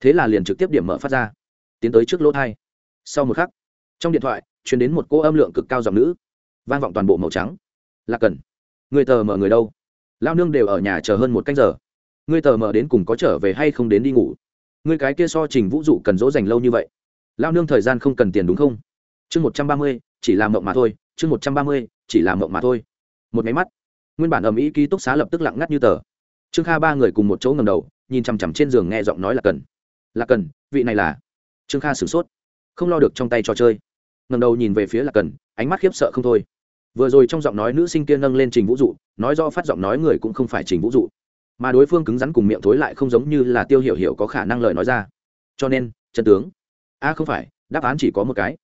S1: Thế là liền trực tiếp điểm mở phát ra. Tiến tới trước lỗ thai. Sau một khắc, trong điện thoại chuyển đến một cô âm lượng cực cao giọng nữ. Vang vọng toàn bộ màu trắng. Lạc cần, người tờ mở người đâu? Lao nương đều ở nhà chờ hơn một canh giờ ngươi tờ mờ đến cùng có trở về hay không đến đi ngủ? Ngươi cái kia so trình vũ dụ cần dỗ dành lâu như vậy. Lao nương thời gian không cần tiền đúng không? Chương một trăm ba mươi, chỉ làm mộng mà thôi. Chương một trăm ba mươi, chỉ làm mộng mà thôi. Một máy mắt. Nguyên bản ầm ĩ ký túc xá lập tức lặng ngắt như tờ. Trương kha ba người cùng một chỗ ngầm đầu, nhìn chằm chằm trên giường nghe giọng nói là cần. Là cần, vị này là. Trương kha sửng sốt. Không lo được trong tay trò chơi. Ngầm đầu nhìn về phía là cần, ánh mắt khiếp sợ không thôi. Vừa rồi trong giọng nói nữ sinh kia nâng lên trình vũ dụ, nói do phát giọng nói người cũng không phải trình vũ dụ mà đối phương cứng rắn cùng miệng thối lại không giống như là tiêu hiểu hiểu có khả năng lời nói ra. Cho nên, chân tướng. A không phải, đáp án chỉ có một cái.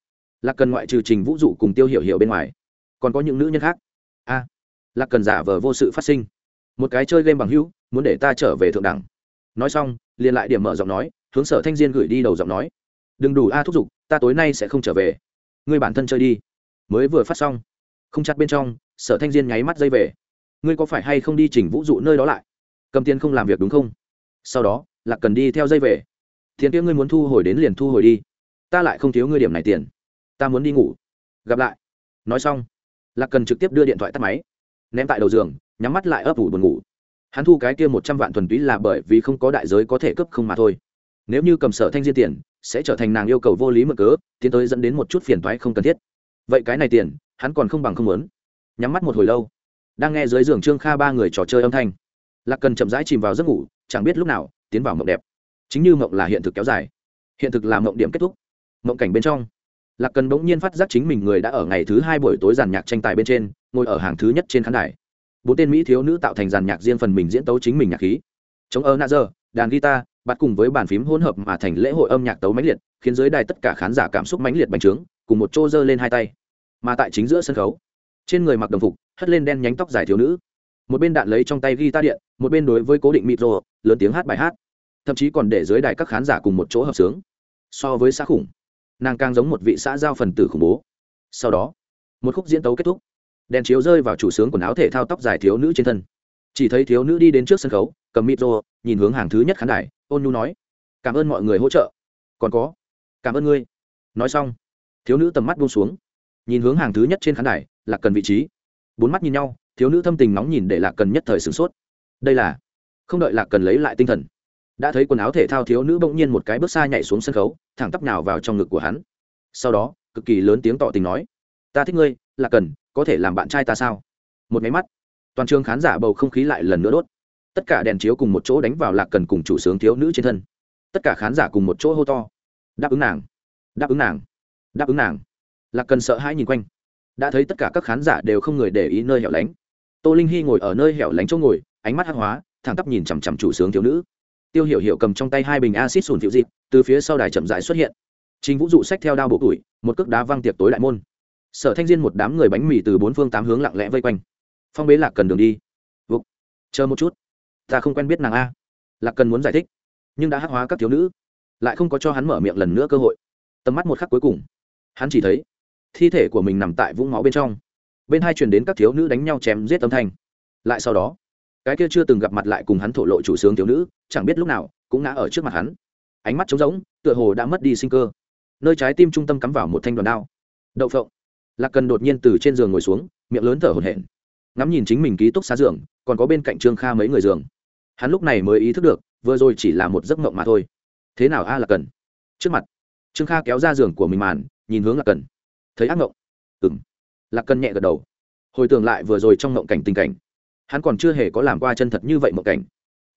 S1: Là cần ngoại trừ trình vũ dụ cùng tiêu hiểu hiểu bên ngoài, còn có những nữ nhân khác. À, a là cần giả vờ vô sự phát sinh. Một cái chơi game bằng hữu, muốn để ta trở về thượng đẳng. Nói xong, liền lại điểm mở giọng nói, hướng sở thanh diên gửi đi đầu giọng nói. Đừng đủ a thúc giục, ta tối nay sẽ không trở về. Ngươi bản thân chơi đi. Mới vừa phát xong. Không chặt bên trong, sở thanh diên nháy mắt dây về. Ngươi có phải hay không đi chỉnh vũ dụ nơi đó lại? Cầm tiền không làm việc đúng không? Sau đó, lạc cần đi theo dây về. Thiên kia ngươi muốn thu hồi đến liền thu hồi đi. Ta lại không thiếu ngươi điểm này tiền. Ta muốn đi ngủ. Gặp lại. Nói xong, lạc cần trực tiếp đưa điện thoại tắt máy, ném tại đầu giường, nhắm mắt lại ấp ủ buồn ngủ. Hắn thu cái kia một trăm vạn thuần túy là bởi vì không có đại giới có thể cấp không mà thôi. Nếu như cầm sở thanh diên tiền, sẽ trở thành nàng yêu cầu vô lý mực cớ, tiến tới dẫn đến một chút phiền toái không cần thiết. Vậy cái này tiền, hắn còn không bằng không muốn. Nhắm mắt một hồi lâu, đang nghe dưới giường trương kha ba người trò chơi âm thanh lạc cần chậm rãi chìm vào giấc ngủ, chẳng biết lúc nào, tiến vào mộng đẹp. Chính như mộng là hiện thực kéo dài. Hiện thực là mộng điểm kết thúc. Mộng cảnh bên trong, lạc cần bỗng nhiên phát giác chính mình người đã ở ngày thứ hai buổi tối giàn nhạc tranh tài bên trên, ngồi ở hàng thứ nhất trên khán đài. Bốn tên mỹ thiếu nữ tạo thành giàn nhạc riêng phần mình diễn tấu chính mình nhạc khí. Chống ơ na dơ, đàn guitar bắt cùng với bàn phím hỗn hợp mà thành lễ hội âm nhạc tấu mãnh liệt, khiến dưới đài tất cả khán giả cảm xúc mãnh liệt bành trướng, cùng một chỗ dơ lên hai tay. Mà tại chính giữa sân khấu, trên người mặc đồng phục, hất lên đen nhánh tóc dài thiếu nữ một bên đạn lấy trong tay guitar điện, một bên đối với cố định micro lớn tiếng hát bài hát. Thậm chí còn để dưới đài các khán giả cùng một chỗ hợp sướng. So với xã khủng, nàng càng giống một vị xã giao phần tử khủng bố. Sau đó, một khúc diễn tấu kết thúc. Đèn chiếu rơi vào chủ sướng quần áo thể thao tóc dài thiếu nữ trên thân. Chỉ thấy thiếu nữ đi đến trước sân khấu, cầm micro nhìn hướng hàng thứ nhất khán đài, ôn nhu nói, cảm ơn mọi người hỗ trợ. Còn có, cảm ơn ngươi. Nói xong, thiếu nữ tầm mắt buông xuống, nhìn hướng hàng thứ nhất trên khán đài, lạc cần vị trí. Bốn mắt nhìn nhau thiếu nữ thâm tình nóng nhìn để lạc cần nhất thời sửng sốt. Đây là, không đợi lạc cần lấy lại tinh thần, đã thấy quần áo thể thao thiếu nữ bỗng nhiên một cái bước xa nhảy xuống sân khấu, thẳng tắp nào vào trong ngực của hắn. Sau đó, cực kỳ lớn tiếng tỏ tình nói, ta thích ngươi, lạc cần, có thể làm bạn trai ta sao? Một máy mắt, toàn trường khán giả bầu không khí lại lần nữa đốt. Tất cả đèn chiếu cùng một chỗ đánh vào lạc cần cùng chủ sướng thiếu nữ trên thân. Tất cả khán giả cùng một chỗ hô to, đáp ứng nàng, đáp ứng nàng, đáp ứng nàng. Lạc cần sợ hãi nhìn quanh. Đã thấy tất cả các khán giả đều không người để ý nơi hẻo lánh tô linh hy ngồi ở nơi hẻo lánh chỗ ngồi, ánh mắt hắc hóa, thẳng tắp nhìn chằm chằm chủ sướng thiếu nữ. Tiêu hiểu hiểu cầm trong tay hai bình acid sùn thiệu dịp từ phía sau đài chậm rãi xuất hiện. Chính vũ dụ sách theo đao bộ tuổi, một cước đá văng tiệc tối đại môn. Sở thanh diên một đám người bánh mì từ bốn phương tám hướng lặng lẽ vây quanh. Phong bế lạc cần đường đi. Vục. Chờ một chút. Ta không quen biết nàng a. Lạc cần muốn giải thích, nhưng đã hắc hóa các thiếu nữ, lại không có cho hắn mở miệng lần nữa cơ hội. Tầm mắt một khắc cuối cùng, hắn chỉ thấy thi thể của mình nằm tại vũng máu bên trong bên hai truyền đến các thiếu nữ đánh nhau chém giết âm thanh. Lại sau đó, cái kia chưa từng gặp mặt lại cùng hắn thổ lộ chủ sướng thiếu nữ, chẳng biết lúc nào, cũng ngã ở trước mặt hắn. Ánh mắt trống rỗng, tựa hồ đã mất đi sinh cơ. Nơi trái tim trung tâm cắm vào một thanh đoàn đao. Đậu phộng. Lạc cần đột nhiên từ trên giường ngồi xuống, miệng lớn thở hổn hển. Ngắm nhìn chính mình ký túc xá giường, còn có bên cạnh trương kha mấy người giường. Hắn lúc này mới ý thức được, vừa rồi chỉ là một giấc mộng mà thôi. Thế nào a là cần? Trước mặt, trương kha kéo ra giường của mình màn, nhìn hướng lạc cần. Thấy ác mộng? Ừng lạc cần nhẹ gật đầu. Hồi tưởng lại vừa rồi trong mộng cảnh tình cảnh, hắn còn chưa hề có làm qua chân thật như vậy mộng cảnh.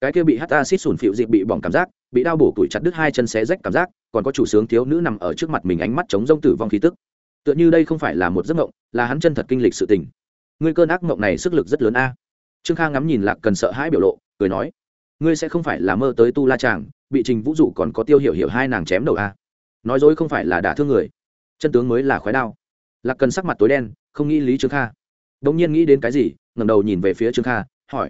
S1: Cái kia bị hắt acid sủn phịu dịp bị bỏng cảm giác, bị đau bổ tuổi chặt đứt hai chân xé rách cảm giác, còn có chủ sướng thiếu nữ nằm ở trước mặt mình ánh mắt chống rông tử vong khí tức. Tựa như đây không phải là một giấc mộng, là hắn chân thật kinh lịch sự tình. Ngươi cơn ác mộng này sức lực rất lớn a. Trương khang ngắm nhìn lạc cần sợ hãi biểu lộ, cười nói, ngươi sẽ không phải là mơ tới tu la tràng bị trình vũ dụ còn có tiêu hiểu hiểu hai nàng chém đầu a. Nói dối không phải là đả thương người, chân tướng mới là khói đao. Lạc cần sắc mặt tối đen không nghĩ lý trương kha đ ỗ n g nhiên nghĩ đến cái gì ngẩng đầu nhìn về phía trương kha hỏi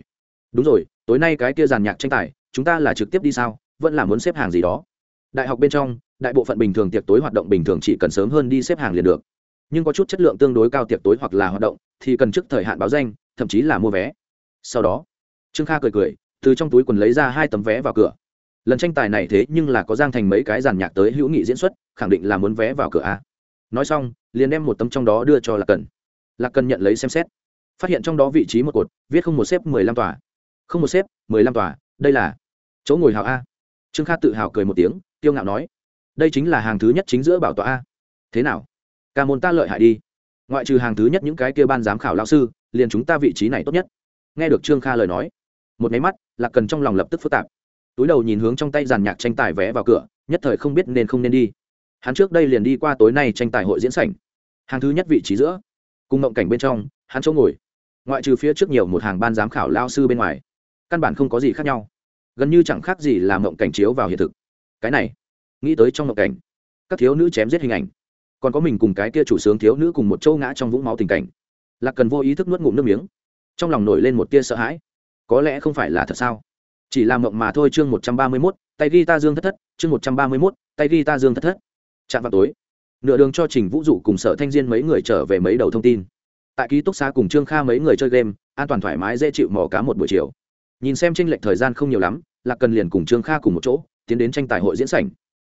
S1: đúng rồi tối nay cái kia giàn nhạc tranh tài chúng ta là trực tiếp đi sao vẫn là muốn xếp hàng gì đó đại học bên trong đại bộ phận bình thường tiệc tối hoạt động bình thường chỉ cần sớm hơn đi xếp hàng liền được nhưng có chút chất lượng tương đối cao tiệc tối hoặc là hoạt động thì cần trước thời hạn báo danh thậm chí là mua vé sau đó trương kha cười cười từ trong túi quần lấy ra hai tấm vé vào cửa lần tranh tài này thế nhưng là có giang thành mấy cái giàn nhạc tới hữu nghị diễn xuất khẳng định là muốn vé vào cửa a nói xong liền đem một tấm trong đó đưa cho là cần lạc cần nhận lấy xem xét. Phát hiện trong đó vị trí một cột, viết không một xếp mười lăm tòa. Không một xếp, mười lăm tòa, đây là chỗ ngồi hào a. Trương kha tự hào cười một tiếng tiêu ngạo nói, đây chính là hàng thứ nhất chính giữa bảo tọa a. Thế nào? Ca môn ta lợi hại đi. Ngoại trừ hàng thứ nhất những cái kia ban giám khảo lao sư, liền chúng ta vị trí này tốt nhất. Nghe được trương kha lời nói, một máy mắt, lạc cần trong lòng lập tức phức tạp. Túi đầu nhìn hướng trong tay giàn nhạc tranh tài vé vào cửa, nhất thời không biết nên không nên đi. Hắn trước đây liền đi qua tối nay tranh tài hội diễn sảnh. Hàng thứ nhất vị trí giữa cùng mộng cảnh bên trong, hắn chỗ ngồi. Ngoại trừ phía trước nhiều một hàng ban giám khảo lao sư bên ngoài, căn bản không có gì khác nhau. Gần như chẳng khác gì là mộng cảnh chiếu vào hiện thực. Cái này, nghĩ tới trong mộng cảnh, các thiếu nữ chém giết hình ảnh. Còn có mình cùng cái kia chủ sướng thiếu nữ cùng một châu ngã trong vũng máu tình cảnh. Lạc cần vô ý thức nuốt ngụm nước miếng. Trong lòng nổi lên một tia sợ hãi. Có lẽ không phải là thật sao? Chỉ làm mộng mà thôi, chương một trăm ba mươi mốt, tay ghi ta dương thất thất, chương một trăm ba mươi mốt, tay ghi ta dương thất thất. Chạm vào tối nửa đường cho trình vũ dụ cùng sở thanh diên mấy người trở về mấy đầu thông tin. Tại ký túc xá cùng trương kha mấy người chơi game an toàn thoải mái dễ chịu mò cá một buổi chiều. Nhìn xem tranh lệch thời gian không nhiều lắm lạc cần liền cùng trương kha cùng một chỗ tiến đến tranh tài hội diễn sảnh.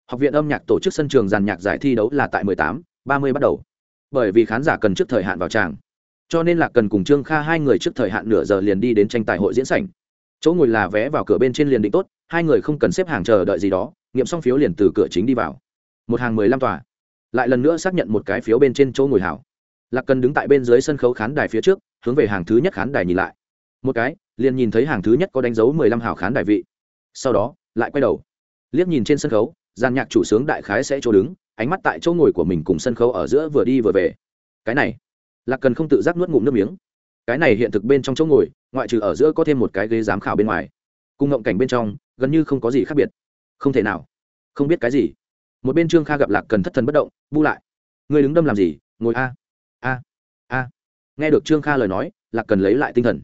S1: Học viện âm nhạc tổ chức sân trường giàn nhạc giải thi đấu là tại 18, 30 bắt đầu. Bởi vì khán giả cần trước thời hạn vào tràng. Cho nên là cần cùng trương kha hai người trước thời hạn nửa giờ liền đi đến tranh tài hội diễn sảnh. Chỗ ngồi là vé vào cửa bên trên liền định tốt hai người không cần xếp hàng chờ đợi gì đó nghiệm xong phiếu liền từ cửa chính đi vào. Một hàng mười lăm tòa lại lần nữa xác nhận một cái phiếu bên trên chỗ ngồi hảo. Lạc cần đứng tại bên dưới sân khấu khán đài phía trước, hướng về hàng thứ nhất khán đài nhìn lại. Một cái, liền nhìn thấy hàng thứ nhất có đánh dấu mười lăm hảo khán đài vị. Sau đó, lại quay đầu. Liếc nhìn trên sân khấu gian nhạc chủ sướng đại khái sẽ chỗ đứng, ánh mắt tại chỗ ngồi của mình cùng sân khấu ở giữa vừa đi vừa về. Cái này, lạc cần không tự giác nuốt ngụm nước miếng. Cái này hiện thực bên trong chỗ ngồi, ngoại trừ ở giữa có thêm một cái ghế giám khảo bên ngoài. Cùng ngộng cảnh bên trong, gần như không có gì khác biệt. Không thể nào. Không biết cái gì một bên trương kha gặp lạc cần thất thần bất động bu lại người đứng đâm làm gì ngồi a a a nghe được trương kha lời nói lạc cần lấy lại tinh thần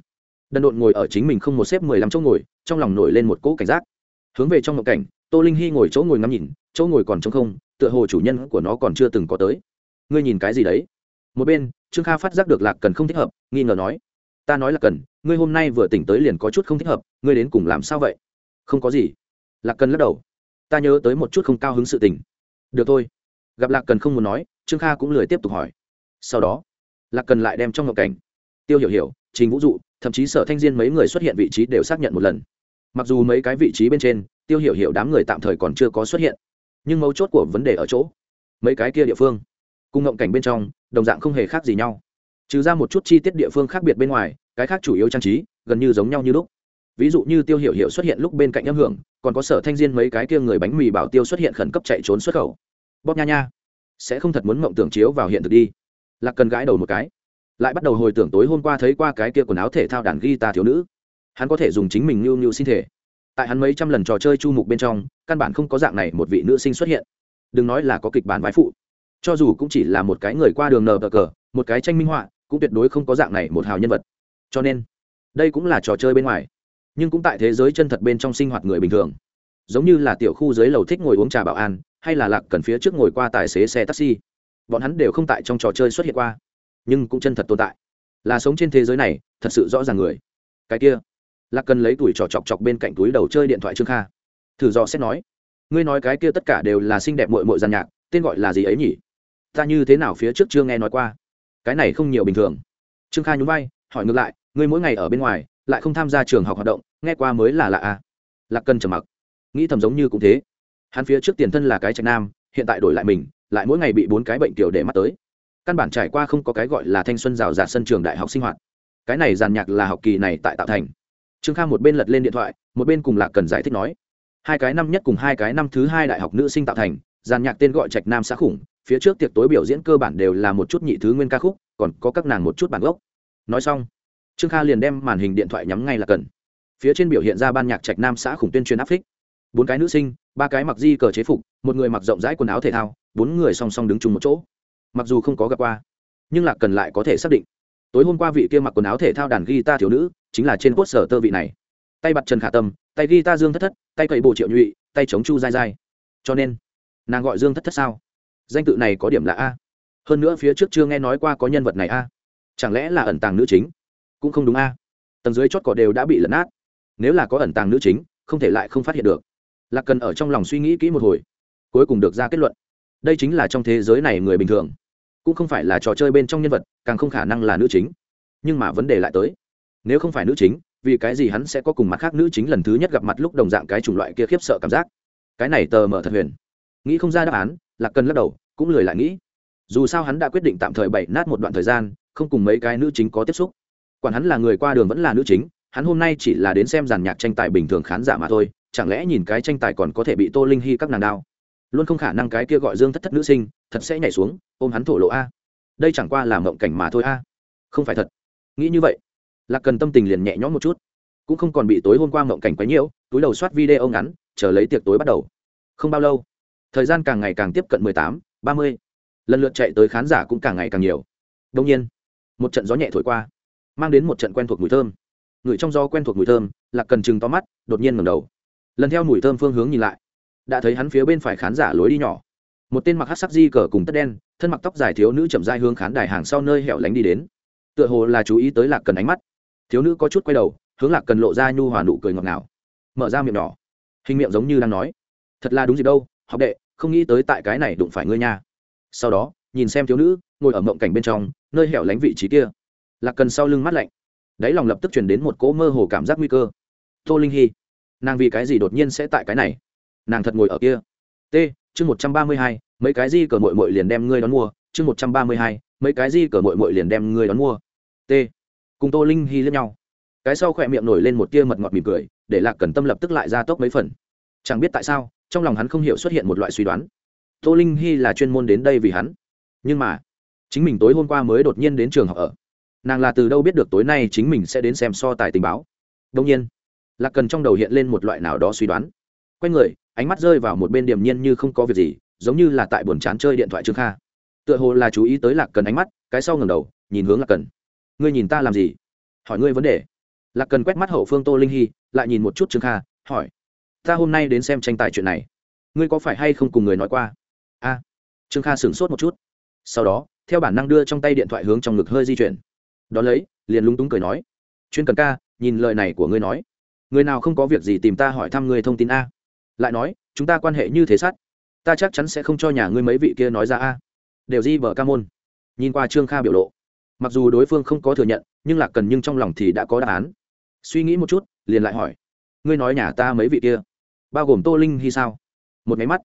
S1: đần độn ngồi ở chính mình không một xếp mười lăm chỗ ngồi trong lòng nổi lên một cỗ cảnh giác hướng về trong ngộ cảnh tô linh hy ngồi chỗ ngồi ngắm nhìn chỗ ngồi còn t không tựa hồ chủ nhân của nó còn chưa từng có tới ngươi nhìn cái gì đấy một bên trương kha phát giác được lạc cần không thích hợp nghi ngờ nói ta nói là cần ngươi hôm nay vừa tỉnh tới liền có chút không thích hợp ngươi đến cùng làm sao vậy không có gì lạc cần lắc đầu ta nhớ tới một chút không cao hứng sự tình. Được thôi. Gặp lạc cần không muốn nói, trương kha cũng lười tiếp tục hỏi. Sau đó, lạc cần lại đem trong ngộ cảnh, tiêu hiểu hiểu, trình vũ dụ, thậm chí sở thanh diên mấy người xuất hiện vị trí đều xác nhận một lần. Mặc dù mấy cái vị trí bên trên, tiêu hiểu hiểu đám người tạm thời còn chưa có xuất hiện, nhưng mấu chốt của vấn đề ở chỗ, mấy cái kia địa phương, cùng ngộng cảnh bên trong, đồng dạng không hề khác gì nhau. Trừ ra một chút chi tiết địa phương khác biệt bên ngoài, cái khác chủ yếu trang trí, gần như giống nhau như lúc ví dụ như tiêu hiểu hiểu xuất hiện lúc bên cạnh âm hưởng, còn có sở thanh diên mấy cái kia người bánh mì bảo tiêu xuất hiện khẩn cấp chạy trốn xuất khẩu. Bóp nha nha. Sẽ không thật muốn mộng tưởng chiếu vào hiện thực đi. Lạc cần gãi đầu một cái. Lại bắt đầu hồi tưởng tối hôm qua thấy qua cái kia quần áo thể thao đàn guitar thiếu nữ. Hắn có thể dùng chính mình nhu nhu sinh thể. Tại hắn mấy trăm lần trò chơi chu mục bên trong, căn bản không có dạng này một vị nữ sinh xuất hiện. Đừng nói là có kịch bản vái phụ. Cho dù cũng chỉ là một cái người qua đường nờ bờ cờ, một cái tranh minh họa, cũng tuyệt đối không có dạng này một hào nhân vật. Cho nên, đây cũng là trò chơi bên ngoài nhưng cũng tại thế giới chân thật bên trong sinh hoạt người bình thường. Giống như là tiểu khu dưới lầu thích ngồi uống trà bảo an, hay là lạc cần phía trước ngồi qua tài xế xe taxi. Bọn hắn đều không tại trong trò chơi xuất hiện qua, nhưng cũng chân thật tồn tại. Là sống trên thế giới này, thật sự rõ ràng người. Cái kia, lạc cần lấy tuổi trò chọc chọc bên cạnh túi đầu chơi điện thoại trương kha. Thử dò xét nói, ngươi nói cái kia tất cả đều là xinh đẹp mội mội giàn nhạc, tên gọi là gì ấy nhỉ? Ta như thế nào phía trước chưa nghe nói qua? Cái này không nhiều bình thường. Trương kha nhún vai, hỏi ngược lại, ngươi mỗi ngày ở bên ngoài lại không tham gia trường học hoạt động, nghe qua mới là lạ à. Lạc cần trầm mặc. Nghĩ thầm giống như cũng thế. Hắn phía trước tiền thân là cái trạch nam, hiện tại đổi lại mình, lại mỗi ngày bị bốn cái bệnh tiểu để mắt tới. Căn bản trải qua không có cái gọi là thanh xuân rào rạt sân trường đại học sinh hoạt. Cái này giàn nhạc là học kỳ này tại tạo thành. Trương kha một bên lật lên điện thoại, một bên cùng lạc cần giải thích nói. Hai cái năm nhất cùng hai cái năm thứ hai đại học nữ sinh tạo thành, giàn nhạc tên gọi trạch nam xã khủng, phía trước tiệc tối biểu diễn cơ bản đều là một chút nhị thứ nguyên ca khúc, còn có các nàng một chút bản gốc. Nói xong trương kha liền đem màn hình điện thoại nhắm ngay là cần. Phía trên biểu hiện ra ban nhạc trạch nam xã khủng tuyên truyền áp phích. Bốn cái nữ sinh, ba cái mặc di cờ chế phục, một người mặc rộng rãi quần áo thể thao, bốn người song song đứng chung một chỗ. Mặc dù không có gặp qua, nhưng lạc cần lại có thể xác định. Tối hôm qua vị kia mặc quần áo thể thao đàn guitar thiếu nữ, chính là trên quốc sở tơ vị này. Tay bặt trần khả tâm, tay guitar dương thất thất, tay cậy bộ triệu nhụy, tay chống chu dai dai cho nên, nàng gọi dương thất thất sao? Danh tự này có điểm là a. Hơn nữa phía trước chưa nghe nói qua có nhân vật này a. Chẳng lẽ là ẩn tàng nữ chính? Cũng không đúng a. Tầng dưới chót cỏ đều đã bị lấn át nếu là có ẩn tàng nữ chính, không thể lại không phát hiện được. Lạc cần ở trong lòng suy nghĩ kỹ một hồi, cuối cùng được ra kết luận. Đây chính là trong thế giới này người bình thường. Cũng không phải là trò chơi bên trong nhân vật, càng không khả năng là nữ chính. Nhưng mà vấn đề lại tới. Nếu không phải nữ chính, vì cái gì hắn sẽ có cùng mặt khác nữ chính lần thứ nhất gặp mặt lúc đồng dạng cái chủng loại kia khiếp sợ cảm giác? Cái này tờ mở thật huyền. Nghĩ không ra đáp án, lạc cần lắc đầu, cũng lười lại nghĩ. Dù sao hắn đã quyết định tạm thời bậy nát một đoạn thời gian, không cùng mấy cái nữ chính có tiếp xúc quản hắn là người qua đường vẫn là nữ chính, hắn hôm nay chỉ là đến xem giàn nhạc tranh tài bình thường khán giả mà thôi, chẳng lẽ nhìn cái tranh tài còn có thể bị tô linh hy các nàng đao? Luôn không khả năng cái kia gọi dương thất thất nữ sinh, thật sẽ nhảy xuống, ôm hắn thổ lộ a. Đây chẳng qua là mộng cảnh mà thôi a. Không phải thật. Nghĩ như vậy, lạc cần tâm tình liền nhẹ nhõm một chút. Cũng không còn bị tối hôm qua mộng cảnh quấy nhiễu, túi đầu soát video ngắn, chờ lấy tiệc tối bắt đầu. Không bao lâu, thời gian càng ngày càng tiếp cận mười tám, ba mươi. Lần lượt chạy tới khán giả cũng càng ngày càng nhiều. Đông nhiên, một trận gió nhẹ thổi qua mang đến một trận quen thuộc mùi thơm. Người trong gió quen thuộc mùi thơm, lạc cần chừng to mắt, đột nhiên ngầm đầu. Lần theo mùi thơm phương hướng nhìn lại, đã thấy hắn phía bên phải khán giả lối đi nhỏ. Một tên mặc hát sắc di cờ cùng tất đen, thân mặc tóc dài thiếu nữ chậm dai hướng khán đài hàng sau nơi hẻo lánh đi đến. Tựa hồ là chú ý tới lạc cần ánh mắt. Thiếu nữ có chút quay đầu, hướng lạc cần lộ ra nhu hòa nụ cười ngọt ngào. Mở ra miệng nhỏ. Hình miệng giống như đang nói, thật là đúng gì đâu, học đệ, không nghĩ tới tại cái này đụng phải ngươi nha. Sau đó, nhìn xem thiếu nữ, ngồi ở mộng cảnh bên trong, nơi hẻo lánh vị trí kia lạc cần sau lưng mắt lạnh. Đáy lòng lập tức chuyển đến một cỗ mơ hồ cảm giác nguy cơ. Tô linh hy nàng vì cái gì đột nhiên sẽ tại cái này? Nàng thật ngồi ở kia. T, chương một trăm ba mươi hai, mấy cái gì cờ mội mội liền đem ngươi đón mua. Chương một trăm ba mươi hai, mấy cái gì cờ mội mội liền đem ngươi đón mua. T, cùng tô linh hy lẫn nhau. Cái sau khỏe miệng nổi lên một tia mật ngọt mỉm cười, để lạc cần tâm lập tức lại ra tốc mấy phần. Chẳng biết tại sao, trong lòng hắn không hiểu xuất hiện một loại suy đoán. Tô linh hy là chuyên môn đến đây vì hắn. Nhưng mà, chính mình tối hôm qua mới đột nhiên đến trường học ở nàng là từ đâu biết được tối nay chính mình sẽ đến xem so tài tình báo. Đông nhiên, lạc cần trong đầu hiện lên một loại nào đó suy đoán. Quay người, ánh mắt rơi vào một bên điềm nhiên như không có việc gì, giống như là tại buồn chán chơi điện thoại trương kha. Tựa hồ là chú ý tới lạc cần ánh mắt, cái sau ngầm đầu, nhìn hướng lạc cần. Ngươi nhìn ta làm gì? Hỏi ngươi vấn đề. Lạc cần quét mắt hậu phương tô linh hy, lại nhìn một chút trương kha, hỏi, ta hôm nay đến xem tranh tài chuyện này. Ngươi có phải hay không cùng người nói qua? A. Trương kha sửng sốt một chút. Sau đó, theo bản năng đưa trong tay điện thoại hướng trong ngực hơi di chuyển đón lấy, liền lúng túng cười nói, chuyên cần ca, nhìn lời này của ngươi nói. Người nào không có việc gì tìm ta hỏi thăm ngươi thông tin a. Lại nói, chúng ta quan hệ như thế sát, ta chắc chắn sẽ không cho nhà ngươi mấy vị kia nói ra a. Đều di vờ ca môn. Nhìn qua trương kha biểu lộ, mặc dù đối phương không có thừa nhận, nhưng lạc cần nhưng trong lòng thì đã có đáp án. Suy nghĩ một chút, liền lại hỏi, ngươi nói nhà ta mấy vị kia, bao gồm tô linh hay sao? Một máy mắt,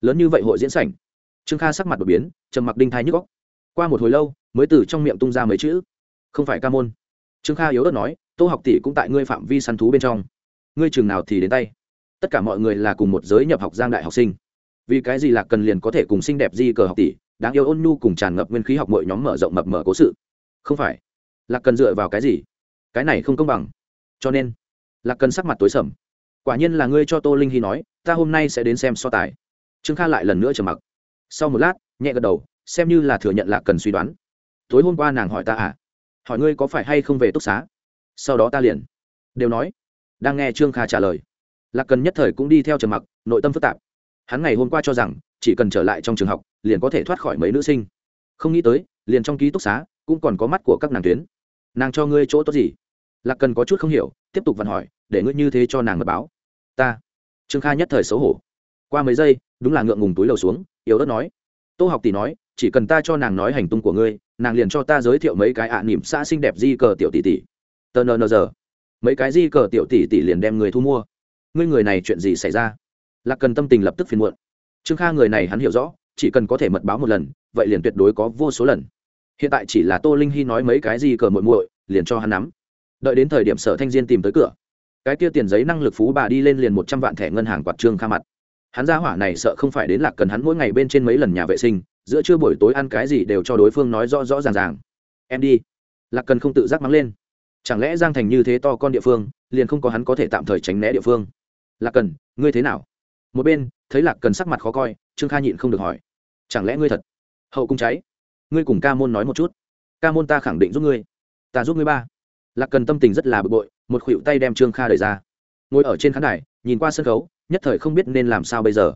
S1: lớn như vậy hội diễn sảnh. Trương kha sắc mặt đột biến, trầm mặc đinh thái nhức góc qua một hồi lâu, mới từ trong miệng tung ra mấy chữ không phải ca môn. Trương kha yếu ớt nói, tô học tỷ cũng tại ngươi phạm vi săn thú bên trong. Ngươi trường nào thì đến tay. Tất cả mọi người là cùng một giới nhập học giang đại học sinh. Vì cái gì là cần liền có thể cùng xinh đẹp di cờ học tỷ, đáng yêu ôn nhu cùng tràn ngập nguyên khí học mọi nhóm mở rộng mập mở cố sự? Không phải. Là cần dựa vào cái gì? Cái này không công bằng. Cho nên là cần sắc mặt tối sầm. Quả nhiên là ngươi cho tô linh hy nói, ta hôm nay sẽ đến xem so tài. Trương kha lại lần nữa trầm mặc. Sau một lát, nhẹ gật đầu, xem như là thừa nhận là cần suy đoán. Tối hôm qua nàng hỏi ta à hỏi ngươi có phải hay không về túc xá? Sau đó ta liền. Đều nói. Đang nghe trương kha trả lời. Lạc cần nhất thời cũng đi theo trầm mặc, nội tâm phức tạp. Hắn ngày hôm qua cho rằng, chỉ cần trở lại trong trường học, liền có thể thoát khỏi mấy nữ sinh. Không nghĩ tới, liền trong ký túc xá, cũng còn có mắt của các nàng tuyến. Nàng cho ngươi chỗ tốt gì? Lạc cần có chút không hiểu, tiếp tục vặn hỏi, để ngươi như thế cho nàng mật báo. Ta. Trương kha nhất thời xấu hổ. Qua mấy giây, đúng là ngượng ngùng túi lầu xuống, yếu ớt nói. Tô học tỷ nói, chỉ cần ta cho nàng nói hành tung của ngươi nàng liền cho ta giới thiệu mấy cái ạ à nỉm xã xinh đẹp di cờ tiểu tỷ tỷ. Tờ nờ nờ giờ. Mấy cái di cờ tiểu tỷ tỷ liền đem người thu mua. Ngươi người này chuyện gì xảy ra? Lạc cần tâm tình lập tức phiền muộn. Trương kha người này hắn hiểu rõ, chỉ cần có thể mật báo một lần, vậy liền tuyệt đối có vô số lần. Hiện tại chỉ là tô linh hy nói mấy cái gì cờ muội muội, liền cho hắn nắm. Đợi đến thời điểm sở thanh diên tìm tới cửa, cái kia tiền giấy năng lực phú bà đi lên liền một trăm vạn thẻ ngân hàng quạt trương kha mặt. Hắn ra hỏa này sợ không phải đến lạc cần hắn mỗi ngày bên trên mấy lần nhà vệ sinh giữa trưa buổi tối ăn cái gì đều cho đối phương nói rõ rõ ràng ràng. Em đi. Lạc cần không tự giác mắng lên. Chẳng lẽ giang thành như thế to con địa phương, liền không có hắn có thể tạm thời tránh né địa phương? Lạc cần, ngươi thế nào? Một bên, thấy lạc cần sắc mặt khó coi, trương kha nhịn không được hỏi. Chẳng lẽ ngươi thật? Hậu cung cháy. Ngươi cùng ca môn nói một chút. Ca môn ta khẳng định giúp ngươi. Ta giúp ngươi ba. Lạc cần tâm tình rất là bực bội, một khuỷu tay đem trương kha đẩy ra. Ngồi ở trên khán đài, nhìn qua sân khấu, nhất thời không biết nên làm sao bây giờ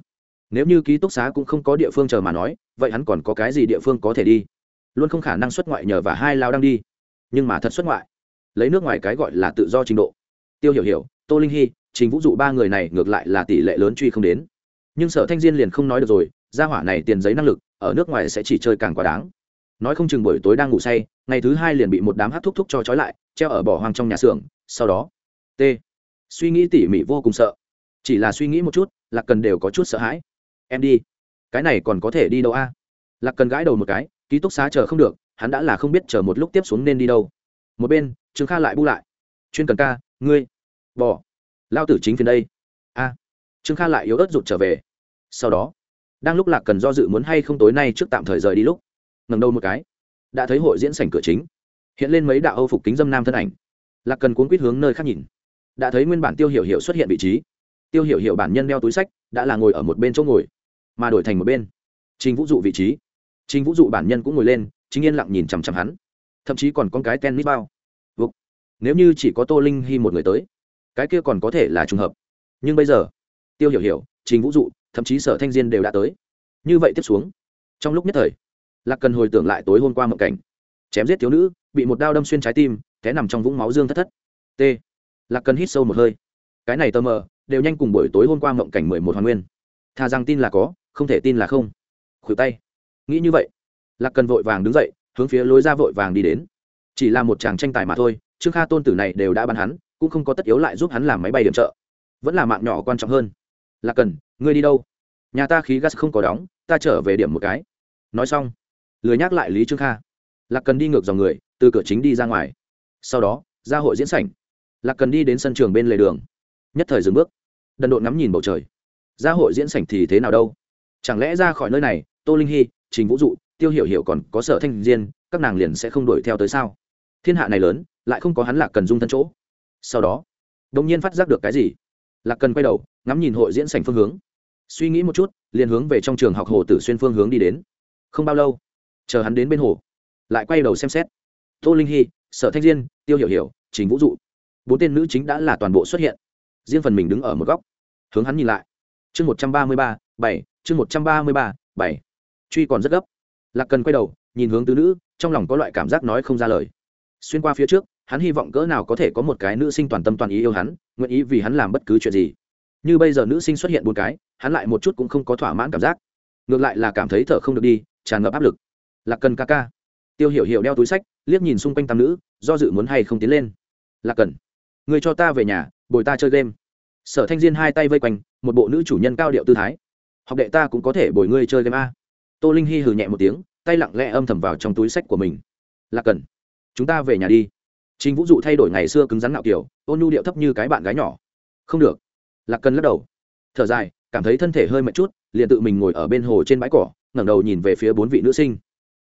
S1: nếu như ký túc xá cũng không có địa phương chờ mà nói, vậy hắn còn có cái gì địa phương có thể đi? Luôn không khả năng xuất ngoại nhờ và hai lao đang đi. Nhưng mà thật xuất ngoại. Lấy nước ngoài cái gọi là tự do trình độ. Tiêu hiểu hiểu, tô linh hy trình vũ dụ ba người này ngược lại là tỷ lệ lớn truy không đến. Nhưng sở thanh diên liền không nói được rồi, gia hỏa này tiền giấy năng lực, ở nước ngoài sẽ chỉ chơi càng quá đáng. Nói không chừng buổi tối đang ngủ say, ngày thứ hai liền bị một đám hát thúc thúc cho trói lại, treo ở bỏ hoang trong nhà xưởng, sau đó, t. Suy nghĩ tỉ mỉ vô cùng sợ. Chỉ là suy nghĩ một chút là cần đều có chút sợ hãi em đi. Cái này còn có thể đi đâu a? Lạc cần gãi đầu một cái, ký túc xá chờ không được, hắn đã là không biết chờ một lúc tiếp xuống nên đi đâu. Một bên, trương kha lại bu lại. Chuyên cần ca, ngươi bỏ lao tử chính phiền đây. A. Trương kha lại yếu ớt rụt trở về. Sau đó, đang lúc lạc cần do dự muốn hay không tối nay trước tạm thời rời đi lúc ngầm đầu một cái, đã thấy hội diễn sảnh cửa chính. Hiện lên mấy đạo âu phục kính dâm nam thân ảnh. Lạc cần cuốn quýt hướng nơi khác nhìn. Đã thấy nguyên bản tiêu hiểu hiểu xuất hiện vị trí. Tiêu hiểu hiểu bản nhân đeo túi sách, đã là ngồi ở một bên chỗ ngồi mà đổi thành một bên. Trình vũ dụ vị trí. Trình vũ dụ bản nhân cũng ngồi lên, chính yên lặng nhìn chằm chằm hắn. Thậm chí còn con cái tennis bao. Vục. nếu như chỉ có tô linh hy một người tới, cái kia còn có thể là trùng hợp. Nhưng bây giờ, tiêu hiểu hiểu, trình vũ dụ, thậm chí sở thanh diên đều đã tới. Như vậy tiếp xuống, trong lúc nhất thời, lạc cần hồi tưởng lại tối hôm qua mộng cảnh. Chém giết thiếu nữ, bị một đao đâm xuyên trái tim, té nằm trong vũng máu dương thất thất. T. Lạc cần hít sâu một hơi. Cái này tơ mờ, đều nhanh cùng buổi tối hôm qua mộng cảnh mười một hoàn nguyên. Thà rằng tin là có không thể tin là không. Khuỷu tay. Nghĩ như vậy, lạc cần vội vàng đứng dậy, hướng phía lối ra vội vàng đi đến. Chỉ là một chàng tranh tài mà thôi, trương kha tôn tử này đều đã bắn hắn, cũng không có tất yếu lại giúp hắn làm máy bay điểm trợ. Vẫn là mạng nhỏ quan trọng hơn. Lạc cần, ngươi đi đâu? Nhà ta khí gas không có đóng, ta trở về điểm một cái. Nói xong, lười nhắc lại lý trương kha. Lạc cần đi ngược dòng người, từ cửa chính đi ra ngoài. Sau đó, ra hội diễn sảnh. Lạc cần đi đến sân trường bên lề đường. Nhất thời dừng bước. Đần độn ngắm nhìn bầu trời. Ra hội diễn sảnh thì thế nào đâu? Chẳng lẽ ra khỏi nơi này, tô linh hy trình vũ dụ, tiêu hiểu hiểu còn có sở thanh diên, các nàng liền sẽ không đuổi theo tới sao? Thiên hạ này lớn, lại không có hắn lạc cần dung thân chỗ. Sau đó đông nhiên phát giác được cái gì? Lạc cần quay đầu, ngắm nhìn hội diễn sảnh phương hướng. Suy nghĩ một chút, liền hướng về trong trường học hồ tử xuyên phương hướng đi đến. Không bao lâu, chờ hắn đến bên hồ, lại quay đầu xem xét. Tô linh hy sở thanh diên, tiêu hiểu hiểu, trình vũ dụ. Bốn tên nữ chính đã là toàn bộ xuất hiện. Riêng phần mình đứng ở một góc. Hướng hắn nhìn lại. Chương một trăm ba mươi ba, bảy chương một trăm ba mươi ba, bảy. Truy còn rất gấp. Lạc cần quay đầu, nhìn hướng tứ nữ, trong lòng có loại cảm giác nói không ra lời. Xuyên qua phía trước, hắn hy vọng cỡ nào có thể có một cái nữ sinh toàn tâm toàn ý yêu hắn, nguyện ý vì hắn làm bất cứ chuyện gì. Như bây giờ nữ sinh xuất hiện một cái, hắn lại một chút cũng không có thỏa mãn cảm giác. Ngược lại là cảm thấy thở không được đi, tràn ngập áp lực. Lạc cần ca ca. Tiêu hiểu hiểu đeo túi sách, liếc nhìn xung quanh tam nữ, do dự muốn hay không tiến lên. Lạc cần, người cho ta về nhà, bồi ta chơi game. Sở thanh diên hai tay vây quanh, một bộ nữ chủ nhân cao điệu tư thái học đệ ta cũng có thể bồi ngươi chơi game a tô linh hy hừ nhẹ một tiếng tay lặng lẽ âm thầm vào trong túi sách của mình lạc cần chúng ta về nhà đi chính Vũ dụ thay đổi ngày xưa cứng rắn ngạo kiểu, ôn nhu điệu thấp như cái bạn gái nhỏ. Không được. Lạc Cần lắc đầu. Thở dài, cảm thấy thân thể hơi mệt chút, liền tự mình ngồi ở bên hồ trên bãi cỏ, ngẩng đầu nhìn về phía bốn vị nữ sinh.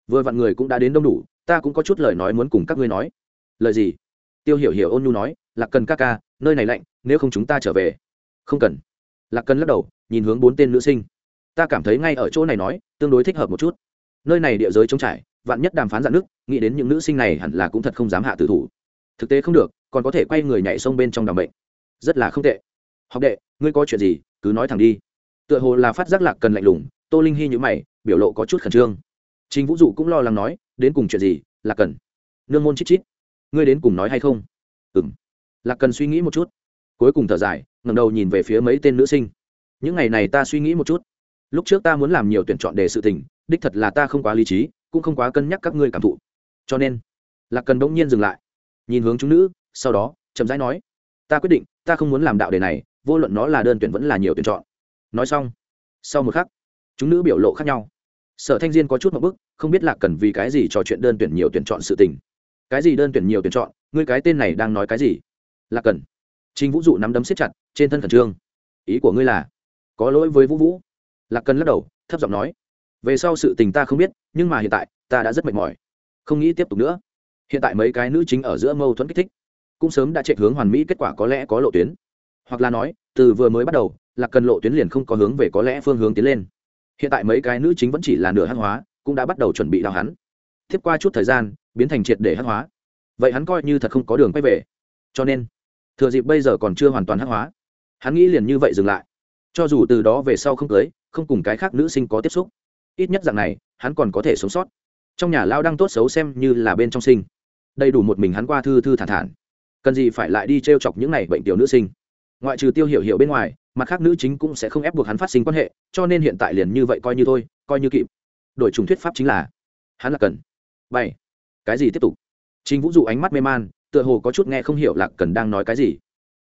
S1: Vừa vặn người cũng đã đến đông đủ, ta cũng có chút lời nói muốn cùng các ngươi nói. Lời gì? Tiêu Hiểu Hiểu ôn nhu nói, Lạc Cần các ca, nơi này lạnh, nếu không chúng ta trở về. Không cần. Lạc Cần lắc đầu, nhìn hướng bốn tên nữ sinh. Ta cảm thấy ngay ở chỗ này nói, tương đối thích hợp một chút. Nơi này địa giới trống trải, vạn nhất đàm phán dạn nước, nghĩ đến những nữ sinh này hẳn là cũng thật không dám hạ tử thủ. Thực tế không được còn có thể quay người nhảy sông bên trong đàm bệnh. Rất là không tệ. Học đệ ngươi có chuyện gì cứ nói thẳng đi. Tựa hồ là phát giác lạc cần lạnh lùng tô linh hy nhữ mày biểu lộ có chút khẩn trương. Chính vũ dụ cũng lo lắng nói đến cùng chuyện gì là cần? Nương môn chít chít. Ngươi đến cùng nói hay không? Ừ m lạc cần suy nghĩ một chút. Cuối cùng thở dài ngẩng đầu nhìn về phía mấy tên nữ sinh. Những ngày này ta suy nghĩ một chút lúc trước ta muốn làm nhiều tuyển chọn đề sự tình, đích thật là ta không quá lý trí, cũng không quá cân nhắc các ngươi cảm thụ. Cho nên, lạc cần bỗng nhiên dừng lại, nhìn hướng chúng nữ, sau đó, chậm rãi nói, ta quyết định, ta không muốn làm đạo đề này, vô luận nó là đơn tuyển vẫn là nhiều tuyển chọn. Nói xong, sau một khắc, chúng nữ biểu lộ khác nhau. Sở thanh diên có chút một bức, không biết là cần vì cái gì trò chuyện đơn tuyển nhiều tuyển chọn sự tình. Cái gì đơn tuyển nhiều tuyển chọn? Ngươi cái tên này đang nói cái gì? Là cần. Trinh vũ dụ nắm đấm siết chặt, trên thân khẩn trương. Ý của ngươi là, có lỗi với vũ vũ lạc cần lắc đầu, thấp giọng nói, về sau sự tình ta không biết, nhưng mà hiện tại, ta đã rất mệt mỏi. Không nghĩ tiếp tục nữa. Hiện tại mấy cái nữ chính ở giữa mâu thuẫn kích thích, cũng sớm đã chạy hướng hoàn mỹ kết quả có lẽ có lộ tuyến. Hoặc là nói, từ vừa mới bắt đầu là cần lộ tuyến liền không có hướng về có lẽ phương hướng tiến lên. Hiện tại mấy cái nữ chính vẫn chỉ là nửa hát hóa, cũng đã bắt đầu chuẩn bị đào hắn. Tiếp qua chút thời gian, biến thành triệt để hát hóa. Vậy hắn coi như thật không có đường quay về. Cho nên, thừa dịp bây giờ còn chưa hoàn toàn hát hóa, hắn nghĩ liền như vậy dừng lại. Cho dù từ đó về sau không cưới không cùng cái khác nữ sinh có tiếp xúc. Ít nhất dạng này, hắn còn có thể sống sót. Trong nhà lao đang tốt xấu xem như là bên trong sinh. Đầy đủ một mình hắn qua thư thư thản thản. Cần gì phải lại đi t r e o chọc những này bệnh tiểu nữ sinh? Ngoại trừ tiêu hiểu hiểu bên ngoài, mặt khác nữ chính cũng sẽ không ép buộc hắn phát sinh quan hệ, cho nên hiện tại liền như vậy coi như thôi, coi như kịp. Đổi trùng thuyết pháp chính là, hắn là cần. Bảy. Cái gì tiếp tục? Chính vũ dụ ánh mắt mê man, tựa hồ có chút nghe không hiểu lạc cần đang nói cái gì.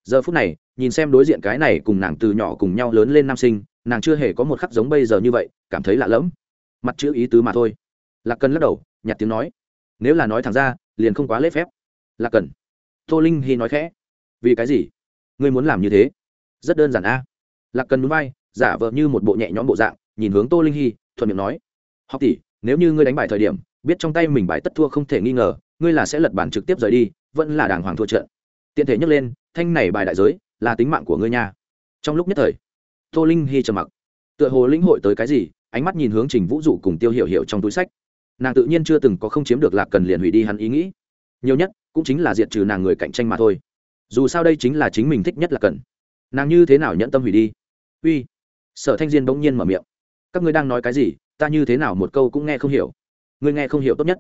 S1: Giờ phút này, nhìn xem đối diện cái này cùng nàng từ nhỏ cùng nhau lớn lên nam sinh nàng chưa hề có một khắc giống bây giờ như vậy, cảm thấy lạ lẫm. Mặt chữ ý tứ mà thôi. Lạc cần lắc đầu nhặt tiếng nói. Nếu là nói thẳng ra, liền không quá lễ phép. Lạc cần. Tô linh hy nói khẽ. Vì cái gì? Ngươi muốn làm như thế? Rất đơn giản a. Lạc cần núi vai, giả vờ như một bộ nhẹ nhõm bộ dạng, nhìn hướng tô linh hy thuận miệng nói. Học tỷ, nếu như ngươi đánh bài thời điểm, biết trong tay mình bài tất thua không thể nghi ngờ, ngươi là sẽ lật bản trực tiếp rời đi, vẫn là đàng hoàng thua trận. Tiện thể nhắc lên, thanh này bài đại giới, là tính mạng của ngươi nha. Trong lúc nhất thời tô linh hy trầm mặc. Tựa hồ lĩnh hội tới cái gì, ánh mắt nhìn hướng trình vũ dụ cùng tiêu hiểu hiểu trong túi sách. Nàng tự nhiên chưa từng có không chiếm được lạc cần liền hủy đi hắn ý nghĩ. Nhiều nhất, cũng chính là diệt trừ nàng người cạnh tranh mà thôi. Dù sao đây chính là chính mình thích nhất là cần. Nàng như thế nào nhận tâm hủy đi? Uy. Sở thanh diên bỗng nhiên mở miệng. Các ngươi đang nói cái gì? Ta như thế nào một câu cũng nghe không hiểu. Ngươi nghe không hiểu tốt nhất.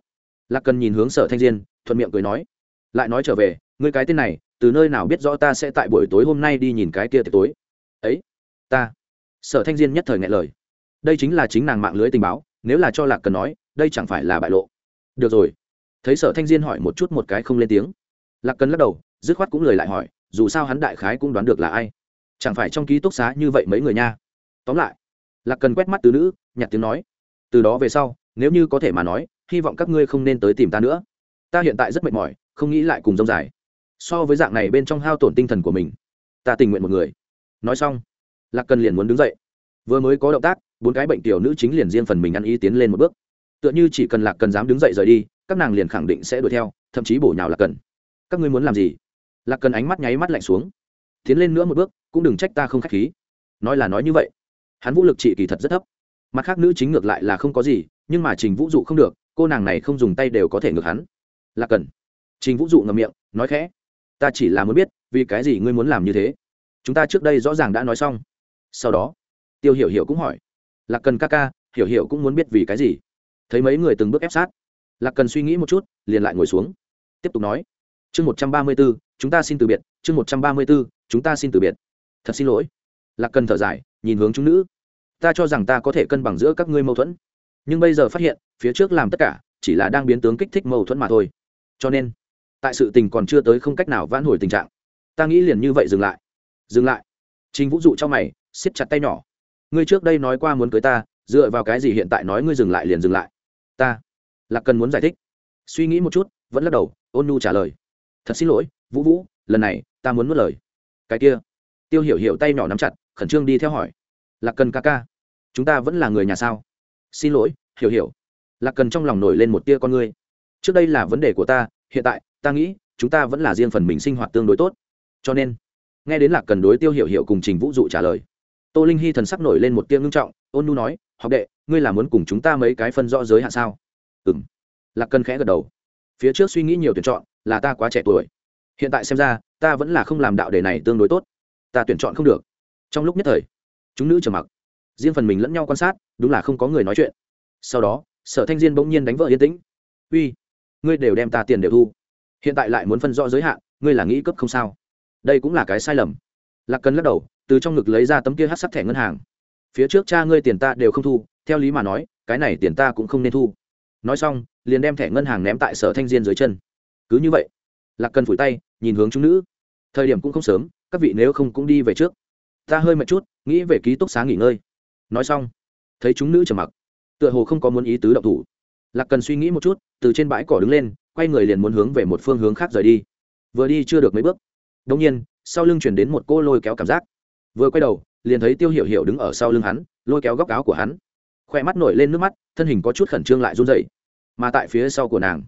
S1: Lạc cần nhìn hướng sở thanh diên, thuận miệng cười nói. Lại nói trở về, ngươi cái tên này, từ nơi nào biết rõ ta sẽ tại buổi tối hôm nay đi nhìn cái kia tối? Ấy ta. Sở thanh diên nhất thời ngại lời. Đây chính là chính nàng mạng lưới tình báo, nếu là cho lạc cần nói, đây chẳng phải là bại lộ. Được rồi. Thấy sở thanh diên hỏi một chút một cái không lên tiếng. Lạc cần lắc đầu, dứt khoát cũng lời lại hỏi, dù sao hắn đại khái cũng đoán được là ai. Chẳng phải trong ký túc xá như vậy mấy người nha. Tóm lại, lạc cần quét mắt từ nữ, nhặt tiếng nói. Từ đó về sau, nếu như có thể mà nói, hy vọng các ngươi không nên tới tìm ta nữa. Ta hiện tại rất mệt mỏi, không nghĩ lại cùng dông dài. So với dạng này bên trong hao tổn tinh thần của mình, ta tình nguyện một người. Nói xong lạc cần liền muốn đứng dậy. Vừa mới có động tác, bốn cái bệnh tiểu nữ chính liền riêng phần mình ăn ý tiến lên một bước. Tựa như chỉ cần lạc cần dám đứng dậy rời đi, các nàng liền khẳng định sẽ đuổi theo, thậm chí bổ nhào lạc cần các ngươi muốn làm gì? Lạc cần ánh mắt nháy mắt lạnh xuống. Tiến lên nữa một bước, cũng đừng trách ta không k h á c h khí. Nói là nói như vậy. Hắn vũ lực trị kỳ thật rất thấp. Mặt khác nữ chính ngược lại là không có gì, nhưng mà trình vũ dụ không được, cô nàng này không dùng tay đều có thể ngược hắn. Lạc cần trình vũ dụ ngầm miệng, nói khẽ. Ta chỉ là muốn biết, vì cái gì ngươi muốn làm như thế? Chúng ta trước đây rõ ràng đã nói xong sau đó, tiêu hiểu hiểu cũng hỏi, lạc cần ca ca, hiểu hiểu cũng muốn biết vì cái gì? Thấy mấy người từng bước ép sát, lạc cần suy nghĩ một chút, liền lại ngồi xuống. Tiếp tục nói, chương một trăm ba mươi b ố chúng ta xin từ biệt, chương một trăm ba mươi b ố chúng ta xin từ biệt. Thật xin lỗi. Lạc cần thở dài, nhìn hướng chúng nữ, ta cho rằng ta có thể cân bằng giữa các ngươi mâu thuẫn, nhưng bây giờ phát hiện, phía trước làm tất cả, chỉ là đang biến tướng kích thích mâu thuẫn mà thôi. Cho nên, tại sự tình còn chưa tới không cách nào vãn hồi tình trạng. Ta nghĩ liền như vậy dừng lại. Dừng lại. Trình vũ dụ cho mày siết chặt tay nhỏ. Ngươi trước đây nói qua muốn cưới ta, dựa vào cái gì hiện tại nói ngươi dừng lại liền dừng lại? Ta, là cần muốn giải thích. Suy nghĩ một chút, vẫn lắc đầu, ôn nu trả lời. Thật xin lỗi, vũ vũ, lần này, ta muốn mất lời. Cái kia. Tiêu hiểu hiểu tay nhỏ nắm chặt, khẩn trương đi theo hỏi. Lạc cần ca ca? Chúng ta vẫn là người nhà sao? Xin lỗi, hiểu hiểu. Lạc cần trong lòng nổi lên một tia con ngươi. Trước đây là vấn đề của ta, hiện tại, ta nghĩ, chúng ta vẫn là riêng phần mình sinh hoạt tương đối tốt. Cho nên, nghe đến lạc cần đối tiêu hiểu hiểu cùng trình vũ dụ trả lời tô linh hy thần sắc nổi lên một tiếng ngưng trọng, ôn nu nói, học đệ, ngươi là muốn cùng chúng ta mấy cái phân rõ giới hạn sao? Ừ m lạc Cân khẽ gật đầu. Phía trước suy nghĩ nhiều tuyển chọn, là ta quá trẻ tuổi. Hiện tại xem ra, ta vẫn là không làm đạo đề này tương đối tốt. Ta tuyển chọn không được. Trong lúc nhất thời, chúng nữ trầm mặc. Riêng phần mình lẫn nhau quan sát, đúng là không có người nói chuyện. Sau đó, sở thanh diên bỗng nhiên đánh vợ yên tĩnh. Uy, ngươi đều đem ta tiền đều thu. Hiện tại lại muốn phân rõ giới hạn, ngươi là nghĩ cấp không sao? Đây cũng là cái sai lầm. Lạc cần lắc đầu từ trong ngực lấy ra tấm kia hát sắc thẻ ngân hàng. Phía trước cha ngươi tiền ta đều không thu, theo lý mà nói, cái này tiền ta cũng không nên thu. Nói xong, liền đem thẻ ngân hàng ném tại sở thanh diên dưới chân. Cứ như vậy, lạc cần phủi tay, nhìn hướng chúng nữ. Thời điểm cũng không sớm, các vị nếu không cũng đi về trước. Ta hơi mệt chút, nghĩ về ký túc xá nghỉ ngơi. Nói xong, thấy chúng nữ trầm mặc, tựa hồ không có muốn ý tứ động thủ. Lạc cần suy nghĩ một chút, từ trên bãi cỏ đứng lên, quay người liền muốn hướng về một phương hướng khác rời đi. Vừa đi chưa được mấy bước. Đông nhiên, sau lưng chuyển đến một cô lôi kéo cảm giác vừa quay đầu, liền thấy tiêu hiểu hiểu đứng ở sau lưng hắn, lôi kéo góc áo của hắn. Khoe mắt nổi lên nước mắt, thân hình có chút khẩn trương lại run dậy mà tại phía sau của nàng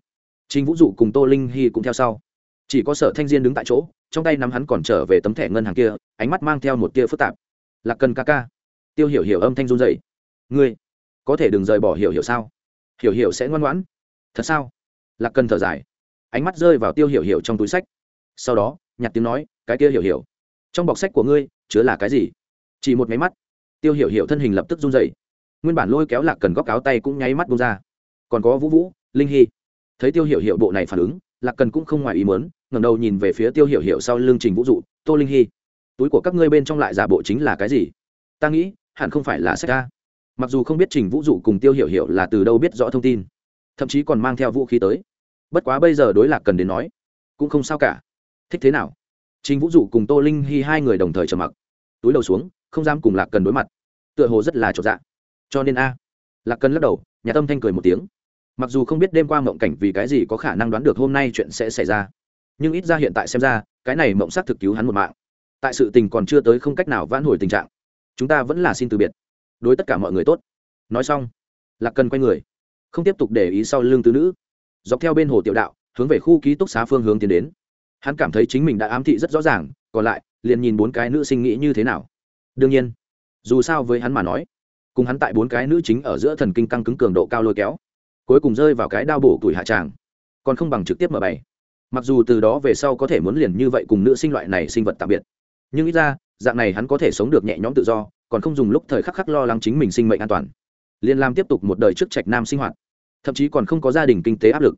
S1: trinh vũ dụ cùng tô linh hy cũng theo sau. Chỉ có sở thanh diên đứng tại chỗ, trong tay nắm hắn còn trở về tấm thẻ ngân hàng kia, ánh mắt mang theo một tia phức tạp. Lạc cần ca ca. Tiêu hiểu hiểu âm thanh run dậy ngươi, có thể đừng rời bỏ hiểu hiểu sao? Hiểu hiểu sẽ ngoan ngoãn. Thật sao? Lạc cần thở dài. Ánh mắt rơi vào tiêu hiểu hiểu trong túi sách. Sau đó, nhặt tiếng nói, cái kia hiểu hiểu trong bọc sách của ngươi chứa là cái gì? Chỉ một máy mắt. Tiêu hiểu hiểu thân hình lập tức run dậy nguyên bản lôi kéo lạc cần góc áo tay cũng nháy mắt bông ra. Còn có vũ vũ, linh hy. Thấy tiêu hiểu hiểu bộ này phản ứng, lạc cần cũng không ngoài ý mớn ngẩng đầu nhìn về phía tiêu hiểu hiểu sau lưng trình vũ dụ, tô linh hy, túi của các ngươi bên trong lại giả bộ chính là cái gì? Ta nghĩ, hẳn không phải là sách ta. Mặc dù không biết trình vũ dụ cùng tiêu hiểu hiểu là từ đâu biết rõ thông tin, thậm chí còn mang theo vũ khí tới. Bất quá bây giờ đối lạc cần đến nói, cũng không sao cả. Thích thế nào? Trình vũ dụ cùng tô linh Hi hai người đồng thời trầm mặc. Túi đầu xuống, không dám cùng lạc cần đối mặt. Tựa hồ rất là chột dạ. Cho nên a, lạc cần lắc đầu, nhà tâm thanh cười một tiếng. Mặc dù không biết đêm qua mộng cảnh vì cái gì có khả năng đoán được hôm nay chuyện sẽ xảy ra, nhưng ít ra hiện tại xem ra, cái này mộng xác thực cứu hắn một mạng. Tại sự tình còn chưa tới không cách nào vãn hồi tình trạng, chúng ta vẫn là xin từ biệt. Đối tất cả mọi người tốt. Nói xong, lạc cần quay người, không tiếp tục để ý sau lưng tứ nữ. Dọc theo bên hồ tiểu đạo, hướng về khu ký túc xá phương hướng tiến đến hắn cảm thấy chính mình đã ám thị rất rõ ràng, còn lại, liền nhìn bốn cái nữ sinh nghĩ như thế nào. Đương nhiên, dù sao với hắn mà nói, cùng hắn tại bốn cái nữ chính ở giữa thần kinh căng cứng cường độ cao lôi kéo, cuối cùng rơi vào cái đao bổ tuổi hạ tràng, còn không bằng trực tiếp mở bày. Mặc dù từ đó về sau có thể muốn liền như vậy cùng nữ sinh loại này sinh vật tạm biệt, nhưng ít ra, dạng này hắn có thể sống được nhẹ nhõm tự do, còn không dùng lúc thời khắc khắc lo lắng chính mình sinh mệnh an toàn. Liên lam tiếp tục một đời trước trạch nam sinh hoạt, thậm chí còn không có gia đình kinh tế áp lực.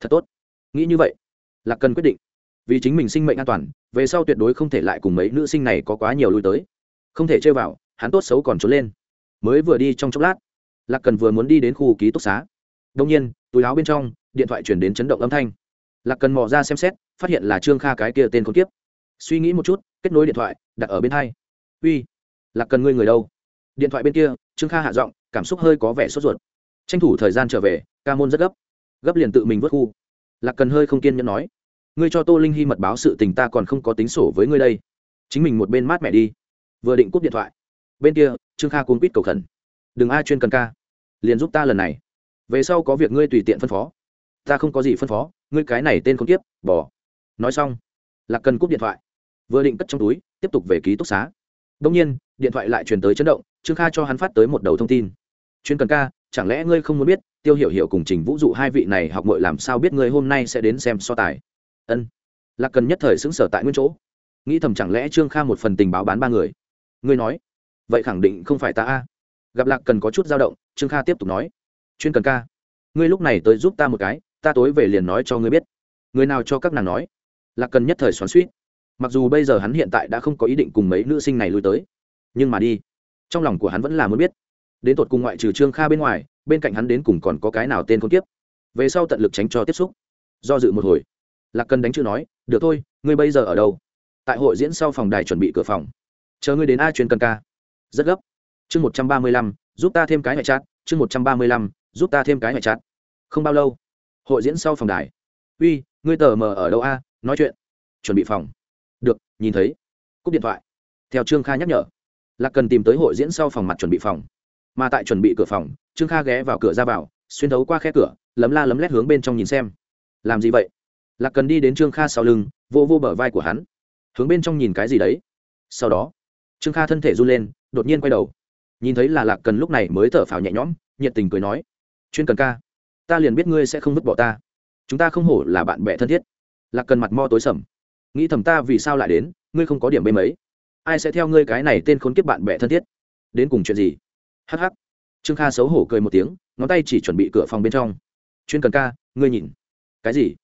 S1: Thật tốt. Nghĩ như vậy là cần quyết định vì chính mình sinh mệnh an toàn, về sau tuyệt đối không thể lại cùng mấy nữ sinh này có quá nhiều lui tới. Không thể chơi vào, hắn tốt xấu còn trốn lên. Mới vừa đi trong chốc lát, lạc cần vừa muốn đi đến khu ký túc xá. Đông nhiên, túi áo bên trong, điện thoại chuyển đến chấn động âm thanh. Lạc cần mò ra xem xét, phát hiện là trương kha cái kia tên con tiếp suy nghĩ một chút, kết nối điện thoại, đặt ở bên hai. Uy, lạc cần ngươi người đâu? Điện thoại bên kia, trương kha hạ giọng, cảm xúc hơi có vẻ sốt ruột. Tranh thủ thời gian trở về, ca môn rất gấp. Gấp liền tự mình vớt khu. Lạc cần hơi không kiên nhẫn nói ngươi cho tô linh hy mật báo sự tình ta còn không có tính sổ với ngươi đây. Chính mình một bên mát mẹ đi. Vừa định cúp điện thoại, bên kia, trương kha cuốn quýt cầu khẩn. Đừng ai chuyên cần ca. Liền giúp ta lần này. Về sau có việc ngươi tùy tiện phân phó. Ta không có gì phân phó, ngươi cái này tên không tiếp bỏ. Nói xong, lạc cần cúp điện thoại. Vừa định cất trong túi, tiếp tục về ký túc xá. Đông nhiên, điện thoại lại truyền tới chấn động, trương kha cho hắn phát tới một đầu thông tin. Chuyên cần ca, chẳng lẽ ngươi không muốn biết, tiêu hiểu hiểu cùng trình vũ dụ hai vị này học mội làm sao biết ngươi hôm nay sẽ đến xem so tài? Ân lạc cần nhất thời xứng sở tại nguyên chỗ nghĩ thầm chẳng lẽ trương kha một phần tình báo bán ba người ngươi nói vậy khẳng định không phải ta a gặp lạc cần có chút dao động trương kha tiếp tục nói chuyên cần ca ngươi lúc này tới giúp ta một cái ta tối về liền nói cho ngươi biết người nào cho các nàng nói lạc cần nhất thời xoắn suýt mặc dù bây giờ hắn hiện tại đã không có ý định cùng mấy nữ sinh này lui tới nhưng mà đi trong lòng của hắn vẫn là muốn biết đến tột cùng ngoại trừ trương kha bên ngoài bên cạnh hắn đến cùng còn có cái nào tên con tiếp về sau tận lực tránh cho tiếp xúc do dự một hồi lạc cần đánh chữ nói, được thôi, ngươi bây giờ ở đâu? Tại hội diễn sau phòng đài chuẩn bị cửa phòng. Chờ ngươi đến a chuyên cần ca. Rất gấp. Chương một trăm ba mươi lăm, giúp ta thêm cái ngoại chát chương một trăm ba mươi lăm, giúp ta thêm cái ngoại chát không bao lâu, hội diễn sau phòng đài. Uy, ngươi tờ mờ ở đâu a? Nói chuyện. Chuẩn bị phòng. Được, nhìn thấy. Cúp điện thoại. Theo trương kha nhắc nhở, lạc cần tìm tới hội diễn sau phòng mặt chuẩn bị phòng. Mà tại chuẩn bị cửa phòng, trương kha ghé vào cửa ra vào, xuyên thấu qua khe cửa, lấm la lấm lét hướng bên trong nhìn xem. Làm gì vậy? Lạc cần đi đến trương kha sau lưng, vô vô bờ vai của hắn. Hướng bên trong nhìn cái gì đấy? Sau đó, trương kha thân thể run lên, đột nhiên quay đầu. Nhìn thấy là lạc cần lúc này mới thở phào nhẹ nhõm, nhiệt tình cười nói, chuyên cần ca, ta liền biết ngươi sẽ không vứt bỏ ta. Chúng ta không hổ là bạn bè thân thiết. Lạc cần mặt mo tối sầm. Nghĩ thầm ta vì sao lại đến, ngươi không có điểm bê mấy. Ai sẽ theo ngươi cái này tên khốn kiếp bạn bè thân thiết? Đến cùng chuyện gì? Hh trương kha xấu hổ cười một tiếng, ngón tay chỉ chuẩn bị cửa phòng bên trong. Chuyên cần ca, ngươi nhìn. Cái gì?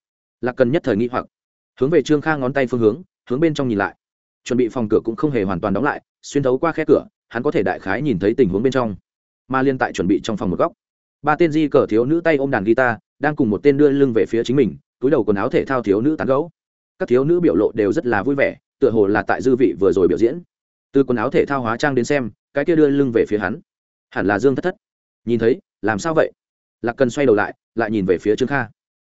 S1: Lạc cần nhất thời nghĩ hoặc, hướng về trương kha ngón tay phương hướng hướng bên trong nhìn lại. Chuẩn bị phòng cửa cũng không hề hoàn toàn đóng lại, xuyên thấu qua khe cửa, hắn có thể đại khái nhìn thấy tình huống bên trong. Mà liên tại chuẩn bị trong phòng một góc, ba tên di cờ thiếu nữ tay ôm đàn guitar, đang cùng một tên đưa lưng về phía chính mình, túi đầu quần áo thể thao thiếu nữ tán gấu các thiếu nữ biểu lộ đều rất là vui vẻ, tựa hồ là tại dư vị vừa rồi biểu diễn. Từ quần áo thể thao hóa trang đến xem, cái kia đưa lưng về phía hắn, hẳn là dương thất thất. Nhìn thấy, làm sao vậy? Lạc cần xoay đầu lại lại nhìn về phía trương kha.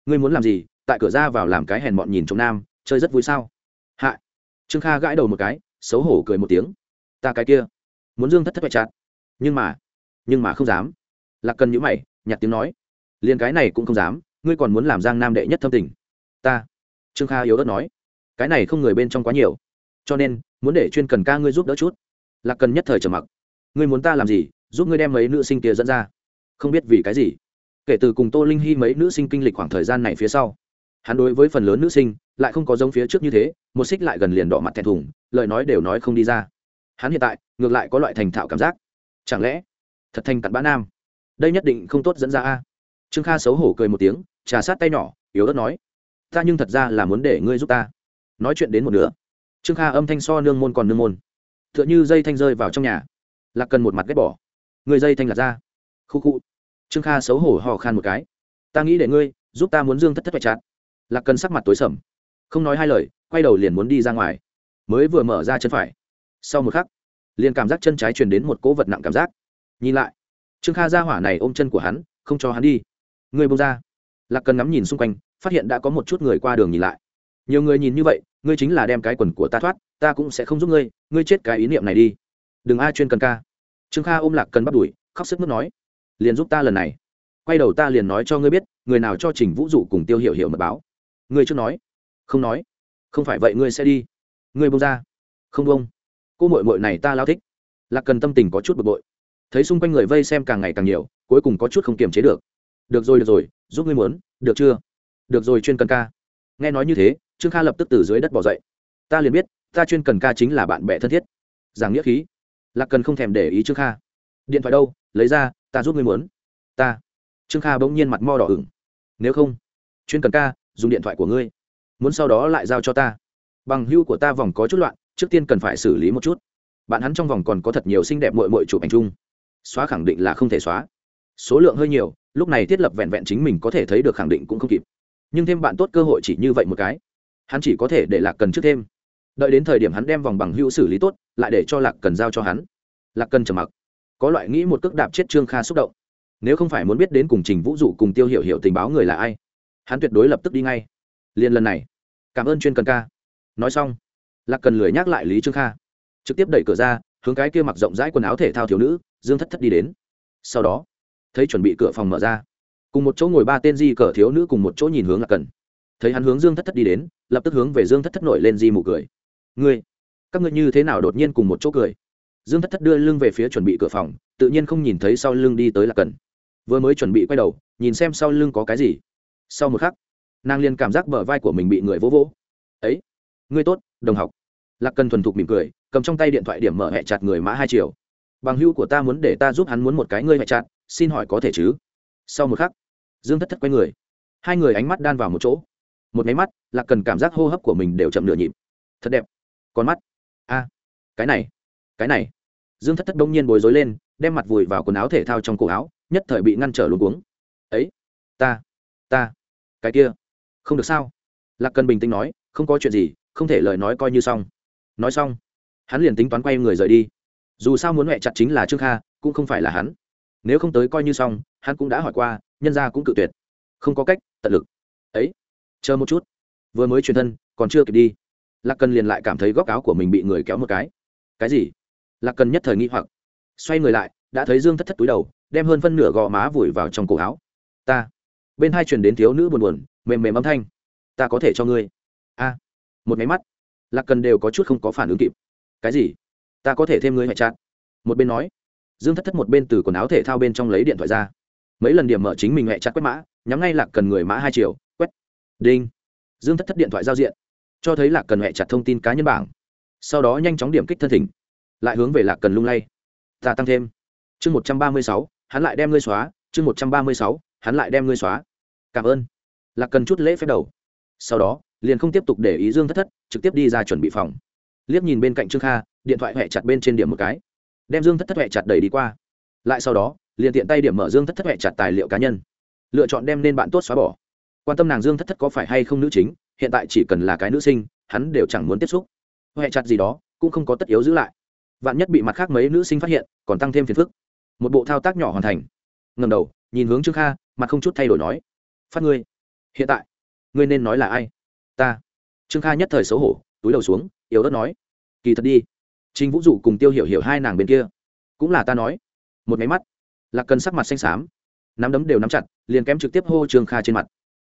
S1: Ngươi muốn làm gì? Tại cửa ra vào làm cái hèn mọn nhìn trong nam, chơi rất vui sao? Hạ. Trương kha gãi đầu một cái, xấu hổ cười một tiếng. Ta cái kia, muốn dương thất thất bạch chặt. Nhưng mà nhưng mà không dám. Lạc cần nhữ mày nhặt tiếng nói. Liền cái này cũng không dám, ngươi còn muốn làm giang nam đệ nhất thâm tình. Ta. Trương kha yếu đất nói. Cái này không người bên trong quá nhiều. Cho nên, muốn để chuyên cần ca ngươi giúp đỡ chút. Lạc cần nhất thời trầm mặc. Ngươi muốn ta làm gì, giúp ngươi đem mấy nữ sinh kia dẫn ra? Không biết vì cái gì. Kể từ cùng tô linh hy mấy nữ sinh kinh lịch khoảng thời gian này phía sau hắn đối với phần lớn nữ sinh, lại không có giống phía trước như thế, một xích lại gần liền đỏ mặt thẹn thùng, lời nói đều nói không đi ra. Hắn hiện tại, ngược lại có loại thành thạo cảm giác. Chẳng lẽ, thật thành cặn bã nam? Đây nhất định không tốt dẫn ra a. Trương kha xấu hổ cười một tiếng, trà sát tay nhỏ, yếu ớt nói. Ta nhưng thật ra là muốn để ngươi giúp ta. Nói chuyện đến một nửa. Trương kha âm thanh so nương môn còn nương môn. T h ư ợ n h ư dây thanh rơi vào trong nhà. Lạc cần một mặt ghép bỏ. Người dây thanh lạc ra. Khu khu. Trương kha xấu hổ hò khan một cái. Ta nghĩ để ngươi, giúp ta muốn dương thất thất bạch chặt lạc cần sắc mặt tối sầm. Không nói hai lời, quay đầu liền muốn đi ra ngoài. Mới vừa mở ra chân phải. Sau một khắc, liền cảm giác chân trái truyền đến một cỗ vật nặng cảm giác. Nhìn lại, trương kha ra hỏa này ôm chân của hắn, không cho hắn đi. Người bông ra. Lạc cần ngắm nhìn xung quanh, phát hiện đã có một chút người qua đường nhìn lại. Nhiều người nhìn như vậy, ngươi chính là đem cái quần của ta thoát, ta cũng sẽ không giúp ngươi ngươi chết cái ý niệm này đi. Đừng ai chuyên cần ca. Trương kha ôm lạc cần bắt đuổi, khóc sức mức nói. Liền giúp ta lần này. Quay đầu ta liền nói cho ngươi biết, người nào cho trình vũ dụ cùng tiêu hiểu hiểu mật báo ngươi chưa nói. Không nói. Không phải vậy ngươi sẽ đi. Ngươi bông ra. Không bông cô mội mội này ta lao thích. Lạc cần tâm tình có chút bực bội. Thấy xung quanh người vây xem càng ngày càng nhiều, cuối cùng có chút không kiềm chế được. Được rồi được rồi, giúp ngươi muốn, được chưa? Được rồi, chuyên cần ca. Nghe nói như thế, trương kha lập tức từ dưới đất bỏ dậy. Ta liền biết, ta chuyên cần ca chính là bạn bè thân thiết. Giảng nghĩa khí. Lạc cần không thèm để ý trương kha. Điện thoại đâu? Lấy ra, ta giúp ngươi muốn. Ta. Trương kha bỗng nhiên mặt mo đỏ ửng. Nếu không, chuyên cần ca dùng điện thoại của ngươi. Muốn sau đó lại giao cho ta. Bằng hưu của ta vòng có chút loạn, trước tiên cần phải xử lý một chút. Bạn hắn trong vòng còn có thật nhiều xinh đẹp mội mội chụp ảnh chung. Xóa khẳng định là không thể xóa. Số lượng hơi nhiều, lúc này thiết lập vẹn vẹn chính mình có thể thấy được khẳng định cũng không kịp. Nhưng thêm bạn tốt cơ hội chỉ như vậy một cái. Hắn chỉ có thể để lạc cần trước thêm. Đợi đến thời điểm hắn đem vòng bằng hữu xử lý tốt, lại để cho lạc cần giao cho hắn. Lạc cần trầm mặc. Có loại nghĩ một cước đạp chết trương kha xúc động. Nếu không phải muốn biết đến cùng trình vũ dụ cùng tiêu hiểu hiểu tình báo người là ai hắn tuyệt đối lập tức đi ngay. Liền lần này, cảm ơn chuyên cần ca. Nói xong, lạc cần lười nhắc lại lý trương kha. Trực tiếp đẩy cửa ra, hướng cái kia mặc rộng rãi quần áo thể thao thiếu nữ, dương thất thất đi đến. Sau đó, thấy chuẩn bị cửa phòng mở ra, cùng một chỗ ngồi ba tên di cờ thiếu nữ cùng một chỗ nhìn hướng lạc cần. Thấy hắn hướng dương thất thất đi đến, lập tức hướng về dương thất thất nổi lên di mụ cười. Ngươi, các ngươi như thế nào đột nhiên cùng một chỗ cười? Dương thất thất đưa lưng về phía chuẩn bị cửa phòng, tự nhiên không nhìn thấy sau lưng đi tới lạc cần. Vừa mới chuẩn bị quay đầu, nhìn xem sau lưng có cái gì sau một khắc, nàng liền cảm giác bờ vai của mình bị người vỗ vỗ. Ấy, ngươi tốt, đồng học. Lạc cần thuần thục mỉm cười, cầm trong tay điện thoại điểm mở hẹ chặt người mã hai triệu bằng hữu của ta muốn để ta giúp hắn muốn một cái ngươi hẹ chặt, xin hỏi có thể chứ? Sau một khắc, dương thất thất quay người. Hai người ánh mắt đan vào một chỗ. Một máy mắt, lạc cần cảm giác hô hấp của mình đều chậm nửa nhịp. Thật đẹp. Con mắt. A, cái này cái này. Dương thất thất đông nhiên bối rối lên, đem mặt vùi vào quần áo thể thao trong cổ áo, nhất thời bị ngăn trở luôn cuống. Ấy, ta ta cái kia. Không được sao? Lạc cần bình tĩnh nói, không có chuyện gì, không thể lời nói coi như xong. Nói xong, hắn liền tính toán quay người rời đi. Dù sao muốn mẹ chặt chính là trương kha, cũng không phải là hắn. Nếu không tới coi như xong, hắn cũng đã hỏi qua, nhân ra cũng cự tuyệt. Không có cách, tận lực. Ấy, chờ một chút. Vừa mới truyền thân, còn chưa kịp đi. Lạc cần liền lại cảm thấy góc áo của mình bị người kéo một cái. Cái gì? Lạc cần nhất thời nghi hoặc. Xoay người lại, đã thấy dương thất thất túi đầu, đem hơn phân nửa gò má vùi vào trong cổ áo. Ta bên hai truyền đến thiếu nữ buồn buồn, mềm mềm âm thanh. Ta có thể cho ngươi. A. Một máy mắt. Lạc cần đều có chút không có phản ứng kịp. Cái gì? Ta có thể thêm ngươi hệ chặt. Một bên nói. Dương thất thất một bên từ quần áo thể thao bên trong lấy điện thoại ra. Mấy lần điểm mở chính mình hệ chặt quét mã, nhắm ngay lạc cần người mã hai triệu, quét. Đinh. Dương thất thất điện thoại giao diện. Cho thấy lạc cần hệ chặt thông tin cá nhân bảng. Sau đó nhanh chóng điểm kích thân thỉnh. Lại hướng về lạc cần lung lay. Ta tăng thêm. Chương một trăm ba mươi sáu, hắn lại đem ngươi xóa. Chương một trăm ba mươi sáu hắn lại đem ngươi xóa. Cảm ơn. Lạc cần chút lễ phép đầu. Sau đó, liền không tiếp tục để ý dương thất thất, trực tiếp đi ra chuẩn bị phòng. Liếc nhìn bên cạnh trương kha, điện thoại hẹ chặt bên trên điểm một cái. Đem dương thất thất hẹ chặt đẩy đi qua. Lại sau đó, liền tiện tay điểm mở dương thất thất hẹ chặt tài liệu cá nhân. Lựa chọn đem nên bạn tốt xóa bỏ. Quan tâm nàng dương thất thất có phải hay không nữ chính, hiện tại chỉ cần là cái nữ sinh, hắn đều chẳng muốn tiếp xúc. Hẹ chặt gì đó, cũng không có tất yếu giữ lại. Vạn nhất bị mặt khác mấy nữ sinh phát hiện, còn tăng thêm phiền phức. Một bộ thao tác nhỏ hoàn thành ngầm đầu, nhìn hướng trương kha, mặt không chút thay đổi nói, phát ngươi, hiện tại, ngươi nên nói là ai? Ta. Trương kha nhất thời xấu hổ, túi đầu xuống, yếu ớt nói, kỳ thật đi chính vũ dụ cùng tiêu hiểu hiểu hai nàng bên kia, cũng là ta nói. Một máy mắt là cần sắc mặt xanh xám, nắm đấm đều nắm chặt, liền kém trực tiếp hô trương kha trên mặt.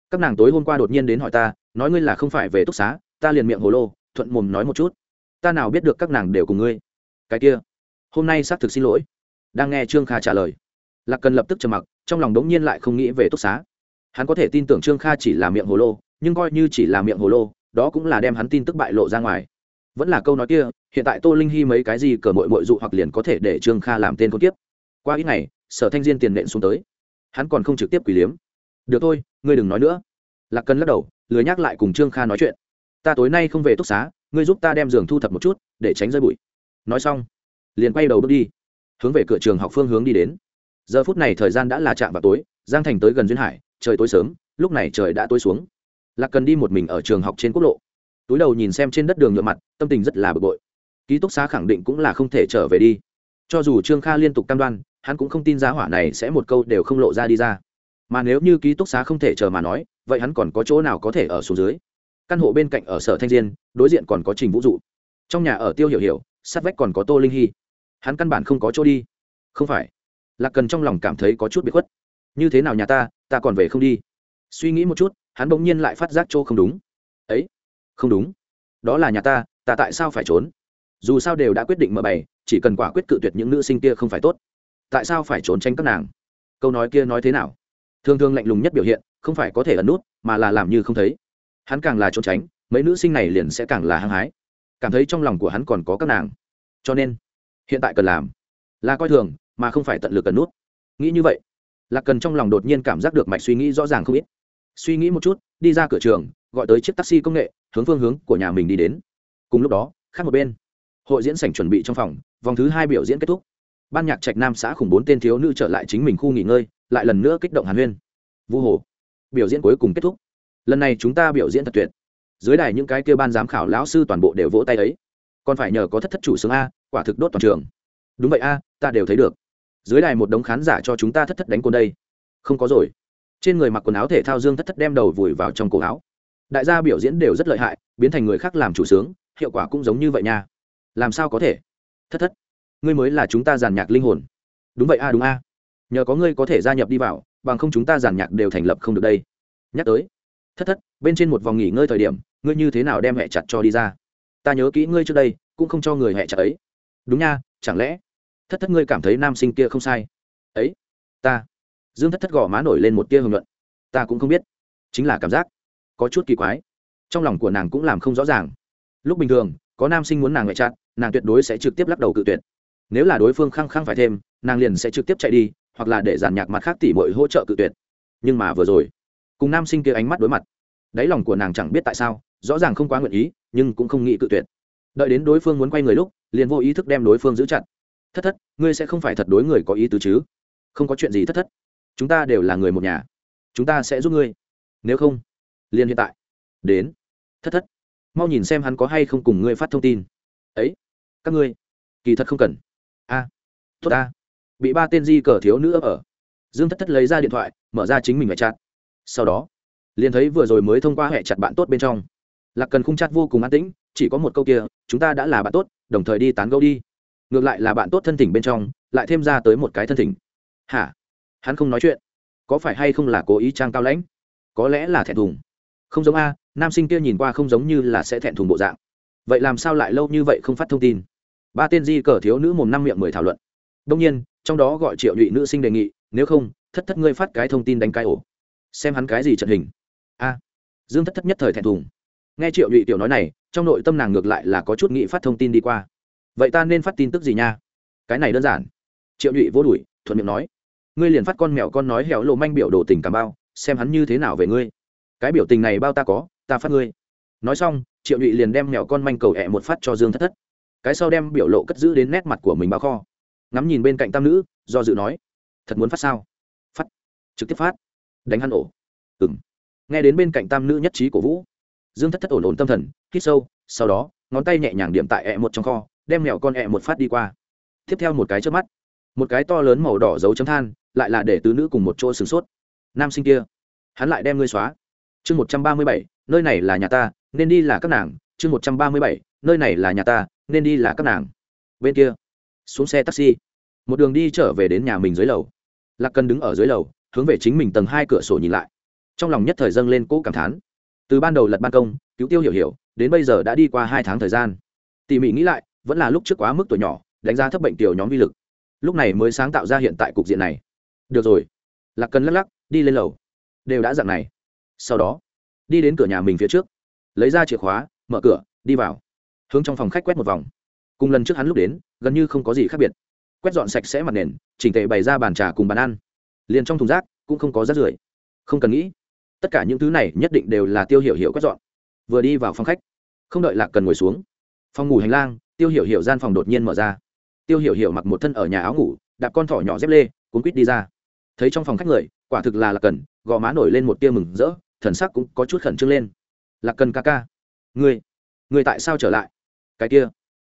S1: Các nàng tối hôm qua đột nhiên đến hỏi ta, nói ngươi là không phải về túc xá, ta liền miệng hồ lô, thuận mồm nói một chút. Ta nào biết được các nàng đều cùng ngươi. Cái kia, hôm nay xác thực xin lỗi. Đang nghe trương kha trả lời lạc cần lập tức trầm mặc, trong lòng đống nhiên lại không nghĩ về túc xá. Hắn có thể tin tưởng trương kha chỉ là miệng hồ lô, nhưng coi như chỉ là miệng hồ lô, đó cũng là đem hắn tin tức bại lộ ra ngoài. Vẫn là câu nói kia, hiện tại tô linh hy mấy cái gì cờ mội mội dụ hoặc liền có thể để trương kha làm tên con tiếp qua ít ngày, sở thanh diên tiền nện xuống tới. Hắn còn không trực tiếp quỷ liếm. Được thôi, ngươi đừng nói nữa. Lạc cần lắc đầu, lười nhắc lại cùng trương kha nói chuyện. Ta tối nay không về túc xá, ngươi giúp ta đem giường thu thập một chút, để tránh rơi bụi. Nói xong, liền quay đầu bước đi, hướng về cửa trường học phương hướng đi đến giờ phút này thời gian đã là chạm vào tối, giang thành tới gần duyên hải, trời tối sớm, lúc này trời đã tối xuống. Lạc cần đi một mình ở trường học trên quốc lộ. Túi đầu nhìn xem trên đất đường nhựa mặt, tâm tình rất là bực bội. Ký túc xá khẳng định cũng là không thể trở về đi. Cho dù trương kha liên tục cam đoan, hắn cũng không tin giá hỏa này sẽ một câu đều không lộ ra đi ra. Mà nếu như ký túc xá không thể chờ mà nói, vậy hắn còn có chỗ nào có thể ở xuống dưới? Căn hộ bên cạnh ở sở thanh diên, đối diện còn có trình vũ dụ. Trong nhà ở tiêu hiểu hiểu, sát vách còn có tô linh hy. Hắn căn bản không có chỗ đi. Không phải lạc cần trong lòng cảm thấy có chút bị khuất. Như thế nào nhà ta ta còn về không đi. Suy nghĩ một chút, hắn bỗng nhiên lại phát giác chỗ không đúng. Ấy, không đúng. Đó là nhà ta ta tại sao phải trốn? Dù sao đều đã quyết định mở bày, chỉ cần quả quyết cự tuyệt những nữ sinh kia không phải tốt. Tại sao phải trốn tránh các nàng? Câu nói kia nói thế nào? Thường thường lạnh lùng nhất biểu hiện, không phải có thể ẩn nút, mà là làm như không thấy. Hắn càng là trốn tránh, mấy nữ sinh này liền sẽ càng là hăng hái. Cảm thấy trong lòng của hắn còn có các nàng. Cho nên, hiện tại cần làm là coi thường mà không phải tận lực cần nút. Nghĩ như vậy, lạc cần trong lòng đột nhiên cảm giác được mạch suy nghĩ rõ ràng không ít. Suy nghĩ một chút, đi ra cửa trường, gọi tới chiếc taxi công nghệ, hướng phương hướng của nhà mình đi đến. Cùng lúc đó, khác một bên, hội diễn sảnh chuẩn bị trong phòng, vòng thứ hai biểu diễn kết thúc. Ban nhạc trạch nam xã khủng bốn tên thiếu nữ trở lại chính mình khu nghỉ ngơi, lại lần nữa kích động hàn huyên. Vu hồ, biểu diễn cuối cùng kết thúc. Lần này chúng ta biểu diễn thật tuyệt. Dưới đài những cái kêu ban giám khảo lão sư toàn bộ đều vỗ tay ấy. Còn phải nhờ có thất thất chủ sướng a, quả thực đốt toàn trường. Đúng vậy a, ta đều thấy được dưới đài một đống khán giả cho chúng ta thất thất đánh côn đây. Không có rồi. Trên người mặc quần áo thể thao dương thất thất đem đầu vùi vào trong cổ áo. Đại gia biểu diễn đều rất lợi hại, biến thành người khác làm chủ sướng, hiệu quả cũng giống như vậy nha. Làm sao có thể? Thất thất, ngươi mới là chúng ta giàn nhạc linh hồn. Đúng vậy a, đúng a. Nhờ có ngươi có thể gia nhập đi vào, bằng không chúng ta giàn nhạc đều thành lập không được đây. Nhắc tới. Thất thất, bên trên một vòng nghỉ ngơi thời điểm, ngươi như thế nào đem hẹ chặt cho đi ra? Ta nhớ kỹ ngươi trước đây, cũng không cho người hẹ chặt ấy. Đúng nha, chẳng lẽ thất thất ngươi cảm thấy nam sinh kia không sai. Ấy, ta. Dương thất thất gõ má nổi lên một tia hưởng luận. Ta cũng không biết. Chính là cảm giác có chút kỳ quái. Trong lòng của nàng cũng làm không rõ ràng. Lúc bình thường, có nam sinh muốn nàng ngoại chặn nàng tuyệt đối sẽ trực tiếp lắc đầu cự tuyệt. Nếu là đối phương khăng khăng phải thêm, nàng liền sẽ trực tiếp chạy đi, hoặc là để giàn nhạc mặt khác tỉ mọi hỗ trợ cự tuyệt. Nhưng mà vừa rồi, cùng nam sinh kia ánh mắt đối mặt, đáy lòng của nàng chẳng biết tại sao, rõ ràng không quá nguyện ý, nhưng cũng không nghĩ cự tuyệt. Đợi đến đối phương muốn quay người lúc, liền vô ý thức đem đối phương giữ chặt thất thất, ngươi sẽ không phải thật đối người có ý tứ chứ? Không có chuyện gì thất thất. Chúng ta đều là người một nhà. Chúng ta sẽ giúp ngươi. Nếu không, liền hiện tại. Đến. Thất thất. Mau nhìn xem hắn có hay không cùng ngươi phát thông tin. Ấy, các ngươi, kỳ thật không cần. A, tốt a bị ba tên di cờ thiếu nữ ấp ở. Dương thất thất lấy ra điện thoại, mở ra chính mình mẹ chặt sau đó, liền thấy vừa rồi mới thông qua hệ chặt bạn tốt bên trong. Lạc cần khung chặt vô cùng an tĩnh, chỉ có một câu kia, chúng ta đã là bạn tốt, đồng thời đi tán gẫu đi ngược lại là bạn tốt thân thỉnh bên trong, lại thêm ra tới một cái thân thỉnh. Hả? Hắn không nói chuyện. Có phải hay không là cố ý trang cao lãnh? Có lẽ là thẹn thùng. Không giống a, nam sinh kia nhìn qua không giống như là sẽ thẹn thùng bộ dạng. Vậy làm sao lại lâu như vậy không phát thông tin? Ba tên di cờ thiếu nữ mồm năm miệng mười thảo luận. Đông nhiên, trong đó gọi triệu nhụy nữ sinh đề nghị, nếu không, thất thất ngươi phát cái thông tin đánh cái ổ. Xem hắn cái gì trận hình. A. Dương thất thất nhất thời thẹn thùng. Nghe triệu nhụy tiểu nói này, trong nội tâm nàng ngược lại là có chút nghĩ phát thông tin đi qua vậy ta nên phát tin tức gì nha? Cái này đơn giản. Triệu nhụy vô đuổi thuận miệng nói. Ngươi liền phát con mèo con nói hẻo lộ manh biểu đồ tình cảm bao, xem hắn như thế nào về ngươi. Cái biểu tình này bao ta có, ta phát ngươi. Nói xong, triệu nhụy liền đem mèo con manh cầu ẹ một phát cho dương thất thất. Cái sau đem biểu lộ cất giữ đến nét mặt của mình bao kho. Ngắm nhìn bên cạnh tam nữ, do dự nói, thật muốn phát sao? Phát. Trực tiếp phát. Đánh hắn ổ. Ừng nghe đến bên cạnh tam nữ nhất trí của vũ, dương thất thất ổn ổn tâm thần, hít sâu, sau đó, ngón tay nhẹ nhàng điểm tại ẹ một trong kho đem mèo con ẹ một phát đi qua. Tiếp theo một cái trước mắt, một cái to lớn màu đỏ dấu chấm than, lại là để tứ nữ cùng một chỗ sửng sốt. Nam sinh kia, hắn lại đem ngươi xóa. Chương một trăm ba mươi bảy, nơi này là nhà ta, nên đi là các nàng. Chương một trăm ba mươi bảy, nơi này là nhà ta, nên đi là các nàng. Bên kia, xuống xe taxi. Một đường đi trở về đến nhà mình dưới lầu. Lạc cần đứng ở dưới lầu, hướng về chính mình tầng hai cửa sổ nhìn lại. Trong lòng nhất thời dâng lên cỗ cảm thán. Từ ban đầu lật ban công, cứu tiêu hiểu hiểu, đến bây giờ đã đi qua hai tháng thời gian. Tỉ mỉ nghĩ lại vẫn là lúc trước quá mức tuổi nhỏ, đánh giá thấp bệnh tiểu nhóm vi lực. Lúc này mới sáng tạo ra hiện tại cục diện này. Được rồi. Lạc cần lắc lắc, đi lên lầu. Đều đã dạng này. Sau đó, đi đến cửa nhà mình phía trước. Lấy ra chìa khóa, mở cửa, đi vào. Hướng trong phòng khách quét một vòng. Cùng lần trước hắn lúc đến, gần như không có gì khác biệt. Quét dọn sạch sẽ mặt nền, chỉnh tề bày ra bàn trà cùng bàn ăn. Liền trong thùng rác, cũng không có rác rưởi. Không cần nghĩ. Tất cả những thứ này nhất định đều là tiêu hiểu hiểu quét dọn. Vừa đi vào phòng khách, không đợi lạc cần ngồi xuống. Phòng ngủ hành lang tiêu hiểu hiểu gian phòng đột nhiên mở ra. Tiêu hiểu hiểu mặc một thân ở nhà áo ngủ, đạp con thỏ nhỏ dép lê, cuốn quýt đi ra. Thấy trong phòng khách người, quả thực là lạc cần, gò má nổi lên một tia mừng rỡ, thần sắc cũng có chút khẩn trương lên. Lạc cần ca ca người người tại sao trở lại? Cái kia.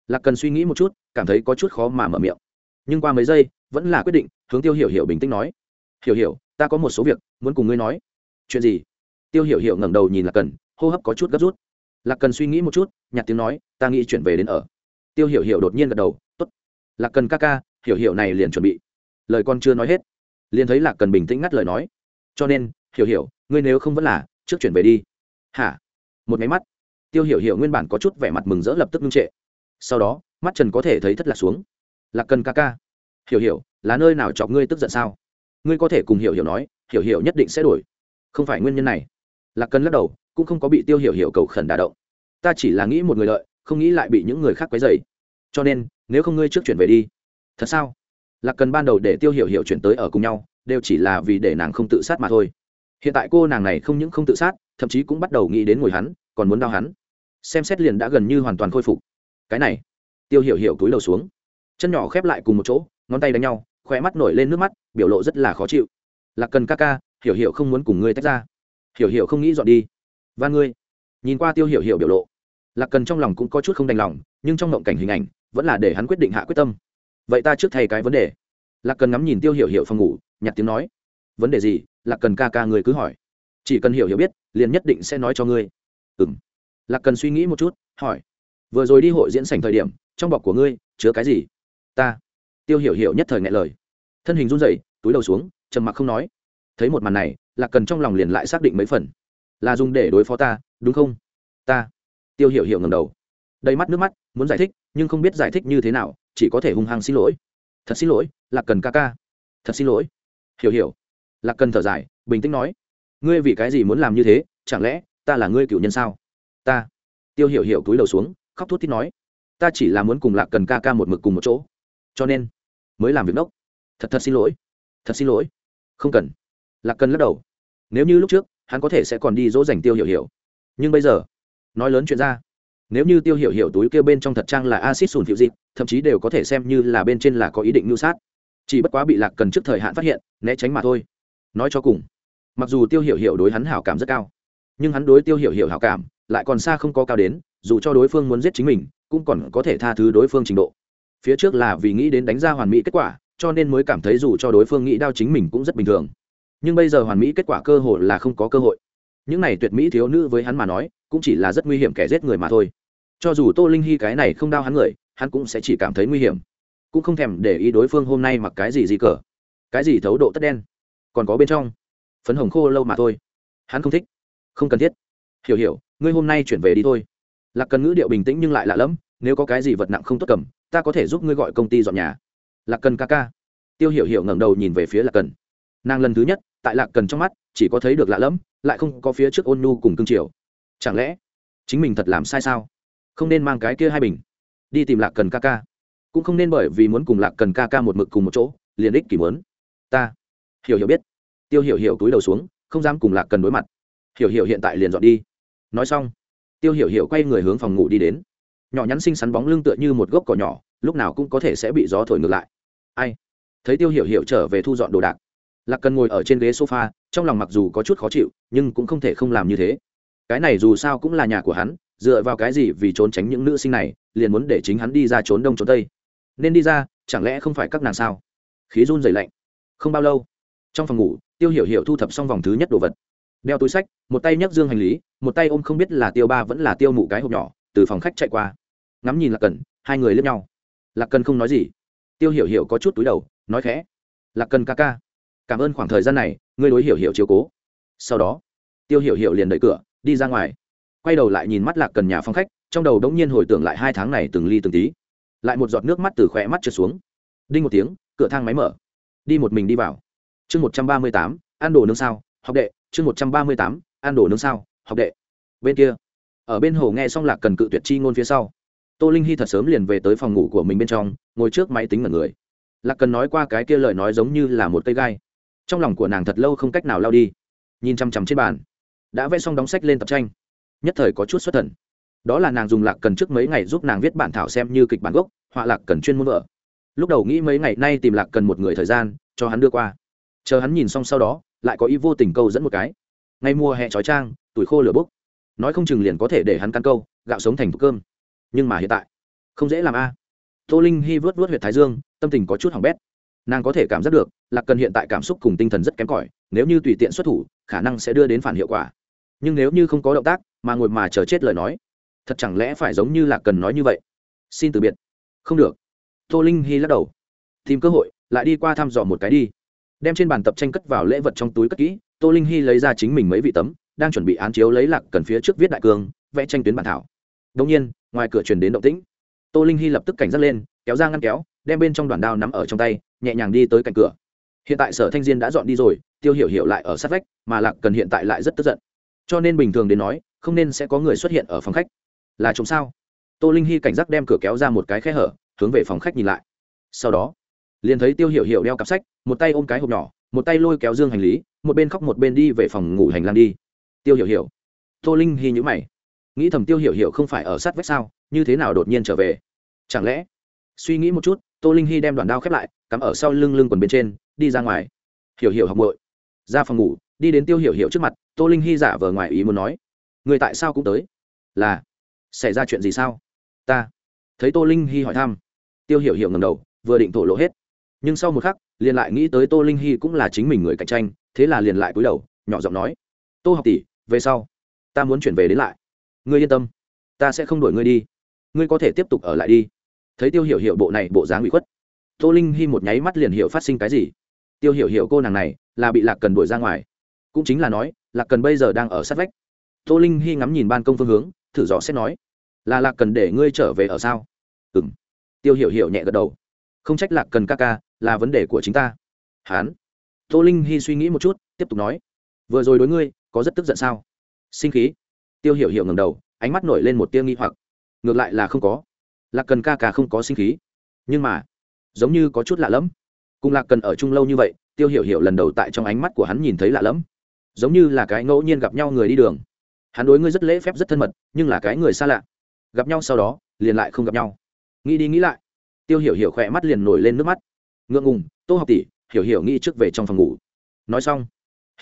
S1: Lạc cần suy nghĩ một chút, cảm thấy có chút khó mà mở miệng. Nhưng qua mấy giây, vẫn là quyết định, hướng tiêu hiểu hiểu bình tĩnh nói. Hiểu hiểu, ta có một số việc muốn cùng ngươi nói. Chuyện gì? Tiêu hiểu hiểu ngẩng đầu nhìn lạc cần, hô hấp có chút gấp rút. Lạc cần suy nghĩ một chút nhặt tiếng nói, ta nghĩ chuyển về đến ở tiêu hiểu hiểu đột nhiên gật đầu, tốt. Lạc cần ca ca, hiểu hiểu này liền chuẩn bị. Lời con chưa nói hết, liền thấy lạc cần bình tĩnh ngắt lời nói. Cho nên, hiểu hiểu, ngươi nếu không vẫn là, trước chuyển về đi. Hả? Một máy mắt, tiêu hiểu hiểu nguyên bản có chút vẻ mặt mừng rỡ lập tức ngưng trệ. Sau đó, mắt trần có thể thấy thất lạc xuống. Lạc cần ca ca, hiểu hiểu, là nơi nào chọc ngươi tức giận sao? Ngươi có thể cùng hiểu hiểu nói, hiểu hiểu nhất định sẽ đổi. Không phải nguyên nhân này. Lạc cần lắc đầu, cũng không có bị tiêu hiểu hiểu cầu khẩn đả động. Ta chỉ là nghĩ một người lợi không nghĩ lại bị những người khác quấy dày cho nên, nếu không ngươi trước chuyển về đi. Thật sao? Lạc cần ban đầu để tiêu hiểu hiểu chuyển tới ở cùng nhau, đều chỉ là vì để nàng không tự sát mà thôi. Hiện tại cô nàng này không những không tự sát, thậm chí cũng bắt đầu nghĩ đến ngồi hắn, còn muốn đau hắn. Xem xét liền đã gần như hoàn toàn khôi phục. Cái này, tiêu hiểu hiểu túi đầu xuống. Chân nhỏ khép lại cùng một chỗ, ngón tay đánh nhau, khóe mắt nổi lên nước mắt, biểu lộ rất là khó chịu. Lạc cần ca ca, hiểu hiểu không muốn cùng ngươi tách ra. Hiểu hiểu không nghĩ dọn đi. Và ngươi, nhìn qua tiêu hiểu hiểu biểu lộ lạc cần trong lòng cũng có chút không đành lòng, nhưng trong mộng cảnh hình ảnh, vẫn là để hắn quyết định hạ quyết tâm. Vậy ta trước thay cái vấn đề. Lạc cần ngắm nhìn tiêu hiểu hiểu phòng ngủ nhặt tiếng nói. Vấn đề gì? Lạc cần ca ca người cứ hỏi. Chỉ cần hiểu hiểu biết, liền nhất định sẽ nói cho ngươi. Ừ m lạc cần suy nghĩ một chút, hỏi. Vừa rồi đi hội diễn sảnh thời điểm, trong bọc của ngươi, chứa cái gì? Ta. Tiêu hiểu hiểu nhất thời ngại lời. Thân hình run rẩy, túi đầu xuống, trầm mặc không nói. Thấy một màn này, lạc cần trong lòng liền lại xác định mấy phần. Là dùng để đối phó ta, đúng không? Ta tiêu hiểu hiểu ngầm đầu. Đầy mắt nước mắt, muốn giải thích, nhưng không biết giải thích như thế nào, chỉ có thể hung hăng xin lỗi. Thật xin lỗi, lạc cần ca ca. Thật xin lỗi. Hiểu hiểu. Lạc cần thở dài, bình tĩnh nói. Ngươi vì cái gì muốn làm như thế, chẳng lẽ, ta là ngươi cựu nhân sao? Ta. Tiêu hiểu hiểu túi đầu xuống, khóc thút thít nói. Ta chỉ là muốn cùng lạc cần ca ca một mực cùng một chỗ. Cho nên, mới làm việc đốc. Thật thật xin lỗi. Thật xin lỗi. Không cần. Lạc cần lắc đầu. Nếu như lúc trước, hắn có thể sẽ còn đi dỗ dành tiêu hiểu hiểu. Nhưng bây giờ nói lớn chuyện ra. Nếu như tiêu hiểu hiểu túi kia bên trong thật trang là acid sùn phiệu dịp thậm chí đều có thể xem như là bên trên là có ý định mưu sát. Chỉ bất quá bị lạc cần trước thời hạn phát hiện, né tránh mà thôi. Nói cho cùng, mặc dù tiêu hiểu hiểu đối hắn hảo cảm rất cao, nhưng hắn đối tiêu hiểu hiểu hảo cảm lại còn xa không có cao đến, dù cho đối phương muốn giết chính mình, cũng còn có thể tha thứ đối phương trình độ. Phía trước là vì nghĩ đến đánh ra hoàn mỹ kết quả, cho nên mới cảm thấy dù cho đối phương nghĩ đao chính mình cũng rất bình thường. Nhưng bây giờ hoàn mỹ kết quả cơ hội là không có cơ hội. Những này tuyệt mỹ thiếu nữ với hắn mà nói cũng chỉ là rất nguy hiểm kẻ giết người mà thôi. Cho dù tô linh hy cái này không đau hắn người, hắn cũng sẽ chỉ cảm thấy nguy hiểm. Cũng không thèm để ý đối phương hôm nay mặc cái gì gì cờ. Cái gì thấu độ tất đen. Còn có bên trong. Phấn hồng khô lâu mà thôi. Hắn không thích. Không cần thiết. Hiểu hiểu, ngươi hôm nay chuyển về đi thôi. Lạc cần ngữ điệu bình tĩnh nhưng lại lạ lẫm, nếu có cái gì vật nặng không tốt cầm, ta có thể giúp ngươi gọi công ty dọn nhà. Lạc cần ca ca. Tiêu hiểu hiểu ngẩng đầu nhìn về phía lạc cần. Nàng lần thứ nhất, tại lạc cần trong mắt, chỉ có thấy được lạ lẫm, lại không có phía trước ôn nhu cùng cương triều chẳng lẽ chính mình thật làm sai sao? Không nên mang cái kia hai bình. Đi tìm lạc cần ca ca. Cũng không nên bởi vì muốn cùng lạc cần ca ca một mực cùng một chỗ, liền ích kỷ muốn. Ta. Hiểu hiểu biết. Tiêu hiểu hiểu túi đầu xuống, không dám cùng lạc cần đối mặt. Hiểu hiểu hiện tại liền dọn đi. Nói xong, tiêu hiểu hiểu quay người hướng phòng ngủ đi đến. Nhỏ nhắn xinh xắn bóng lưng tựa như một gốc cỏ nhỏ, lúc nào cũng có thể sẽ bị gió thổi ngược lại. Ai? Thấy tiêu hiểu hiểu trở về thu dọn đồ đạc, lạc cần ngồi ở trên ghế sofa, trong lòng mặc dù có chút khó chịu, nhưng cũng không thể không làm như thế cái này dù sao cũng là nhà của hắn, dựa vào cái gì vì trốn tránh những nữ sinh này, liền muốn để chính hắn đi ra trốn đông trốn tây. Nên đi ra, chẳng lẽ không phải các nàng sao? Khí run dày lạnh. Không bao lâu, trong phòng ngủ, tiêu hiểu hiểu thu thập xong vòng thứ nhất đồ vật. Đeo túi sách, một tay nhấc dương hành lý, một tay ôm không biết là tiêu ba vẫn là tiêu mụ cái hộp nhỏ, từ phòng khách chạy qua. Ngắm nhìn lạc cần, hai người lướt nhau. Lạc cần không nói gì. Tiêu hiểu hiểu có chút túi đầu, nói khẽ. Lạc cần ca ca, cảm ơn khoảng thời gian này, ngươi đối hiểu hiểu chiếu cố. Sau đó, tiêu hiểu hiểu liền đẩy cửa đi ra ngoài. Quay đầu lại nhìn mắt lạc cần nhà phong khách, trong đầu đống nhiên hồi tưởng lại hai tháng này từng ly từng tí. Lại một giọt nước mắt từ khỏe mắt trượt xuống. Đinh một tiếng, cửa thang máy mở. Đi một mình đi vào. Chương một trăm ba mươi tám, ăn đồ nướng sao, học đệ. Chương một trăm ba mươi tám, ăn đồ nướng sao, học đệ. Bên kia. Ở bên hồ nghe xong lạc cần cự tuyệt chi ngôn phía sau. Tô linh hy thật sớm liền về tới phòng ngủ của mình bên trong, ngồi trước máy tính ngẩn người. Lạc cần nói qua cái kia lời nói giống như là một cây gai. Trong lòng của nàng thật lâu không cách nào lao đi. Nhìn chằm chằm trên bàn đã vẽ xong đóng sách lên tập tranh. Nhất thời có chút xuất thần. Đó là nàng dùng lạc cần trước mấy ngày giúp nàng viết bản thảo xem như kịch bản gốc, họa lạc cần chuyên môn vợ. Lúc đầu nghĩ mấy ngày nay tìm lạc cần một người thời gian, cho hắn đưa qua. Chờ hắn nhìn xong sau đó, lại có ý vô tình câu dẫn một cái. Ngay mùa hè trói trang, tuổi khô lửa bốc. Nói không chừng liền có thể để hắn căn câu, gạo sống thành thục cơm. Nhưng mà hiện tại, không dễ làm a. Tô linh hy vớt vớt h u y ệ t thái dương, tâm tình có chút hỏng bét. Nàng có thể cảm giác được, lạc cần hiện tại cảm xúc cùng tinh thần rất kém cỏi, nếu như tùy tiện xuất thủ, khả năng sẽ đưa đến phản hiệu quả nhưng nếu như không có động tác, mà ngồi mà chờ chết lời nói, thật chẳng lẽ phải giống như là cần nói như vậy? Xin từ biệt. Không được. Tô linh hy lắc đầu. Tìm cơ hội, lại đi qua thăm dò một cái đi. Đem trên bàn tập tranh cất vào lễ vật trong túi cất kỹ, tô linh hy lấy ra chính mình mấy vị tấm, đang chuẩn bị án chiếu lấy lạc cần phía trước viết đại cương vẽ tranh tuyến bản thảo. Đông nhiên, ngoài cửa truyền đến động tĩnh. Tô linh hy lập tức cảnh giác lên, kéo ra ngăn kéo, đem bên trong đoàn đao nắm ở trong tay, nhẹ nhàng đi tới cạnh cửa. Hiện tại sở thanh diên đã dọn đi rồi, tiêu hiểu hiểu lại ở sát vách, mà lạc cần hiện tại lại rất tức giận cho nên bình thường đến nói, không nên sẽ có người xuất hiện ở phòng khách. Là chúng sao? Tô linh hy cảnh giác đem cửa kéo ra một cái khe hở, hướng về phòng khách nhìn lại. Sau đó, liền thấy tiêu hiểu hiểu đeo cặp sách, một tay ôm cái hộp nhỏ, một tay lôi kéo dương hành lý, một bên khóc một bên đi về phòng ngủ hành lang đi. Tiêu hiểu hiểu. Tô linh hy nhữ mày. Nghĩ thầm tiêu hiểu hiểu không phải ở sát vách sao, như thế nào đột nhiên trở về? Chẳng lẽ, suy nghĩ một chút, tô linh hy đem đoạn đao khép lại, cắm ở sau lưng lưng quần bên trên, đi ra ngoài. Hiểu hiểu học bội ra phòng ngủ đi đến tiêu hiểu hiểu trước mặt, tô linh hy giả vờ ngoài ý muốn nói, người tại sao cũng tới? Là, xảy ra chuyện gì sao? Ta. Thấy tô linh hy hỏi thăm, tiêu hiểu hiểu ngầm đầu, vừa định thổ lộ hết. Nhưng sau một khắc, liền lại nghĩ tới tô linh hy cũng là chính mình người cạnh tranh, thế là liền lại cúi đầu, nhỏ giọng nói, tô học tỷ, về sau, ta muốn chuyển về đến lại. Ngươi yên tâm, ta sẽ không đổi ngươi đi. Ngươi có thể tiếp tục ở lại đi. Thấy tiêu hiểu hiểu bộ này bộ dáng bị khuất, tô linh hy một nháy mắt liền hiểu phát sinh cái gì. Tiêu hiểu hiểu cô nàng này là bị lạc cần đuổi ra ngoài cũng chính là nói, lạc cần bây giờ đang ở sát vách. Tô linh hy ngắm nhìn ban công phương hướng, thử dò xét nói, là lạc cần để ngươi trở về ở sao? Ừ m tiêu hiểu hiểu nhẹ gật đầu. Không trách lạc cần ca ca là vấn đề của chính ta. Hán. Tô linh hy suy nghĩ một chút, tiếp tục nói, vừa rồi đối ngươi, có rất tức giận sao? Sinh khí. Tiêu hiểu hiểu ngầm đầu, ánh mắt nổi lên một tia nghi hoặc. Ngược lại là không có. Lạc cần ca ca không có sinh khí. Nhưng mà, giống như có chút lạ lẫm. Cùng lạc cần ở chung lâu như vậy, tiêu hiểu hiểu lần đầu tại trong ánh mắt của hắn nhìn thấy lạ lẫm giống như là cái ngẫu nhiên gặp nhau người đi đường. Hắn đối ngươi rất lễ phép, rất thân mật, nhưng là cái người xa lạ. Gặp nhau sau đó, liền lại không gặp nhau. Nghĩ đi nghĩ lại. Tiêu hiểu hiểu khỏe mắt liền nổi lên nước mắt. Ngượng ngùng, tô học tỷ, hiểu hiểu nghĩ trước về trong phòng ngủ. Nói xong,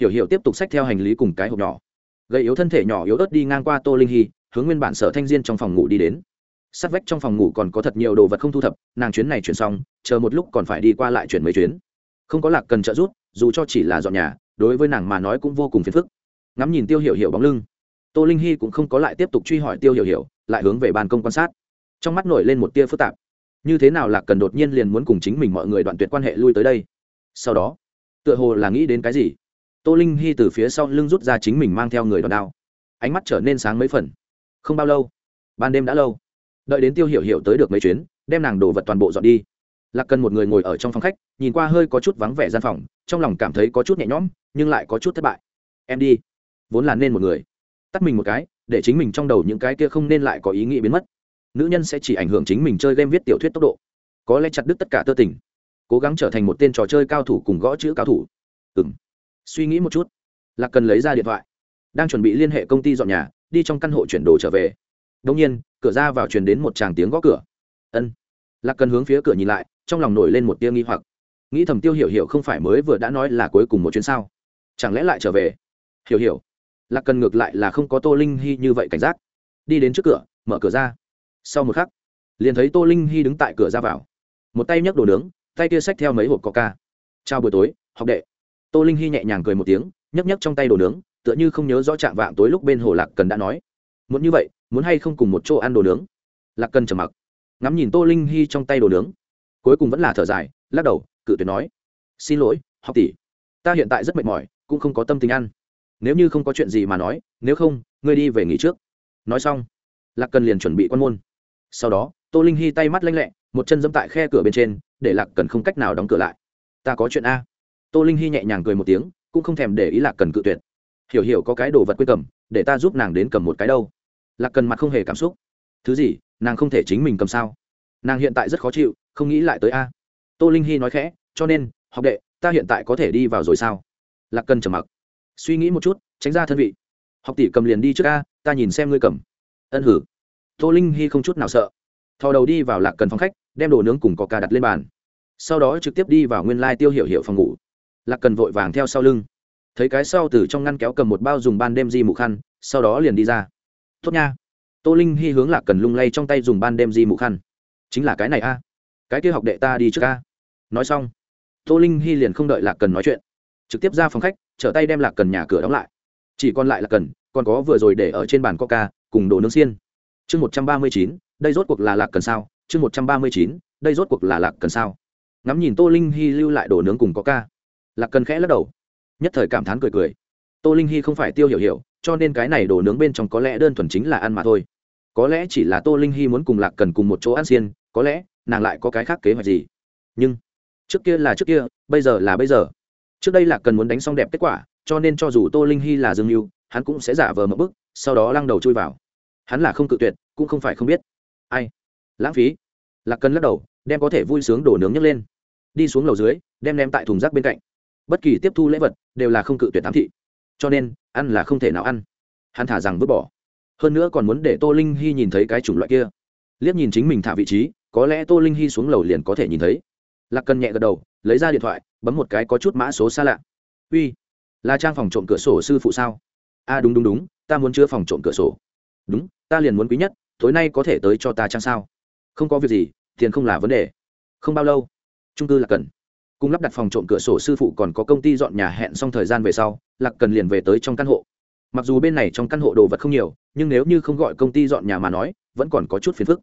S1: hiểu hiểu tiếp tục xách theo hành lý cùng cái hộp nhỏ. Gây yếu thân thể nhỏ yếu ớt đi ngang qua tô linh hy, hướng nguyên bản sở thanh diên trong phòng ngủ đi đến. Sát vách trong phòng ngủ còn có thật nhiều đồ vật không thu thập, nàng chuyến này chuyển xong, chờ một lúc còn phải đi qua lại chuyển mấy chuyến. Không có lạc cần trợ giúp, dù cho chỉ là dọn nhà đối với nàng mà nói cũng vô cùng phiền phức. Ngắm nhìn tiêu hiểu hiểu bóng lưng, tô linh hy cũng không có lại tiếp tục truy hỏi tiêu hiểu hiểu, lại hướng về ban công quan sát. Trong mắt nổi lên một tia phức tạp. Như thế nào là cần đột nhiên liền muốn cùng chính mình mọi người đoạn tuyệt quan hệ lui tới đây? Sau đó, tựa hồ là nghĩ đến cái gì? Tô linh hy từ phía sau lưng rút ra chính mình mang theo người đòn đao. Ánh mắt trở nên sáng mấy phần. Không bao lâu, ban đêm đã lâu. Đợi đến tiêu hiểu hiểu tới được mấy chuyến, đem nàng đồ vật toàn bộ dọn đi. Lạc cần một người ngồi ở trong phòng khách, nhìn qua hơi có chút vắng vẻ gian phòng, trong lòng cảm thấy có chút nhẹ nhõm nhưng lại có chút thất bại. Em đi. Vốn là nên một người. Tắt mình một cái, để chính mình trong đầu những cái kia không nên lại có ý nghĩ biến mất. Nữ nhân sẽ chỉ ảnh hưởng chính mình chơi game viết tiểu thuyết tốc độ. Có lẽ chặt đứt tất cả tơ tình. Cố gắng trở thành một tên trò chơi cao thủ cùng gõ chữ cao thủ. Ừ m suy nghĩ một chút. Lạc cần lấy ra điện thoại. Đang chuẩn bị liên hệ công ty dọn nhà, đi trong căn hộ chuyển đồ trở về. Đông nhiên, cửa ra vào truyền đến một tràng tiếng gõ cửa. Ân. Lạc cần hướng phía cửa nhìn lại, trong lòng nổi lên một tia nghi hoặc. Nghĩ thầm tiêu hiểu hiểu không phải mới vừa đã nói là cuối cùng một chuyến sao? Chẳng lẽ lại trở về? Hiểu hiểu. Lạc cần ngược lại là không có tô linh hy như vậy cảnh giác. Đi đến trước cửa, mở cửa ra. Sau một khắc, liền thấy tô linh hy đứng tại cửa ra vào. Một tay nhấc đồ nướng, tay kia xách theo mấy hộp coca chào buổi tối, học đệ. Tô linh hy nhẹ nhàng cười một tiếng, nhấc nhấc trong tay đồ nướng, tựa như không nhớ rõ chạm vạng tối lúc bên hồ lạc cần đã nói. Muốn như vậy, muốn hay không cùng một chỗ ăn đồ nướng? Lạc cần trầm mặc, ngắm nhìn tô linh hy trong tay đồ nướng. Cuối cùng vẫn là thở dài, lắc đầu, cự tuyệt nói. Xin lỗi, học tỷ. Ta hiện tại rất mệt mỏi cũng không có tâm tình ăn. Nếu như không có chuyện gì mà nói, nếu không, ngươi đi về nghỉ trước. Nói xong, lạc cần liền chuẩn bị quan môn. Sau đó, tô linh hy tay mắt lanh lẹ, một chân dẫm tại khe cửa bên trên, để lạc cần không cách nào đóng cửa lại. Ta có chuyện a. Tô linh hy nhẹ nhàng cười một tiếng, cũng không thèm để ý lạc cần cự tuyệt. Hiểu hiểu có cái đồ vật quê cầm, để ta giúp nàng đến cầm một cái đâu. Lạc cần mặt không hề cảm xúc. Thứ gì, nàng không thể chính mình cầm sao? Nàng hiện tại rất khó chịu, không nghĩ lại tới a. Tô linh hy nói khẽ, cho nên, học đệ, ta hiện tại có thể đi vào rồi sao? Lạc cần trầm mặc. Suy nghĩ một chút, tránh ra thân vị. Học tỷ cầm liền đi trước ca ta nhìn xem ngươi cầm. Ân hử. Tô linh hy không chút nào sợ. Thò đầu đi vào lạc cần phòng khách, đem đồ nướng cùng có ca đặt lên bàn. Sau đó trực tiếp đi vào nguyên lai tiêu hiệu hiệu phòng ngủ. Lạc cần vội vàng theo sau lưng. Thấy cái sau từ trong ngăn kéo cầm một bao dùng ban đêm di mụ khăn, sau đó liền đi ra. Tốt nha. Tô linh hy hướng lạc cần lung lay trong tay dùng ban đêm di mụ khăn. Chính là cái này a. Cái kia học đệ ta đi trước a. Nói xong, tô linh hy liền không đợi lạc cần nói chuyện trực tiếp ra phòng khách, trở tay đem lạc cần nhà cửa đóng lại. Chỉ còn lại là cần, còn có vừa rồi để ở trên bàn coca cùng đồ nướng xiên. Chương một trăm ba mươi chín, đây rốt cuộc là lạc cần sao? Chương một trăm ba mươi chín, đây rốt cuộc là lạc cần sao? Ngắm nhìn tô linh hy lưu lại đồ nướng cùng coca. Lạc cần khẽ lắc đầu, nhất thời cảm thán cười cười. Tô linh hy không phải tiêu hiểu hiểu, cho nên cái này đồ nướng bên trong có lẽ đơn thuần chính là ăn mà thôi. Có lẽ chỉ là tô linh hy muốn cùng lạc cần cùng một chỗ ăn xiên, có lẽ nàng lại có cái khác kế hoạch gì. Nhưng trước kia là trước kia, bây giờ là bây giờ trước đây là cần muốn đánh xong đẹp kết quả, cho nên cho dù tô linh hy là dương mưu hắn cũng sẽ giả vờ một bức, sau đó lăng đầu chui vào. Hắn là không cự tuyệt, cũng không phải không biết. Ai? Lãng phí. Lạc cần lắc đầu, đem có thể vui sướng đổ nướng nhấc lên. Đi xuống lầu dưới, đem đem tại thùng rác bên cạnh. Bất kỳ tiếp thu lễ vật, đều là không cự tuyệt tám thị. Cho nên, ăn là không thể nào ăn. Hắn thả rằng vứt bỏ. Hơn nữa còn muốn để tô linh hy nhìn thấy cái chủng loại kia. Liếc nhìn chính mình thả vị trí, có lẽ tô linh hy xuống lầu liền có thể nhìn thấy lạc cần nhẹ gật đầu lấy ra điện thoại bấm một cái có chút mã số xa lạ. Uy là trang phòng trộm cửa sổ sư phụ sao? A à, đúng đúng đúng ta muốn chứa phòng trộm cửa sổ. Đúng ta liền muốn quý nhất tối nay có thể tới cho ta trang sao? Không có việc gì tiền không là vấn đề. Không bao lâu trung cư là cần cùng lắp đặt phòng trộm cửa sổ sư phụ còn có công ty dọn nhà hẹn xong thời gian về sau lạc cần liền về tới trong căn hộ. Mặc dù bên này trong căn hộ đồ vật không nhiều nhưng nếu như không gọi công ty dọn nhà mà nói vẫn còn có chút phiền phức.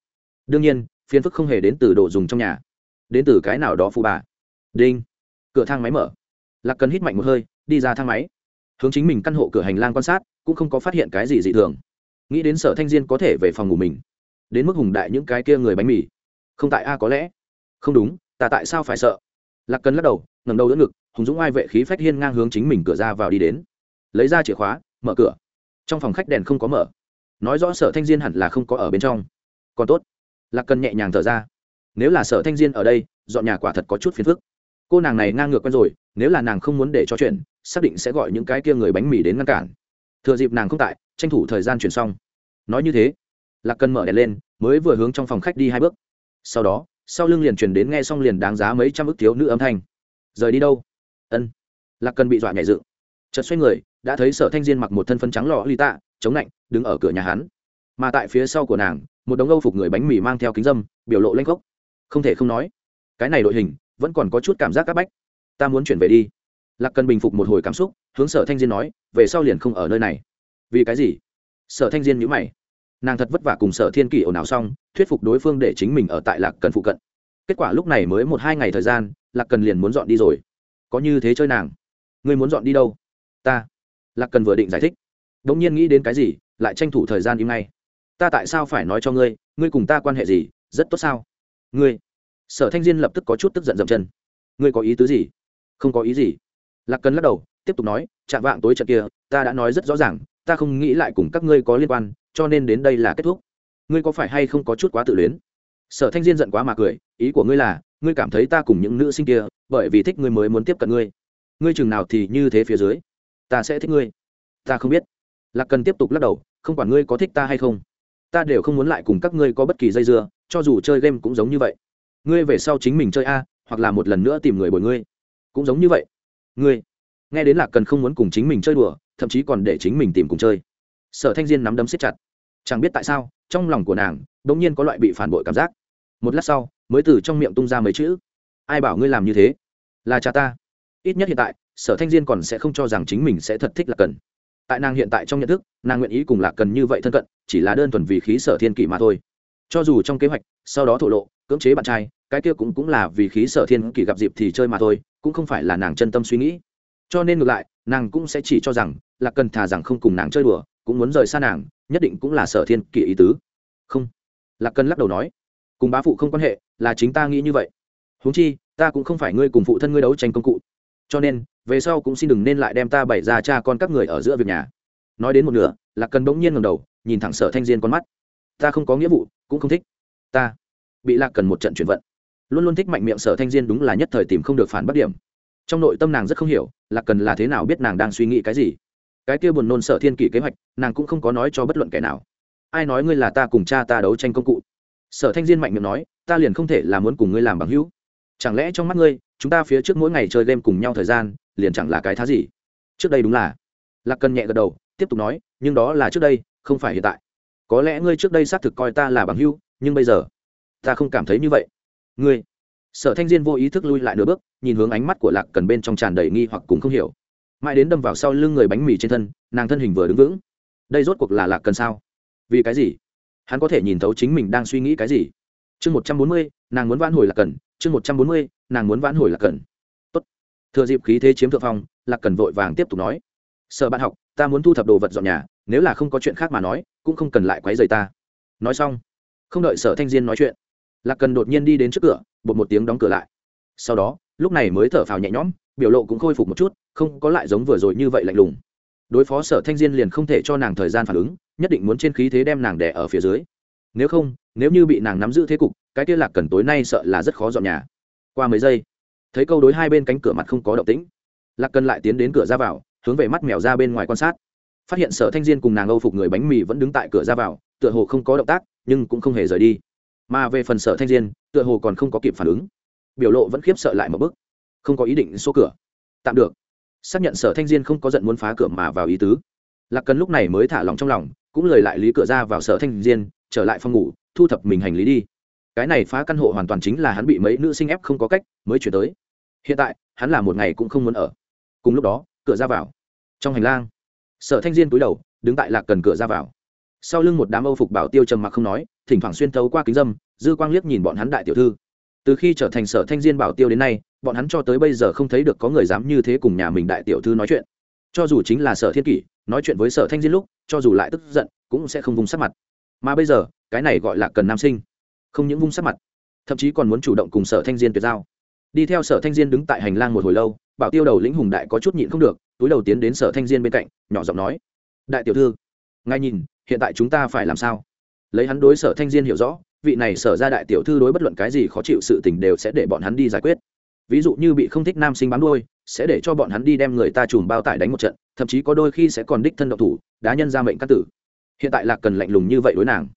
S1: Đương nhiên phiền phức không hề đến từ đồ dùng trong nhà đến từ cái nào đó phụ bà. Đinh. Cửa thang máy mở. Lạc cần hít mạnh một hơi, đi ra thang máy. Hướng chính mình căn hộ cửa hành lang quan sát, cũng không có phát hiện cái gì dị thường. Nghĩ đến sở thanh diên có thể về phòng ngủ mình. Đến mức hùng đại những cái kia người bánh mì. Không tại a, có lẽ. Không đúng, ta tại sao phải sợ? Lạc cần lắc đầu ngầm đầu đỡ ngực, hùng dũng ai vệ khí phách hiên ngang hướng chính mình cửa ra vào đi đến. Lấy ra chìa khóa, mở cửa. Trong phòng khách đèn không có mở. Nói rõ sở thanh diên hẳn là không có ở bên trong. Còn tốt. Lạc cần nhẹ nhàng thở ra nếu là sở thanh diên ở đây, dọn nhà quả thật có chút phiền phức. Cô nàng này ngang ngược quen rồi, nếu là nàng không muốn để cho chuyện, xác định sẽ gọi những cái kia người bánh mì đến ngăn cản. Thừa dịp nàng không tại, tranh thủ thời gian chuyển xong. Nói như thế, lạc cần mở đèn lên, mới vừa hướng trong phòng khách đi hai bước. Sau đó, sau lưng liền chuyển đến nghe xong liền đáng giá mấy trăm ức thiếu nữ âm thanh. Rời đi đâu? Ân. Lạc cần bị dọa nhảy dựng. Chợt xoay người, đã thấy sở thanh diên mặc một thân phân trắng lọ ly tạ, chống lạnh đứng ở cửa nhà hắn. Mà tại phía sau của nàng, một đống âu phục người bánh mì mang theo kính dâm, biểu lộ lanh gốc không thể không nói, cái này đội hình vẫn còn có chút cảm giác c áp bách. Ta muốn chuyển về đi. Lạc cần bình phục một hồi cảm xúc, hướng sở thanh diên nói, về sau liền không ở nơi này. Vì cái gì? Sở thanh diên nhữ mày. Nàng thật vất vả cùng sở thiên kỷ ồn ào xong, thuyết phục đối phương để chính mình ở tại lạc cần phụ cận. Kết quả lúc này mới một hai ngày thời gian, lạc cần liền muốn dọn đi rồi. Có như thế chơi nàng. Ngươi muốn dọn đi đâu? Ta. Lạc cần vừa định giải thích. Đ ỗ n g nhiên nghĩ đến cái gì, lại tranh thủ thời gian im ngay. Ta tại sao phải nói cho ngươi ngươi cùng ta quan hệ gì, rất tốt sao? Ngươi. Sở thanh diên lập tức có chút tức giận dậm chân. Ngươi có ý tứ gì? Không có ý gì. Lạc cần lắc đầu, tiếp tục nói, chạm vạng tối trận kia, ta đã nói rất rõ ràng, ta không nghĩ lại cùng các ngươi có liên quan, cho nên đến đây là kết thúc. Ngươi có phải hay không có chút quá tự luyến? Sở thanh diên giận quá mà cười, ý của ngươi là, ngươi cảm thấy ta cùng những nữ sinh kia, bởi vì thích ngươi mới muốn tiếp cận ngươi. Ngươi chừng nào thì như thế phía dưới? Ta sẽ thích ngươi. Ta không biết. Lạc cần tiếp tục lắc đầu, không quản ngươi có thích ta hay không ta đều không muốn lại cùng các ngươi có bất kỳ dây dưa, cho dù chơi game cũng giống như vậy. Ngươi về sau chính mình chơi a, hoặc là một lần nữa tìm người bồi ngươi. Cũng giống như vậy. Ngươi, nghe đến lạc cần không muốn cùng chính mình chơi đùa, thậm chí còn để chính mình tìm cùng chơi. Sở thanh diên nắm đấm siết chặt. Chẳng biết tại sao, trong lòng của nàng đ ỗ n g nhiên có loại bị phản bội cảm giác. Một lát sau, mới từ trong miệng tung ra mấy chữ. Ai bảo ngươi làm như thế? Là cha ta. Ít nhất hiện tại, sở thanh diên còn sẽ không cho rằng chính mình sẽ thật thích lạc cần tại nàng hiện tại trong nhận thức, nàng nguyện ý cùng lạc cần như vậy thân cận, chỉ là đơn thuần vì khí sở thiên kỷ mà thôi. Cho dù trong kế hoạch, sau đó thổ lộ, cưỡng chế bạn trai, cái kia cũng cũng là vì khí sở thiên kỷ gặp dịp thì chơi mà thôi, cũng không phải là nàng chân tâm suy nghĩ. Cho nên ngược lại, nàng cũng sẽ chỉ cho rằng là cần thà rằng không cùng nàng chơi đùa, cũng muốn rời xa nàng, nhất định cũng là sở thiên kỷ ý tứ. Không. Lạc cần lắc đầu nói, cùng bá phụ không quan hệ, là chính ta nghĩ như vậy. Huống chi, ta cũng không phải ngươi cùng phụ thân ngươi đấu tranh công cụ. Cho nên về sau cũng xin đừng nên lại đem ta bày ra cha con các người ở giữa việc nhà. Nói đến một nửa, lạc cần bỗng nhiên ngầm đầu, nhìn thẳng sở thanh diên con mắt. Ta không có nghĩa vụ, cũng không thích. Ta bị lạc cần một trận chuyển vận. Luôn luôn thích mạnh miệng sở thanh diên đúng là nhất thời tìm không được phản bất điểm. Trong nội tâm nàng rất không hiểu, lạc cần là thế nào biết nàng đang suy nghĩ cái gì. Cái kia buồn nôn sở thiên kỷ kế hoạch, nàng cũng không có nói cho bất luận kẻ nào. Ai nói ngươi là ta cùng cha ta đấu tranh công cụ? Sở thanh diên mạnh miệng nói, ta liền không thể là muốn cùng ngươi làm bằng hữu. Chẳng lẽ trong mắt ngươi, chúng ta phía trước mỗi ngày chơi game cùng nhau thời gian liền chẳng là cái thá gì. Trước đây đúng là. Lạc cần nhẹ gật đầu, tiếp tục nói, nhưng đó là trước đây, không phải hiện tại. Có lẽ ngươi trước đây xác thực coi ta là bằng hữu, nhưng bây giờ, ta không cảm thấy như vậy. Ngươi, sở thanh diên vô ý thức lui lại nửa bước, nhìn hướng ánh mắt của lạc cần bên trong tràn đầy nghi hoặc cùng không hiểu. Mãi đến đâm vào sau lưng người bánh mì trên thân, nàng thân hình vừa đứng vững. Đây rốt cuộc là lạc cần sao? Vì cái gì? Hắn có thể nhìn thấu chính mình đang suy nghĩ cái gì? Chương một trăm bốn mươi, nàng muốn vãn hồi lạc cần chương một trăm bốn mươi, nàng muốn vãn hồi lạc cần thừa dịp khí thế chiếm thượng phong, lạc cần vội vàng tiếp tục nói, sở bạn học, ta muốn thu thập đồ vật dọn nhà, nếu là không có chuyện khác mà nói, cũng không cần lại quấy rầy ta. Nói xong, không đợi sở thanh diên nói chuyện, lạc cần đột nhiên đi đến trước cửa, bột một tiếng đóng cửa lại. Sau đó, lúc này mới thở phào nhẹ nhõm, biểu lộ cũng khôi phục một chút, không có lại giống vừa rồi như vậy lạnh lùng. Đối phó sở thanh diên liền không thể cho nàng thời gian phản ứng, nhất định muốn trên khí thế đem nàng đẻ ở phía dưới. Nếu không, nếu như bị nàng nắm giữ thế cục, cái kia lạc cần tối nay sợ là rất khó dọn nhà. Qua mấy giây thấy câu đối hai bên cánh cửa mặt không có động tĩnh lạc cần lại tiến đến cửa ra vào hướng về mắt mèo ra bên ngoài quan sát. Phát hiện sở thanh diên cùng nàng âu phục người bánh mì vẫn đứng tại cửa ra vào tựa hồ không có động tác nhưng cũng không hề rời đi. Mà về phần sở thanh diên tựa hồ còn không có kịp phản ứng. Biểu lộ vẫn khiếp sợ lại một bước, không có ý định số cửa. Tạm được. Xác nhận sở thanh diên không có giận muốn phá cửa mà vào ý tứ. Lạc cần lúc này mới thả lòng trong lòng cũng lời lại lý cửa ra vào sở thanh diên trở lại phòng ngủ thu thập mình hành lý đi cái này phá căn hộ hoàn toàn chính là hắn bị mấy nữ sinh ép không có cách mới chuyển tới. Hiện tại, hắn là một ngày cũng không muốn ở. Cùng lúc đó, cửa ra vào. Trong hành lang, sở thanh diên cúi đầu, đứng tại lạc cần cửa ra vào. Sau lưng một đám âu phục bảo tiêu trầm mặc không nói, thỉnh thoảng xuyên tấu qua kính dâm, dư quang liếc nhìn bọn hắn đại tiểu thư. Từ khi trở thành sở thanh diên bảo tiêu đến nay, bọn hắn cho tới bây giờ không thấy được có người dám như thế cùng nhà mình đại tiểu thư nói chuyện. Cho dù chính là sở thiên kỷ, nói chuyện với sở thanh diên lúc, cho dù lại tức giận, cũng sẽ không vùng sắc mặt. Mà bây giờ, cái này gọi là cần nam sinh không những vung sát mặt, thậm chí còn muốn chủ động cùng sở thanh diên tuyệt giao. Đi theo sở thanh diên đứng tại hành lang một hồi lâu, bảo tiêu đầu lĩnh hùng đại có chút nhịn không được, túi đầu tiến đến sở thanh diên bên cạnh, nhỏ giọng nói, đại tiểu thư ngay nhìn, hiện tại chúng ta phải làm sao? Lấy hắn đối sở thanh diên hiểu rõ, vị này sở ra đại tiểu thư đối bất luận cái gì khó chịu sự tình đều sẽ để bọn hắn đi giải quyết. Ví dụ như bị không thích nam sinh bám đôi sẽ để cho bọn hắn đi đem người ta chùm bao tải đánh một trận, thậm chí có đôi khi sẽ còn đích thân độc thủ, đá nhân ra mệnh các tử. Hiện tại lạc cần lạnh lùng như vậy đối nàng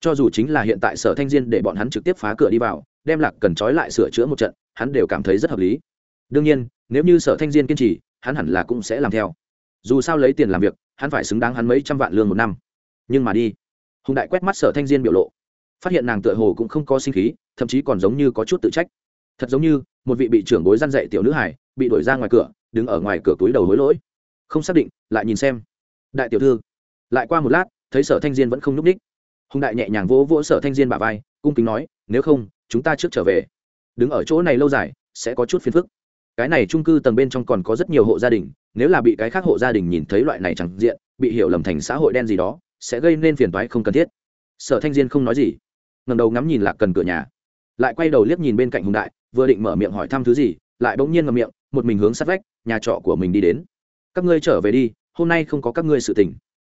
S1: cho dù chính là hiện tại sở thanh diên để bọn hắn trực tiếp phá cửa đi vào, đem lạc cần trói lại sửa chữa một trận, hắn đều cảm thấy rất hợp lý. Đương nhiên, nếu như sở thanh diên kiên trì, hắn hẳn là cũng sẽ làm theo. Dù sao lấy tiền làm việc, hắn phải xứng đáng hắn mấy trăm vạn lương một năm. Nhưng mà đi. Hùng đại quét mắt sở thanh diên biểu lộ. Phát hiện nàng tựa hồ cũng không có sinh khí, thậm chí còn giống như có chút tự trách. Thật giống như, một vị bị trưởng bối gian dạy tiểu nữ hải bị đuổi ra ngoài cửa, đứng ở ngoài cửa túi đầu hối lỗi. Không xác định, lại nhìn xem. Đại tiểu thư. Lại qua một lát, thấy sở thanh diên vẫn không n ú c ních hùng đại nhẹ nhàng vỗ vỗ sở thanh diên bà vai, cung kính nói, nếu không, chúng ta trước trở về. Đứng ở chỗ này lâu dài, sẽ có chút phiền phức. Cái này trung cư tầng bên trong còn có rất nhiều hộ gia đình, nếu là bị cái khác hộ gia đình nhìn thấy loại này chẳng diện, bị hiểu lầm thành xã hội đen gì đó, sẽ gây nên phiền toái không cần thiết. Sở thanh diên không nói gì ngầm đầu ngắm nhìn lạc cần cửa nhà. Lại quay đầu liếc nhìn bên cạnh hùng đại, vừa định mở miệng hỏi thăm thứ gì, lại bỗng nhiên ngậm miệng, một mình hướng sát vách, nhà trọ của mình đi đến. Các ngươi trở về đi, hôm nay không có các ngươi sự tình.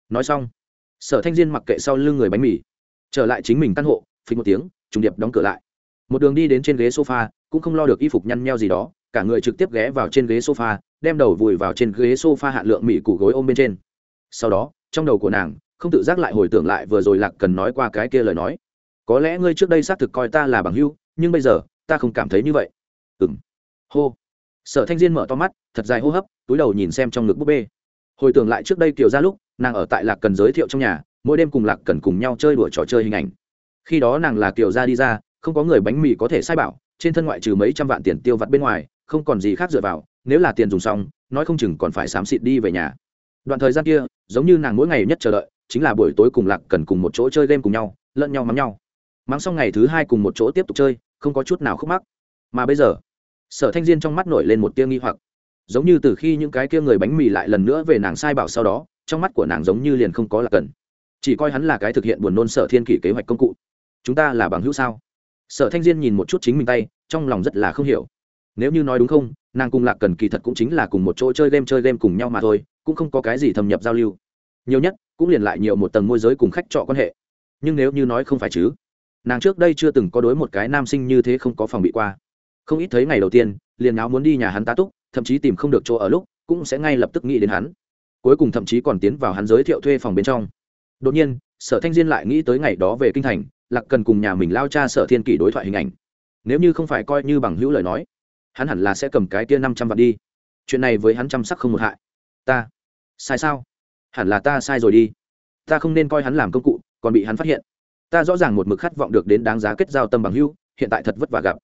S1: Nói xong sở thanh diên mặc kệ sau lưng người bánh mì, trở lại chính mình căn hộ phình một tiếng, trùng điệp đóng cửa lại. Một đường đi đến trên ghế sofa, cũng không lo được y phục nhăn nheo gì đó, cả người trực tiếp ghé vào trên ghế sofa, đem đầu vùi vào trên ghế sofa hạ lượng mỹ củ gối ôm bên trên. Sau đó, trong đầu của nàng, không tự giác lại hồi tưởng lại vừa rồi lạc cần nói qua cái kia lời nói. Có lẽ ngươi trước đây xác thực coi ta là bằng hưu nhưng bây giờ, ta không cảm thấy như vậy. Ừng hô. Sở thanh diên mở to mắt, thật dài hô hấp, túi đầu nhìn xem trong ngực búp bê hồi tưởng lại trước đây kiều ra lúc, nàng ở tại lạc cần giới thiệu trong nhà, mỗi đêm cùng lạc cần cùng nhau chơi đùa trò chơi hình ảnh. Khi đó nàng là kiều ra đi ra, không có người bánh mì có thể sai bảo, trên thân ngoại trừ mấy trăm vạn tiền tiêu vặt bên ngoài, không còn gì khác dựa vào, nếu là tiền dùng xong, nói không chừng còn phải xám xịt đi về nhà. Đoạn thời gian kia, giống như nàng mỗi ngày nhất chờ đợi, chính là buổi tối cùng lạc cần cùng một chỗ chơi game cùng nhau, lẫn nhau mắng nhau. Mắng xong ngày thứ hai cùng một chỗ tiếp tục chơi, không có chút nào khúc mắc. Mà bây giờ, sở thanh diên trong mắt nổi lên một tia nghi hoặc giống như từ khi những cái kia người bánh mì lại lần nữa về nàng sai bảo sau đó, trong mắt của nàng giống như liền không có là cần. Chỉ coi hắn là cái thực hiện buồn nôn sở thiên kỷ kế hoạch công cụ. Chúng ta là bằng hữu sao? Sở thanh diên nhìn một chút chính mình tay, trong lòng rất là không hiểu. Nếu như nói đúng không, nàng cùng lạc cần kỳ thật cũng chính là cùng một chỗ chơi game chơi game cùng nhau mà thôi, cũng không có cái gì thâm nhập giao lưu. Nhiều nhất, cũng liền lại nhiều một tầng môi giới cùng khách trọ quan hệ. Nhưng nếu như nói không phải chứ, nàng trước đây chưa từng có đối một cái nam sinh như thế không có phòng bị qua. Không ít thấy ngày đầu tiên, liền áo muốn đi nhà hắn tá túc thậm chí tìm không được chỗ ở lúc, cũng sẽ ngay lập tức nghĩ đến hắn. Cuối cùng thậm chí còn tiến vào hắn giới thiệu thuê phòng bên trong. Đột nhiên, sở thanh diên lại nghĩ tới ngày đó về kinh thành, lạc cần cùng nhà mình lao cha sở thiên kỷ đối thoại hình ảnh. Nếu như không phải coi như bằng hữu lời nói, hắn hẳn là sẽ cầm cái tia năm trăm vạn đi. Chuyện này với hắn chăm sắc không một hại. Ta, sai sao? Hẳn là ta sai rồi đi. Ta không nên coi hắn làm công cụ, còn bị hắn phát hiện. Ta rõ ràng một mực khát vọng được đến đáng giá kết giao tâm bằng hữu, hiện tại thật vất vả gặp.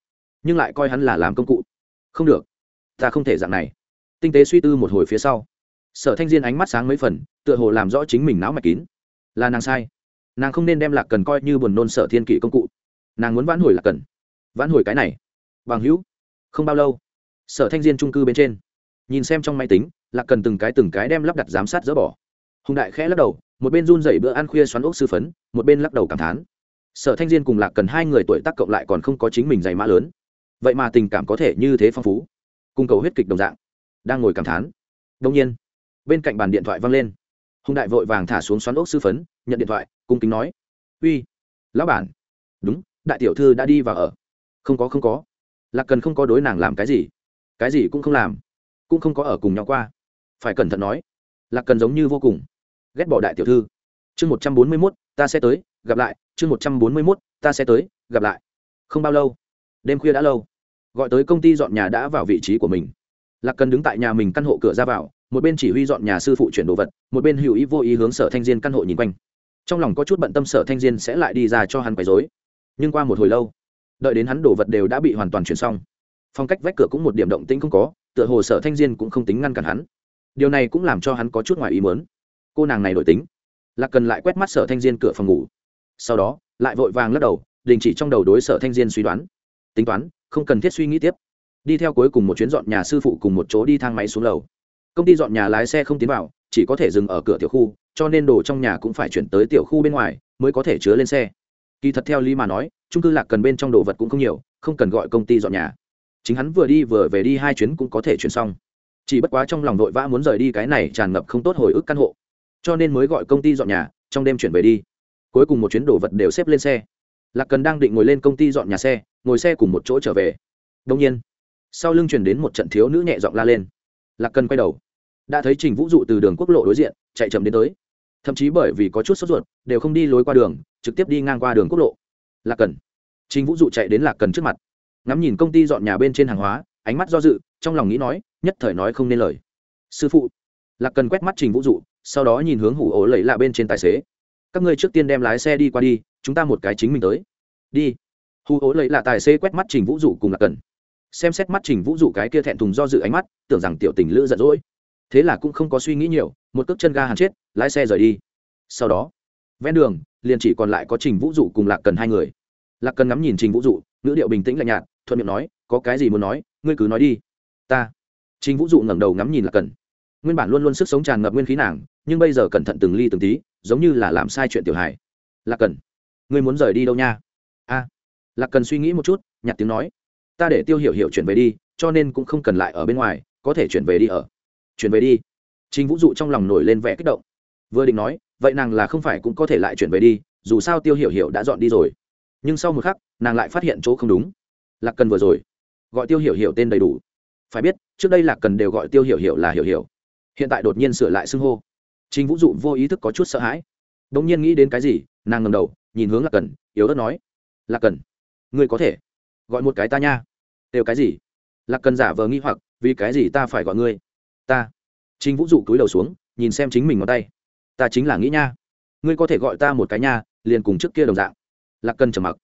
S1: Nhưng lại coi hắn là làm công cụ. Không được ta không thể dạng này. Tinh tế suy tư một hồi phía sau, sở thanh diên ánh mắt sáng mấy phần, tựa hồ làm rõ chính mình não mạch kín. Là nàng sai. Nàng không nên đem lạc cần coi như buồn nôn sở thiên kỷ công cụ. Nàng muốn vãn hồi lạc cần. Vãn hồi cái này. Bằng hữu. Không bao lâu, sở thanh diên trung cư bên trên. Nhìn xem trong máy tính, lạc cần từng cái từng cái đem lắp đặt giám sát dỡ bỏ. Hùng đại khẽ lắc đầu, một bên run dậy bữa ăn khuya xoắn ốc sư phấn, một bên lắc đầu cảm thán. Sở thanh diên cùng lạc cần hai người tuổi tác cộng lại còn không có chính mình dày mã lớn. Vậy mà tình cảm có thể như thế phong phú cung cầu huyết kịch đồng dạng, đang ngồi cảm thán. Đông nhiên, bên cạnh bàn điện thoại văng lên. Hùng đại vội vàng thả xuống xoắn ốc sư phấn, nhận điện thoại, cung kính nói, uy, lão bản. Đúng, đại tiểu thư đã đi và ở. Không có không có. Lạc cần không có đối nàng làm cái gì? Cái gì cũng không làm, cũng không có ở cùng nhau qua. Phải cẩn thận nói. Lạc cần giống như vô cùng. Ghét bỏ đại tiểu thư. Chương một trăm bốn mươi mốt, ta sẽ tới, gặp lại. Chương một trăm bốn mươi mốt, ta sẽ tới, gặp lại. Không bao lâu. Đêm khuya đã lâu gọi tới công ty dọn nhà đã vào vị trí của mình. Lạc cần đứng tại nhà mình căn hộ cửa ra vào, một bên chỉ huy dọn nhà sư phụ chuyển đồ vật, một bên hữu ý vô ý hướng sở thanh diên căn hộ nhìn quanh. Trong lòng có chút bận tâm sở thanh diên sẽ lại đi ra cho hắn quấy dối nhưng qua một hồi lâu, đợi đến hắn đồ vật đều đã bị hoàn toàn chuyển xong, phong cách vách cửa cũng một điểm động tĩnh không có, tựa hồ sở thanh diên cũng không tính ngăn cản hắn. Điều này cũng làm cho hắn có chút ngoài ý mớn cô nàng này đổi tính. Lạc cần lại quét mắt sở thanh diên cửa phòng ngủ. Sau đó, lại vội vàng lắc đầu, đình chỉ trong đầu đối sở thanh diên suy đoán. Tính toán không cần thiết suy nghĩ tiếp. Đi theo cuối cùng một chuyến dọn nhà sư phụ cùng một chỗ đi thang máy xuống lầu. Công ty dọn nhà lái xe không tiến vào, chỉ có thể dừng ở cửa tiểu khu, cho nên đồ trong nhà cũng phải chuyển tới tiểu khu bên ngoài, mới có thể chứa lên xe. Kỳ thật theo lý mà nói trung cư lạc cần bên trong đồ vật cũng không nhiều, không cần gọi công ty dọn nhà. Chính hắn vừa đi vừa về đi hai chuyến cũng có thể chuyển xong. Chỉ bất quá trong lòng vội vã muốn rời đi cái này tràn ngập không tốt hồi ức căn hộ. Cho nên mới gọi công ty dọn nhà, trong đêm chuyển về đi. Cuối cùng một chuyến đồ vật đều xếp lên xe. Lạc cần đang định ngồi lên công ty dọn nhà xe ngồi xe cùng một chỗ trở về. Đông nhiên, sau lưng chuyển đến một trận thiếu nữ nhẹ giọng la lên. Lạc cần quay đầu, đã thấy trình vũ dụ từ đường quốc lộ đối diện, chạy chậm đến tới. Thậm chí bởi vì có chút sốt ruột, đều không đi lối qua đường, trực tiếp đi ngang qua đường quốc lộ. Lạc cần, trình vũ dụ chạy đến lạc cần trước mặt. Ngắm nhìn công ty dọn nhà bên trên hàng hóa, ánh mắt do dự, trong lòng nghĩ nói, nhất thời nói không nên lời. Sư phụ, lạc cần quét mắt trình vũ dụ, sau đó nhìn hướng hủ ổ lẫy lạ bên trên tài xế. Các ngươi trước tiên đem lái xe đi qua đi, chúng ta một cái chính mình tới. Đi hủ ố lấy là tài xế quét mắt trình vũ dụ cùng lạc cần xem xét mắt trình vũ dụ cái kia thẹn thùng do dự ánh mắt, tưởng rằng tiểu tình lữ giận dỗi. Thế là cũng không có suy nghĩ nhiều, một cước chân ga hàn chết, lái xe rời đi. Sau đó, ven đường, liền chỉ còn lại có trình vũ dụ cùng lạc cần hai người. Lạc cần ngắm nhìn trình vũ dụ, ngữ điệu bình tĩnh lạnh nhạt, thuận miệng nói, có cái gì muốn nói, ngươi cứ nói đi. Ta. Trình vũ dụ ngẩng đầu ngắm nhìn lạc cần nguyên bản luôn luôn sức sống tràn ngập nguyên khí nàng, nhưng bây giờ cẩn thận từng ly từng tí, giống như là làm sai chuyện tiểu hài. Lạc cần ngươi muốn rời đi đâu nha? A lạc cần suy nghĩ một chút nhặt tiếng nói. Ta để tiêu hiểu hiểu chuyển về đi, cho nên cũng không cần lại ở bên ngoài, có thể chuyển về đi ở. Chuyển về đi. Trình vũ dụ trong lòng nổi lên vẻ kích động. Vừa định nói, vậy nàng là không phải cũng có thể lại chuyển về đi, dù sao tiêu hiểu hiểu đã dọn đi rồi. Nhưng sau một khắc, nàng lại phát hiện chỗ không đúng. Lạc cần vừa rồi gọi tiêu hiểu hiểu tên đầy đủ. Phải biết, trước đây lạc cần đều gọi tiêu hiểu hiểu là hiểu hiểu. Hiện tại đột nhiên sửa lại xưng hô. Trình vũ dụ vô ý thức có chút sợ hãi. Đ ỗ n g nhiên nghĩ đến cái gì, nàng ngầm đầu, nhìn hướng lạc cần, yếu ớt nói. Lạc cần ngươi có thể. Gọi một cái ta nha. Đều cái gì? Lạc cần giả vờ nghi hoặc, vì cái gì ta phải gọi ngươi? Ta. Chính vũ dụ túi đầu xuống, nhìn xem chính mình ngón tay. Ta chính là nghĩ nha. Ngươi có thể gọi ta một cái nha, liền cùng trước kia đồng dạng. Lạc cần trầm mặc.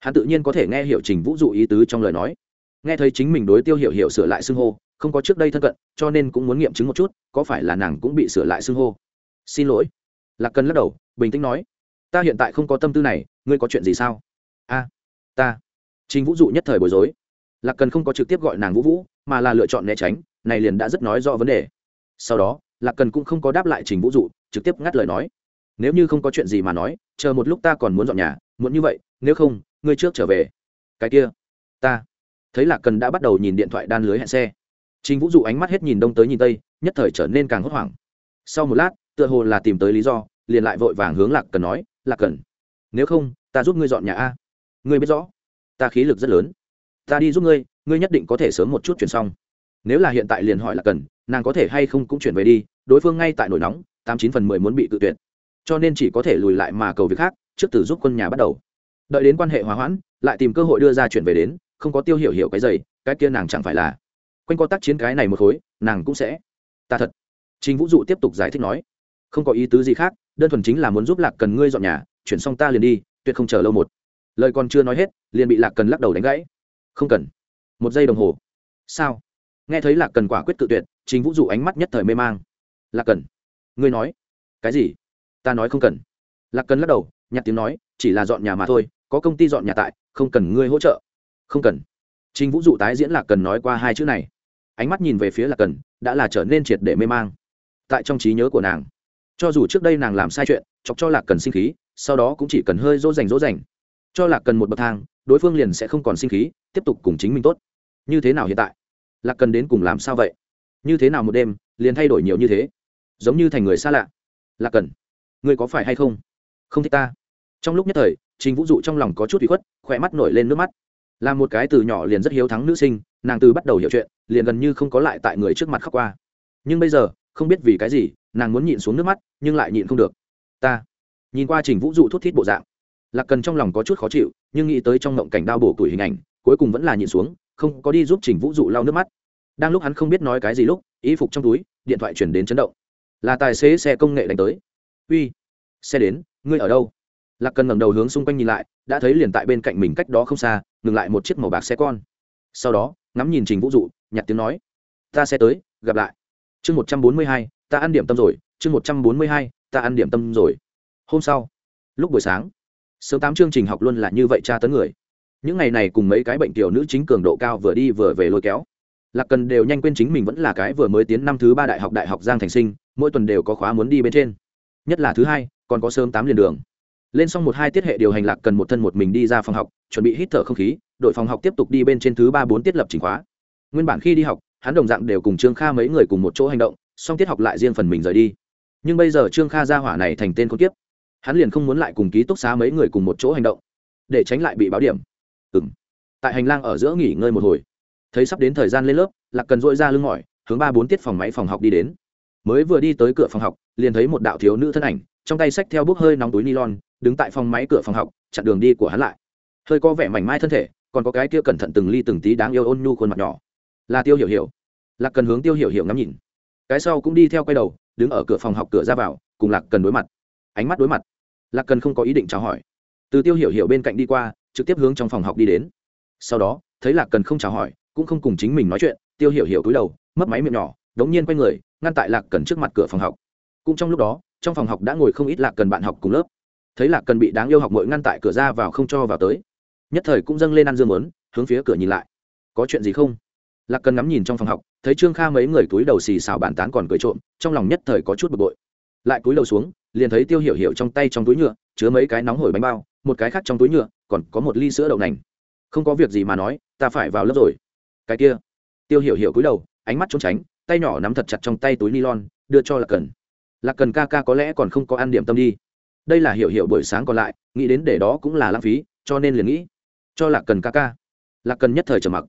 S1: Hắn tự nhiên có thể nghe hiểu trình vũ dụ ý tứ trong lời nói. Nghe thấy chính mình đối tiêu hiểu hiểu sửa lại xưng hô, không có trước đây thân cận, cho nên cũng muốn nghiệm chứng một chút, có phải là nàng cũng bị sửa lại xưng hô. Xin lỗi. Lạc cần lắc đầu, bình tĩnh nói. Ta hiện tại không có tâm tư này, ngươi có chuyện gì sao? A ta. Trình vũ dụ nhất thời bối rối. Lạc cần không có trực tiếp gọi nàng vũ vũ, mà là lựa chọn né tránh, này liền đã rất nói rõ vấn đề. Sau đó, lạc cần cũng không có đáp lại trình vũ dụ, trực tiếp ngắt lời nói. Nếu như không có chuyện gì mà nói, chờ một lúc ta còn muốn dọn nhà, muốn như vậy, nếu không, ngươi trước trở về. Cái kia, ta. Thấy lạc cần đã bắt đầu nhìn điện thoại đan lưới hẹn xe. Trình vũ dụ ánh mắt hết nhìn đông tới nhìn tây, nhất thời trở nên càng hốt hoảng. Sau một lát, tựa hồ là tìm tới lý do, liền lại vội vàng hướng lạc cần nói, lạc cần, nếu không, ta giúp ngươi dọn nhà a ngươi biết rõ, ta khí lực rất lớn. Ta đi giúp ngươi ngươi nhất định có thể sớm một chút chuyển xong. Nếu là hiện tại liền hỏi là cần, nàng có thể hay không cũng chuyển về đi, đối phương ngay tại nổi nóng, tám chín phần mười muốn bị tự tuyệt. Cho nên chỉ có thể lùi lại mà cầu việc khác, trước từ giúp quân nhà bắt đầu. Đợi đến quan hệ hòa hoãn, lại tìm cơ hội đưa ra chuyển về đến, không có tiêu hiểu hiểu cái giày cái kia nàng chẳng phải là. Quanh co tác chiến cái này một khối, nàng cũng sẽ. Ta thật. Trình vũ dụ tiếp tục giải thích nói. Không có ý tứ gì khác, đơn thuần chính là muốn giúp lạc cần ngươi dọn nhà, chuyển xong ta liền đi, tuyệt không chờ lâu một lời còn chưa nói hết, liền bị lạc cần lắc đầu đánh gãy. Không cần. Một giây đồng hồ. Sao? Nghe thấy lạc cần quả quyết tự tuyệt, trình vũ dụ ánh mắt nhất thời mê mang. Lạc cần. Ngươi nói. Cái gì? Ta nói không cần. Lạc cần lắc đầu, nhặt tiếng nói, chỉ là dọn nhà mà thôi, có công ty dọn nhà tại, không cần ngươi hỗ trợ. Không cần. Trình vũ dụ tái diễn lạc cần nói qua hai chữ này. Ánh mắt nhìn về phía lạc cần, đã là trở nên triệt để mê mang. Tại trong trí nhớ của nàng, cho dù trước đây nàng làm sai chuyện, chọc cho lạc cần sinh khí, sau đó cũng chỉ cần hơi dỗ dành dỗ dành cho lạc cần một bậc thang, đối phương liền sẽ không còn sinh khí, tiếp tục cùng chính mình tốt. Như thế nào hiện tại? Lạc cần đến cùng làm sao vậy? Như thế nào một đêm, liền thay đổi nhiều như thế? Giống như thành người xa lạ. Lạc cần, ngươi có phải hay không? Không thích ta. Trong lúc nhất thời, trình vũ dụ trong lòng có chút bị khuất, khỏe mắt nổi lên nước mắt. Là một cái từ nhỏ liền rất hiếu thắng nữ sinh, nàng từ bắt đầu hiểu chuyện, liền gần như không có lại tại người trước mặt khóc qua. Nhưng bây giờ, không biết vì cái gì, nàng muốn nhịn xuống nước mắt, nhưng lại nhịn không được. Ta, nhìn qua trình vũ dụ thút thít bộ dạng lạc cần trong lòng có chút khó chịu, nhưng nghĩ tới trong ngộng cảnh đau bổ tuổi hình ảnh, cuối cùng vẫn là nhìn xuống, không có đi giúp trình vũ dụ lau nước mắt. Đang lúc hắn không biết nói cái gì lúc, y phục trong túi, điện thoại chuyển đến chấn động. Là tài xế xe công nghệ đánh tới. Uy, xe đến, ngươi ở đâu? Lạc cần ngẩng đầu hướng xung quanh nhìn lại, đã thấy liền tại bên cạnh mình cách đó không xa, ngừng lại một chiếc màu bạc xe con. Sau đó, ngắm nhìn trình vũ dụ, nhặt tiếng nói, ta sẽ tới, gặp lại. Chương một trăm bốn mươi hai, ta ăn điểm tâm rồi, chương một trăm bốn mươi hai, ta ăn điểm tâm rồi. Hôm sau, lúc buổi sáng sớm tám chương trình học luôn là như vậy tra tấn người. Những ngày này cùng mấy cái bệnh tiểu nữ chính cường độ cao vừa đi vừa về lôi kéo. Lạc cần đều nhanh quên chính mình vẫn là cái vừa mới tiến năm thứ ba đại học đại học giang thành sinh, mỗi tuần đều có khóa muốn đi bên trên. Nhất là thứ hai, còn có sớm tám liền đường. Lên xong một hai tiết hệ điều hành lạc cần một thân một mình đi ra phòng học, chuẩn bị hít thở không khí, đội phòng học tiếp tục đi bên trên thứ ba bốn tiết lập trình khóa. Nguyên bản khi đi học, hắn đồng dạng đều cùng trương kha mấy người cùng một chỗ hành động xong tiết học lại riêng phần mình rời đi. Nhưng bây giờ trương kha ra hỏa này thành tên con tiếp hắn liền không muốn lại cùng ký túc xá mấy người cùng một chỗ hành động, để tránh lại bị báo điểm. Ừ m tại hành lang ở giữa nghỉ ngơi một hồi, thấy sắp đến thời gian lên lớp, lạc cần dội ra lưng mỏi, hướng ba bốn tiết phòng máy phòng học đi đến. Mới vừa đi tới cửa phòng học, liền thấy một đạo thiếu nữ thân ảnh, trong tay xách theo bốc hơi nóng túi nylon, đứng tại phòng máy cửa phòng học, chặn đường đi của hắn lại. Hơi có vẻ mảnh mai thân thể, còn có cái kia cẩn thận từng ly từng tí đáng yêu ôn nhu khuôn mặt nhỏ. Là tiêu hiểu hiểu. Lạc cần hướng tiêu hiểu hiểu ngắm nhìn. Cái sau cũng đi theo quay đầu, đứng ở cửa phòng học cửa ra vào, cùng lạc cần đối mặt ánh mắt đối mặt. Lạc cần không có ý định chào hỏi. Từ tiêu hiểu hiểu bên cạnh đi qua, trực tiếp hướng trong phòng học đi đến. Sau đó, thấy lạc cần không chào hỏi, cũng không cùng chính mình nói chuyện, tiêu hiểu hiểu cúi đầu mất máy miệng nhỏ, đống nhiên quay người, ngăn tại lạc cần trước mặt cửa phòng học. Cũng trong lúc đó, trong phòng học đã ngồi không ít lạc cần bạn học cùng lớp. Thấy lạc cần bị đáng yêu học mội ngăn tại cửa ra vào không cho vào tới, nhất thời cũng dâng lên ăn dương lớn hướng phía cửa nhìn lại. Có chuyện gì không? Lạc cần ngắm nhìn trong phòng học, thấy trương kha mấy người túi đầu xì xào bàn tán còn cười trộm, trong lòng nhất thời có chút bực bội. Lại túi đầu xuống liền thấy tiêu hiểu hiểu trong tay trong túi nhựa chứa mấy cái nóng hổi bánh bao, một cái khác trong túi nhựa còn có một ly sữa đậu nành. Không có việc gì mà nói, ta phải vào lớp rồi. Cái kia, tiêu hiểu hiểu cúi đầu, ánh mắt trốn tránh, tay nhỏ nắm thật chặt trong tay túi nylon, đưa cho lạc cần. Lạc cần ca ca có lẽ còn không có ăn điểm tâm đi. Đây là hiểu hiểu buổi sáng còn lại, nghĩ đến để đó cũng là lãng phí, cho nên liền nghĩ cho lạc cần ca ca. Lạc cần nhất thời trầm mặc,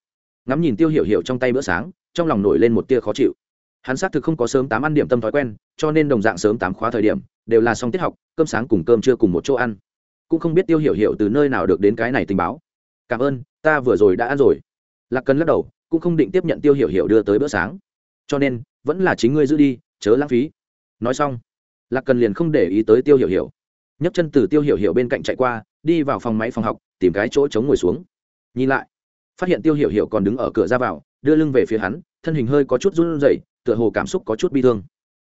S1: ngắm nhìn tiêu hiểu hiểu trong tay bữa sáng, trong lòng nổi lên một tia khó chịu. Hắn xác thực không có sớm tám ăn điểm tâm thói quen, cho nên đồng dạng sớm tám khóa thời điểm đều là xong tiết học, cơm sáng cùng cơm trưa cùng một chỗ ăn. Cũng không biết tiêu hiểu hiểu từ nơi nào được đến cái này tình báo. Cảm ơn, ta vừa rồi đã ăn rồi. Lạc cần lắc đầu, cũng không định tiếp nhận tiêu hiểu hiểu đưa tới bữa sáng. Cho nên, vẫn là chính ngươi giữ đi, chớ lãng phí. Nói xong, lạc cần liền không để ý tới tiêu hiểu hiểu. Nhấc chân từ tiêu hiểu hiểu bên cạnh chạy qua, đi vào phòng máy phòng học, tìm cái chỗ chống ngồi xuống. Nhìn lại, phát hiện tiêu hiểu hiểu còn đứng ở cửa ra vào, đưa lưng về phía hắn, thân hình hơi có chút run rẩy, tựa hồ cảm xúc có chút bi thương.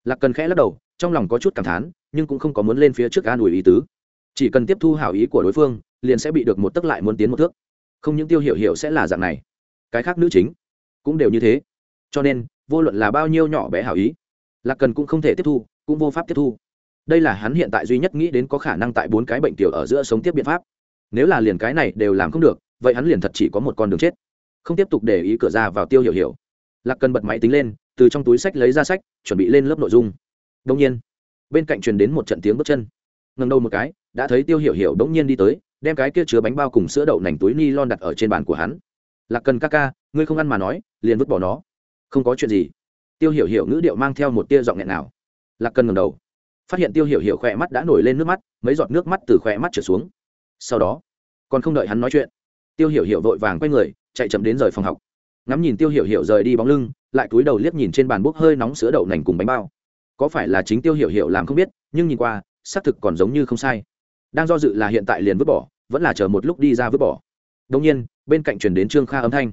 S1: Lạc cần khẽ lắc đầu trong lòng có chút cảm thán, nhưng cũng không có muốn lên phía trước an ủi ý tứ. Chỉ cần tiếp thu hảo ý của đối phương, liền sẽ bị được một tức lại muốn tiến một thước. Không những tiêu hiểu hiểu sẽ là dạng này, cái khác nữ chính cũng đều như thế. Cho nên, vô luận là bao nhiêu nhỏ bé hảo ý, lạc cần cũng không thể tiếp thu, cũng vô pháp tiếp thu. Đây là hắn hiện tại duy nhất nghĩ đến có khả năng tại bốn cái bệnh tiểu ở giữa sống tiếp biện pháp. Nếu là liền cái này đều làm không được, vậy hắn liền thật chỉ có một con đường chết. Không tiếp tục để ý cửa ra vào tiêu hiểu hiểu. Lạc cần bật máy tính lên, từ trong túi sách lấy ra sách, chuẩn bị lên lớp nội dung đông nhiên, bên cạnh truyền đến một trận tiếng bước chân. Ngần đầu một cái, đã thấy tiêu hiểu hiểu đống nhiên đi tới, đem cái kia chứa bánh bao cùng sữa đậu nành túi ni lon đặt ở trên bàn của hắn. Lạc cần ca ca, ngươi không ăn mà nói, liền vứt bỏ nó. Không có chuyện gì. Tiêu hiểu hiểu ngữ điệu mang theo một tia giọng nghẹn nào lạc cần ngầm đầu, phát hiện tiêu hiểu hiểu khỏe mắt đã nổi lên nước mắt, mấy giọt nước mắt từ khỏe mắt trở xuống. Sau đó, còn không đợi hắn nói chuyện, tiêu hiểu hiểu vội vàng quay người, chạy chậm đến rời phòng học. Ngắm nhìn tiêu hiểu hiểu rời đi bóng lưng, lại cúi đầu liếc nhìn trên bàn bốc hơi nóng sữa đậu nành cùng bánh bao có phải là chính tiêu hiểu hiểu làm không biết, nhưng nhìn qua, xác thực còn giống như không sai. Đang do dự là hiện tại liền vứt bỏ, vẫn là chờ một lúc đi ra vứt bỏ. Đông nhiên, bên cạnh chuyển đến trương kha âm thanh.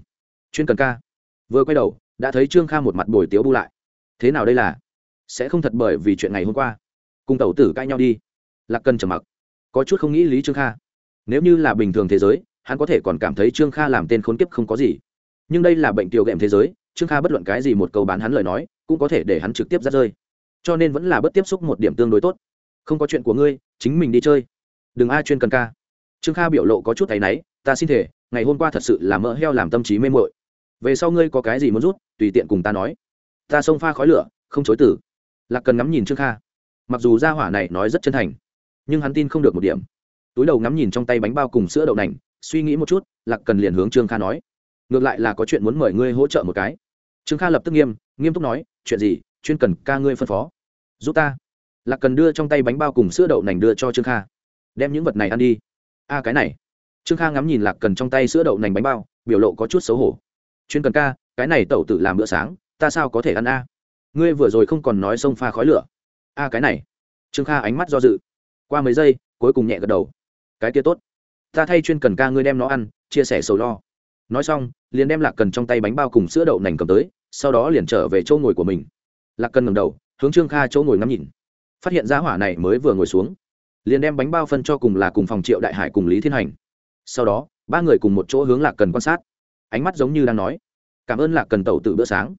S1: Chuyên cần ca. Vừa quay đầu, đã thấy trương kha một mặt bồi tiếu bu lại. Thế nào đây là? Sẽ không thật bởi vì chuyện ngày hôm qua, cùng tẩu tử cãi nhau đi. Lạc cần trầm mặc. Có chút không nghĩ lý trương kha. Nếu như là bình thường thế giới, hắn có thể còn cảm thấy trương kha làm tên khốn kiếp không có gì. Nhưng đây là bệnh tiểu ghẹm thế giới, trương kha bất luận cái gì một câu bán hắn lời nói, cũng có thể để hắn trực tiếp ra rơi cho nên vẫn là bất tiếp xúc một điểm tương đối tốt. Không có chuyện của ngươi, chính mình đi chơi. Đừng ai chuyên cần ca. Trương kha biểu lộ có chút thấy náy, ta xin thể ngày hôm qua thật sự là mỡ heo làm tâm trí mê mội về sau ngươi có cái gì muốn rút, tùy tiện cùng ta nói. Ta xông pha khói lửa, không chối tử lạc cần ngắm nhìn trương kha. Mặc dù gia hỏa này nói rất chân thành, nhưng hắn tin không được một điểm. Túi đầu ngắm nhìn trong tay bánh bao cùng sữa đậu nành, suy nghĩ một chút, lạc cần liền hướng trương kha nói, ngược lại là có chuyện muốn mời ngươi hỗ trợ một cái. Trương kha lập tức nghiêm nghiêm túc nói, chuyện gì? Chuyên cần ca ngươi phân phó. Giúp ta. Lạc cần đưa trong tay bánh bao cùng sữa đậu nành đưa cho trương kha. Đem những vật này ăn đi. A, cái này. Trương kha ngắm nhìn lạc cần trong tay sữa đậu nành bánh bao, biểu lộ có chút xấu hổ. Chuyên cần ca, cái này tẩu tử làm bữa sáng, ta sao có thể ăn a? Ngươi vừa rồi không còn nói xông pha khói lửa. A, cái này. Trương kha ánh mắt do dự. Qua mấy giây, cuối cùng nhẹ gật đầu. Cái kia tốt. Ta thay chuyên cần ca ngươi đem nó ăn, chia sẻ sầu lo. Nói xong, liền đem lạc cần trong tay bánh bao cùng sữa đậu nành cầm tới, sau đó liền trở về chỗ ngồi của mình lạc cần ngầm đầu, hướng trương kha chỗ ngồi ngắm nhìn. Phát hiện ra hỏa này mới vừa ngồi xuống, liền đem bánh bao phân cho cùng là cùng phòng triệu đại hải cùng lý thiên hành. Sau đó, ba người cùng một chỗ hướng lạc cần quan sát. Ánh mắt giống như đang nói, cảm ơn lạc cần tẩu từ bữa sáng.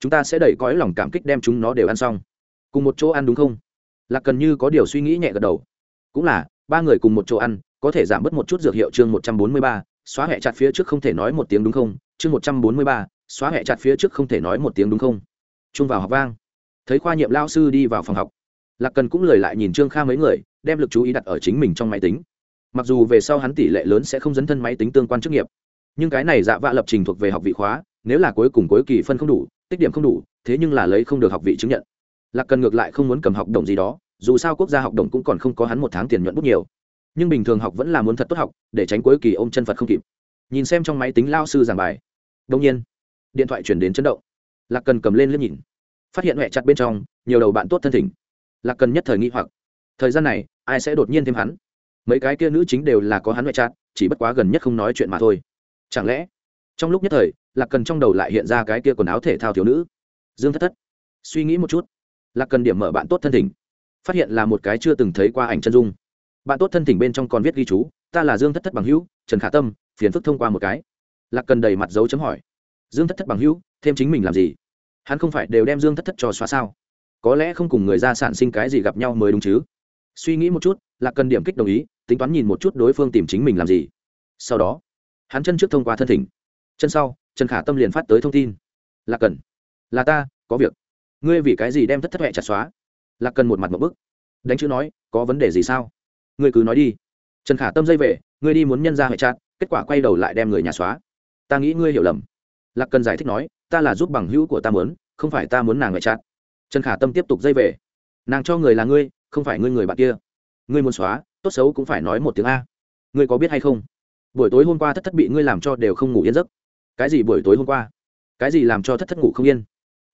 S1: Chúng ta sẽ đẩy cõi lòng cảm kích đem chúng nó đều ăn xong. Cùng một chỗ ăn đúng không? Lạc cần như có điều suy nghĩ nhẹ gật đầu. Cũng là, ba người cùng một chỗ ăn, có thể giảm bớt một chút dược hiệu chương một trăm bốn mươi ba, xóa hẹ chặt phía trước không thể nói một tiếng đúng không? Chương một trăm bốn mươi ba, xóa hẹ chặt phía trước không thể nói một tiếng đúng không? Trung vào học vang thấy khoa nhiệm lao sư đi vào phòng học, lạc cần cũng lời lại nhìn trương kha mấy người, đem lực chú ý đặt ở chính mình trong máy tính. Mặc dù về sau hắn tỷ lệ lớn sẽ không dấn thân máy tính tương quan chức nghiệp, nhưng cái này dạ vạ lập trình thuộc về học vị khóa, nếu là cuối cùng cuối kỳ phân không đủ, tích điểm không đủ, thế nhưng là lấy không được học vị chứng nhận. Lạc cần ngược lại không muốn cầm học đồng gì đó, dù sao quốc gia học đồng cũng còn không có hắn một tháng tiền nhuận bút nhiều. Nhưng bình thường học vẫn là muốn thật tốt học, để tránh cuối kỳ ôm chân phật không kịp. Nhìn xem trong máy tính lao sư giảng bài đông nhiên, điện thoại chuyển đến chấn động. Lạc cần cầm lên liếc nhìn phát hiện huệ chặt bên trong, nhiều đầu bạn tốt thân thỉnh. Lạc cần nhất thời nghi hoặc. Thời gian này, ai sẽ đột nhiên thêm hắn? Mấy cái kia nữ chính đều là có hắn huệ chặt, chỉ bất quá gần nhất không nói chuyện mà thôi. Chẳng lẽ, trong lúc nhất thời, lạc cần trong đầu lại hiện ra cái kia quần áo thể thao thiếu nữ? Dương thất thất, suy nghĩ một chút. Lạc cần điểm mở bạn tốt thân thỉnh. Phát hiện là một cái chưa từng thấy qua ảnh chân dung. Bạn tốt thân thỉnh bên trong còn viết ghi chú, ta là dương thất thất bằng hữu, trần khả tâm, phiền phức thông qua một cái. Lạc cần đầy mặt dấu chấm hỏi. Dương thất thất bằng hữu, thêm chính mình làm gì? Hắn không phải đều đem dương thất thất cho xóa sao? Có lẽ không cùng người ra sản sinh cái gì gặp nhau mới đúng chứ? Suy nghĩ một chút lạc cần điểm kích đồng ý, tính toán nhìn một chút đối phương tìm chính mình làm gì. Sau đó, hắn chân trước thông qua thân thỉnh. Chân sau, trần khả tâm liền phát tới thông tin. Lạc cần. Là ta, có việc. Ngươi vì cái gì đem thất thất huệ chặt xóa? Lạc cần một mặt một bức. Đánh chữ nói, có vấn đề gì sao? Ngươi cứ nói đi. Trần khả tâm dây về, ngươi đi muốn nhân ra hệ chặt, kết quả quay đầu lại đem người nhà xóa. Ta nghĩ ngươi hiểu lầm. Lạc cần giải thích nói ta là giúp bằng hữu của ta muốn, không phải ta muốn nàng ngoại chặt trần khả tâm tiếp tục dây về. Nàng cho người là ngươi, không phải ngươi người bạn kia. Ngươi muốn xóa, tốt xấu cũng phải nói một tiếng a. Ngươi có biết hay không? Buổi tối hôm qua thất thất bị ngươi làm cho đều không ngủ yên giấc. Cái gì buổi tối hôm qua? Cái gì làm cho thất thất ngủ không yên?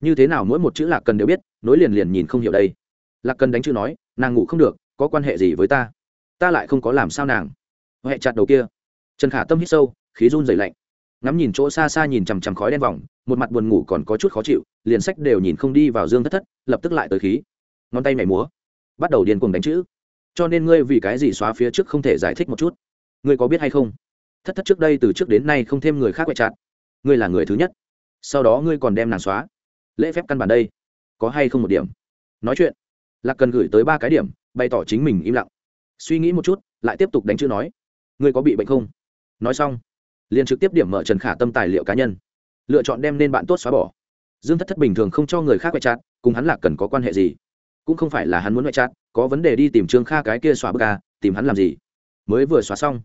S1: Như thế nào mỗi một chữ lạc cần đều biết, nối liền liền nhìn không hiểu đây. Lạc cần đánh chữ nói, nàng ngủ không được, có quan hệ gì với ta? Ta lại không có làm sao nàng. Huệ chặt đầu kia. Trần khả tâm hít sâu, khí run dày lạnh ngắm nhìn chỗ xa xa nhìn chằm chằm khói đen vòng, một mặt buồn ngủ còn có chút khó chịu, liền sách đều nhìn không đi vào dương thất thất, lập tức lại tới khí. Ngón tay nhảy múa, bắt đầu điên cuồng đánh chữ. Cho nên ngươi vì cái gì xóa phía trước không thể giải thích một chút? Ngươi có biết hay không? Thất thất trước đây từ trước đến nay không thêm người khác quẹt chặt. Ngươi là người thứ nhất. Sau đó ngươi còn đem nàng xóa. Lễ phép căn bản đây. Có hay không một điểm? Nói chuyện. Lạc cần gửi tới ba cái điểm, bày tỏ chính mình im lặng. Suy nghĩ một chút, lại tiếp tục đánh chữ nói. Ngươi có bị bệnh không? Nói xong liền trực tiếp điểm mở trần khả tâm tài liệu cá nhân. Lựa chọn đem nên bạn tốt xóa bỏ. Dương thất thất bình thường không cho người khác quay chát cùng hắn là cần có quan hệ gì? Cũng không phải là hắn muốn quay chát có vấn đề đi tìm trương kha cái kia xóa bức ca tìm hắn làm gì? Mới vừa xóa xong,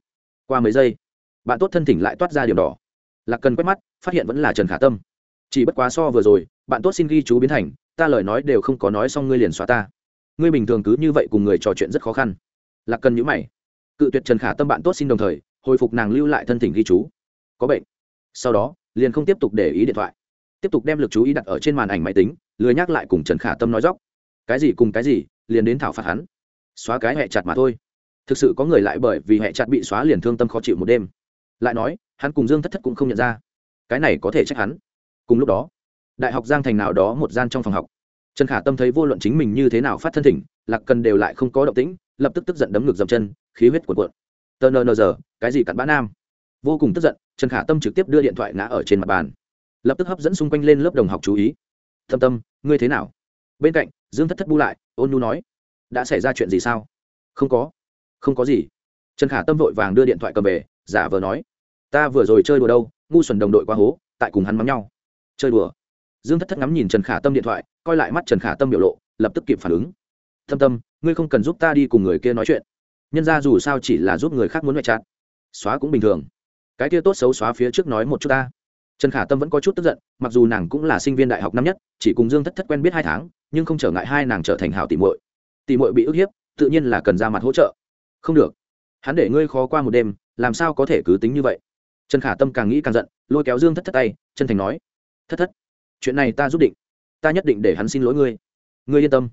S1: qua mấy giây, bạn tốt thân thỉnh lại toát ra điểm đỏ. Lạc cần quét mắt, phát hiện vẫn là trần khả tâm. Chỉ bất quá so vừa rồi, bạn tốt xin ghi chú biến thành, ta lời nói đều không có nói xong ngươi liền xóa ta. Ngươi bình thường cứ như vậy cùng người trò chuyện rất khó khăn. Lạc cần nhữ mày. Cự tuyệt trần khả tâm bạn tốt xin đồng thời hồi phục nàng lưu lại thân thỉnh ghi chú. Có bệnh. Sau đó, liền không tiếp tục để ý điện thoại. Tiếp tục đem lực chú ý đặt ở trên màn ảnh máy tính, lười nhắc lại cùng trần khả tâm nói dóc. Cái gì cùng cái gì, liền đến thảo phạt hắn. Xóa cái hẹ chặt mà thôi. Thực sự có người lại bởi vì hẹ chặt bị xóa liền thương tâm khó chịu một đêm. Lại nói, hắn cùng dương thất thất cũng không nhận ra. Cái này có thể trách hắn. Cùng lúc đó, đại học giang thành nào đó một gian trong phòng học. Trần khả tâm thấy vô luận chính mình như thế nào phát thân thỉnh, lạc cần đều lại không có động tĩnh, lập tức tức giận đấm ngực dầm chân, khí huyết cuộn cuộn tờ nờ nờ giờ, cái gì cặn bã nam? Vô cùng tức giận, trần khả tâm trực tiếp đưa điện thoại ngã ở trên mặt bàn. Lập tức hấp dẫn xung quanh lên lớp đồng học chú ý. Thâm tâm, ngươi thế nào? Bên cạnh, dương thất thất bu lại, ôn nhu nói, đã xảy ra chuyện gì sao? Không có. Không có gì. Trần khả tâm vội vàng đưa điện thoại cầm về, giả vờ nói, ta vừa rồi chơi đùa đâu, ngu xuẩn đồng đội qua hố, tại cùng hắn mắng nhau. Chơi đùa? Dương thất thất ngắm nhìn trần khả tâm điện thoại, coi lại mắt trần khả tâm biểu lộ, lập tức kịp phản ứng. Thâm tâm, ngươi không cần giúp ta đi cùng người kia nói chuyện nhân ra dù sao chỉ là giúp người khác muốn ngoại chặt xóa cũng bình thường. Cái kia tốt xấu xóa phía trước nói một chút ta. Trần khả tâm vẫn có chút tức giận, mặc dù nàng cũng là sinh viên đại học năm nhất, chỉ cùng dương thất thất quen biết hai tháng, nhưng không trở ngại hai nàng trở thành hảo tỷ muội. Tỷ muội bị ức hiếp, tự nhiên là cần ra mặt hỗ trợ. Không được. Hắn để ngươi khó qua một đêm, làm sao có thể cứ tính như vậy? Trần khả tâm càng nghĩ càng giận, lôi kéo dương thất thất tay, chân thành nói, thất thất, chuyện này ta giúp định. Ta nhất định để hắn xin lỗi ngươi. Ngươi yên tâm.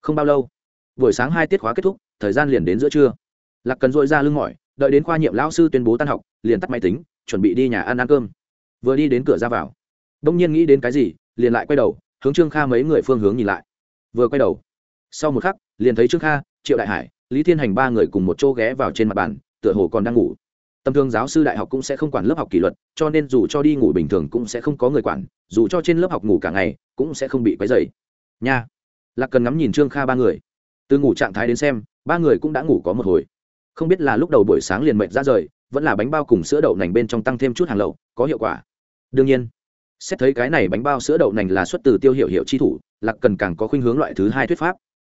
S1: Không bao lâu, buổi sáng hai tiết khóa kết thúc, thời gian liền đến giữa trưa lạc cần dội ra lưng mỏi, đợi đến khoa nhiệm lão sư tuyên bố tan học, liền tắt máy tính, chuẩn bị đi nhà ăn ăn cơm. Vừa đi đến cửa ra vào, đông nhiên nghĩ đến cái gì, liền lại quay đầu, hướng trương kha mấy người phương hướng nhìn lại. Vừa quay đầu, sau một khắc, liền thấy trương kha, triệu đại hải, lý thiên hành ba người cùng một chỗ ghé vào trên mặt bàn, tựa hồ còn đang ngủ. Tầm thường giáo sư đại học cũng sẽ không quản lớp học kỷ luật, cho nên dù cho đi ngủ bình thường cũng sẽ không có người quản, dù cho trên lớp học ngủ cả ngày, cũng sẽ không bị quấy dày nha. Lạc cần ngắm nhìn trương kha ba người. Từ ngủ trạng thái đến xem, ba người cũng đã ngủ có một hồi không biết là lúc đầu buổi sáng liền mệt ra rời, vẫn là bánh bao cùng sữa đậu nành bên trong tăng thêm chút hàng lậu, có hiệu quả. Đương nhiên, xét thấy cái này bánh bao sữa đậu nành là xuất từ tiêu hiệu hiệu chi thủ, lạc cần càng có khuynh hướng loại thứ hai thuyết pháp.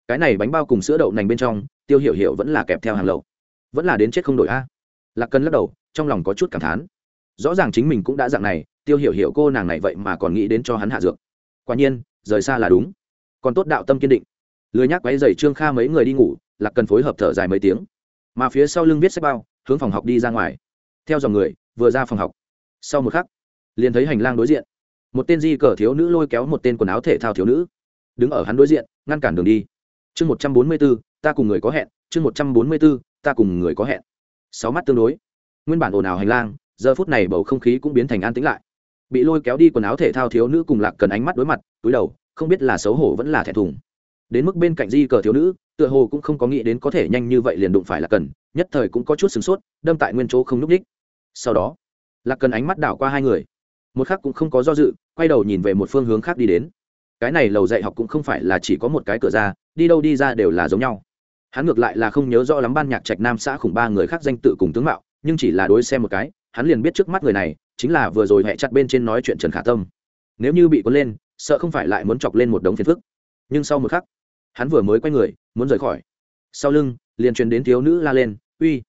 S1: Cái này bánh bao cùng sữa đậu nành bên trong, tiêu hiệu hiệu vẫn là kẹp theo hàng lậu. Vẫn là đến chết không đổi a. Lạc cần lắc đầu, trong lòng có chút cảm thán. Rõ ràng chính mình cũng đã dạng này, tiêu hiệu hiệu cô nàng này vậy mà còn nghĩ đến cho hắn hạ dược. Quả nhiên, rời xa là đúng. Còn tốt đạo tâm kiên định. Lười nhác quáy dày trương kha mấy người đi ngủ, lạc cần phối hợp thở dài mấy tiếng mà phía sau lưng viết sách bao, hướng phòng học đi ra ngoài. Theo dòng người, vừa ra phòng học. Sau một khắc, liền thấy hành lang đối diện. Một tên di cờ thiếu nữ lôi kéo một tên quần áo thể thao thiếu nữ. Đứng ở hắn đối diện, ngăn cản đường đi. Chương một trăm bốn mươi b ố ta cùng người có hẹn. Chương một trăm bốn mươi b ố ta cùng người có hẹn. Sáu mắt tương đối. Nguyên bản ồn ào hành lang, giờ phút này bầu không khí cũng biến thành an tĩnh lại. Bị lôi kéo đi quần áo thể thao thiếu nữ cùng lạc cần ánh mắt đối mặt, túi đầu, không biết là xấu hổ vẫn là thẻ thùng đến mức bên cạnh di cờ thiếu nữ, tựa hồ cũng không có nghĩ đến có thể nhanh như vậy liền đụng phải là cần, nhất thời cũng có chút sửng sốt, đâm tại nguyên chỗ không núp ních sau đó, lạc cần ánh mắt đảo qua hai người. Một khác cũng không có do dự, quay đầu nhìn về một phương hướng khác đi đến. Cái này lầu dạy học cũng không phải là chỉ có một cái cửa ra, đi đâu đi ra đều là giống nhau. Hắn ngược lại là không nhớ rõ lắm ban nhạc trạch nam xã khủng ba người khác danh tự cùng tướng mạo, nhưng chỉ là đối xem một cái, hắn liền biết trước mắt người này chính là vừa rồi hẹ chặt bên trên nói chuyện trần khả tâm. Nếu như bị cuốn lên, sợ không phải lại muốn chọc lên một đống phiền phức. Nhưng sau một khắc hắn vừa mới quay người, muốn rời khỏi. Sau lưng, liền truyền đến thiếu nữ la lên, uy,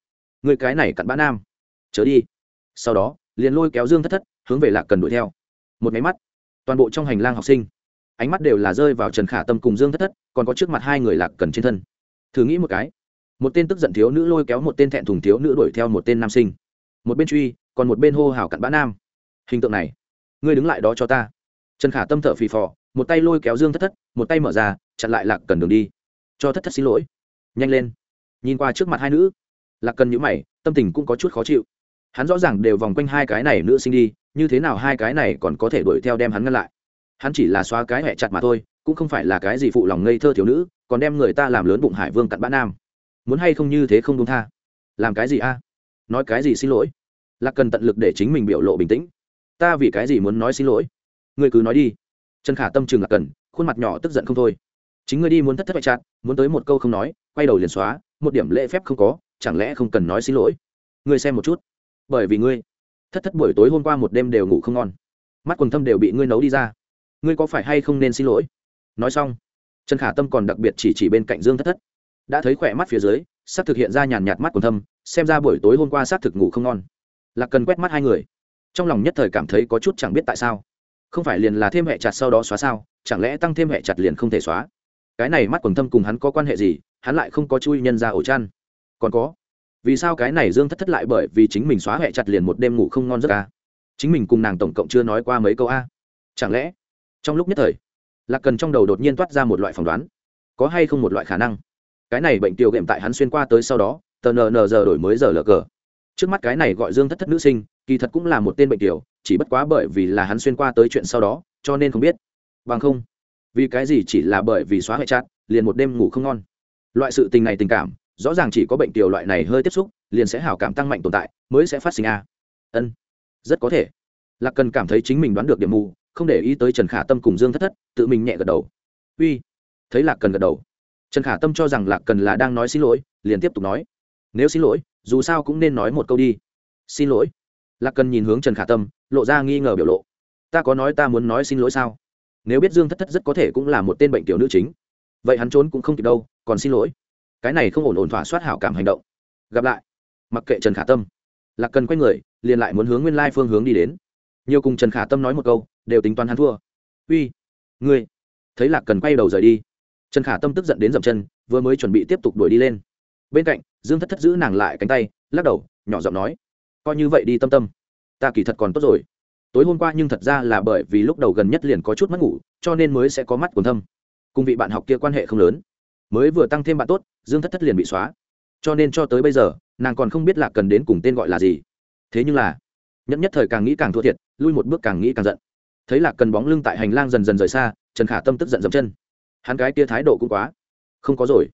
S1: người cái này cặn bã nam. Chớ đi. Sau đó, liền lôi kéo dương thất thất, hướng về lạc cần đuổi theo. Một máy mắt, toàn bộ trong hành lang học sinh, ánh mắt đều là rơi vào trần khả tâm cùng dương thất thất, còn có trước mặt hai người lạc cần trên thân. Thử nghĩ một cái, một tên tức giận thiếu nữ lôi kéo một tên thẹn thùng thiếu nữ đuổi theo một tên nam sinh. Một bên truy, còn một bên hô hào cặn bã nam. Hình tượng này, ngươi đứng lại đó cho ta. Trần khả tâm thở phì phò, một tay lôi kéo dương thất thất, một tay mở ra chặn lại lạc cần đường đi. Cho thất thất xin lỗi. Nhanh lên. Nhìn qua trước mặt hai nữ, lạc cần nhữ mày, tâm tình cũng có chút khó chịu. Hắn rõ ràng đều vòng quanh hai cái này nữ sinh đi, như thế nào hai cái này còn có thể đuổi theo đem hắn ngăn lại? Hắn chỉ là xóa cái hẹ chặt mà thôi, cũng không phải là cái gì phụ lòng ngây thơ thiếu nữ, còn đem người ta làm lớn bụng hải vương cặn bã nam. Muốn hay không như thế không đúng tha? Làm cái gì a? Nói cái gì xin lỗi? Lạc cần tận lực để chính mình biểu lộ bình tĩnh. Ta vì cái gì muốn nói xin lỗi? Người cứ nói đi. Trần khả tâm trường lạc cần, khuôn mặt nhỏ tức giận không thôi chính ngươi đi muốn thất thất bại chặt, muốn tới một câu không nói, quay đầu liền xóa, một điểm lễ phép không có, chẳng lẽ không cần nói xin lỗi? Ngươi xem một chút. Bởi vì ngươi, thất thất buổi tối hôm qua một đêm đều ngủ không ngon. Mắt quần thâm đều bị ngươi nấu đi ra. Ngươi có phải hay không nên xin lỗi? Nói xong, trần khả tâm còn đặc biệt chỉ chỉ bên cạnh dương thất thất. Đã thấy khỏe mắt phía dưới s thực hiện ra nhàn nhạt mắt quần thâm, xem ra buổi tối hôm qua s thực ngủ không ngon. Là cần quét mắt hai người. Trong lòng nhất thời cảm thấy có chút chẳng biết tại sao. Không phải liền là thêm hệ chặt sau đó xóa sao, chẳng lẽ tăng thêm hệ chặt liền không thể xóa? Cái này mắt quần thâm cùng hắn có quan hệ gì, hắn lại không có chui nhân ra ổ chăn. Còn có, vì sao cái này dương thất thất lại bởi vì chính mình xóa hệ chặt liền một đêm ngủ không ngon giấc à? chính mình cùng nàng tổng cộng chưa nói qua mấy câu a chẳng lẽ, trong lúc nhất thời, lạc cần trong đầu đột nhiên toát ra một loại phỏng đoán, có hay không một loại khả năng? Cái này bệnh tiêu ghệm tại hắn xuyên qua tới sau đó, tờ nờ nờ giờ đổi mới giờ lờ cờ. Trước mắt cái này gọi dương thất thất nữ sinh, kỳ thật cũng là một tên bệnh tiểu, chỉ bất quá bởi vì là hắn xuyên qua tới chuyện sau đó, cho nên không biết. Bằng không vì cái gì chỉ là bởi vì xóa hệ chát, liền một đêm ngủ không ngon. Loại sự tình này tình cảm, rõ ràng chỉ có bệnh tiểu loại này hơi tiếp xúc, liền sẽ hảo cảm tăng mạnh tồn tại, mới sẽ phát sinh a. Ân, rất có thể. Lạc cần cảm thấy chính mình đoán được điểm mù, không để ý tới trần khả tâm cùng dương thất thất, tự mình nhẹ gật đầu. Uy, thấy lạc cần gật đầu. Trần khả tâm cho rằng lạc cần là đang nói xin lỗi, liền tiếp tục nói. Nếu xin lỗi, dù sao cũng nên nói một câu đi. Xin lỗi. Lạc cần nhìn hướng trần khả tâm, lộ ra nghi ngờ biểu lộ. Ta có nói ta muốn nói xin lỗi sao? Nếu biết dương thất thất rất có thể cũng là một tên bệnh tiểu nữ chính. Vậy hắn trốn cũng không kịp đâu, còn xin lỗi. Cái này không ổn ổn thỏa soát hảo cảm hành động. Gặp lại. Mặc kệ trần khả tâm. Lạc cần quay người, liền lại muốn hướng nguyên lai phương hướng đi đến. Nhiều cùng trần khả tâm nói một câu, đều tính toán hắn thua. Uy, ngươi. Thấy lạc cần quay đầu rời đi, trần khả tâm tức giận đến dậm chân, vừa mới chuẩn bị tiếp tục đuổi đi lên. Bên cạnh, dương thất thất giữ nàng lại cánh tay, lắc đầu, nhỏ giọng nói, coi như vậy đi tâm tâm, ta kỳ thật còn tốt rồi tối hôm qua nhưng thật ra là bởi vì lúc đầu gần nhất liền có chút mất ngủ, cho nên mới sẽ có mắt cuốn thâm. Cùng vị bạn học kia quan hệ không lớn. Mới vừa tăng thêm bạn tốt, dương thất thất liền bị xóa. Cho nên cho tới bây giờ, nàng còn không biết là cần đến cùng tên gọi là gì. Thế nhưng là, nhẫn nhất thời càng nghĩ càng thua thiệt, lui một bước càng nghĩ càng giận. Thấy lạc cần bóng lưng tại hành lang dần dần rời xa, trần khả tâm tức giận dậm chân. Hắn gái kia thái độ cũng quá, không có rồi.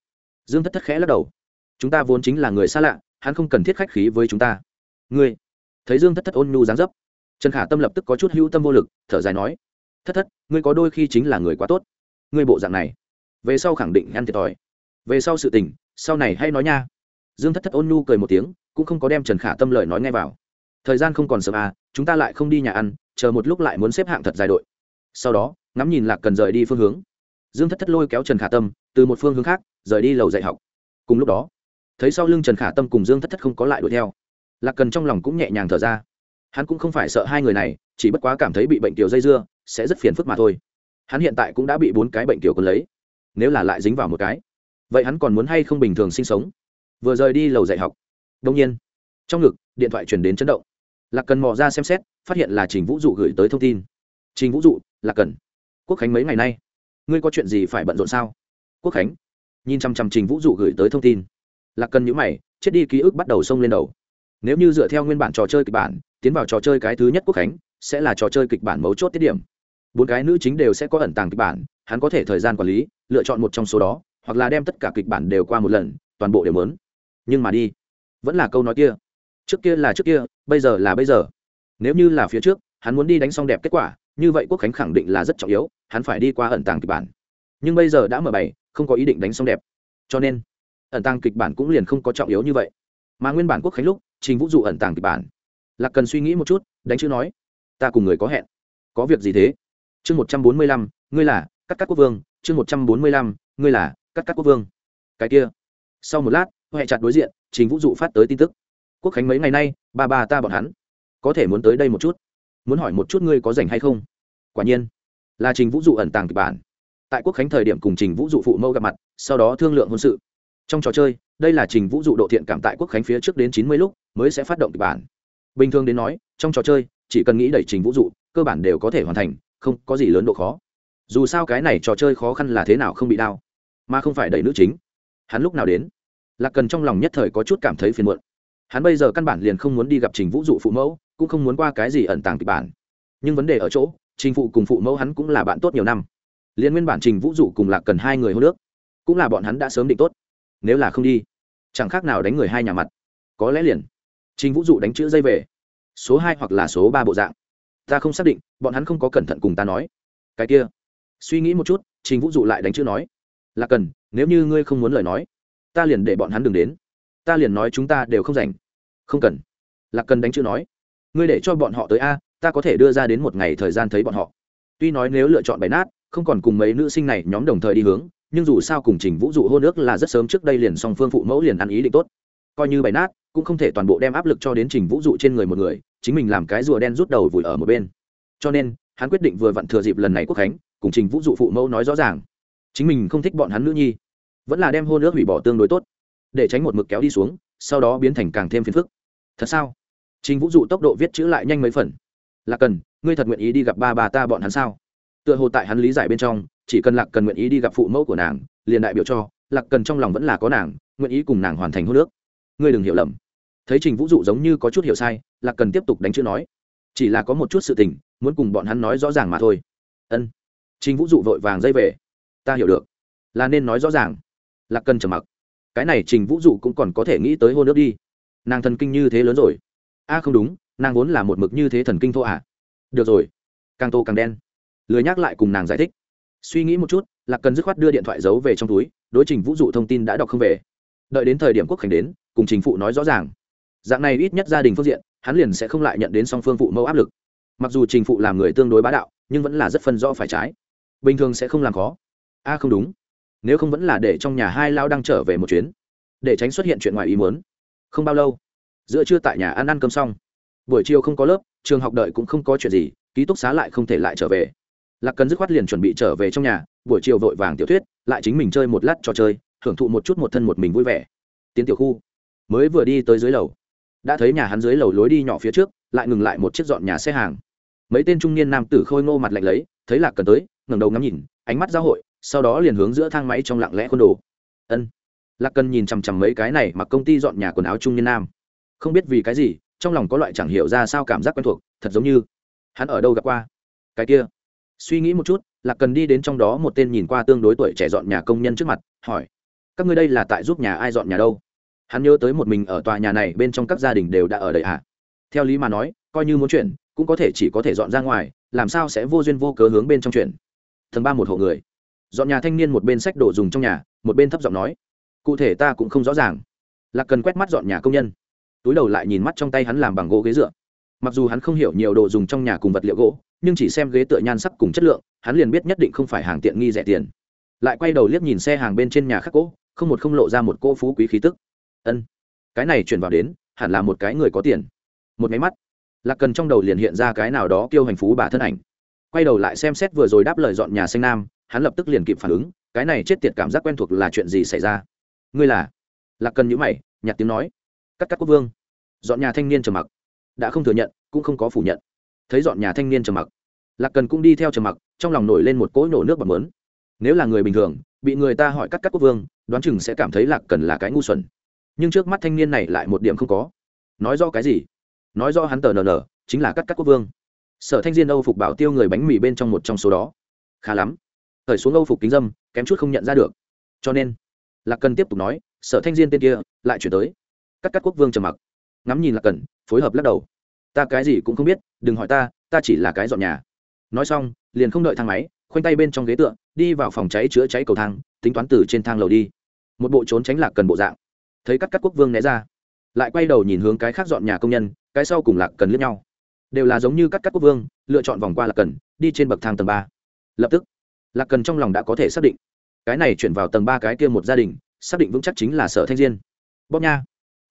S1: Dương thất thất khẽ lắc đầu. Chúng ta vốn chính là người xa lạ, hắn không cần thiết khách khí với chúng ta. Ngươi, thấy dương thất thất ôn nhu dáng dấp trần khả tâm lập tức có chút hữu tâm vô lực, thở dài nói, thất thất, ngươi có đôi khi chính là người quá tốt. Ngươi bộ dạng này, về sau khẳng định ăn thiệt thòi. Về sau sự tình, sau này hay nói nha. Dương thất thất ôn nhu cười một tiếng, cũng không có đem trần khả tâm lời nói ngay vào. Thời gian không còn sớm à chúng ta lại không đi nhà ăn, chờ một lúc lại muốn xếp hạng thật dài đội. Sau đó, ngắm nhìn lạc cần rời đi phương hướng. Dương thất thất lôi kéo trần khả tâm từ một phương hướng khác, rời đi lầu dạy học. Cùng lúc đó, thấy sau lưng trần khả tâm cùng dương thất thất không có lại đuổi theo. Lạc cần trong lòng cũng nhẹ nhàng thở ra hắn cũng không phải sợ hai người này, chỉ bất quá cảm thấy bị bệnh tiểu dây dưa, sẽ rất phiền phức mà thôi. Hắn hiện tại cũng đã bị bốn cái bệnh tiểu còn lấy, nếu là lại dính vào một cái. Vậy hắn còn muốn hay không bình thường sinh sống? Vừa rời đi lầu dạy học, đông nhiên, trong ngực, điện thoại chuyển đến chấn động. Lạc cần mò ra xem xét, phát hiện là trình vũ dụ gửi tới thông tin. Trình vũ dụ, lạc cần, quốc khánh mấy ngày nay? Ngươi có chuyện gì phải bận rộn sao? Quốc khánh, nhìn chăm chăm trình vũ dụ gửi tới thông tin. Lạc cần nhữ mày, chết đi ký ức bắt đầu xông lên đầu nếu như dựa theo nguyên bản trò chơi kịch bản, tiến vào trò chơi cái thứ nhất quốc khánh, sẽ là trò chơi kịch bản mấu chốt tiết điểm. Bốn cái nữ chính đều sẽ có ẩn tàng kịch bản, hắn có thể thời gian quản lý, lựa chọn một trong số đó, hoặc là đem tất cả kịch bản đều qua một lần, toàn bộ đều mớn nhưng mà đi, vẫn là câu nói kia. Trước kia là trước kia, bây giờ là bây giờ. Nếu như là phía trước, hắn muốn đi đánh xong đẹp kết quả, như vậy quốc khánh khẳng định là rất trọng yếu, hắn phải đi qua ẩn tàng kịch bản. Nhưng bây giờ đã mở bày, không có ý định đánh xong đẹp. Cho nên, ẩn tàng kịch bản cũng liền không có trọng yếu như vậy. Mà nguyên bản quốc khánh lúc trình vũ dụ ẩn tàng kịch bản. Lạc cần suy nghĩ một chút, đánh chữ nói, ta cùng người có hẹn. Có việc gì thế? Chương một trăm bốn mươi lăm, ngươi là cắt cắt quốc vương. Chương một trăm bốn mươi lăm, ngươi là cắt cắt quốc vương. Cái kia. Sau một lát huệ chặt đối diện, trình vũ dụ phát tới tin tức. Quốc khánh mấy ngày nay, ba ba ta bọn hắn, có thể muốn tới đây một chút, muốn hỏi một chút ngươi có rảnh hay không? Quả nhiên, là trình vũ dụ ẩn tàng kịch bản. Tại quốc khánh thời điểm cùng trình vũ dụ phụ mẫu gặp mặt, sau đó thương lượng hôn sự. Trong trò chơi đây là trình vũ dụ độ thiện cảm tại quốc khánh phía trước đến chín mươi lúc mới sẽ phát động kịch bản. Bình thường đến nói, trong trò chơi, chỉ cần nghĩ đẩy trình vũ dụ, cơ bản đều có thể hoàn thành, không có gì lớn độ khó. Dù sao cái này trò chơi khó khăn là thế nào không bị đau, mà không phải đẩy nữ chính. Hắn lúc nào đến? Lạc cần trong lòng nhất thời có chút cảm thấy phiền muộn. Hắn bây giờ căn bản liền không muốn đi gặp trình vũ dụ phụ mẫu, cũng không muốn qua cái gì ẩn tàng kịch bản. Nhưng vấn đề ở chỗ, trình phụ cùng phụ mẫu hắn cũng là bạn tốt nhiều năm. Liên nguyên bản trình vũ dụ cùng lạc cần hai người hô nước, cũng là bọn hắn đã sớm định tốt nếu là không đi, chẳng khác nào đánh người hai nhà mặt. Có lẽ liền. Trình vũ dụ đánh chữ dây về. Số hai hoặc là số ba bộ dạng. Ta không xác định, bọn hắn không có cẩn thận cùng ta nói. Cái kia. Suy nghĩ một chút, trình vũ dụ lại đánh chữ nói. Là cần, nếu như ngươi không muốn lời nói, ta liền để bọn hắn đừng đến. Ta liền nói chúng ta đều không rảnh. Không cần. Là cần đánh chữ nói. Ngươi để cho bọn họ tới a, ta có thể đưa ra đến một ngày thời gian thấy bọn họ. Tuy nói nếu lựa chọn bài nát, không còn cùng mấy nữ sinh này nhóm đồng thời đi hướng nhưng dù sao cùng trình vũ dụ hôn ước là rất sớm trước đây liền song phương phụ mẫu liền ăn ý định tốt. Coi như bày nát, cũng không thể toàn bộ đem áp lực cho đến trình vũ dụ trên người một người, chính mình làm cái rùa đen rút đầu vùi ở một bên. Cho nên, hắn quyết định vừa vặn thừa dịp lần này quốc khánh, cùng trình vũ dụ phụ mẫu nói rõ ràng. Chính mình không thích bọn hắn nữ nhi, vẫn là đem hôn ước hủy bỏ tương đối tốt, để tránh một mực kéo đi xuống, sau đó biến thành càng thêm phiền phức. Thật sao? Trình vũ dụ tốc độ viết chữ lại nhanh mấy phần. Là cần, ngươi thật nguyện ý đi gặp ba bà ta bọn hắn sao? Tựa hồ tại hắn lý giải bên trong, chỉ cần lạc cần nguyện ý đi gặp phụ mẫu của nàng, liền đại biểu cho, lạc cần trong lòng vẫn là có nàng, nguyện ý cùng nàng hoàn thành hôn nước. ngươi đừng hiểu lầm. Thấy trình vũ dụ giống như có chút hiểu sai, lạc cần tiếp tục đánh chữ nói. Chỉ là có một chút sự tình, muốn cùng bọn hắn nói rõ ràng mà thôi. Ân. Trình vũ dụ vội vàng dây về. Ta hiểu được. Là nên nói rõ ràng. Lạc cần trầm mặc. Cái này trình vũ dụ cũng còn có thể nghĩ tới hôn nước đi. Nàng thần kinh như thế lớn rồi. A không đúng, nàng vốn là một mực như thế thần kinh thô à. Được rồi. Càng tô càng đen lười nhắc lại cùng nàng giải thích. Suy nghĩ một chút, lạc cần dứt khoát đưa điện thoại giấu về trong túi, đối trình vũ dụ thông tin đã đọc không về. Đợi đến thời điểm quốc khánh đến, cùng chính phụ nói rõ ràng. Dạng này ít nhất gia đình phương diện, hắn liền sẽ không lại nhận đến song phương phụ mẫu áp lực. Mặc dù trình phụ làm người tương đối bá đạo, nhưng vẫn là rất phân rõ phải trái. Bình thường sẽ không làm khó. A không đúng. Nếu không vẫn là để trong nhà hai lao đang trở về một chuyến. Để tránh xuất hiện chuyện ngoài ý muốn. Không bao lâu, giữa trưa tại nhà ăn ăn cơm xong. Buổi chiều không có lớp, trường học đợi cũng không có chuyện gì, ký túc xá lại không thể lại trở về lạc cần dứt khoát liền chuẩn bị trở về trong nhà, buổi chiều vội vàng tiểu thuyết, lại chính mình chơi một lát trò chơi hưởng thụ một chút một thân một mình vui vẻ. Tiến tiểu khu, mới vừa đi tới dưới lầu. Đã thấy nhà hắn dưới lầu lối đi nhỏ phía trước, lại ngừng lại một chiếc dọn nhà xe hàng. Mấy tên trung niên nam tử khôi ngô mặt lạnh lấy, thấy lạc cần tới, ngẩng đầu ngắm nhìn, ánh mắt giao hội, sau đó liền hướng giữa thang máy trong lặng lẽ khuôn đồ. Ân. Lạc cần nhìn chằm chằm mấy cái này mặc công ty dọn nhà quần áo trung niên nam. Không biết vì cái gì, trong lòng có loại chẳng hiểu ra sao cảm giác quen thuộc, thật giống như hắn ở đâu gặp qua. Cái kia suy nghĩ một chút, lạc cần đi đến trong đó một tên nhìn qua tương đối tuổi trẻ dọn nhà công nhân trước mặt, hỏi, các ngươi đây là tại giúp nhà ai dọn nhà đâu? Hắn nhớ tới một mình ở tòa nhà này bên trong các gia đình đều đã ở đây à? Theo lý mà nói, coi như muốn chuyển, cũng có thể chỉ có thể dọn ra ngoài, làm sao sẽ vô duyên vô cớ hướng bên trong chuyển? Tầng ba một hộ người. Dọn nhà thanh niên một bên sách đồ dùng trong nhà, một bên thấp giọng nói, cụ thể ta cũng không rõ ràng. Lạc cần quét mắt dọn nhà công nhân. Túi đầu lại nhìn mắt trong tay hắn làm bằng gỗ ghế dựa mặc dù hắn không hiểu nhiều đồ dùng trong nhà cùng vật liệu gỗ, nhưng chỉ xem ghế tựa nhan sắc cùng chất lượng, hắn liền biết nhất định không phải hàng tiện nghi rẻ tiền. Lại quay đầu liếc nhìn xe hàng bên trên nhà khắc gỗ, không một không lộ ra một cô phú quý khí tức. Ân, cái này chuyển vào đến, hẳn là một cái người có tiền. Một máy mắt. Lạc cần trong đầu liền hiện ra cái nào đó kêu hành phú bà thân ảnh. Quay đầu lại xem xét vừa rồi đáp lời dọn nhà xanh nam, hắn lập tức liền kịp phản ứng, cái này chết tiệt cảm giác quen thuộc là chuyện gì xảy ra? Ngươi là? Lạc cần nhữ mày, nhặt tiếng nói. Cắt cắt quốc vương. Dọn nhà thanh niên trầm mặc đã không thừa nhận, cũng không có phủ nhận. Thấy dọn nhà thanh niên trầm mặc, lạc cần cũng đi theo trầm mặc, trong lòng nổi lên một cỗ nổ nước bọt mớn nếu là người bình thường, bị người ta hỏi cắt cắt quốc vương, đoán chừng sẽ cảm thấy lạc cần là cái ngu xuẩn. Nhưng trước mắt thanh niên này lại một điểm không có. Nói do cái gì? Nói do hắn tờ nờ nờ, chính là cắt cắt quốc vương. Sở thanh diên âu phục bảo tiêu người bánh mì bên trong một trong số đó. Khá lắm. Thời xuống âu phục kính dâm, kém chút không nhận ra được. Cho nên, lạc cần tiếp tục nói, sở thanh diên tên kia, lại chuyển tới. Cắt cắt quốc vương trầm mặc. Ngắm nhìn lạc cần phối hợp lắc đầu. Ta cái gì cũng không biết, đừng hỏi ta ta chỉ là cái dọn nhà. Nói xong, liền không đợi thang máy, khoanh tay bên trong ghế tựa, đi vào phòng cháy chữa cháy cầu thang, tính toán từ trên thang lầu đi. Một bộ trốn tránh lạc cần bộ dạng. Thấy cắt cắt quốc vương né ra, lại quay đầu nhìn hướng cái khác dọn nhà công nhân, cái sau cùng lạc cần lướt nhau. Đều là giống như cắt cắt quốc vương, lựa chọn vòng qua lạc cần, đi trên bậc thang tầng ba. Lập tức, lạc cần trong lòng đã có thể xác định. Cái này chuyển vào tầng ba cái kia một gia đình, xác định vững chắc chính là sở thanh diên. Bóp nha.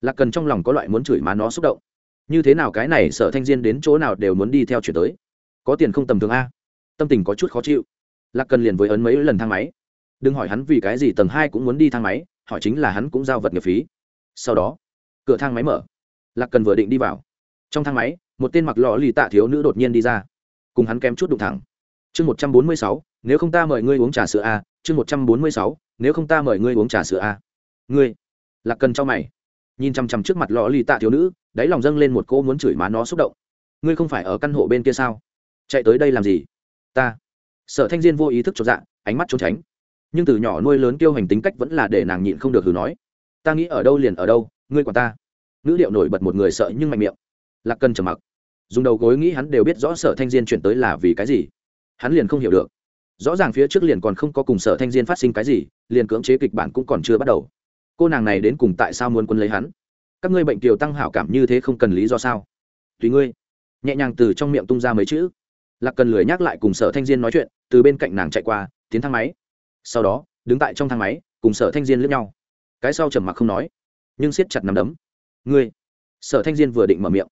S1: Lạc cần trong lòng có loại muốn chửi má nó xúc động như thế nào cái này sở thanh diên đến chỗ nào đều muốn đi theo chuyển tới. Có tiền không tầm thường a? Tâm tình có chút khó chịu. Lạc cần liền với ấn mấy lần thang máy. Đừng hỏi hắn vì cái gì tầng hai cũng muốn đi thang máy, hỏi chính là hắn cũng giao vật nghiệp phí. Sau đó, cửa thang máy mở. Lạc cần vừa định đi vào. Trong thang máy, một tên mặc lò lì tạ thiếu nữ đột nhiên đi ra. Cùng hắn kém chút đụng thẳng. Chương một trăm bốn mươi sáu, nếu không ta mời ngươi uống trà sữa a, chương một trăm bốn mươi sáu, nếu không ta mời ngươi uống trà sữa a. Ngươi? Lạc cần cho mày nhìn chằm chằm trước mặt lò lì tạ thiếu nữ, đáy lòng dâng lên một cô muốn chửi má nó xúc động. Ngươi không phải ở căn hộ bên kia sao? Chạy tới đây làm gì? Ta. Sở thanh diên vô ý thức cho dạ ánh mắt trốn tránh. Nhưng từ nhỏ nuôi lớn tiêu hành tính cách vẫn là để nàng nhịn không được hừ nói. Ta nghĩ ở đâu liền ở đâu, ngươi quản ta. Nữ điệu nổi bật một người sợ nhưng mạnh miệng. Lạc cần trầm mặc. Dùng đầu gối nghĩ hắn đều biết rõ sở thanh diên chuyển tới là vì cái gì. Hắn liền không hiểu được. Rõ ràng phía trước liền còn không có cùng sở thanh diên phát sinh cái gì, liền cưỡng chế kịch bản cũng còn chưa bắt đầu cô nàng này đến cùng tại sao muốn quân lấy hắn? Các ngươi bệnh kiều tăng hảo cảm như thế không cần lý do sao? Tùy ngươi. Nhẹ nhàng từ trong miệng tung ra mấy chữ. Lạc cần lười nhắc lại cùng sở thanh diên nói chuyện, từ bên cạnh nàng chạy qua, tiến thang máy. Sau đó, đứng tại trong thang máy, cùng sở thanh diên lướt nhau. Cái sau trầm mặc không nói, nhưng siết chặt nắm đấm. Ngươi. Sở thanh diên vừa định mở miệng.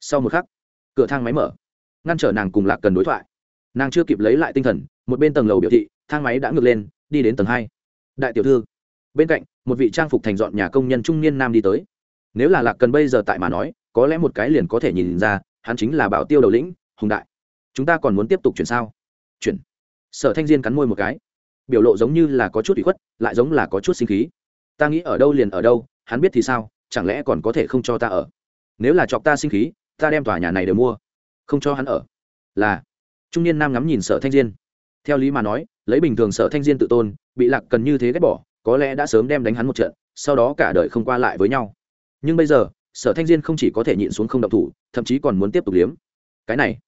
S1: Sau một khắc, cửa thang máy mở, ngăn trở nàng cùng lạc cần đối thoại. Nàng chưa kịp lấy lại tinh thần, một bên tầng lầu biểu thị, thang máy đã ngược lên, đi đến tầng hai. Đại tiểu thư, bên cạnh một vị trang phục thành dọn nhà công nhân trung niên nam đi tới. Nếu là lạc cần bây giờ tại mà nói, có lẽ một cái liền có thể nhìn ra, hắn chính là bảo tiêu đầu lĩnh, hùng đại. Chúng ta còn muốn tiếp tục chuyển sao? Chuyển. Sở thanh diên cắn môi một cái. Biểu lộ giống như là có chút bị khuất, lại giống là có chút sinh khí. Ta nghĩ ở đâu liền ở đâu, hắn biết thì sao, chẳng lẽ còn có thể không cho ta ở? Nếu là chọc ta sinh khí, ta đem tòa nhà này đều mua. Không cho hắn ở. Là. Trung niên nam ngắm nhìn sở thanh diên. Theo lý mà nói, lấy bình thường sở thanh diên tự tôn, bị lạc cần như thế ghét bỏ có lẽ đã sớm đem đánh hắn một trận, sau đó cả đời không qua lại với nhau. Nhưng bây giờ, sở thanh diên không chỉ có thể nhịn xuống không động thủ, thậm chí còn muốn tiếp tục liếm. Cái này,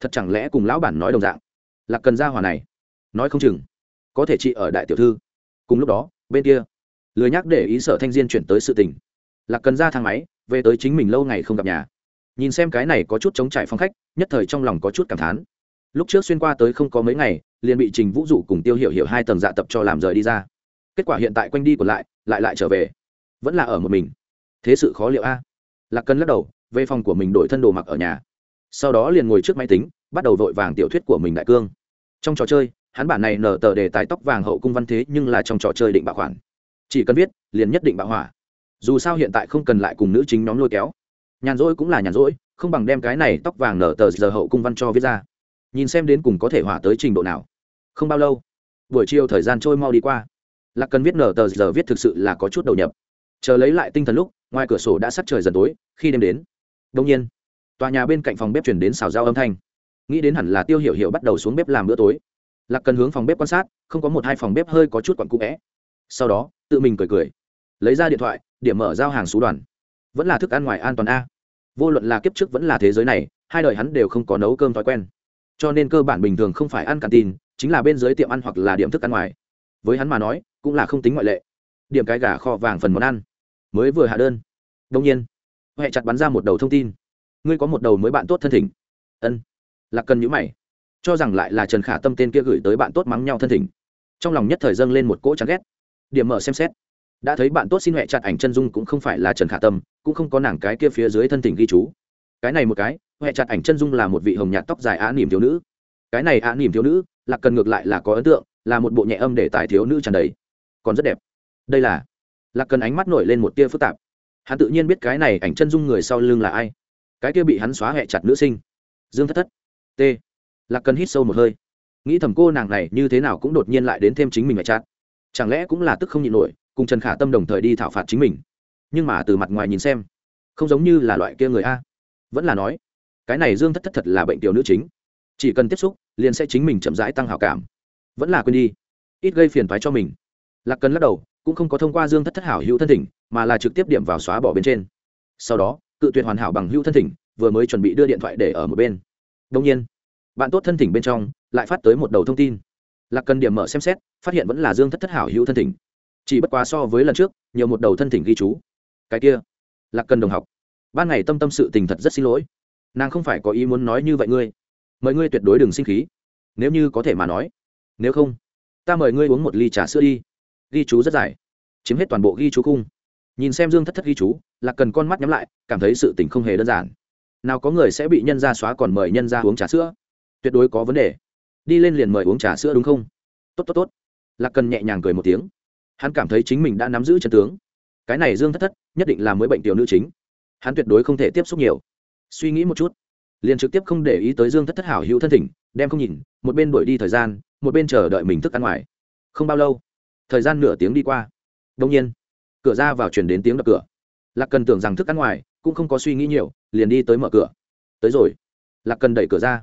S1: thật chẳng lẽ cùng lão bản nói đồng dạng? Lạc cần ra hòa này, nói không chừng, có thể chị ở đại tiểu thư. Cùng lúc đó, bên kia, lười nhắc để ý sở thanh diên chuyển tới sự tình. Lạc cần ra thang máy, về tới chính mình lâu ngày không gặp nhà. Nhìn xem cái này có chút chống trải phong khách, nhất thời trong lòng có chút cảm thán. Lúc trước xuyên qua tới không có mấy ngày, liền bị trình vũ dụ cùng tiêu hiểu hiểu hai tầng dạ tập cho làm rời đi ra kết quả hiện tại quanh đi còn lại lại lại trở về. Vẫn là ở một mình. Thế sự khó liệu a. Lạc cần lắc đầu, về phòng của mình đổi thân đồ mặc ở nhà. Sau đó liền ngồi trước máy tính, bắt đầu vội vàng tiểu thuyết của mình đại cương. Trong trò chơi, hắn bản này nở tờ đề tài tóc vàng hậu cung văn thế nhưng là trong trò chơi định bạo khoản. Chỉ cần viết, liền nhất định bạo hỏa. Dù sao hiện tại không cần lại cùng nữ chính nhóm lôi kéo. Nhàn rỗi cũng là nhàn rỗi, không bằng đem cái này tóc vàng nở tờ giờ hậu cung văn cho viết ra. Nhìn xem đến cùng có thể hỏa tới trình độ nào. Không bao lâu, buổi chiều thời gian trôi mau đi qua lạc cần viết nở tờ giờ viết thực sự là có chút đầu nhập. Chờ lấy lại tinh thần lúc, ngoài cửa sổ đã sắc trời dần tối, khi đêm đến đông nhiên, tòa nhà bên cạnh phòng bếp chuyển đến xào dao âm thanh. Nghĩ đến hẳn là tiêu hiểu hiểu bắt đầu xuống bếp làm bữa tối. Lạc cần hướng phòng bếp quan sát, không có một hai phòng bếp hơi có chút quặn cũ vẽ sau đó, tự mình cười cười, lấy ra điện thoại, điểm mở giao hàng số đoàn. Vẫn là thức ăn ngoài an toàn a. Vô luận là kiếp trước vẫn là thế giới này, hai đời hắn đều không có nấu cơm thói quen. Cho nên cơ bản bình thường không phải ăn cà tin, chính là bên dưới tiệm ăn hoặc là điểm thức ăn ngoài với hắn mà nói, cũng là không tính ngoại lệ. Điểm cái gà kho vàng phần món ăn. Mới vừa hạ đơn. Đông nhiên, huệ chặt bắn ra một đầu thông tin. Ngươi có một đầu mới bạn tốt thân thỉnh. Ân. Lạc cần nhữ mày, cho rằng lại là trần khả tâm tên kia gửi tới bạn tốt mắng nhau thân thỉnh. Trong lòng nhất thời dâng lên một cỗ chán ghét. Điểm mở xem xét. Đã thấy bạn tốt xin huệ chặt ảnh chân dung cũng không phải là trần khả tâm, cũng không có nàng cái kia phía dưới thân thỉnh ghi chú. Cái này một cái, huệ chặt ảnh chân dung là một vị hồng nhạt tóc dài á nỉm thiếu nữ. Cái này á nỉm thiếu nữ, lạc cần ngược lại là có ấn tượng là một bộ nhẹ âm để tài thiếu nữ tràn đầy. Còn rất đẹp. Đây là Lạc cần ánh mắt nổi lên một tia phức tạp. Hắn tự nhiên biết cái này ảnh chân dung người sau lưng là ai. Cái kia bị hắn xóa hẹ chặt nữ sinh. Dương thất thất. T. Lạc cần hít sâu một hơi. Nghĩ thầm cô nàng này như thế nào cũng đột nhiên lại đến thêm chính mình mẹ chát. Chẳng lẽ cũng là tức không nhịn nổi, cùng trần khả tâm đồng thời đi thảo phạt chính mình. Nhưng mà từ mặt ngoài nhìn xem, không giống như là loại kia người a. Vẫn là nói, cái này dương thất thất thật là bệnh tiểu nữ chính. Chỉ cần tiếp xúc, liền sẽ chính mình chậm rãi tăng hào cảm vẫn là quên đi. Ít gây phiền toái cho mình. Lạc cần lắc đầu, cũng không có thông qua dương thất thất hảo hữu thân thỉnh, mà là trực tiếp điểm vào xóa bỏ bên trên. Sau đó, cự tuyệt hoàn hảo bằng hữu thân thỉnh, vừa mới chuẩn bị đưa điện thoại để ở một bên. Đông nhiên, bạn tốt thân thỉnh bên trong lại phát tới một đầu thông tin. Lạc cần điểm mở xem xét, phát hiện vẫn là dương thất thất hảo hữu thân thỉnh. Chỉ bất quá so với lần trước, nhiều một đầu thân thỉnh ghi chú. Cái kia, lạc cần đồng học. Ban ngày tâm tâm sự tình thật rất xin lỗi. Nàng không phải có ý muốn nói như vậy ngươi. Mời ngươi tuyệt đối đừng sinh khí. Nếu như có thể mà nói nếu không, ta mời ngươi uống một ly trà sữa đi. Ghi chú rất dài, chiếm hết toàn bộ ghi chú cung. nhìn xem dương thất thất ghi chú là cần con mắt nhắm lại, cảm thấy sự tình không hề đơn giản. Nào có người sẽ bị nhân ra xóa còn mời nhân ra uống trà sữa? Tuyệt đối có vấn đề. Đi lên liền mời uống trà sữa đúng không? Tốt tốt tốt. Lạc cần nhẹ nhàng cười một tiếng. Hắn cảm thấy chính mình đã nắm giữ chân tướng. Cái này dương thất thất nhất định là mới bệnh tiểu nữ chính. Hắn tuyệt đối không thể tiếp xúc nhiều. Suy nghĩ một chút, liền trực tiếp không để ý tới dương thất thất hảo hữu thân thỉnh, đem không nhìn, một bên đuổi đi thời gian một bên chờ đợi mình thức ăn ngoài. Không bao lâu, thời gian nửa tiếng đi qua. Đông nhiên, cửa ra vào chuyển đến tiếng đập cửa. Lạc cần tưởng rằng thức ăn ngoài cũng không có suy nghĩ nhiều, liền đi tới mở cửa. Tới rồi. Lạc cần đẩy cửa ra.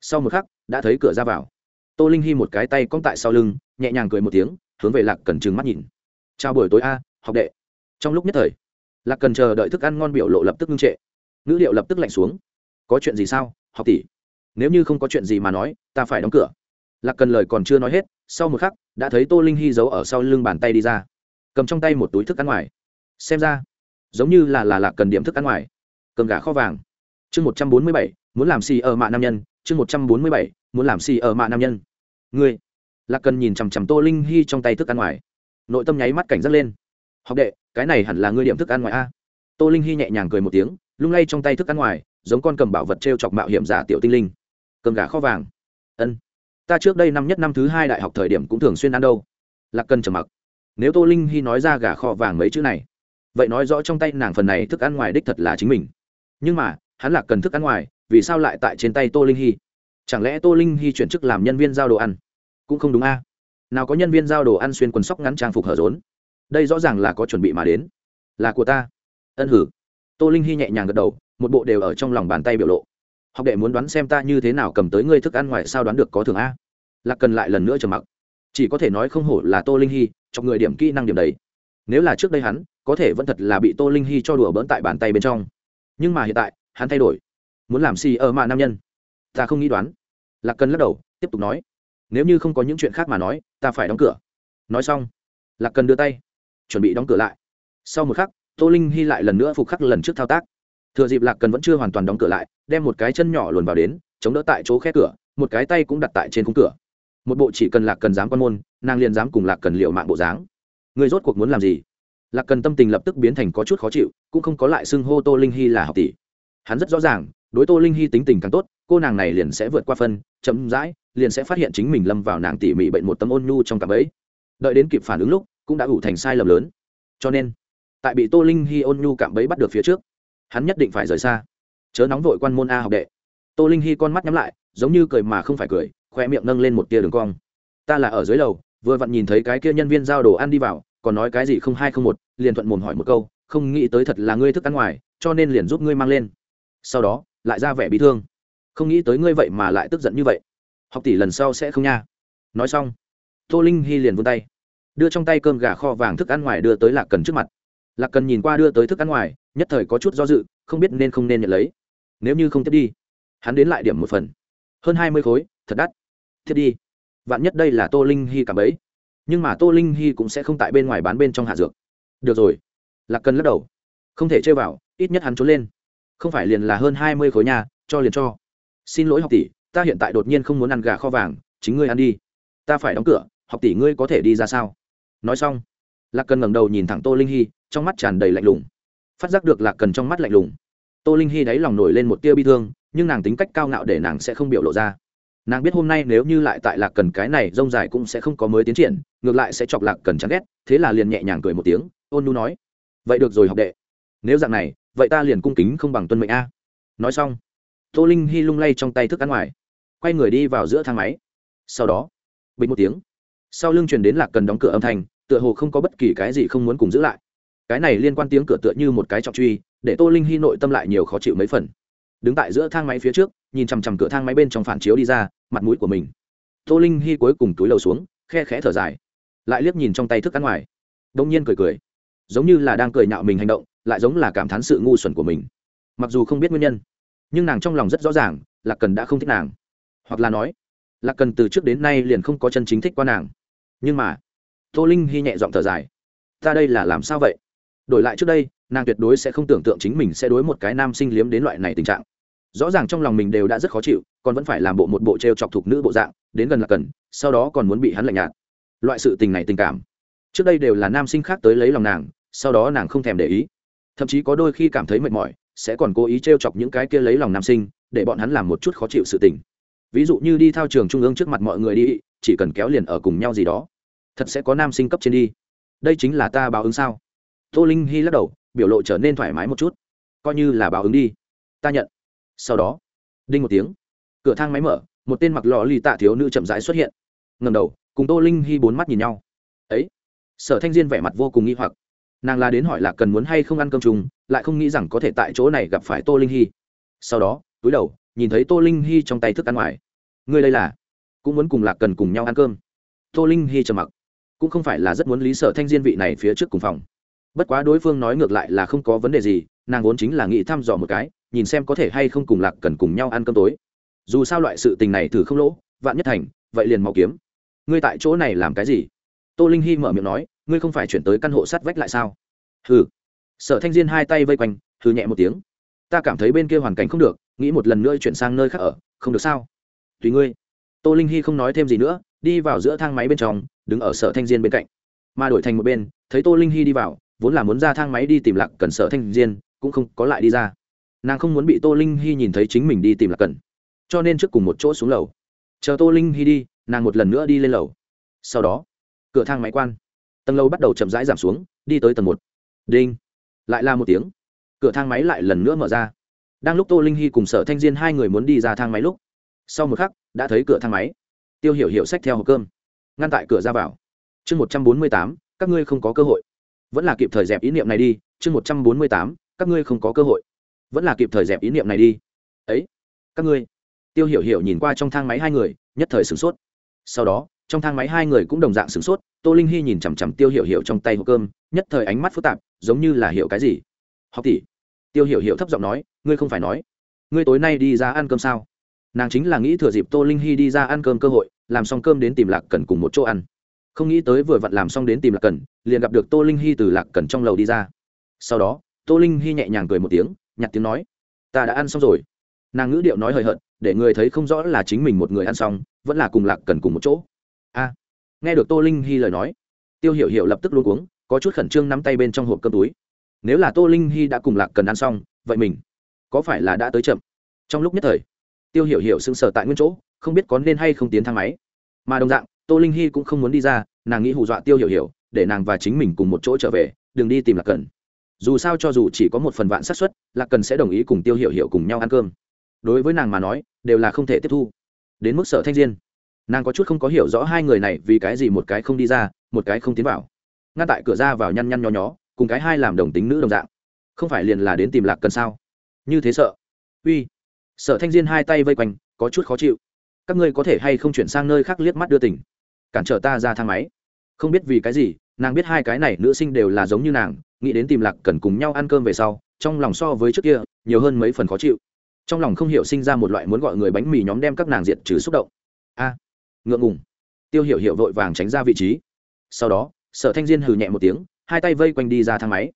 S1: Sau một khắc, đã thấy cửa ra vào. Tô linh hy một cái tay cong tại sau lưng, nhẹ nhàng cười một tiếng, hướng về lạc cần trừng mắt nhìn. Chào buổi tối a, học đệ. Trong lúc nhất thời, lạc cần chờ đợi thức ăn ngon biểu lộ lập tức ngưng trệ. Ngữ liệu lập tức lạnh xuống. Có chuyện gì sao, học tỷ? Nếu như không có chuyện gì mà nói, ta phải đóng cửa lạc cần lời còn chưa nói hết, sau một khắc, đã thấy tô linh hy giấu ở sau lưng bàn tay đi ra. Cầm trong tay một túi thức ăn ngoài. Xem ra, giống như là là lạc cần điểm thức ăn ngoài. Cầm gà kho vàng. Chương một trăm bốn mươi bảy, muốn làm xì ở mạ nam nhân. Chương một trăm bốn mươi bảy, muốn làm xì ở mạ nam nhân. Ngươi. Lạc cần nhìn chằm chằm tô linh hy trong tay thức ăn ngoài. Nội tâm nháy mắt cảnh giác lên. Học đệ, cái này hẳn là ngươi điểm thức ăn ngoài a. Tô linh hy nhẹ nhàng cười một tiếng, lung lay trong tay thức ăn ngoài, giống con cầm bảo vật t r e o chọc mạo hiểm giả tiểu tinh linh. Cầm gà kho vàng. Ân ta trước đây năm nhất năm thứ hai đại học thời điểm cũng thường xuyên ăn đâu. Lạc cần trầm mặc. Nếu tô linh hy nói ra gà kho vàng mấy chữ này, vậy nói rõ trong tay nàng phần này thức ăn ngoài đích thật là chính mình. Nhưng mà, hắn lạc cần thức ăn ngoài, vì sao lại tại trên tay tô linh hy chẳng lẽ tô linh hy chuyển chức làm nhân viên giao đồ ăn? Cũng không đúng a. Nào có nhân viên giao đồ ăn xuyên quần sóc ngắn trang phục hở rốn? Đây rõ ràng là có chuẩn bị mà đến. Là của ta. Ân hử. Tô linh hy nhẹ nhàng gật đầu, một bộ đều ở trong lòng bàn tay biểu lộ học đệ muốn đoán xem ta như thế nào cầm tới ngươi thức ăn ngoài sao đoán được có thường a? Lạc cần lại lần nữa trầm mặc. Chỉ có thể nói không hổ là tô linh hy trong người điểm kỹ năng điểm đấy nếu là trước đây hắn, có thể vẫn thật là bị tô linh hy cho đùa bỡn tại bàn tay bên trong. Nhưng mà hiện tại, hắn thay đổi. Muốn làm xì ở mạ nam nhân. Ta không nghĩ đoán. Lạc cần lắc đầu, tiếp tục nói. Nếu như không có những chuyện khác mà nói, ta phải đóng cửa. Nói xong, lạc cần đưa tay, chuẩn bị đóng cửa lại. Sau một khắc, tô linh hy lại lần nữa phục khắc lần trước thao tác thừa dịp lạc cần vẫn chưa hoàn toàn đóng cửa lại, đem một cái chân nhỏ luồn vào đến, chống đỡ tại chỗ khe cửa, một cái tay cũng đặt tại trên khung cửa. Một bộ chỉ cần lạc cần dám quan môn, nàng liền dám cùng lạc cần liệu mạng bộ dáng. Người rốt cuộc muốn làm gì? Lạc cần tâm tình lập tức biến thành có chút khó chịu, cũng không có lại xưng hô tô linh hy là học tỷ. Hắn rất rõ ràng, đối tô linh hy tính tình càng tốt, cô nàng này liền sẽ vượt qua phân, chậm rãi, liền sẽ phát hiện chính mình lâm vào nàng tỉ mỉ bệnh một tấm ôn nhu trong cặp ấy. Đợi đến kịp phản ứng lúc, cũng đã ủ thành sai lầm lớn. Cho nên, tại bị tô linh hy ôn nhu cảm bấy bắt được phía trước hắn nhất định phải rời xa. Chớ nóng vội quan môn a học đệ. Tô linh hy con mắt nhắm lại, giống như cười mà không phải cười, khoe miệng nâng lên một tia đường cong. Ta là ở dưới lầu, vừa vặn nhìn thấy cái kia nhân viên giao đồ ăn đi vào, còn nói cái gì không hai không một, liền thuận mồm hỏi một câu, không nghĩ tới thật là ngươi thức ăn ngoài, cho nên liền giúp ngươi mang lên. Sau đó, lại ra vẻ bị thương. Không nghĩ tới ngươi vậy mà lại tức giận như vậy. Học tỷ lần sau sẽ không nha. Nói xong, tô linh hy liền vươn tay, đưa trong tay cơm gà kho vàng thức ăn ngoài đưa tới lạc cần trước mặt lạc cần nhìn qua đưa tới thức ăn ngoài, nhất thời có chút do dự, không biết nên không nên nhận lấy. Nếu như không tiếp đi, hắn đến lại điểm một phần. Hơn hai mươi khối, thật đắt. Thiết đi. Vạn nhất đây là tô linh hy cảm ấy. Nhưng mà tô linh hy cũng sẽ không tại bên ngoài bán bên trong hạ dược. Được rồi. Lạc cần lắc đầu. Không thể chơi vào, ít nhất hắn trốn lên. Không phải liền là hơn hai mươi khối nhà cho liền cho. Xin lỗi học tỷ, ta hiện tại đột nhiên không muốn ăn gà kho vàng, chính ngươi ăn đi. Ta phải đóng cửa, học tỷ ngươi có thể đi ra sao? Nói xong, lạc cần ngẩng đầu nhìn thẳng tô linh hy trong mắt tràn đầy lạnh lùng. Phát giác được lạc cần trong mắt lạnh lùng, tô linh hy đáy lòng nổi lên một tia bi thương, nhưng nàng tính cách cao ngạo để nàng sẽ không biểu lộ ra. Nàng biết hôm nay nếu như lại tại lạc cần cái này rông dài cũng sẽ không có mới tiến triển, ngược lại sẽ chọc lạc cần chán ghét, thế là liền nhẹ nhàng cười một tiếng, ôn nu nói, vậy được rồi học đệ, nếu dạng này, vậy ta liền cung kính không bằng tuân mệnh a. Nói xong, tô linh hy lung lay trong tay thức ăn ngoài, quay người đi vào giữa thang máy. Sau đó, bình một tiếng, sau lưng truyền đến lạc cần đóng cửa âm thanh, tựa hồ không có bất kỳ cái gì không muốn cùng giữ lại cái này liên quan tiếng cửa tựa như một cái trọng truy, để tô linh hy nội tâm lại nhiều khó chịu mấy phần. Đứng tại giữa thang máy phía trước, nhìn chằm chằm cửa thang máy bên trong phản chiếu đi ra, mặt mũi của mình. Tô linh hy cuối cùng túi lầu xuống, khe khẽ thở dài. Lại liếc nhìn trong tay thức ăn ngoài. Đông nhiên cười cười. Giống như là đang cười nhạo mình hành động, lại giống là cảm thán sự ngu xuẩn của mình. Mặc dù không biết nguyên nhân, nhưng nàng trong lòng rất rõ ràng là cần đã không thích nàng. Hoặc là nói là cần từ trước đến nay liền không có chân chính thích qua nàng. Nhưng mà, tô linh hy nhẹ giọng thở dài. Ta đây là làm sao vậy? Đổi lại trước đây, nàng tuyệt đối sẽ không tưởng tượng chính mình sẽ đối một cái nam sinh liếm đến loại này tình trạng. Rõ ràng trong lòng mình đều đã rất khó chịu, còn vẫn phải làm bộ một bộ t r e o chọc thục nữ bộ dạng, đến gần là cần, sau đó còn muốn bị hắn lạnh nhạt. Loại sự tình này tình cảm. Trước đây đều là nam sinh khác tới lấy lòng nàng, sau đó nàng không thèm để ý. Thậm chí có đôi khi cảm thấy mệt mỏi, sẽ còn cố ý t r e o chọc những cái kia lấy lòng nam sinh, để bọn hắn làm một chút khó chịu sự tình. Ví dụ như đi thao trường trung ương trước mặt mọi người đi, chỉ cần kéo liền ở cùng nhau gì đó. Thật sẽ có nam sinh cấp trên đi. Đây chính là ta báo ứng sao? Tô linh hy lắc đầu, biểu lộ trở nên thoải mái một chút. Coi như là báo ứng đi. Ta nhận. Sau đó, đinh một tiếng. Cửa thang máy mở, một tên mặc lò lì tạ thiếu nữ chậm rãi xuất hiện. Ngầm đầu, cùng tô linh hy bốn mắt nhìn nhau. Ấy, sở thanh diên vẻ mặt vô cùng nghi hoặc. Nàng là đến hỏi là cần muốn hay không ăn cơm chung, lại không nghĩ rằng có thể tại chỗ này gặp phải tô linh hy sau đó, túi đầu, nhìn thấy tô linh hy trong tay thức ăn ngoài. Người đây là, cũng muốn cùng lạc cần cùng nhau ăn cơm. Tô linh hy trầm mặc. Cũng không phải là rất muốn lý sở thanh diên vị này phía trước cùng phòng bất quá đối phương nói ngược lại là không có vấn đề gì, nàng vốn chính là nghĩ thăm dò một cái, nhìn xem có thể hay không cùng lạc cần cùng nhau ăn cơm tối. Dù sao loại sự tình này thử không lỗ, vạn nhất thành, vậy liền mau kiếm. Ngươi tại chỗ này làm cái gì? Tô linh hy mở miệng nói, ngươi không phải chuyển tới căn hộ sắt vách lại sao? Hừ. Sở thanh diên hai tay vây quanh, hừ nhẹ một tiếng. Ta cảm thấy bên kia hoàn cảnh không được, nghĩ một lần nữa chuyển sang nơi khác ở, không được sao? Tùy ngươi. Tô linh hy không nói thêm gì nữa, đi vào giữa thang máy bên trong, đứng ở sở thanh diên bên cạnh. Mà đổi thành một bên, thấy tô linh hy đi vào vốn là muốn ra thang máy đi tìm lạc cần sở thanh diên, cũng không có lại đi ra. Nàng không muốn bị tô linh hy nhìn thấy chính mình đi tìm lạc cần cho nên trước cùng một chỗ xuống lầu. Chờ tô linh hy đi, nàng một lần nữa đi lên lầu. Sau đó, cửa thang máy quan. Tầng lầu bắt đầu chậm rãi giảm xuống, đi tới tầng một. Đinh. Lại là một tiếng. Cửa thang máy lại lần nữa mở ra. Đang lúc tô linh hy cùng sở thanh diên hai người muốn đi ra thang máy lúc, sau một khắc, đã thấy cửa thang máy. Tiêu hiểu hiểu sách theo hộp cơm, ngăn tại cửa ra vào. Chương một trăm bốn mươi tám, các ngươi không có cơ hội vẫn là kịp thời dẹp ý niệm này đi, chương một trăm bốn mươi tám, các ngươi không có cơ hội. Vẫn là kịp thời dẹp ý niệm này đi. Ấy, các ngươi. Tiêu hiểu hiểu nhìn qua trong thang máy hai người, nhất thời sửng sốt. Sau đó, trong thang máy hai người cũng đồng dạng sửng sốt, tô linh hy nhìn chằm chằm tiêu hiểu hiểu trong tay hộp cơm, nhất thời ánh mắt phức tạp, giống như là hiểu cái gì. Học tỷ. Tiêu hiểu hiểu thấp giọng nói, ngươi không phải nói. Ngươi tối nay đi ra ăn cơm sao? Nàng chính là nghĩ thừa dịp tô linh hy đi ra ăn cơm cơ hội, làm xong cơm đến tìm lạc cần cùng một chỗ ăn không nghĩ tới vừa vặn làm xong đến tìm lạc cần, liền gặp được tô linh hy từ lạc cần trong lầu đi ra. Sau đó, tô linh hy nhẹ nhàng cười một tiếng, nhặt tiếng nói, ta đã ăn xong rồi. Nàng ngữ điệu nói hời hợt, để người thấy không rõ là chính mình một người ăn xong, vẫn là cùng lạc cần cùng một chỗ. A. Nghe được tô linh hy lời nói, tiêu hiểu hiểu lập tức luôn uống có chút khẩn trương nắm tay bên trong hộp cơm túi. Nếu là tô linh hy đã cùng lạc cần ăn xong, vậy mình có phải là đã tới chậm? Trong lúc nhất thời, tiêu hiểu hiểu sững sờ tại nguyên chỗ, không biết có nên hay không tiến thang máy. Mà đồng dạng tô linh hy cũng không muốn đi ra, nàng nghĩ hù dọa tiêu hiểu hiểu, để nàng và chính mình cùng một chỗ trở về, đừng đi tìm lạc cần. Dù sao cho dù chỉ có một phần vạn xác suất, lạc cần sẽ đồng ý cùng tiêu hiểu hiểu cùng nhau ăn cơm. Đối với nàng mà nói, đều là không thể tiếp thu. Đến mức sở thanh diên, nàng có chút không có hiểu rõ hai người này vì cái gì một cái không đi ra, một cái không tiến vào. Ngăn tại cửa ra vào nhăn nhăn nho nhó, cùng cái hai làm đồng tính nữ đồng dạng. Không phải liền là đến tìm lạc cần sao? Như thế sợ. Uy. Sở thanh diên hai tay vây quanh, có chút khó chịu. Các ngươi có thể hay không chuyển sang nơi khác liếc mắt đưa tỉnh cản trở ta ra thang máy. Không biết vì cái gì, nàng biết hai cái này nữ sinh đều là giống như nàng, nghĩ đến tìm lạc cần cùng nhau ăn cơm về sau, trong lòng so với trước kia, nhiều hơn mấy phần khó chịu. Trong lòng không hiểu sinh ra một loại muốn gọi người bánh mì nhóm đem các nàng diệt trừ xúc động. A, ngượng ngùng. Tiêu hiểu hiểu vội vàng tránh ra vị trí. Sau đó, sở thanh diên hừ nhẹ một tiếng, hai tay vây quanh đi ra thang máy.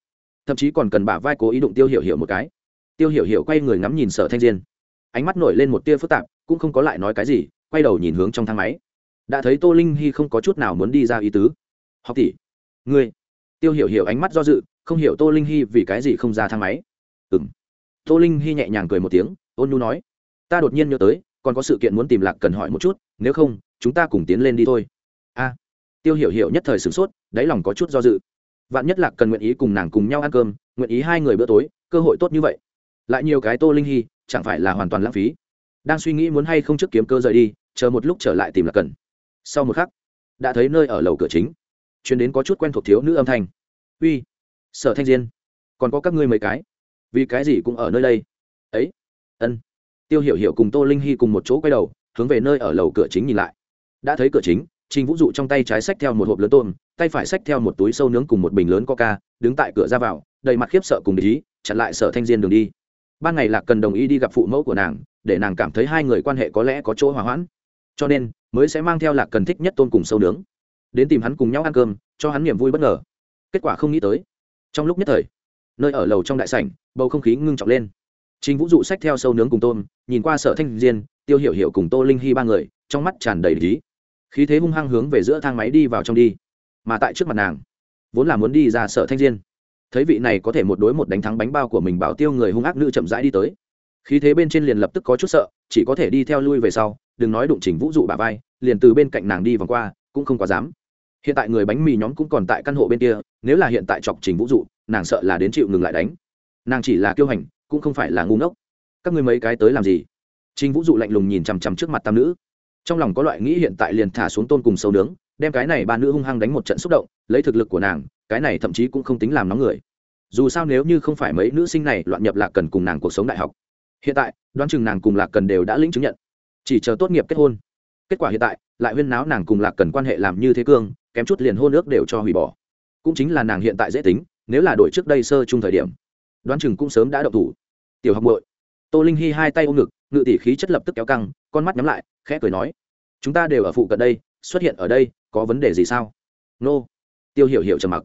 S1: Thậm chí còn cần bả vai cố ý đụng tiêu hiểu hiểu một cái. Tiêu hiểu hiểu quay người ngắm nhìn sở thanh diên. Ánh mắt nổi lên một tia phức tạp, cũng không có lại nói cái gì, quay đầu nhìn hướng trong thang máy đã thấy tô linh hy không có chút nào muốn đi ra ý tứ. Học tỷ, ngươi. Tiêu hiểu hiểu ánh mắt do dự, không hiểu tô linh hy vì cái gì không ra thang máy. Ừ m tô linh hy nhẹ nhàng cười một tiếng, ôn nhu nói, ta đột nhiên nhớ tới, còn có sự kiện muốn tìm lạc cần hỏi một chút, nếu không, chúng ta cùng tiến lên đi thôi. A. Tiêu hiểu hiểu nhất thời sửng sốt, đáy lòng có chút do dự. Vạn nhất lạc cần nguyện ý cùng nàng cùng nhau ăn cơm, nguyện ý hai người bữa tối, cơ hội tốt như vậy. Lại nhiều cái tô linh hy, chẳng phải là hoàn toàn lãng phí. Đang suy nghĩ muốn hay không trước kiếm cơ rời đi, chờ một lúc trở lại tìm lạc cần sau một khắc, đã thấy nơi ở lầu cửa chính chuyến đến có chút quen thuộc thiếu nữ âm thanh. Uy, sở thanh diên, còn có các ngươi mấy cái? Vì cái gì cũng ở nơi đây? Ấy, ân. Tiêu hiểu hiểu cùng tô linh hy cùng một chỗ quay đầu, hướng về nơi ở lầu cửa chính nhìn lại. Đã thấy cửa chính, trình vũ dụ trong tay trái xách theo một hộp lớn tôm, tay phải xách theo một túi sâu nướng cùng một bình lớn coca, đứng tại cửa ra vào, đầy mặt khiếp sợ cùng để ý, chặn lại sở thanh diên đường đi. Ban ngày lạc cần đồng ý đi gặp phụ mẫu của nàng, để nàng cảm thấy hai người quan hệ có lẽ có chỗ hòa hoãn cho nên mới sẽ mang theo lạc cần thích nhất tôn cùng sâu nướng đến tìm hắn cùng nhau ăn cơm cho hắn niềm vui bất ngờ kết quả không nghĩ tới trong lúc nhất thời nơi ở lầu trong đại sảnh bầu không khí ngưng trọng lên chính Vũ dụ sách theo sâu nướng cùng tôm, nhìn qua Sở Thanh Diên, Tiêu Hiểu Hiểu cùng Tô Linh hy ba người, trong mắt tràn đầy lý. Khí thế hung hăng hướng về giữa thang máy đi vào trong đi. Mà tại trước mặt nàng, vốn là muốn đi ra Sở Thanh Diên. Thấy vị này có thể một đối một đánh thắng bánh bao của mình bảo tiêu người hung ác nữ chậm rãi đi tới. Khí thế bên trên liền lập tức có chút sợ, chỉ có thể đi theo lui về sau, đừng nói đụng Trình Vũ dụ bà vai, liền từ bên cạnh nàng đi vòng qua, cũng không quá dám. Hiện tại người bánh mì nhóm cũng còn tại căn hộ bên kia, nếu là hiện tại chọc Trình Vũ dụ, nàng sợ là đến chịu ngừng lại đánh. Nàng chỉ là kiêu hành, cũng không phải là ngu ngốc. Các ngươi mấy cái tới làm gì? Trình vũ dụ lạnh lùng nhìn chằm chằm trước mặt tam nữ. Trong lòng có loại nghĩ hiện tại liền thả xuống tôn cùng sâu nướng đem cái này ba nữ hung hăng đánh một trận xúc động lấy thực lực của nàng cái này thậm chí cũng không tính làm nóng người. Dù sao nếu như không phải mấy nữ sinh này loạn nhập lạc cần cùng nàng cuộc sống đại học hiện tại đoán chừng nàng cùng lạc cần đều đã lĩnh chứng nhận chỉ chờ tốt nghiệp kết hôn. Kết quả hiện tại, lại huyên náo nàng cùng lạc cần quan hệ làm như thế cương, kém chút liền hôn ước đều cho hủy bỏ. Cũng chính là nàng hiện tại dễ tính, nếu là đổi trước đây sơ chung thời điểm, đoán chừng cũng sớm đã đậu thủ. Tiểu học bội tô linh hy hai tay ôm ngực, ngự tỷ khí chất lập tức kéo căng, con mắt nhắm lại, khẽ cười nói, chúng ta đều ở phụ cận đây, xuất hiện ở đây, có vấn đề gì sao? Nô. Tiêu hiểu hiểu trầm mặc.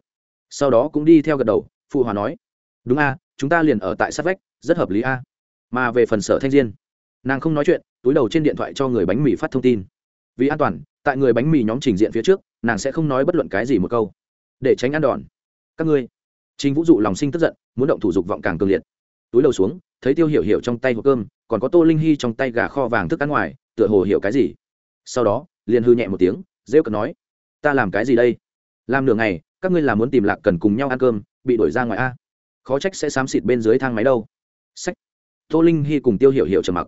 S1: Sau đó cũng đi theo gật đầu, phụ hòa nói, đúng a, chúng ta liền ở tại sát vách, rất hợp lý a. Mà về phần sở thanh diên, nàng không nói chuyện túi đầu trên điện thoại cho người bánh mì phát thông tin. Vì an toàn, tại người bánh mì nhóm trình diện phía trước, nàng sẽ không nói bất luận cái gì một câu. Để tránh ăn đòn. Các ngươi. Trình vũ dụ lòng sinh tức giận, muốn động thủ dục vọng càng cường liệt. Túi đầu xuống, thấy tiêu hiểu hiểu trong tay hộp cơm, còn có tô linh hy trong tay gà kho vàng thức ăn ngoài, tựa hồ hiểu cái gì. Sau đó, liền hư nhẹ một tiếng, rêu cần nói, ta làm cái gì đây? Làm nửa ngày, các ngươi là muốn tìm lạc cần cùng nhau ăn cơm, bị đuổi ra ngoài a? Khó trách sẽ xám xịt bên dưới thang máy đâu. Sách. Tô linh hy cùng tiêu hiểu hiểu trầm mặc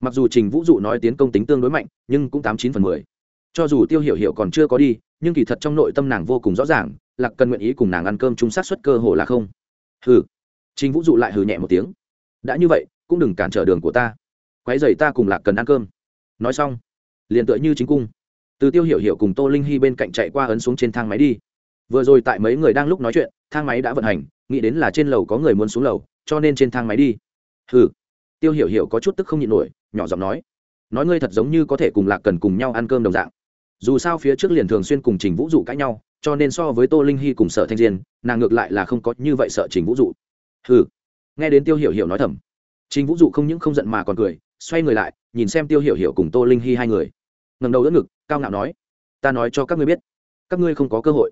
S1: mặc dù trình vũ dụ nói tiến công tính tương đối mạnh, nhưng cũng tám chín phần mười. Cho dù tiêu hiểu hiểu còn chưa có đi, nhưng kỳ thật trong nội tâm nàng vô cùng rõ ràng, lạc cần nguyện ý cùng nàng ăn cơm chung sát xuất cơ hồ là không. Hừ. Trình vũ dụ lại hừ nhẹ một tiếng. Đã như vậy, cũng đừng cản trở đường của ta. Quái dày ta cùng lạc cần ăn cơm. Nói xong, liền tựa như chính cung. Từ tiêu hiểu hiểu cùng tô linh hy bên cạnh chạy qua ấn xuống trên thang máy đi. Vừa rồi tại mấy người đang lúc nói chuyện, thang máy đã vận hành, nghĩ đến là trên lầu có người muốn xuống lầu, cho nên trên thang máy đi. Hừ tiêu hiểu hiểu có chút tức không nhịn nổi, nhỏ giọng nói nói ngươi thật giống như có thể cùng lạc cần cùng nhau ăn cơm đồng dạng. Dù sao phía trước liền thường xuyên cùng trình vũ dụ cãi nhau, cho nên so với tô linh hy cùng sở thanh diên, nàng ngược lại là không có như vậy sợ trình vũ dụ. Hừ. Nghe đến tiêu hiểu hiểu nói thầm, trình vũ dụ không những không giận mà còn cười, xoay người lại, nhìn xem tiêu hiểu hiểu cùng tô linh hy hai người. Ngầm đầu đỡ ngực, cao ngạo nói, ta nói cho các ngươi biết, các ngươi không có cơ hội,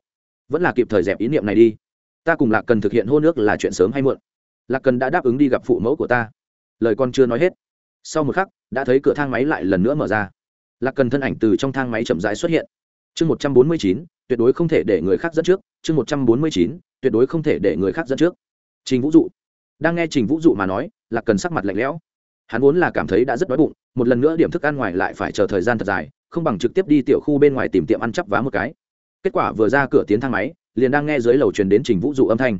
S1: vẫn là kịp thời dẹp ý niệm này đi. Ta cùng lạc cần thực hiện hôn nước là chuyện sớm hay muộn. Lạc cần đã đáp ứng đi gặp phụ mẫu của ta lời con chưa nói hết. Sau một khắc, đã thấy cửa thang máy lại lần nữa mở ra. Lạc cần thân ảnh từ trong thang máy chậm rãi xuất hiện. Chương một trăm bốn mươi chín, tuyệt đối không thể để người khác dẫn trước. Chương một trăm bốn mươi chín, tuyệt đối không thể để người khác dẫn trước. Trình vũ dụ. Đang nghe trình vũ dụ mà nói, lạc cần sắc mặt lạnh lẽo. Hắn vốn là cảm thấy đã rất đói bụng, một lần nữa điểm thức ăn ngoài lại phải chờ thời gian thật dài, không bằng trực tiếp đi tiểu khu bên ngoài tìm tiệm ăn chắp vá một cái. Kết quả vừa ra cửa tiến thang máy, liền đang nghe dưới lầu truyền đến trình vũ dụ âm thanh.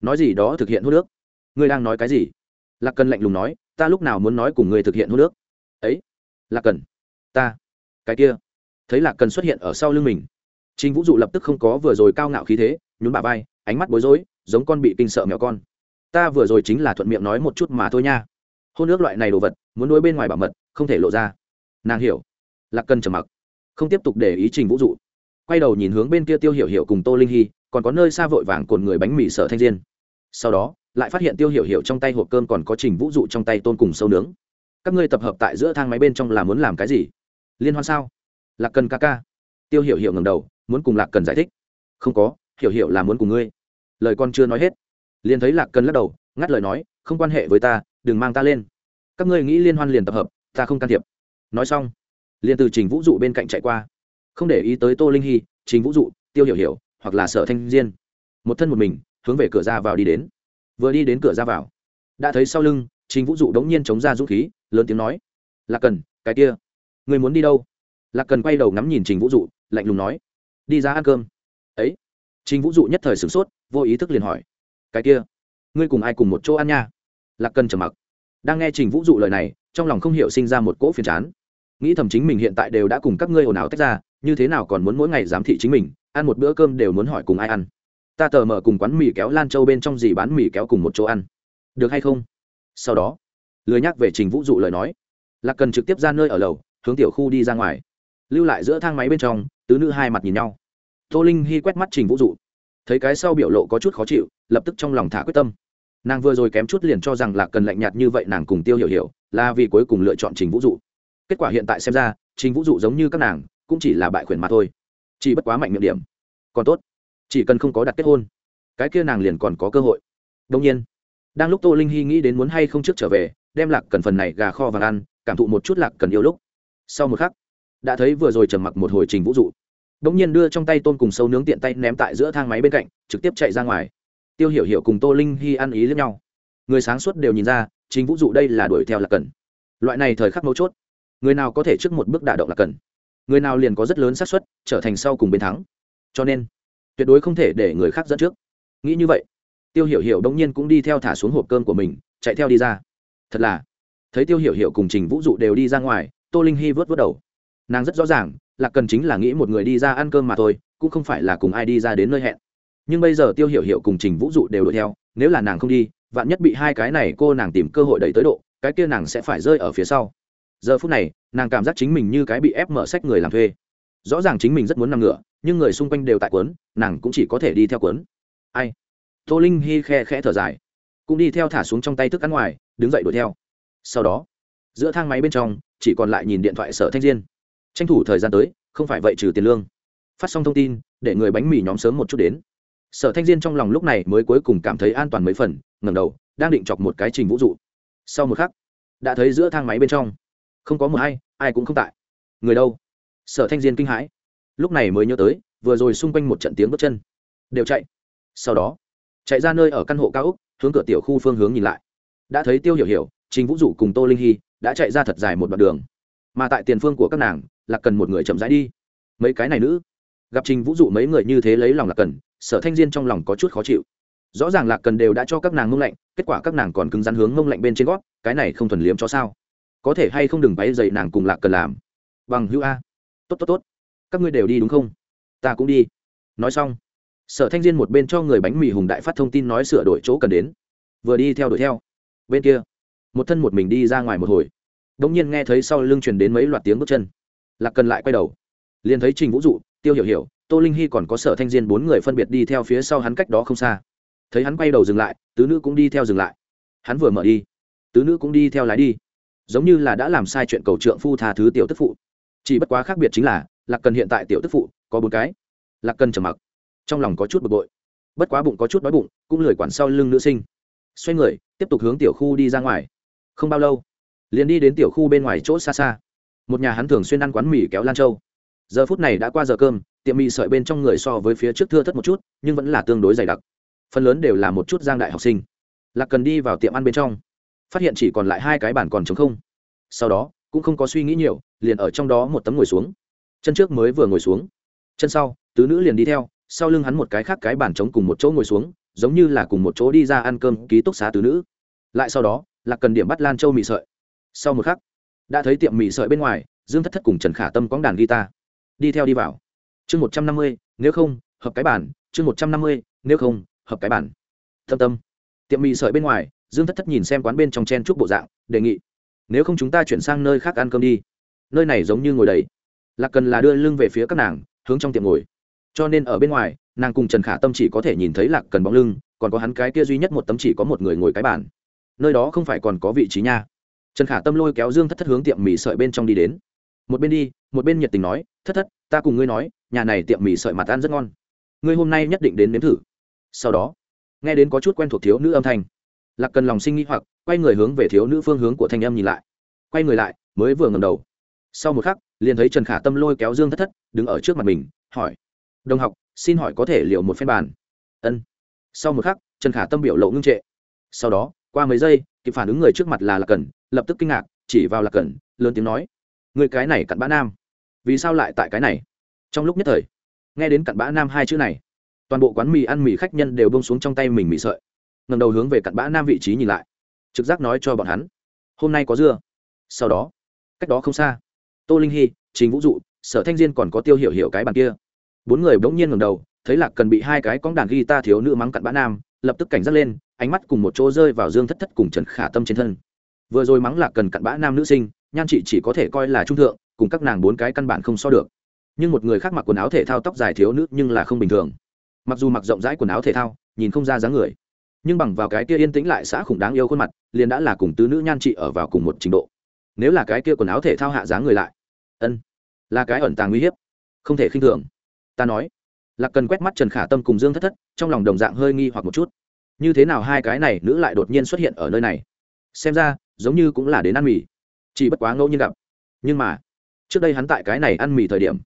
S1: Nói gì đó thực hiện hút nước. Ngươi đang nói cái gì? Lạc cần lạnh lùng nói ta lúc nào muốn nói cùng người thực hiện hôn nước ấy là cần. Ta. Cái kia. Thấy lạc cần xuất hiện ở sau lưng mình, trình vũ dụ lập tức không có vừa rồi cao ngạo khí thế, nhún bà vai, ánh mắt bối rối, giống con bị kinh sợ mèo con. Ta vừa rồi chính là thuận miệng nói một chút mà thôi nha. Hôn ước loại này đồ vật, muốn nuôi bên ngoài bảo mật, không thể lộ ra. Nàng hiểu. Lạc cần trầm mặc. Không tiếp tục để ý trình vũ dụ. Quay đầu nhìn hướng bên kia tiêu hiểu hiểu cùng tô linh hy, còn có nơi xa vội vàng cồn người bánh mì sở thanh diên. Sau đó lại phát hiện tiêu hiểu hiểu trong tay hộp cơm còn có trình vũ dụ trong tay tôn cùng sâu nướng. Các ngươi tập hợp tại giữa thang máy bên trong là muốn làm cái gì? Liên hoan sao? Lạc cần ca ca. Tiêu hiểu hiểu ngầm đầu, muốn cùng lạc cần giải thích. Không có, hiểu hiểu là muốn cùng ngươi. Lời con chưa nói hết. Liền thấy lạc cần lắc đầu, ngắt lời nói, không quan hệ với ta, đừng mang ta lên. Các ngươi nghĩ liên hoan liền tập hợp, ta không can thiệp. Nói xong, liền từ trình vũ dụ bên cạnh chạy qua. Không để ý tới tô linh hy, trình vũ dụ, tiêu hiểu hiểu, hoặc là sở thanh diên. Một thân một mình, hướng về cửa ra vào đi đến vừa đi đến cửa ra vào. Đã thấy sau lưng, trình vũ dụ đống nhiên chống ra dũng khí, lớn tiếng nói, lạc cần, cái kia, người muốn đi đâu? Lạc cần quay đầu ngắm nhìn trình vũ dụ, lạnh lùng nói, đi ra ăn cơm. Ấy? Trình vũ dụ nhất thời sửng sốt, vô ý thức liền hỏi, cái kia, ngươi cùng ai cùng một chỗ ăn nha? Lạc cần trầm mặc. Đang nghe trình vũ dụ lời này, trong lòng không hiểu sinh ra một cỗ phiền chán. Nghĩ thầm chính mình hiện tại đều đã cùng các ngươi ồn ào tách ra, như thế nào còn muốn mỗi ngày giám thị chính mình, ăn một bữa cơm đều muốn hỏi cùng ai ăn ta tờ mở cùng quán mì kéo lan châu bên trong gì bán mì kéo cùng một chỗ ăn. Được hay không? Sau đó, lười nhắc về trình vũ dụ lời nói. Lạc cần trực tiếp ra nơi ở lầu, hướng tiểu khu đi ra ngoài. Lưu lại giữa thang máy bên trong, tứ nữ hai mặt nhìn nhau. Tô linh hy quét mắt trình vũ dụ. Thấy cái sau biểu lộ có chút khó chịu, lập tức trong lòng thả quyết tâm. Nàng vừa rồi kém chút liền cho rằng lạc cần lạnh nhạt như vậy nàng cùng tiêu hiểu hiểu là vì cuối cùng lựa chọn trình vũ dụ. Kết quả hiện tại xem ra, trình vũ dụ giống như các nàng, cũng chỉ là bại khuyển mà thôi. Chỉ bất quá mạnh miệng điểm. Còn tốt chỉ cần không có đặt kết hôn, cái kia nàng liền còn có cơ hội. Đông nhiên, đang lúc tô linh hy nghĩ đến muốn hay không trước trở về, đem lạc cần phần này gà kho vàng ăn, cảm thụ một chút lạc cần yêu lúc. Sau một khắc, đã thấy vừa rồi trầm mặc một hồi trình vũ dụ. Đông nhiên đưa trong tay tôn cùng sâu nướng tiện tay ném tại giữa thang máy bên cạnh, trực tiếp chạy ra ngoài. Tiêu hiểu hiểu cùng tô linh hy ăn ý lẫn nhau. Người sáng suốt đều nhìn ra, trình vũ dụ đây là đuổi theo lạc cần. Loại này thời khắc mấu chốt, người nào có thể trước một bước đả động lạc cần? Người nào liền có rất lớn xác suất, trở thành sau cùng bên thắng. Cho nên tuyệt đối không thể để người khác dẫn trước. Nghĩ như vậy, tiêu hiểu hiểu đông nhiên cũng đi theo thả xuống hộp cơm của mình, chạy theo đi ra. Thật là, thấy tiêu hiểu hiểu cùng trình vũ dụ đều đi ra ngoài, tô linh hy vớt vớt đầu. Nàng rất rõ ràng là cần chính là nghĩ một người đi ra ăn cơm mà thôi, cũng không phải là cùng ai đi ra đến nơi hẹn. Nhưng bây giờ tiêu hiểu hiểu cùng trình vũ dụ đều đuổi theo, nếu là nàng không đi, vạn nhất bị hai cái này cô nàng tìm cơ hội đẩy tới độ, cái kia nàng sẽ phải rơi ở phía sau. Giờ phút này, nàng cảm giác chính mình như cái bị ép mở sách người làm thuê rõ ràng chính mình rất muốn nằm ngửa, nhưng người xung quanh đều tại quấn nàng cũng chỉ có thể đi theo quấn ai? Tô linh hy khe khẽ thở dài, cũng đi theo thả xuống trong tay thức ăn ngoài, đứng dậy đuổi theo. Sau đó, giữa thang máy bên trong, chỉ còn lại nhìn điện thoại sở thanh diên. Tranh thủ thời gian tới, không phải vậy trừ tiền lương. Phát xong thông tin, để người bánh mì nhóm sớm một chút đến. Sở thanh diên trong lòng lúc này mới cuối cùng cảm thấy an toàn mấy phần ngầm đầu, đang định chọc một cái trình vũ dụ. Sau một khắc, đã thấy giữa thang máy bên trong, không có một ai ai cũng không tại. Người đâu? Sở thanh diên kinh hãi. Lúc này mới nhớ tới, vừa rồi xung quanh một trận tiếng bước chân. Đều chạy. Sau đó, chạy ra nơi ở căn hộ cao úc hướng cửa tiểu khu phương hướng nhìn lại. Đã thấy tiêu hiểu hiểu, trình vũ dụ cùng tô linh hy đã chạy ra thật dài một đoạn đường. Mà tại tiền phương của các nàng là cần một người chậm rãi đi. Mấy cái này nữ, gặp trình vũ dụ mấy người như thế lấy lòng là cần, sở thanh diên trong lòng có chút khó chịu. Rõ ràng lạc cần đều đã cho các nàng mông lạnh, kết quả các nàng còn cứng rắn hướng mông lạnh bên trên gót, cái này không thuần liếm cho sao? Có thể hay không đừng bay dậy nàng cùng lạc cần làm. Bằng hữu a tốt tốt tốt. Các ngươi đều đi đúng không? Ta cũng đi. Nói xong, sở thanh diên một bên cho người bánh mì hùng đại phát thông tin nói sửa đổi chỗ cần đến. Vừa đi theo đuổi theo. Bên kia, một thân một mình đi ra ngoài một hồi. Đ ỗ n g nhiên nghe thấy sau lưng truyền đến mấy loạt tiếng bước chân. Lạc cần lại quay đầu. Liền thấy trình vũ dụ, tiêu hiểu hiểu, tô linh hy còn có sở thanh diên bốn người phân biệt đi theo phía sau hắn cách đó không xa. Thấy hắn quay đầu dừng lại, tứ nữ cũng đi theo dừng lại. Hắn vừa mở đi, tứ nữ cũng đi theo lái đi. Giống như là đã làm sai chuyện cầu trượng phu tha thứ tiểu tức phụ chỉ bất quá khác biệt chính là, lạc cần hiện tại tiểu tức phụ, có bốn cái. Lạc cần trầm mặc, trong lòng có chút bực bội. Bất quá bụng có chút đói bụng, cũng lười quản sau lưng nữ sinh. Xoay người, tiếp tục hướng tiểu khu đi ra ngoài. Không bao lâu, liền đi đến tiểu khu bên ngoài chỗ xa xa. Một nhà hắn thường xuyên ăn quán mì kéo lan châu. Giờ phút này đã qua giờ cơm, tiệm mì sợi bên trong người so với phía trước thưa thất một chút, nhưng vẫn là tương đối dày đặc. Phần lớn đều là một chút giang đại học sinh. Lạc cần đi vào tiệm ăn bên trong, phát hiện chỉ còn lại hai cái bàn còn trống không. Sau đó, cũng không có suy nghĩ nhiều liền ở trong đó một tấm ngồi xuống. Chân trước mới vừa ngồi xuống. Chân sau, tứ nữ liền đi theo, sau lưng hắn một cái khác cái bàn trống cùng một chỗ ngồi xuống, giống như là cùng một chỗ đi ra ăn cơm ký túc xá tứ nữ. Lại sau đó là cần điểm bắt lan châu mì sợi. Sau một khắc, đã thấy tiệm mì sợi bên ngoài, dương thất thất cùng trần khả tâm cóng đàn guitar. Đi theo đi vào. Chương một trăm năm mươi, nếu không, hợp cái bản chương một trăm năm mươi, nếu không, hợp cái bản thâm tâm. Tiệm mì sợi bên ngoài, dương thất thất nhìn xem quán bên trong chen chúc bộ dạng, đề nghị, nếu không chúng ta chuyển sang nơi khác ăn cơm đi nơi này giống như ngồi đầy. Lạc cần là đưa lưng về phía các nàng, hướng trong tiệm ngồi. Cho nên ở bên ngoài, nàng cùng trần khả tâm chỉ có thể nhìn thấy lạc cần bóng lưng, còn có hắn cái kia duy nhất một tấm chỉ có một người ngồi cái bàn. Nơi đó không phải còn có vị trí nha. Trần khả tâm lôi kéo dương thất thất hướng tiệm mì sợi bên trong đi đến. Một bên đi, một bên nhiệt tình nói, thất thất, ta cùng ngươi nói, nhà này tiệm mì sợi mặt ăn rất ngon. Ngươi hôm nay nhất định đến nếm thử. Sau đó, nghe đến có chút quen thuộc thiếu nữ âm thanh, lạc cần lòng sinh nghĩ hoặc, quay người hướng về thiếu nữ phương hướng của thanh em nhìn lại. Quay người lại, mới vừa ngầm đầu sau một khắc, liền thấy trần khả tâm lôi kéo dương thất thất, đứng ở trước mặt mình, hỏi, đồng học, xin hỏi có thể liệu một phen bàn? Ân. Sau một khắc, trần khả tâm biểu lộ ngưng trệ. Sau đó, qua mấy giây, kịp phản ứng người trước mặt là lạc cần lập tức kinh ngạc, chỉ vào lạc cần lớn tiếng nói, người cái này cặn bã nam. Vì sao lại tại cái này? Trong lúc nhất thời, nghe đến cặn bã nam hai chữ này, toàn bộ quán mì ăn mì khách nhân đều bông xuống trong tay mình mì sợi. Ngầm đầu hướng về cặn bã nam vị trí nhìn lại, trực giác nói cho bọn hắn, hôm nay có dưa. Sau đó, cách đó không xa tô linh hy chính vũ dụ, sở thanh diên còn có tiêu hiểu hiểu cái bàn kia. Bốn người bỗng nhiên ngẩng đầu, thấy lạc cần bị hai cái cóng đàn guitar thiếu nữ mắng cặn bã nam, lập tức cảnh giác lên, ánh mắt cùng một chỗ rơi vào dương thất thất cùng trần khả tâm trên thân. Vừa rồi mắng lạc cần cặn bã nam nữ sinh, nhan chị chỉ có thể coi là trung thượng, cùng các nàng bốn cái căn bản không so được. Nhưng một người khác mặc quần áo thể thao tóc dài thiếu nữ nhưng là không bình thường. Mặc dù mặc rộng rãi quần áo thể thao, nhìn không ra dáng người, nhưng bằng vào cái kia yên tĩnh lại xã khủng đáng yêu khuôn mặt, liền đã là cùng tứ nữ nhan chị ở vào cùng một trình độ. Nếu là cái kia quần áo thể thao hạ dáng người lại ân là cái ẩn tàng nguy hiếp không thể khinh thường ta nói lạc cần quét mắt trần khả tâm cùng dương thất thất trong lòng đồng dạng hơi nghi hoặc một chút như thế nào hai cái này nữ lại đột nhiên xuất hiện ở nơi này xem ra giống như cũng là đến ăn mì chỉ bất quá ngẫu nhiên gặp nhưng mà trước đây hắn tại cái này ăn mì thời điểm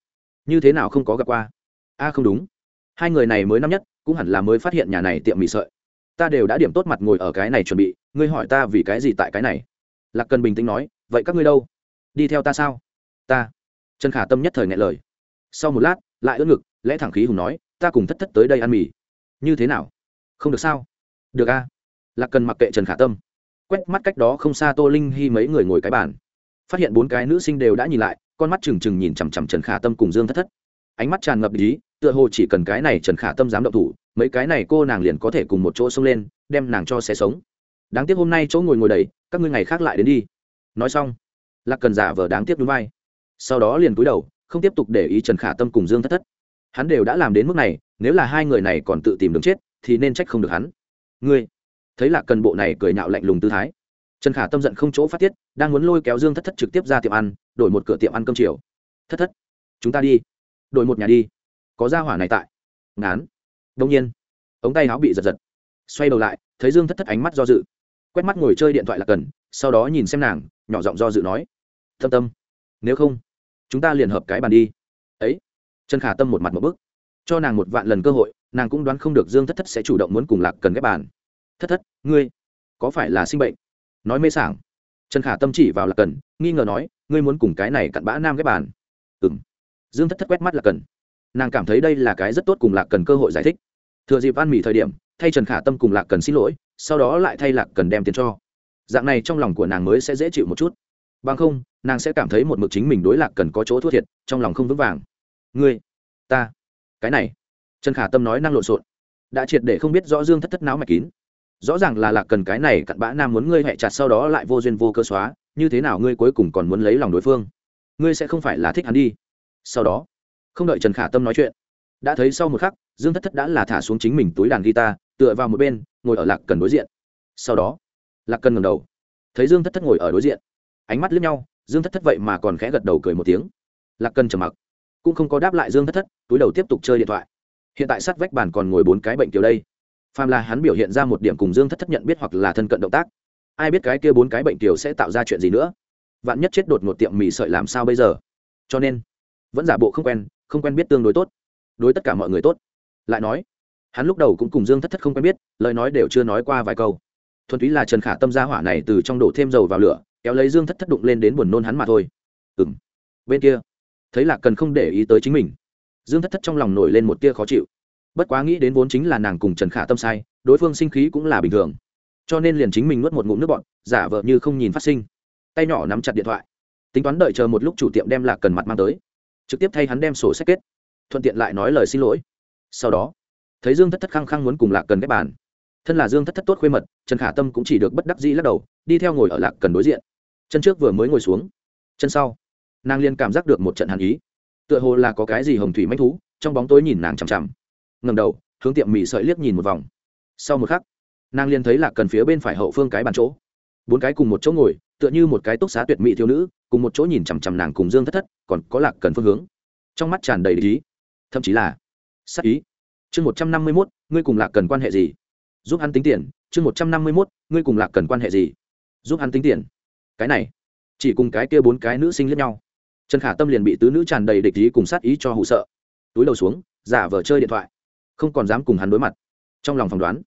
S1: như thế nào không có gặp qua a à, không đúng hai người này mới năm nhất cũng hẳn là mới phát hiện nhà này tiệm mì sợi ta đều đã điểm tốt mặt ngồi ở cái này chuẩn bị ngươi hỏi ta vì cái gì tại cái này lạc cần bình tĩnh nói vậy các ngươi đâu đi theo ta sao ta. Trần khả tâm nhất thời ngại lời. Sau một lát, lại ưỡn ngực, lẽ thẳng khí hùng nói, ta cùng thất thất tới đây ăn mì. Như thế nào? Không được sao? Được a. Lạc cần mặc kệ trần khả tâm. Quét mắt cách đó không xa tô linh hy mấy người ngồi cái bàn. Phát hiện bốn cái nữ sinh đều đã nhìn lại, con mắt trừng trừng nhìn chằm chằm trần khả tâm cùng dương thất thất. Ánh mắt tràn ngập ý, tựa hồ chỉ cần cái này trần khả tâm dám động thủ, mấy cái này cô nàng liền có thể cùng một chỗ xông lên, đem nàng cho xe sống. Đáng tiếc hôm nay chỗ ngồi ngồi đầy, các ngươi ngày khác lại đến đi. Nói xong, lạc cần giả vờ đáng tiếc núi vai sau đó liền cúi đầu, không tiếp tục để ý trần khả tâm cùng dương thất thất. Hắn đều đã làm đến mức này, nếu là hai người này còn tự tìm đường chết, thì nên trách không được hắn. Ngươi, thấy lạc cần bộ này cười nhạo lạnh lùng tư thái. Trần khả tâm giận không chỗ phát tiết, đang muốn lôi kéo dương thất thất trực tiếp ra tiệm ăn, đổi một cửa tiệm ăn cơm chiều. Thất thất, chúng ta đi. Đổi một nhà đi. Có ra hỏa này tại. Ngán. Đông nhiên, ống tay áo bị giật giật. Xoay đầu lại, thấy dương thất thất ánh mắt do dự. Quét mắt ngồi chơi điện thoại là cần, sau đó nhìn xem nàng, nhỏ giọng do dự nói. Thâm tâm, nếu không chúng ta liền hợp cái bàn đi. Ấy, trần khả tâm một mặt một bức. Cho nàng một vạn lần cơ hội, nàng cũng đoán không được dương thất thất sẽ chủ động muốn cùng lạc cần ghép bàn. Thất thất, ngươi, có phải là sinh bệnh? Nói mê sảng. Trần khả tâm chỉ vào lạc cần, nghi ngờ nói, ngươi muốn cùng cái này cặn bã nam ghép bàn. Ừ m dương thất thất quét mắt lạc cần. Nàng cảm thấy đây là cái rất tốt cùng lạc cần cơ hội giải thích. Thừa dịp ăn mì thời điểm, thay trần khả tâm cùng lạc cần xin lỗi, sau đó lại thay lạc cần đem tiền cho. Dạng này trong lòng của nàng mới sẽ dễ chịu một chút. Bằng không nàng sẽ cảm thấy một mực chính mình đối lạc cần có chỗ thua thiệt, trong lòng không vững vàng. Ngươi, ta, cái này. Trần khả tâm nói năng lộn xộn. Đã triệt để không biết rõ dương thất thất não mạch kín. Rõ ràng là lạc cần cái này cặn bã nam muốn ngươi hẹ chặt sau đó lại vô duyên vô cơ xóa, như thế nào ngươi cuối cùng còn muốn lấy lòng đối phương? Ngươi sẽ không phải là thích hắn đi. Sau đó, không đợi trần khả tâm nói chuyện, đã thấy sau một khắc, dương thất thất đã là thả xuống chính mình túi đàn guitar, tựa vào một bên, ngồi ở lạc cần đối diện. Sau đó, lạc cần ngầm đầu, thấy dương thất thất ngồi ở đối diện. Ánh mắt lướt nhau dương thất thất vậy mà còn khẽ gật đầu cười một tiếng. Lạc cần trầm mặc, cũng không có đáp lại dương thất thất, túi đầu tiếp tục chơi điện thoại. Hiện tại sát vách bàn còn ngồi bốn cái bệnh kiểu đây. Phàm là hắn biểu hiện ra một điểm cùng dương thất thất nhận biết hoặc là thân cận động tác, ai biết cái kia bốn cái bệnh tiểu sẽ tạo ra chuyện gì nữa? Vạn nhất chết đột ngột tiệm mì sợi làm sao bây giờ? Cho nên, vẫn giả bộ không quen không quen biết tương đối tốt. Đối tất cả mọi người tốt. Lại nói, hắn lúc đầu cũng cùng dương thất thất không quen biết, lời nói đều chưa nói qua vài câu. Thuần túy là trần khả tâm gia hỏa này từ trong đổ thêm dầu vào lửa kéo lấy dương thất thất đụng lên đến buồn nôn hắn mà thôi. Ừng bên kia, thấy lạc cần không để ý tới chính mình, dương thất thất trong lòng nổi lên một tia khó chịu. Bất quá nghĩ đến vốn chính là nàng cùng trần khả tâm sai, đối phương sinh khí cũng là bình thường. Cho nên liền chính mình nuốt một ngụm nước bọn giả vờ như không nhìn phát sinh. Tay nhỏ nắm chặt điện thoại. Tính toán đợi chờ một lúc chủ tiệm đem lạc cần mặt mang tới. Trực tiếp thay hắn đem sổ sách kết. Thuận tiện lại nói lời xin lỗi. Sau đó, thấy dương thất thất khăng khăng muốn cùng lạc cần ghép bàn. Thân là dương thất thất tốt khuê mật, trần khả tâm cũng chỉ được bất đắc dĩ lắc đầu, đi theo ngồi ở lạc cần đối diện chân trước vừa mới ngồi xuống. Chân sau. Nàng liên cảm giác được một trận hàn ý. Tựa hồ là có cái gì hồng thủy manh thú, trong bóng tối nhìn nàng chằm chằm. Ngầm đầu, hướng tiệm mì sợi liếc nhìn một vòng. Sau một khắc, nàng liền thấy là cần phía bên phải hậu phương cái bàn chỗ. Bốn cái cùng một chỗ ngồi, tựa như một cái túc xá tuyệt mỹ thiếu nữ, cùng một chỗ nhìn chằm chằm nàng cùng dương thất thất, còn có lạc cần phương hướng. Trong mắt tràn đầy ý. Thậm chí là sắc ý. Chương một trăm năm mươi mốt, ngươi cùng lạc cần quan hệ gì? Giúp hắn tính tiền. Chương một trăm năm mươi mốt, ngươi cùng lạc cần quan hệ gì? Giúp hắn tính tiền cái này, chỉ cùng cái kia bốn cái nữ sinh lẫn nhau. Trần khả tâm liền bị tứ nữ tràn đầy địch ý cùng sát ý cho hụ sợ. Túi đầu xuống, giả vờ chơi điện thoại. Không còn dám cùng hắn đối mặt. Trong lòng phỏng đoán,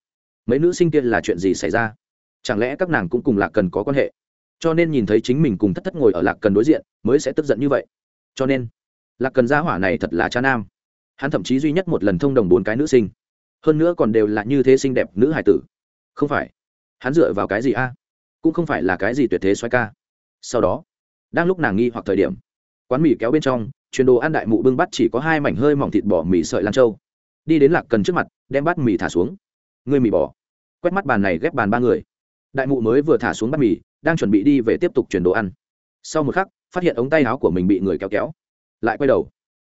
S1: mấy nữ sinh kia là chuyện gì xảy ra? Chẳng lẽ các nàng cũng cùng lạc cần có quan hệ? Cho nên nhìn thấy chính mình cùng thất thất ngồi ở lạc cần đối diện, mới sẽ tức giận như vậy. Cho nên, lạc cần gia hỏa này thật là cha nam. Hắn thậm chí duy nhất một lần thông đồng bốn cái nữ sinh. Hơn nữa còn đều là như thế xinh đẹp nữ hải tử. Không phải, hắn dựa vào cái gì a? Cũng không phải là cái gì tuyệt thế xoay ca. Sau đó, đang lúc nàng nghi hoặc thời điểm, quán mì kéo bên trong truyền đồ ăn đại mụ bưng bắt chỉ có hai mảnh hơi mỏng thịt bò mì sợi lan trâu đi đến lạc cần trước mặt, đem bát mì thả xuống. Ngươi mì bỏ quét mắt bàn này ghép bàn ba người. Đại mụ mới vừa thả xuống bát mì, đang chuẩn bị đi về tiếp tục chuyển đồ ăn. Sau một khắc, phát hiện ống tay áo của mình bị người kéo kéo. Lại quay đầu,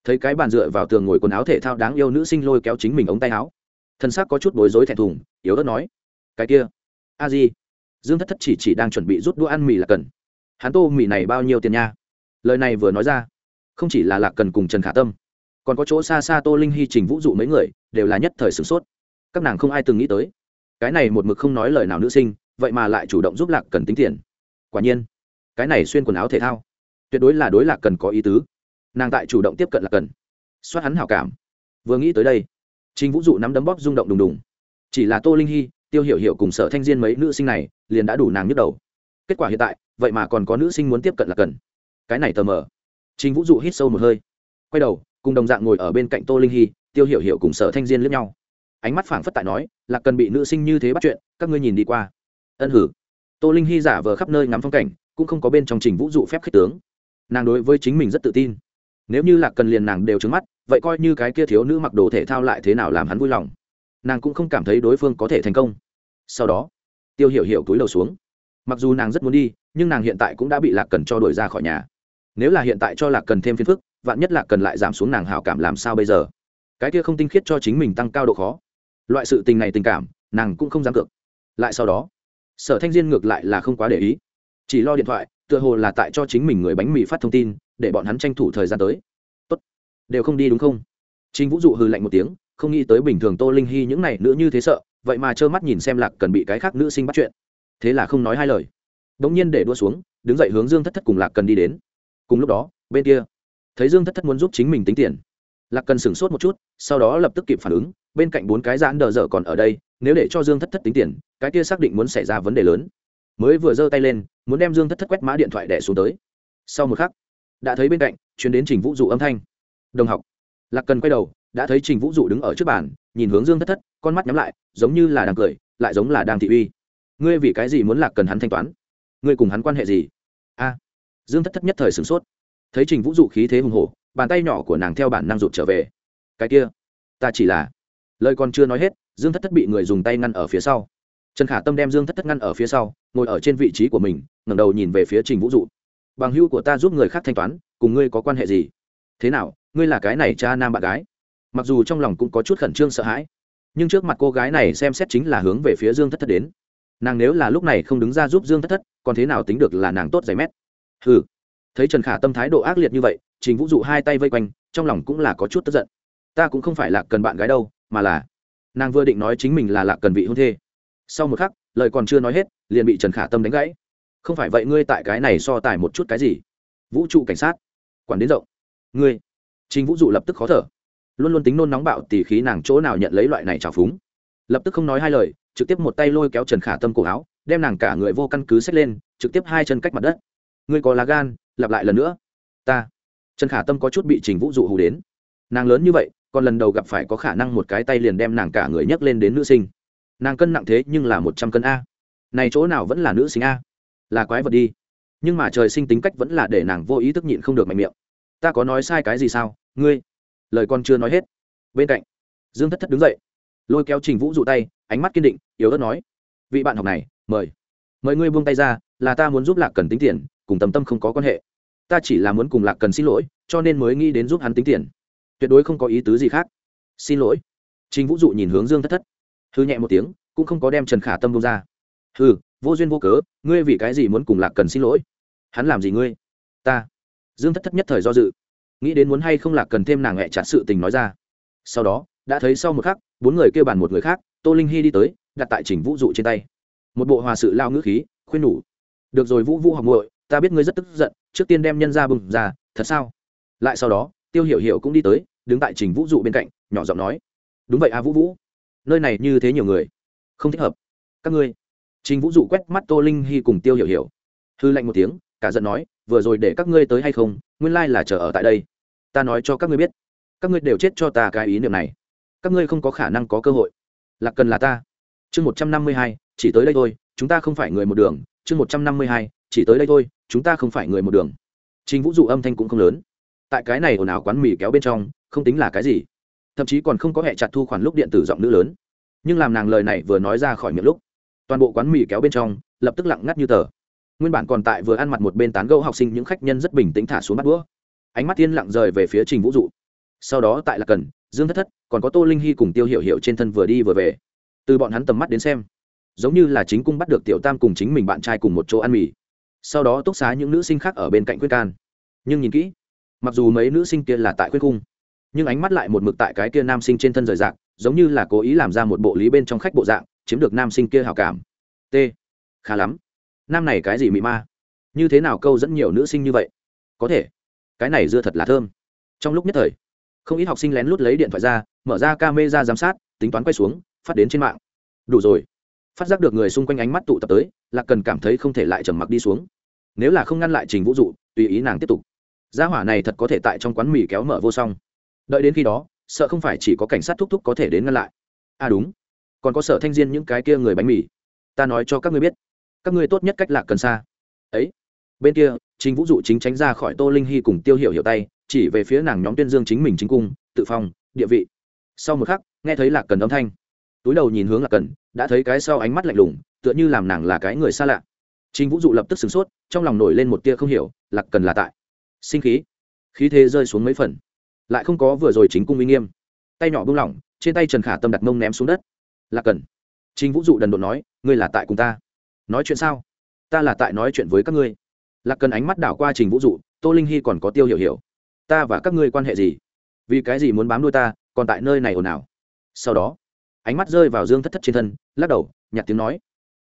S1: thấy cái bàn dựa vào tường ngồi quần áo thể thao đáng yêu nữ sinh lôi kéo chính mình ống tay áo. Thân xác có chút bối rối thẹn thùng, yếu ớt nói, cái kia, a di dương thất thất chỉ chỉ đang chuẩn bị rút đũa ăn mì là cần. Hắn tô mì này bao nhiêu tiền nha? Lời này vừa nói ra, không chỉ là lạc cần cùng trần khả tâm, còn có chỗ xa xa tô linh hy trình vũ dụ mấy người, đều là nhất thời sửng sốt. Các nàng không ai từng nghĩ tới, cái này một mực không nói lời nào nữ sinh, vậy mà lại chủ động giúp lạc cần tính tiền. Quả nhiên, cái này xuyên quần áo thể thao, tuyệt đối là đối lạc cần có ý tứ. Nàng tại chủ động tiếp cận lạc cần xoát hắn hảo cảm. Vừa nghĩ tới đây, trình vũ dụ nắm đấm bóp rung động đùng đùng. Chỉ là tô linh hy tiêu hiểu hiểu cùng sở thanh diên mấy nữ sinh này liền đã đủ nàng nhức đầu. Kết quả hiện tại, vậy mà còn có nữ sinh muốn tiếp cận là cần. Cái này tờ mờ. Trình vũ dụ hít sâu một hơi. Quay đầu, cùng đồng dạng ngồi ở bên cạnh tô linh hy, tiêu hiểu hiểu cùng sở thanh diên lướt nhau. Ánh mắt phảng phất tại nói, lạc cần bị nữ sinh như thế bắt chuyện, các ngươi nhìn đi qua. Ân hử. Tô linh hy giả vờ khắp nơi ngắm phong cảnh, cũng không có bên trong trình vũ dụ phép khích tướng. Nàng đối với chính mình rất tự tin. Nếu như lạc cần liền nàng đều trứng mắt, vậy coi như cái kia thiếu nữ mặc đồ thể thao lại thế nào làm hắn vui lòng. Nàng cũng không cảm thấy đối phương có thể thành công sau đó tiêu hiểu hiểu túi đầu xuống. Mặc dù nàng rất muốn đi nhưng nàng hiện tại cũng đã bị lạc cần cho đuổi ra khỏi nhà. Nếu là hiện tại cho lạc cần thêm phiền phức vạn nhất lạc cần lại giảm xuống nàng hảo cảm làm sao bây giờ? Cái kia không tinh khiết cho chính mình tăng cao độ khó. Loại sự tình này tình cảm nàng cũng không dám cược. Lại sau đó sở thanh diên ngược lại là không quá để ý. Chỉ lo điện thoại tựa hồ là tại cho chính mình người bánh mì phát thông tin để bọn hắn tranh thủ thời gian tới. Tốt. Đều không đi đúng không? Trình Vũ dụ hừ lạnh một tiếng, không nghĩ tới bình thường Tô Linh hy những này nữa như thế sợ, vậy mà trơ mắt nhìn xem Lạc Cần bị cái khác nữ sinh bắt chuyện. Thế là không nói hai lời. Đống nhiên để đua xuống, đứng dậy hướng Dương Thất Thất cùng Lạc Cần đi đến. Cùng lúc đó, bên kia, thấy Dương Thất Thất muốn giúp chính mình tính tiền. Lạc Cần sửng sốt một chút, sau đó lập tức kịp phản ứng, bên cạnh bốn cái giãn đờ dở còn ở đây, nếu để cho Dương Thất Thất tính tiền, cái kia xác định muốn xảy ra vấn đề lớn. Mới vừa giơ tay lên, muốn đem Dương Thất Thất quét mã điện thoại đè xuống tới. Sau một khắc, đã thấy bên cạnh truyền đến Trình Vũ dụ âm thanh. "Đồng học." Lạc Cần quay đầu, đã thấy Trình Vũ dụ đứng ở trước bàn, nhìn hướng Dương Thất Thất, con mắt nhắm lại, giống như là đang cười, lại giống là đang thị uy. "Ngươi vì cái gì muốn Lạc Cần hắn thanh toán? Ngươi cùng hắn quan hệ gì?" A. Dương Thất Thất nhất thời sửng sốt. Thấy Trình Vũ dụ khí thế hùng hổ, bàn tay nhỏ của nàng theo bản năng rụt trở về. "Cái kia, ta chỉ là..." Lời còn chưa nói hết, Dương Thất Thất bị người dùng tay ngăn ở phía sau. Trần Khả Tâm đem Dương Thất Thất ngăn ở phía sau, ngồi ở trên vị trí của mình, ngẩng đầu nhìn về phía Trình Vũ dụ. "Bằng hưu của ta giúp người khác thanh toán, cùng ngươi có quan hệ gì?" "Thế nào, ngươi là cái này cha nam bạn gái?" Mặc dù trong lòng cũng có chút khẩn trương sợ hãi, nhưng trước mặt cô gái này xem xét chính là hướng về phía dương thất thất đến. Nàng nếu là lúc này không đứng ra giúp dương thất thất, còn thế nào tính được là nàng tốt giày mét? Ừ thấy trần khả tâm thái độ ác liệt như vậy, trình vũ dụ hai tay vây quanh, trong lòng cũng là có chút tức giận. Ta cũng không phải là cần bạn gái đâu, mà là nàng vừa định nói chính mình là lạc cần vị hôn thê. Sau một khắc, lời còn chưa nói hết, liền bị trần khả tâm đánh gãy. Không phải vậy ngươi tại cái này so tài một chút cái gì? Vũ trụ cảnh sát, quản đến rộng. Ngươi. Trình vũ dụ lập tức khó thở luôn luôn tính nôn nóng bạo tỉ khí nàng chỗ nào nhận lấy loại này trào phúng. Lập tức không nói hai lời, trực tiếp một tay lôi kéo trần khả tâm cổ áo, đem nàng cả người vô căn cứ xách lên, trực tiếp hai chân cách mặt đất. Ngươi có lá gan, lặp lại lần nữa. Ta. Trần khả tâm có chút bị trình vũ dụ hù đến. Nàng lớn như vậy, còn lần đầu gặp phải có khả năng một cái tay liền đem nàng cả người nhấc lên đến nữ sinh. Nàng cân nặng thế nhưng là một trăm cân a. Này chỗ nào vẫn là nữ sinh a? Là quái vật đi. Nhưng mà trời sinh tính cách vẫn là để nàng vô ý thức nhịn không được mạnh miệng. Ta có nói sai cái gì sao? Ngươi lời con chưa nói hết. Bên cạnh, dương thất thất đứng dậy, lôi kéo trình vũ dụ tay, ánh mắt kiên định, yếu ớt nói, vị bạn học này, mời. Mời ngươi buông tay ra, là ta muốn giúp lạc cần tính tiền, cùng tầm tâm không có quan hệ. Ta chỉ là muốn cùng lạc cần xin lỗi, cho nên mới nghĩ đến giúp hắn tính tiền. Tuyệt đối không có ý tứ gì khác. Xin lỗi. Trình vũ dụ nhìn hướng dương thất thất, hư nhẹ một tiếng, cũng không có đem trần khả tâm bông ra. Hư vô duyên vô cớ, ngươi vì cái gì muốn cùng lạc cần xin lỗi? Hắn làm gì ngươi? Ta. Dương thất thất nhất thời do dự nghĩ đến muốn hay không là cần thêm nàng hẹ chặt sự tình nói ra. Sau đó, đã thấy sau một khắc, bốn người kêu bàn một người khác, tô linh hy đi tới, đặt tại trình vũ dụ trên tay. Một bộ hòa sự lao ngữ khí, khuyên nhủ. Được rồi vũ vũ học muội, ta biết ngươi rất tức giận, trước tiên đem nhân ra bừng ra, thật sao? Lại sau đó, tiêu hiểu hiểu cũng đi tới, đứng tại trình vũ dụ bên cạnh, nhỏ giọng nói. Đúng vậy à vũ vũ, nơi này như thế nhiều người, không thích hợp. Các ngươi. Trình vũ dụ quét mắt tô linh hy cùng tiêu hiểu hiểu. Hư lạnh một tiếng cả giận nói, vừa rồi để các ngươi tới hay không? Nguyên lai là chờ ở tại đây. Ta nói cho các ngươi biết. Các ngươi đều chết cho ta cái ý niệm này. Các ngươi không có khả năng có cơ hội. Lạc cần là ta. Chương một trăm năm mươi hai, chỉ tới đây thôi, chúng ta không phải người một đường. Chương một trăm năm mươi hai, chỉ tới đây thôi, chúng ta không phải người một đường. Chính vũ dụ âm thanh cũng không lớn. Tại cái này ồn ào quán mì kéo bên trong, không tính là cái gì. Thậm chí còn không có hệ chặt thu khoản lúc điện tử giọng nữ lớn. Nhưng làm nàng lời này vừa nói ra khỏi miệng lúc, toàn bộ quán mì kéo bên trong, lập tức lặng ngắt như tờ nguyên bản còn tại vừa ăn mặt một bên tán gẫu học sinh những khách nhân rất bình tĩnh thả xuống bắt đũa. Ánh mắt thiên lặng rời về phía trình vũ dụ. Sau đó tại là cần, dương thất thất, còn có tô linh hy cùng tiêu hiểu hiểu trên thân vừa đi vừa về. Từ bọn hắn tầm mắt đến xem, giống như là chính cung bắt được tiểu tam cùng chính mình bạn trai cùng một chỗ ăn mì. Sau đó túc xá những nữ sinh khác ở bên cạnh khuyên can. Nhưng nhìn kỹ, mặc dù mấy nữ sinh kia là tại khuyên cung, nhưng ánh mắt lại một mực tại cái kia nam sinh trên thân rời dạng giống như là cố ý làm ra một bộ lý bên trong khách bộ dạng, chiếm được nam sinh kia hào cảm. T. Khá lắm nam này cái gì mị ma? Như thế nào câu dẫn nhiều nữ sinh như vậy? Có thể. Cái này dưa thật là thơm. Trong lúc nhất thời, không ít học sinh lén lút lấy điện thoại ra, mở ra ca mê ra giám sát, tính toán quay xuống, phát đến trên mạng. Đủ rồi. Phát giác được người xung quanh ánh mắt tụ tập tới là cần cảm thấy không thể lại trầm mặc đi xuống. Nếu là không ngăn lại trình vũ dụ, tùy ý nàng tiếp tục. Gia hỏa này thật có thể tại trong quán mì kéo mở vô song. Đợi đến khi đó, sợ không phải chỉ có cảnh sát thúc thúc có thể đến ngăn lại. À đúng. Còn có sở thanh diên những cái kia người bánh mì. Ta nói cho các ngươi biết các ngươi tốt nhất cách lạc cần xa. Ấy, bên kia, chính vũ dụ chính tránh ra khỏi tô linh hy cùng tiêu hiểu hiểu tay, chỉ về phía nàng nhóm tuyên dương chính mình chính cung, tự phong, địa vị. Sau một khắc, nghe thấy lạc cần âm thanh. Túi đầu nhìn hướng lạc cần, đã thấy cái sau ánh mắt lạnh lùng, tựa như làm nàng là cái người xa lạ. Chính vũ dụ lập tức sửng sốt, trong lòng nổi lên một tia không hiểu, lạc cần là tại. Sinh khí. Khí thế rơi xuống mấy phần. Lại không có vừa rồi chính cung uy nghiêm. Tay nhỏ buông lỏng, trên tay trần khả tâm đặt mông ném xuống đất. Lạc cần. Chính vũ dụ đần độn nói, ngươi là tại cùng ta nói chuyện sao? Ta là tại nói chuyện với các ngươi. Lạc cần ánh mắt đảo qua trình vũ dụ tô linh hy còn có tiêu hiểu hiểu. Ta và các ngươi quan hệ gì? Vì cái gì muốn bám đuôi ta, còn tại nơi này ồn ào? Sau đó, ánh mắt rơi vào dương thất thất trên thân, lắc đầu nhặt tiếng nói.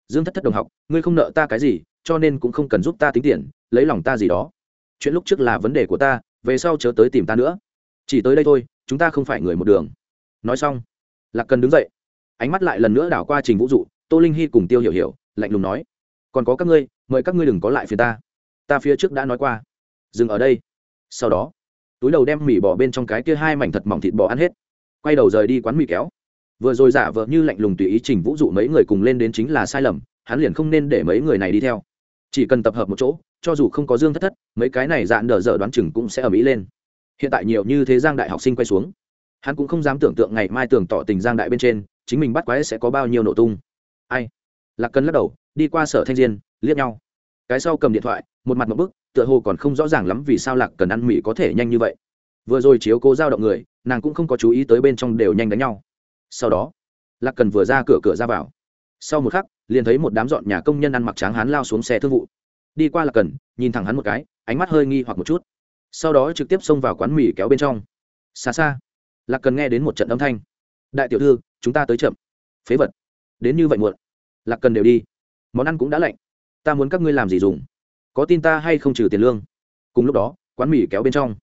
S1: Dương thất thất đồng học, ngươi không nợ ta cái gì, cho nên cũng không cần giúp ta tính tiền, lấy lòng ta gì đó. Chuyện lúc trước là vấn đề của ta, về sau chớ tới tìm ta nữa. Chỉ tới đây thôi, chúng ta không phải người một đường. Nói xong, lạc cần đứng dậy. Ánh mắt lại lần nữa đảo qua trình vũ dụ tô linh hy cùng tiêu hiểu hiểu lạnh lùng nói, còn có các ngươi, mời các ngươi đừng có lại phiền ta. Ta phía trước đã nói qua. Dừng ở đây. Sau đó, túi đầu đem mì bỏ bên trong cái kia hai mảnh thật mỏng thịt bò ăn hết. Quay đầu rời đi quán mì kéo. Vừa rồi giả vợ như lạnh lùng tùy ý trình vũ dụ mấy người cùng lên đến chính là sai lầm, hắn liền không nên để mấy người này đi theo. Chỉ cần tập hợp một chỗ, cho dù không có dương thất thất, mấy cái này dạn đờ dở đoán chừng cũng sẽ ở mỹ lên. Hiện tại nhiều như thế giang đại học sinh quay xuống, hắn cũng không dám tưởng tượng ngày mai tưởng tỏ tình giang đại bên trên, chính mình bắt quái sẽ có bao nhiêu nổ tung. Ai? Lạc cần lắc đầu, đi qua sở thanh diên, liếc nhau. Cái sau cầm điện thoại, một mặt một bức, tựa hồ còn không rõ ràng lắm vì sao lạc cần ăn mỹ có thể nhanh như vậy. Vừa rồi chiếu cô giao động người, nàng cũng không có chú ý tới bên trong đều nhanh đánh nhau. Sau đó, lạc cần vừa ra cửa cửa ra vào. Sau một khắc, liền thấy một đám dọn nhà công nhân ăn mặc tráng hắn lao xuống xe thương vụ. Đi qua lạc cần nhìn thẳng hắn một cái, ánh mắt hơi nghi hoặc một chút. Sau đó trực tiếp xông vào quán mì kéo bên trong. Xa xa, lạc cần nghe đến một trận âm thanh. Đại tiểu thư, chúng ta tới chậm. Phế vật. Đến như vậy muộn lạc cần đều đi. Món ăn cũng đã lạnh. Ta muốn các ngươi làm gì dùng? Có tin ta hay không trừ tiền lương? Cùng lúc đó, quán mì kéo bên trong.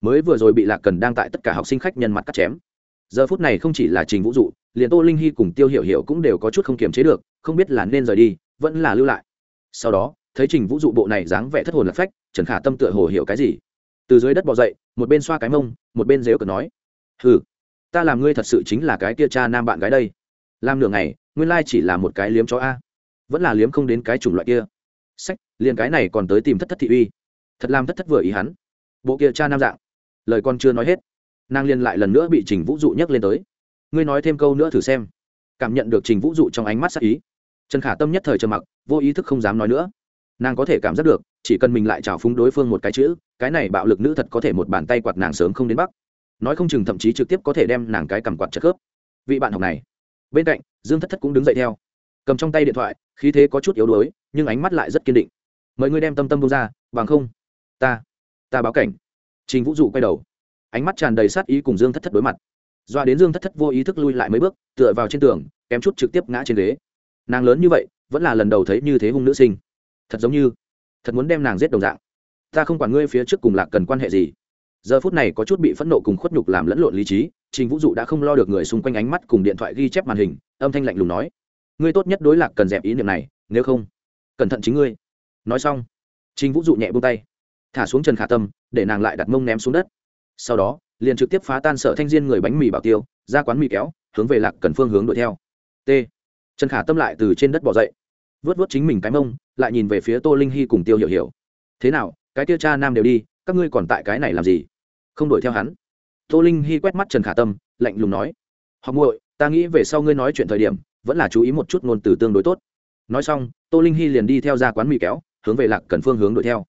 S1: Mới vừa rồi bị lạc cần đang tại tất cả học sinh khách nhân mặt cắt chém. Giờ phút này không chỉ là trình vũ dụ, liền tô linh hy cùng tiêu hiểu hiểu cũng đều có chút không kiềm chế được, không biết là nên rời đi, vẫn là lưu lại. Sau đó, thấy trình vũ dụ bộ này dáng vẻ thất hồn lạc phách, trần khả tâm tựa hồ hiểu cái gì. Từ dưới đất bỏ dậy, một bên xoa cái mông, một bên dếu cờ nói, hừ, ta làm ngươi thật sự chính là cái kia cha nam bạn gái đây. Làm nửa ngày nguyên lai chỉ là một cái liếm chó a. Vẫn là liếm không đến cái chủng loại kia. Sách, liền cái này còn tới tìm thất thất thị uy. Thật làm thất thất vừa ý hắn. Bộ kia cha nam dạng. Lời con chưa nói hết, nàng liên lại lần nữa bị trình vũ dụ nhắc lên tới. Ngươi nói thêm câu nữa thử xem. Cảm nhận được trình vũ dụ trong ánh mắt sắc ý. Trần khả tâm nhất thời trầm mặc, vô ý thức không dám nói nữa. Nàng có thể cảm giác được, chỉ cần mình lại trào phúng đối phương một cái chữ, cái này bạo lực nữ thật có thể một bàn tay quạt nàng sớm không đến bắc. Nói không chừng thậm chí trực tiếp có thể đem nàng cái cầm quạt chất khớp. Vị bạn học này bên cạnh, dương thất thất cũng đứng dậy theo. Cầm trong tay điện thoại, khí thế có chút yếu đuối, nhưng ánh mắt lại rất kiên định. Mời ngươi đem tâm tâm bông ra, bằng không, ta ta báo cảnh. Trình vũ dụ quay đầu. Ánh mắt tràn đầy sát ý cùng dương thất thất đối mặt. Doa đến dương thất thất vô ý thức lui lại mấy bước, tựa vào trên tường, kém chút trực tiếp ngã trên ghế. Nàng lớn như vậy, vẫn là lần đầu thấy như thế hung nữ sinh. Thật giống như, thật muốn đem nàng giết đồng dạng. Ta không quản ngươi phía trước cùng lạc cần quan hệ gì giờ phút này có chút bị phẫn nộ cùng khuất nhục làm lẫn lộn lý trí, trình vũ dụ đã không lo được người xung quanh ánh mắt cùng điện thoại ghi chép màn hình, âm thanh lạnh lùng nói, ngươi tốt nhất đối lạc cần dẹp ý niệm này, nếu không, cẩn thận chính ngươi. Nói xong, trình vũ dụ nhẹ buông tay, thả xuống trần khả tâm, để nàng lại đặt mông ném xuống đất. Sau đó, liền trực tiếp phá tan sợ thanh diên người bánh mì bảo tiêu, ra quán mì kéo, hướng về lạc cần phương hướng đuổi theo. T. Trần khả tâm lại từ trên đất bỏ dậy, vớt vớt chính mình cái mông, lại nhìn về phía tô linh hy cùng tiêu hiểu hiểu. Thế nào, cái tiêu cha nam đều đi các ngươi còn tại cái này làm gì? Không đuổi theo hắn. Tô linh hy quét mắt trần khả tâm, lạnh lùng nói. Học muội, ta nghĩ về sau ngươi nói chuyện thời điểm, vẫn là chú ý một chút ngôn từ tương đối tốt. Nói xong, tô linh hy liền đi theo ra quán mì kéo, hướng về lạc cần phương hướng đuổi theo.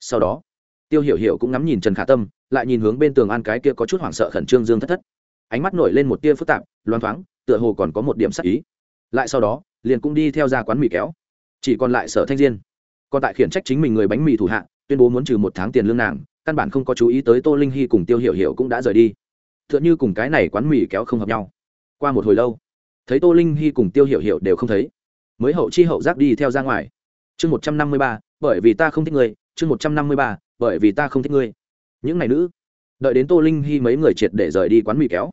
S1: Sau đó, tiêu hiểu hiểu cũng ngắm nhìn trần khả tâm, lại nhìn hướng bên tường an cái kia có chút hoảng sợ khẩn trương dương thất thất. Ánh mắt nổi lên một tia phức tạp loang thoáng, tựa hồ còn có một điểm sắc ý. Lại sau đó, liền cũng đi theo ra quán mì kéo. Chỉ còn lại sở thanh diên. Còn tại khiển trách chính mình người bánh mì thủ hạ tuyên bố muốn trừ một tháng tiền lương nàng, căn bản không có chú ý tới tô linh hy cùng tiêu hiểu hiểu cũng đã rời đi. T h ư ợ n h ư cùng cái này quán mì kéo không hợp nhau. Qua một hồi lâu, thấy tô linh hy cùng tiêu hiểu hiểu đều không thấy. Mới hậu chi hậu giác đi theo ra ngoài. Chương một trăm năm mươi ba, bởi vì ta không thích ngươi. Chương một trăm năm mươi ba, bởi vì ta không thích ngươi. Những ngày nữ. Đợi đến tô linh hy mấy người triệt để rời đi quán mì kéo,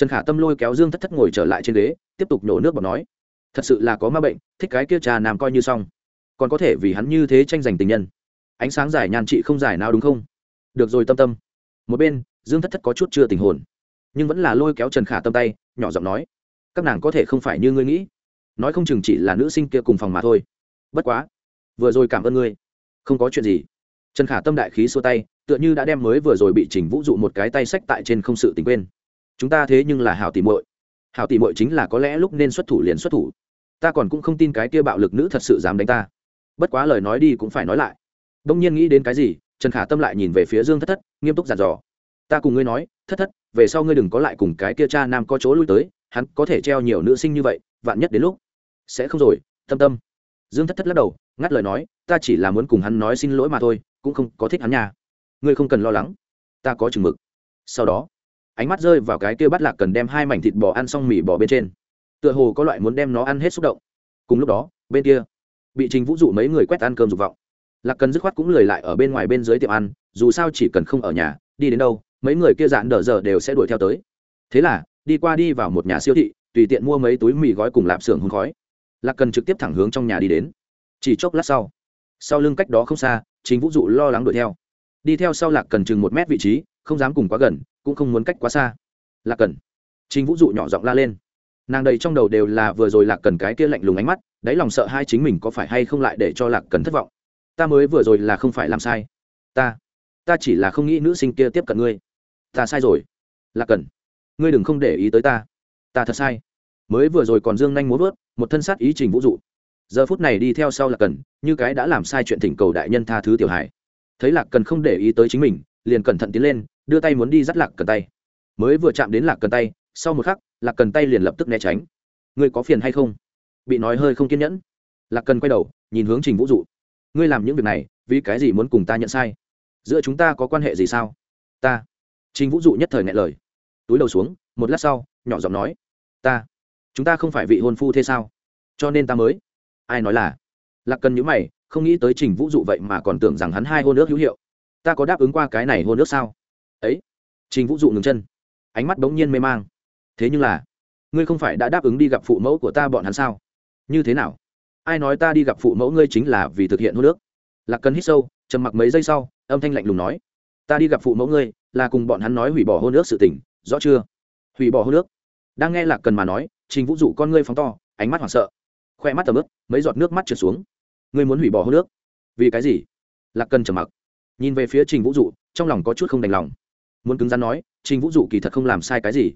S1: trần khả tâm lôi kéo dương thất thất ngồi trở lại trên ghế, tiếp tục nhổ nước bọc nói. Thật sự là có ma bệnh, thích cái kia trà nam coi như xong. Còn có thể vì hắn như thế tranh giành tình nhân ánh sáng giải nhàn trị không giải nào đúng không? Được rồi, tâm tâm. Một bên, dương thất thất có chút chưa tình hồn, nhưng vẫn là lôi kéo trần khả tâm tay, nhỏ giọng nói, các nàng có thể không phải như ngươi nghĩ. Nói không chừng chỉ là nữ sinh kia cùng phòng mà thôi. Bất quá, vừa rồi cảm ơn ngươi. Không có chuyện gì. Trần khả tâm đại khí xua tay, tựa như đã đem mới vừa rồi bị chỉnh vũ dụ một cái tay sách tại trên không sự tình quên. Chúng ta thế nhưng là hảo tỉ muội. Hảo tỉ muội chính là có lẽ lúc nên xuất thủ liền xuất thủ. Ta còn cũng không tin cái kia bạo lực nữ thật sự dám đánh ta. Bất quá lời nói đi cũng phải nói lại đông nhiên nghĩ đến cái gì, trần khả tâm lại nhìn về phía dương thất thất, nghiêm túc giàn dò. Ta cùng ngươi nói, thất thất, về sau ngươi đừng có lại cùng cái kia cha nam có chỗ lui tới, hắn có thể treo nhiều nữ sinh như vậy, vạn nhất đến lúc sẽ không rồi, tâm tâm. Dương thất thất lắc đầu, ngắt lời nói, ta chỉ là muốn cùng hắn nói xin lỗi mà thôi, cũng không có thích hắn nha. Ngươi không cần lo lắng, ta có chừng mực. Sau đó, ánh mắt rơi vào cái kia bắt lạc cần đem hai mảnh thịt bò ăn xong mì bò bên trên. Tựa hồ có loại muốn đem nó ăn hết xúc động. Cùng lúc đó, bên kia, bị trình vũ dụ mấy người quét ăn cơm dục vọng lạc cần dứt khoát cũng lười lại ở bên ngoài bên dưới tiệm ăn, dù sao chỉ cần không ở nhà, đi đến đâu, mấy người kia dạn đỡ giờ đều sẽ đuổi theo tới. Thế là, đi qua đi vào một nhà siêu thị, tùy tiện mua mấy túi mì gói cùng lạp xưởng hôn khói. Lạc cần trực tiếp thẳng hướng trong nhà đi đến. Chỉ chốc lát sau sau lưng cách đó không xa, chính vũ dụ lo lắng đuổi theo. Đi theo sau lạc cần chừng một mét vị trí, không dám cùng quá gần, cũng không muốn cách quá xa. Lạc cần, chính vũ dụ nhỏ giọng la lên. Nàng đầy trong đầu đều là vừa rồi lạc cần cái kia lạnh lùng ánh mắt, đáy lòng sợ hai chính mình có phải hay không lại để cho lạc cần thất vọng ta mới vừa rồi là không phải làm sai. Ta ta chỉ là không nghĩ nữ sinh kia tiếp cận ngươi. Ta sai rồi. Lạc cần ngươi đừng không để ý tới ta. Ta thật sai. Mới vừa rồi còn dương nhanh muốn vớt, một thân sát ý trình vũ dụ. Giờ phút này đi theo sau là cần như cái đã làm sai chuyện thỉnh cầu đại nhân tha thứ tiểu hải thấy lạc cần không để ý tới chính mình, liền cẩn thận tiến lên, đưa tay muốn đi dắt lạc cần tay. Mới vừa chạm đến lạc cần tay, sau một khắc, lạc cần tay liền lập tức né tránh. Ngươi có phiền hay không? Bị nói hơi không kiên nhẫn. Lạc cần quay đầu, nhìn hướng trình vũ dụ ngươi làm những việc này, vì cái gì muốn cùng ta nhận sai? Giữa chúng ta có quan hệ gì sao? Ta. Trình vũ dụ nhất thời ngại lời. Túi đầu xuống, một lát sau, nhỏ giọng nói, ta, chúng ta không phải vị hôn phu thế sao? Cho nên ta mới. Ai nói là? Lạc cần nhữ mày, không nghĩ tới trình vũ dụ vậy mà còn tưởng rằng hắn hai hôn nước hữu hiệu. Ta có đáp ứng qua cái này hôn nước sao? Ấy. Trình vũ dụ ngừng chân. Ánh mắt bỗng nhiên mê mang. Thế nhưng là, ngươi không phải đã đáp ứng đi gặp phụ mẫu của ta bọn hắn sao? Như thế nào? Ai nói ta đi gặp phụ mẫu ngươi chính là vì thực hiện hôn nước lạc cần hít sâu, trầm mặc mấy giây sau, âm thanh lạnh lùng nói, ta đi gặp phụ mẫu ngươi, là cùng bọn hắn nói hủy bỏ hôn nước sự tình, rõ chưa? Hủy bỏ hôn nước đang nghe lạc cần mà nói, trình vũ dụ con ngươi phóng to, ánh mắt hoảng sợ. Khoe mắt tầm ướp mấy giọt nước mắt trượt xuống. Ngươi muốn hủy bỏ hôn nước vì cái gì? Lạc cần trầm mặc. Nhìn về phía trình vũ dụ, trong lòng có chút không đành lòng. Muốn cứng rắn nói, trình vũ dụ kỳ thật không làm sai cái gì.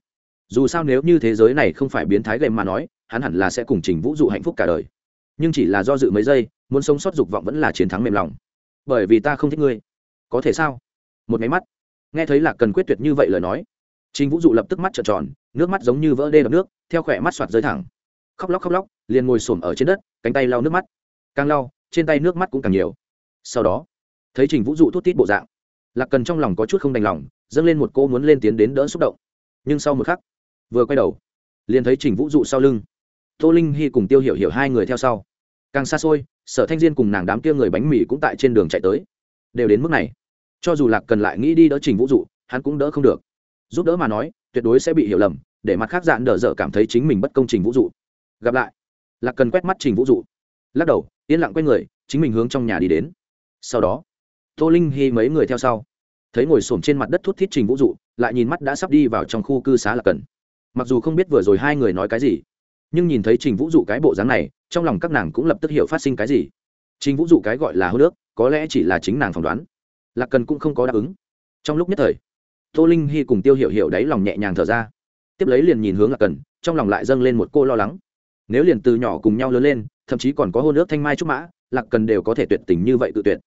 S1: Dù sao nếu như thế giới này không phải biến thái gầy mà nói, hắn hẳn là sẽ cùng trình vũ dụ hạnh phúc cả đời nhưng chỉ là do dự mấy giây, muốn sống sót dục vọng vẫn là chiến thắng mềm lòng. Bởi vì ta không thích ngươi. Có thể sao? Một máy mắt. Nghe thấy là cần quyết tuyệt như vậy lời nói chính vũ dụ lập tức mắt trợn tròn, nước mắt giống như vỡ đê đập nước, theo khỏe mắt soạt rơi thẳng. Khóc lóc khóc lóc, liền ngồi xổm ở trên đất, cánh tay lau nước mắt. Càng lau, trên tay nước mắt cũng càng nhiều. Sau đó, thấy trình vũ dụ thút tít bộ dạng, lạc cần trong lòng có chút không đành lòng, dâng lên một cô muốn lên tiến đến đỡ xúc động. Nhưng sau một khắc, vừa quay đầu, liền thấy trình vũ dụ sau lưng tô linh hy cùng tiêu hiểu hiểu hai người theo sau. Càng xa xôi, sở thanh diên cùng nàng đám kia người bánh mì cũng tại trên đường chạy tới. Đều đến mức này. Cho dù lạc cần lại nghĩ đi đỡ trình vũ dụ, hắn cũng đỡ không được. Giúp đỡ mà nói, tuyệt đối sẽ bị hiểu lầm, để mặt khác dạn đỡ dở cảm thấy chính mình bất công trình vũ dụ. Gặp lại. Lạc cần quét mắt trình vũ dụ. Lắc đầu, yên lặng q u a y người, chính mình hướng trong nhà đi đến. Sau đó, tô linh hy mấy người theo sau. Thấy ngồi s ổ m trên mặt đất thút thít trình vũ dụ, lại nhìn mắt đã sắp đi vào trong khu cư xá lạc cần. Mặc dù không biết vừa rồi hai người nói cái gì nhưng nhìn thấy trình vũ dụ cái bộ dáng này, trong lòng các nàng cũng lập tức hiểu phát sinh cái gì. Trình vũ dụ cái gọi là hô nước, có lẽ chỉ là chính nàng phỏng đoán. Lạc cần cũng không có đáp ứng. Trong lúc nhất thời, tô linh hy cùng tiêu hiểu hiểu đáy lòng nhẹ nhàng thở ra. Tiếp lấy liền nhìn hướng lạc cần, trong lòng lại dâng lên một cô lo lắng. Nếu liền từ nhỏ cùng nhau lớn lên, thậm chí còn có hôn ước thanh mai trúc mã, lạc cần đều có thể tuyệt tình như vậy tự tuyệt.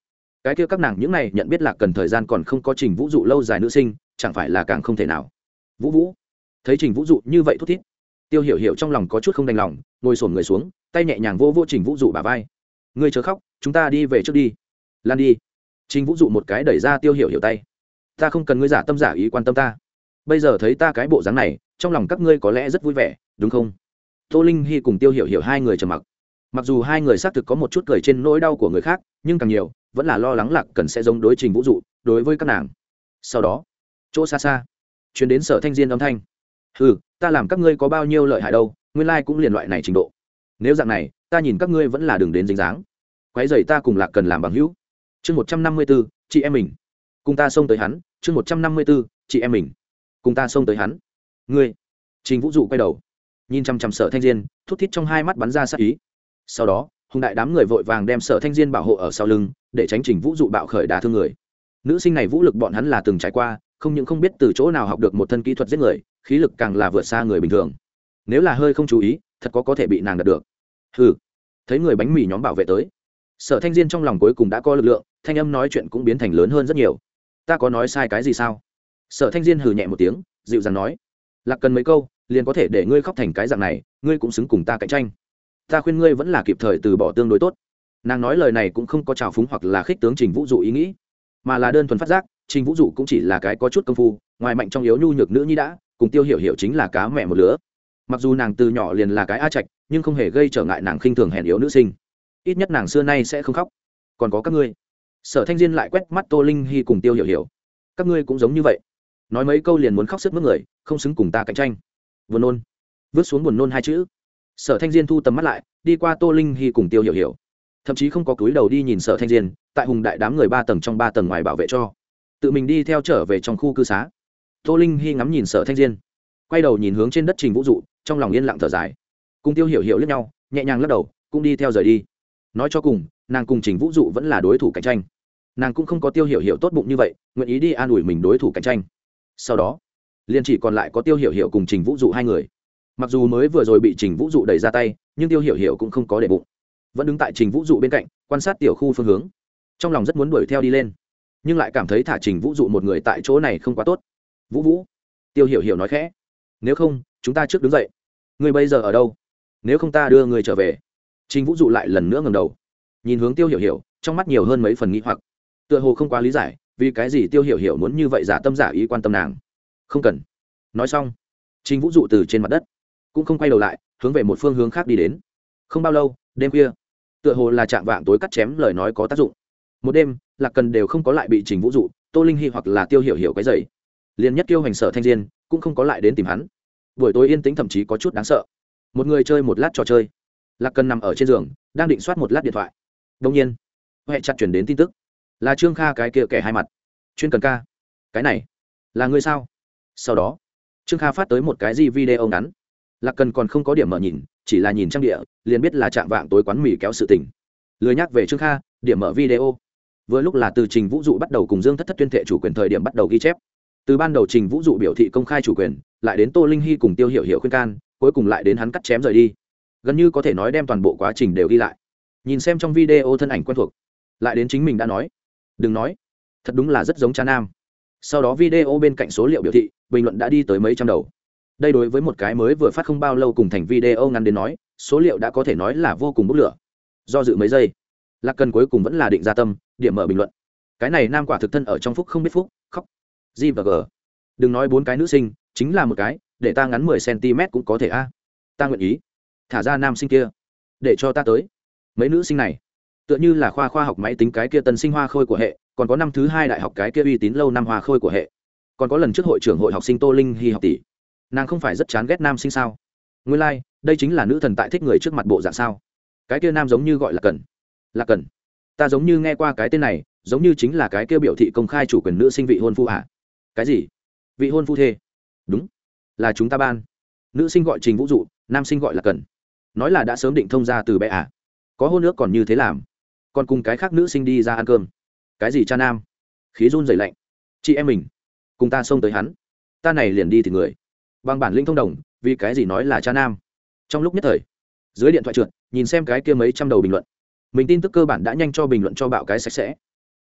S1: Cái kia các nàng những này nhận biết lạc cần thời gian còn không có trình vũ dụ lâu dài nữ sinh, chẳng phải là càng không thể nào. Vũ vũ, thấy trình vũ dụ như vậy thút thít tiêu hiểu hiểu trong lòng có chút không đành lòng, ngồi sổm người xuống, tay nhẹ nhàng vô vô trình vũ dụ bà vai. Ngươi chớ khóc, chúng ta đi về trước đi. Lan đi. Trình vũ dụ một cái đẩy ra tiêu hiểu hiểu tay. Ta không cần ngươi giả tâm giả ý quan tâm ta. Bây giờ thấy ta cái bộ dáng này, trong lòng các ngươi có lẽ rất vui vẻ, đúng không? Tô linh hy cùng tiêu hiểu hiểu hai người trầm mặc. Mặc dù hai người xác thực có một chút cười trên nỗi đau của người khác, nhưng càng nhiều, vẫn là lo lắng lạc cần sẽ giống đối trình vũ dụ, đối với các nàng. Sau đó, chỗ xa xa chuyến đến sở thanh diên âm thanh. Ừ ta làm các ngươi có bao nhiêu lợi hại đâu, nguyên lai、like、cũng liền loại này trình độ. Nếu dạng này, ta nhìn các ngươi vẫn là đường đến dính dáng. Quái dày ta cùng lạc cần làm bằng hữu. Chương một trăm năm mươi b ố chị em mình. Cùng ta xông tới hắn. Chương một trăm năm mươi b ố chị em mình. Cùng ta xông tới hắn. Ngươi. Trình vũ dụ quay đầu. Nhìn chăm chăm sở thanh diên, thút thít trong hai mắt bắn ra sát ý. Sau đó, hùng đại đám người vội vàng đem sở thanh diên bảo hộ ở sau lưng, để tránh trình vũ dụ bạo khởi đả thương người. Nữ sinh này vũ lực bọn hắn là từng trải qua không những không biết từ chỗ nào học được một thân kỹ thuật giết người, khí lực càng là vượt xa người bình thường. Nếu là hơi không chú ý, thật có có thể bị nàng đạt được. Ừ thấy người bánh mì nhóm bảo vệ tới, sở thanh diên trong lòng cuối cùng đã có lực lượng, thanh âm nói chuyện cũng biến thành lớn hơn rất nhiều. Ta có nói sai cái gì sao? Sở thanh diên hừ nhẹ một tiếng, dịu dàng nói. Lạc cần mấy câu, liền có thể để ngươi khóc thành cái dạng này, ngươi cũng xứng cùng ta cạnh tranh. Ta khuyên ngươi vẫn là kịp thời từ bỏ tương đối tốt. Nàng nói lời này cũng không có trào phúng hoặc là khích tướng trình vũ dụ ý nghĩ, mà là đơn thuần phát giác trình vũ dụ cũng chỉ là cái có chút công phu, ngoài mạnh trong yếu nhu nhược nữ nhi đã, cùng tiêu hiểu hiểu chính là cá mẹ một lứa. Mặc dù nàng từ nhỏ liền là cái a trạch, nhưng không hề gây trở ngại nàng khinh thường hèn yếu nữ sinh. Ít nhất nàng xưa nay sẽ không khóc. Còn có các ngươi. Sở thanh diên lại quét mắt tô linh hy cùng tiêu hiểu hiểu. Các ngươi cũng giống như vậy. Nói mấy câu liền muốn khóc sức mướt người, không xứng cùng ta cạnh tranh. Buồn nôn. Vứt xuống buồn nôn hai chữ. Sở thanh diên thu tầm mắt lại, đi qua tô linh hy cùng tiêu hiểu hiểu. Thậm chí không có cúi đầu đi nhìn sở thanh diên, tại hùng đại đám người ba tầng trong ba tầng ngoài bảo vệ cho tự mình đi theo trở về trong khu cư xá. Tô linh hy ngắm nhìn sở thanh diên, quay đầu nhìn hướng trên đất trình vũ dụ trong lòng yên lặng thở dài. Cùng tiêu hiểu hiểu lẫn nhau, nhẹ nhàng lắc đầu, cũng đi theo rời đi. Nói cho cùng, nàng cùng trình vũ dụ vẫn là đối thủ cạnh tranh. Nàng cũng không có tiêu hiểu hiểu tốt bụng như vậy, nguyện ý đi an ủi mình đối thủ cạnh tranh. Sau đó, liền chỉ còn lại có tiêu hiểu hiểu cùng trình vũ dụ hai người. Mặc dù mới vừa rồi bị trình vũ dụ đẩy ra tay, nhưng tiêu hiểu hiểu cũng không có để bụng. Vẫn đứng tại trình vũ dụ bên cạnh, quan sát tiểu khu phương hướng. Trong lòng rất muốn đuổi theo đi lên nhưng lại cảm thấy thả trình vũ dụ một người tại chỗ này không quá tốt. Vũ vũ, tiêu hiểu hiểu nói khẽ, nếu không, chúng ta trước đứng dậy. Người bây giờ ở đâu? Nếu không ta đưa người trở về. Trình vũ dụ lại lần nữa ngầm đầu, nhìn hướng tiêu hiểu hiểu, trong mắt nhiều hơn mấy phần nghĩ hoặc. Tựa hồ không quá lý giải, vì cái gì tiêu hiểu hiểu muốn như vậy giả tâm giả ý quan tâm nàng. Không cần. Nói xong, trình vũ dụ từ trên mặt đất cũng không quay đầu lại, hướng về một phương hướng khác đi đến. Không bao lâu, đêm khuya, tựa hồ là chạm vạng tối cắt chém lời nói có tác dụng một đêm, lạc cần đều không có lại bị trình vũ dụ, tô linh hy hoặc là tiêu hiểu hiểu cái dày liền nhất tiêu hành sở thanh diên, cũng không có lại đến tìm hắn. Buổi tối yên tĩnh thậm chí có chút đáng sợ. Một người chơi một lát trò chơi. Lạc cần nằm ở trên giường, đang định soát một lát điện thoại. Đông nhiên huệ chặt chuyển đến tin tức. Là trương kha cái kia kẻ hai mặt. Chuyên cần ca. Cái này, là người sao? Sau đó, trương kha phát tới một cái gì video ngắn. Lạc cần còn không có điểm mở nhìn, chỉ là nhìn trang địa, liền biết là chạm vạng tối quán mì kéo sự tình. Lười nhắc về trương kha, điểm mở video vừa lúc là từ trình vũ dụ bắt đầu cùng dương thất thất tuyên thệ chủ quyền thời điểm bắt đầu ghi chép. Từ ban đầu trình vũ dụ biểu thị công khai chủ quyền, lại đến tô linh hy cùng tiêu hiệu hiệu khuyên can, cuối cùng lại đến hắn cắt chém rời đi. Gần như có thể nói đem toàn bộ quá trình đều ghi lại. Nhìn xem trong video thân ảnh quen thuộc, lại đến chính mình đã nói, đừng nói, thật đúng là rất giống cha nam. Sau đó video bên cạnh số liệu biểu thị, bình luận đã đi tới mấy trăm đầu. Đây đối với một cái mới vừa phát không bao lâu cùng thành video ngắn đến nói, số liệu đã có thể nói là vô cùng bốc lửa. Do dự mấy giây, lạc cần cuối cùng vẫn là định ra tâm điểm mở bình luận. Cái này nam quả thực thân ở trong phúc không biết phúc khóc. G và g. Đừng nói bốn cái nữ sinh chính là một cái để ta ngắn mười cm cũng có thể a. Ta nguyện ý. Thả ra nam sinh kia. Để cho ta tới. Mấy nữ sinh này. Tựa như là khoa khoa học máy tính cái kia tân sinh hoa khôi của hệ còn có năm thứ hai đại học cái kia uy tín lâu năm hoa khôi của hệ. Còn có lần trước hội trưởng hội học sinh tô linh hy học tỷ. Nàng không phải rất chán ghét nam sinh sao? Nguyên lai、like, đây chính là nữ thần tại thích người trước mặt bộ dạng sao? Cái kia nam giống như gọi là cần. Là cần ta giống như nghe qua cái tên này, giống như chính là cái kia biểu thị công khai chủ quyền nữ sinh vị hôn phu ạ à? cái gì? Vị hôn phu thê? Đúng, là chúng ta ban. Nữ sinh gọi trình vũ dụ, nam sinh gọi là cần. Nói là đã sớm định thông ra từ bé ạ à? có hôn nước còn như thế làm. Còn cùng cái khác nữ sinh đi ra ăn cơm. Cái gì cha nam? Khí run dày lạnh. Chị em mình, cùng ta xông tới hắn. Ta này liền đi thì người. Bằng bản linh thông đồng, vì cái gì nói là cha nam? Trong lúc nhất thời, dưới điện thoại trượt, nhìn xem cái kia mấy trăm đầu bình luận mình tin tức cơ bản đã nhanh cho bình luận cho bạo cái sạch sẽ.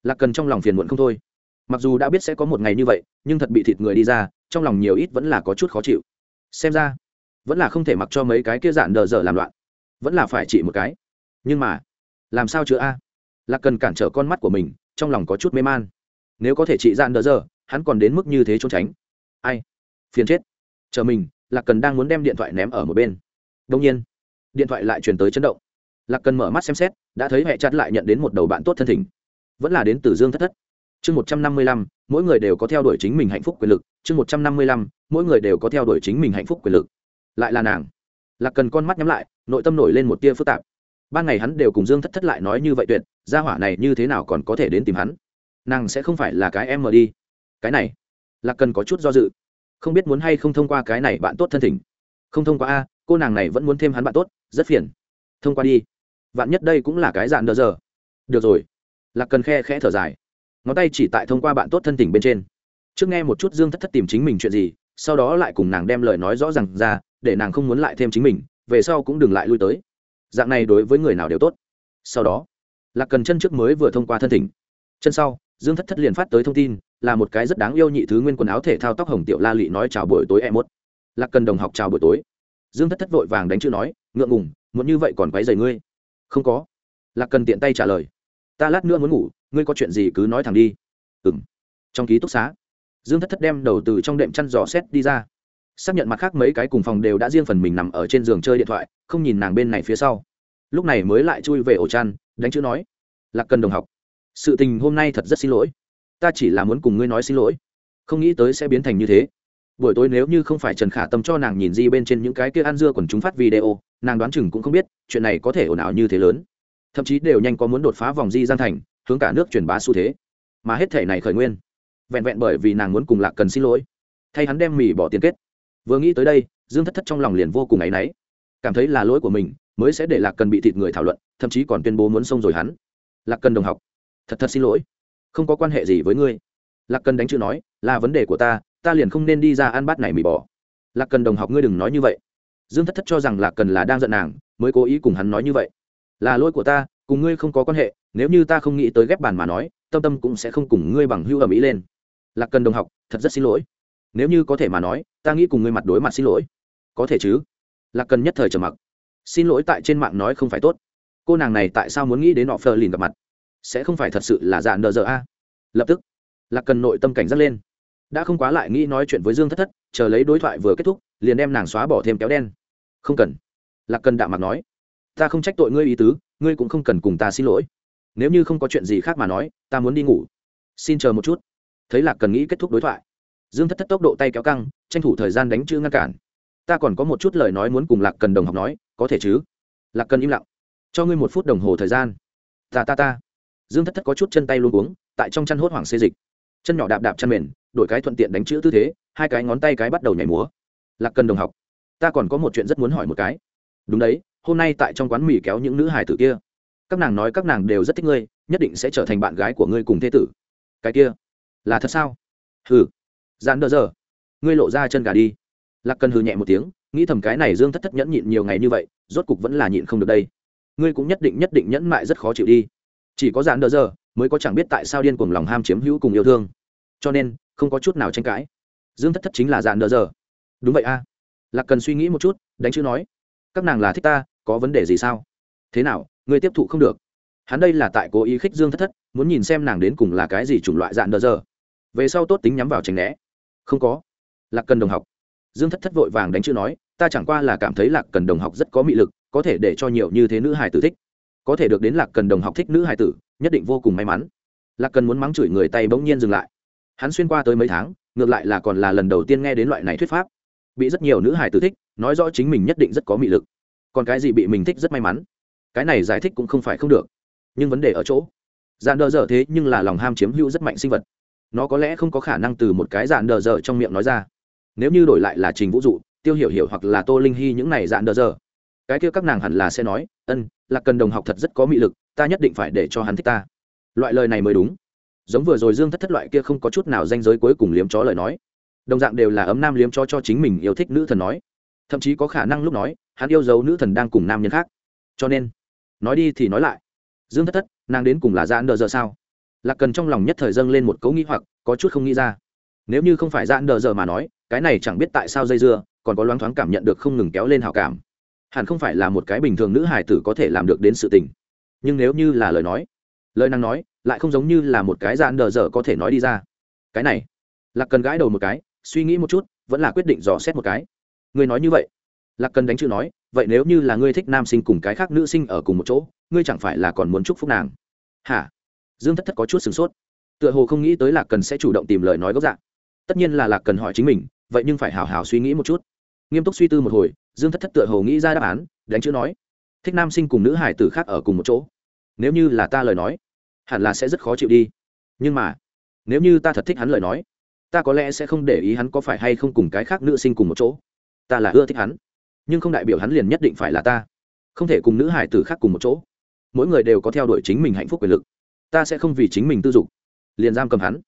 S1: Là cần trong lòng phiền muộn không thôi. Mặc dù đã biết sẽ có một ngày như vậy, nhưng thật bị thịt người đi ra, trong lòng nhiều ít vẫn là có chút khó chịu. Xem ra, vẫn là không thể mặc cho mấy cái kia dạn đờ dở làm loạn. Vẫn là phải trị một cái. Nhưng mà, làm sao chữa a? Là cần cản trở con mắt của mình, trong lòng có chút mê man. Nếu có thể trị dạn đờ dở, hắn còn đến mức như thế trốn tránh. Ai? Phiền chết. Chờ mình, lạc cần đang muốn đem điện thoại ném ở một bên. Đông nhiên, điện thoại lại truyền tới chấn động lạc cần mở mắt xem xét đã thấy mẹ chặt lại nhận đến một đầu bạn tốt thân thỉnh vẫn là đến từ dương thất thất chương một trăm năm mươi lăm, mỗi người đều có theo đuổi chính mình hạnh phúc quyền lực chương một trăm năm mươi lăm, mỗi người đều có theo đuổi chính mình hạnh phúc quyền lực lại là nàng lạc cần con mắt nhắm lại nội tâm nổi lên một tia phức tạp ban ngày hắn đều cùng dương thất thất lại nói như vậy tuyệt gia hỏa này như thế nào còn có thể đến tìm hắn nàng sẽ không phải là cái em mờ đi cái này lạc cần có chút do dự không biết muốn hay không thông qua cái này bạn tốt thân thỉnh không thông qua a cô nàng này vẫn muốn thêm hắn bạn tốt rất phiền thông qua đi vạn nhất đây cũng là cái dạn đỡ giờ. Được rồi. Lạc cần khe khẽ thở dài. Ngón tay chỉ tại thông qua bạn tốt thân tình bên trên. Trước nghe một chút dương thất thất tìm chính mình chuyện gì, sau đó lại cùng nàng đem lời nói rõ r à n g ra, để nàng không muốn lại thêm chính mình, về sau cũng đừng lại lui tới. Dạng này đối với người nào đều tốt. Sau đó, lạc cần chân trước mới vừa thông qua thân thỉnh. Chân sau, dương thất thất liền phát tới thông tin, là một cái rất đáng yêu nhị thứ nguyên quần áo thể thao tóc hồng tiểu la lị nói chào buổi tối em mốt lạc cần đồng học chào buổi tối. Dương thất thất vội vàng đánh chữ nói, ngượng ngùng, muốn như vậy còn quấy dày ngươi không có. Lạc cần tiện tay trả lời. Ta lát nữa muốn ngủ, ngươi có chuyện gì cứ nói thẳng đi. Ừng trong ký túc xá, dương thất thất đem đầu từ trong đệm chăn giò xét đi ra. Xác nhận mặt khác mấy cái cùng phòng đều đã riêng phần mình nằm ở trên giường chơi điện thoại, không nhìn nàng bên này phía sau. Lúc này mới lại chui về ổ chăn, đánh chữ nói. Lạc cần đồng học, sự tình hôm nay thật rất xin lỗi. Ta chỉ là muốn cùng ngươi nói xin lỗi. Không nghĩ tới sẽ biến thành như thế buổi tối nếu như không phải trần khả tâm cho nàng nhìn di bên trên những cái kia ăn dưa còn chúng phát video, nàng đoán chừng cũng không biết, chuyện này có thể ồn ào như thế lớn. Thậm chí đều nhanh có muốn đột phá vòng di gian thành, hướng cả nước truyền bá xu thế. Mà hết thể này khởi nguyên. Vẹn vẹn bởi vì nàng muốn cùng lạc cần xin lỗi. Thay hắn đem mì bỏ tiền kết. Vừa nghĩ tới đây, dương thất thất trong lòng liền vô cùng áy náy. Cảm thấy là lỗi của mình, mới sẽ để lạc cần bị thịt người thảo luận, thậm chí còn tuyên bố muốn xông rồi hắn. Lạc cần đồng học, thật thật xin lỗi. Không có quan hệ gì với ngươi. Lạc cần đánh chữ nói, là vấn đề của ta ta liền không nên đi ra ăn bát này mì bỏ lạc cần đồng học ngươi đừng nói như vậy. Dương thất thất cho rằng lạc cần là đang giận nàng, mới cố ý cùng hắn nói như vậy. Là lỗi của ta, cùng ngươi không có quan hệ, nếu như ta không nghĩ tới ghép bàn mà nói, tâm tâm cũng sẽ không cùng ngươi bằng hưu ở mỹ lên. Lạc cần đồng học, thật rất xin lỗi. Nếu như có thể mà nói, ta nghĩ cùng ngươi mặt đối mặt xin lỗi. Có thể chứ? Lạc cần nhất thời trầm mặc. Xin lỗi tại trên mạng nói không phải tốt. Cô nàng này tại sao muốn nghĩ đến họ phờ lìn gặp mặt? Sẽ không phải thật sự là dạ nợ dở a? Lập tức, lạc cần nội tâm cảnh giác lên đã không quá lại nghĩ nói chuyện với dương thất thất, chờ lấy đối thoại vừa kết thúc, liền đem nàng xóa bỏ thêm kéo đen. Không cần. Lạc cần đạm mặt nói. Ta không trách tội ngươi ý tứ, ngươi cũng không cần cùng ta xin lỗi. Nếu như không có chuyện gì khác mà nói, ta muốn đi ngủ. Xin chờ một chút. Thấy lạc cần nghĩ kết thúc đối thoại, dương thất thất tốc độ tay kéo căng, tranh thủ thời gian đánh chữ ngăn cản. Ta còn có một chút lời nói muốn cùng lạc cần đồng học nói, có thể chứ? Lạc cần im lặng. Cho ngươi một phút đồng hồ thời gian. Ta ta ta. Dương thất thất có chút chân tay luôn uống tại trong chăn hốt hoảng xê dịch. Chân nhỏ đạp đạp chân mền đổi cái thuận tiện đánh chữ tư thế, hai cái ngón tay cái bắt đầu nhảy múa. Lạc cần đồng học, ta còn có một chuyện rất muốn hỏi một cái. Đúng đấy, hôm nay tại trong quán mì kéo những nữ hài tử kia. Các nàng nói các nàng đều rất thích ngươi, nhất định sẽ trở thành bạn gái của ngươi cùng thế tử. Cái kia, là thật sao? Hừ. Dán đỡ giờ, ngươi lộ ra chân gà đi. Lạc cần hừ nhẹ một tiếng, nghĩ thầm cái này dương thất thất nhẫn nhịn nhiều ngày như vậy, rốt cục vẫn là nhịn không được đây. Ngươi cũng nhất định nhất định nhẫn mại rất khó chịu đi. Chỉ có dán đỡ giờ, mới có chẳng biết tại sao điên cuồng lòng ham chiếm hữu cùng yêu thương. Cho nên không có chút nào tranh cãi. Dương thất thất chính là dạn đỡ giờ. Đúng vậy a. Lạc cần suy nghĩ một chút, đánh chữ nói, các nàng là thích ta, có vấn đề gì sao? Thế nào, ngươi tiếp thụ không được? Hắn đây là tại cố ý khích dương thất thất, muốn nhìn xem nàng đến cùng là cái gì chủng loại dạn đờ giờ. Về sau tốt tính nhắm vào tránh né. Không có. Lạc cần đồng học. Dương thất thất vội vàng đánh chữ nói, ta chẳng qua là cảm thấy lạc cần đồng học rất có mị lực, có thể để cho nhiều như thế nữ hài tử thích. Có thể được đến lạc cần đồng học thích nữ hài tử, nhất định vô cùng may mắn. Lạc cần muốn mắng chửi người tay bỗng nhiên dừng lại hắn xuyên qua tới mấy tháng, ngược lại là còn là lần đầu tiên nghe đến loại này thuyết pháp. Bị rất nhiều nữ hải tử thích, nói rõ chính mình nhất định rất có mị lực. Còn cái gì bị mình thích rất may mắn? Cái này giải thích cũng không phải không được. Nhưng vấn đề ở chỗ dạn đờ dở thế nhưng là lòng ham chiếm hữu rất mạnh sinh vật. Nó có lẽ không có khả năng từ một cái dạn đờ dở trong miệng nói ra. Nếu như đổi lại là trình vũ dụ, tiêu hiểu hiểu hoặc là tô linh hy những này dạn đờ dở, cái kia các nàng hẳn là sẽ nói, ân là cần đồng học thật rất có mị lực, ta nhất định phải để cho hắn thích ta. Loại lời này mới đúng giống vừa rồi dương thất thất loại kia không có chút nào danh giới cuối cùng liếm chó lời nói. Đồng dạng đều là ấm nam liếm chó cho chính mình yêu thích nữ thần nói. Thậm chí có khả năng lúc nói, hắn yêu dấu nữ thần đang cùng nam nhân khác. Cho nên, nói đi thì nói lại. Dương thất thất, nàng đến cùng là ra đờ giờ sao? Lạc cần trong lòng nhất thời dâng lên một cấu nghĩ hoặc, có chút không nghĩ ra. Nếu như không phải ra đờ giờ mà nói, cái này chẳng biết tại sao dây dưa, còn có loáng thoáng cảm nhận được không ngừng kéo lên hào cảm. Hẳn không phải là một cái bình thường nữ hài tử có thể làm được đến sự tình. Nhưng nếu như là lời nói lời nàng nói, lại không giống như là một cái dạn đờ dở có thể nói đi ra. Cái này, lạc cần gãi đầu một cái, suy nghĩ một chút, vẫn là quyết định dò xét một cái. Ngươi nói như vậy. Lạc cần đánh chữ nói, vậy nếu như là ngươi thích nam sinh cùng cái khác nữ sinh ở cùng một chỗ, ngươi chẳng phải là còn muốn chúc phúc nàng? Hả? Dương thất thất có chút sửng sốt. Tựa hồ không nghĩ tới lạc cần sẽ chủ động tìm lời nói gốc dạng. Tất nhiên là lạc cần hỏi chính mình, vậy nhưng phải hào hào suy nghĩ một chút. Nghiêm túc suy tư một hồi, dương thất thất tựa hồ nghĩ ra đáp án, đánh chữ nói, thích nam sinh cùng nữ hải tử khác ở cùng một chỗ. Nếu như là ta lời nói hẳn là sẽ rất khó chịu đi. Nhưng mà, nếu như ta thật thích hắn lời nói, ta có lẽ sẽ không để ý hắn có phải hay không cùng cái khác nữ sinh cùng một chỗ. Ta là ưa thích hắn, nhưng không đại biểu hắn liền nhất định phải là ta. Không thể cùng nữ hải tử khác cùng một chỗ. Mỗi người đều có theo đuổi chính mình hạnh phúc quyền lực. Ta sẽ không vì chính mình tư dục, liền giam cầm hắn.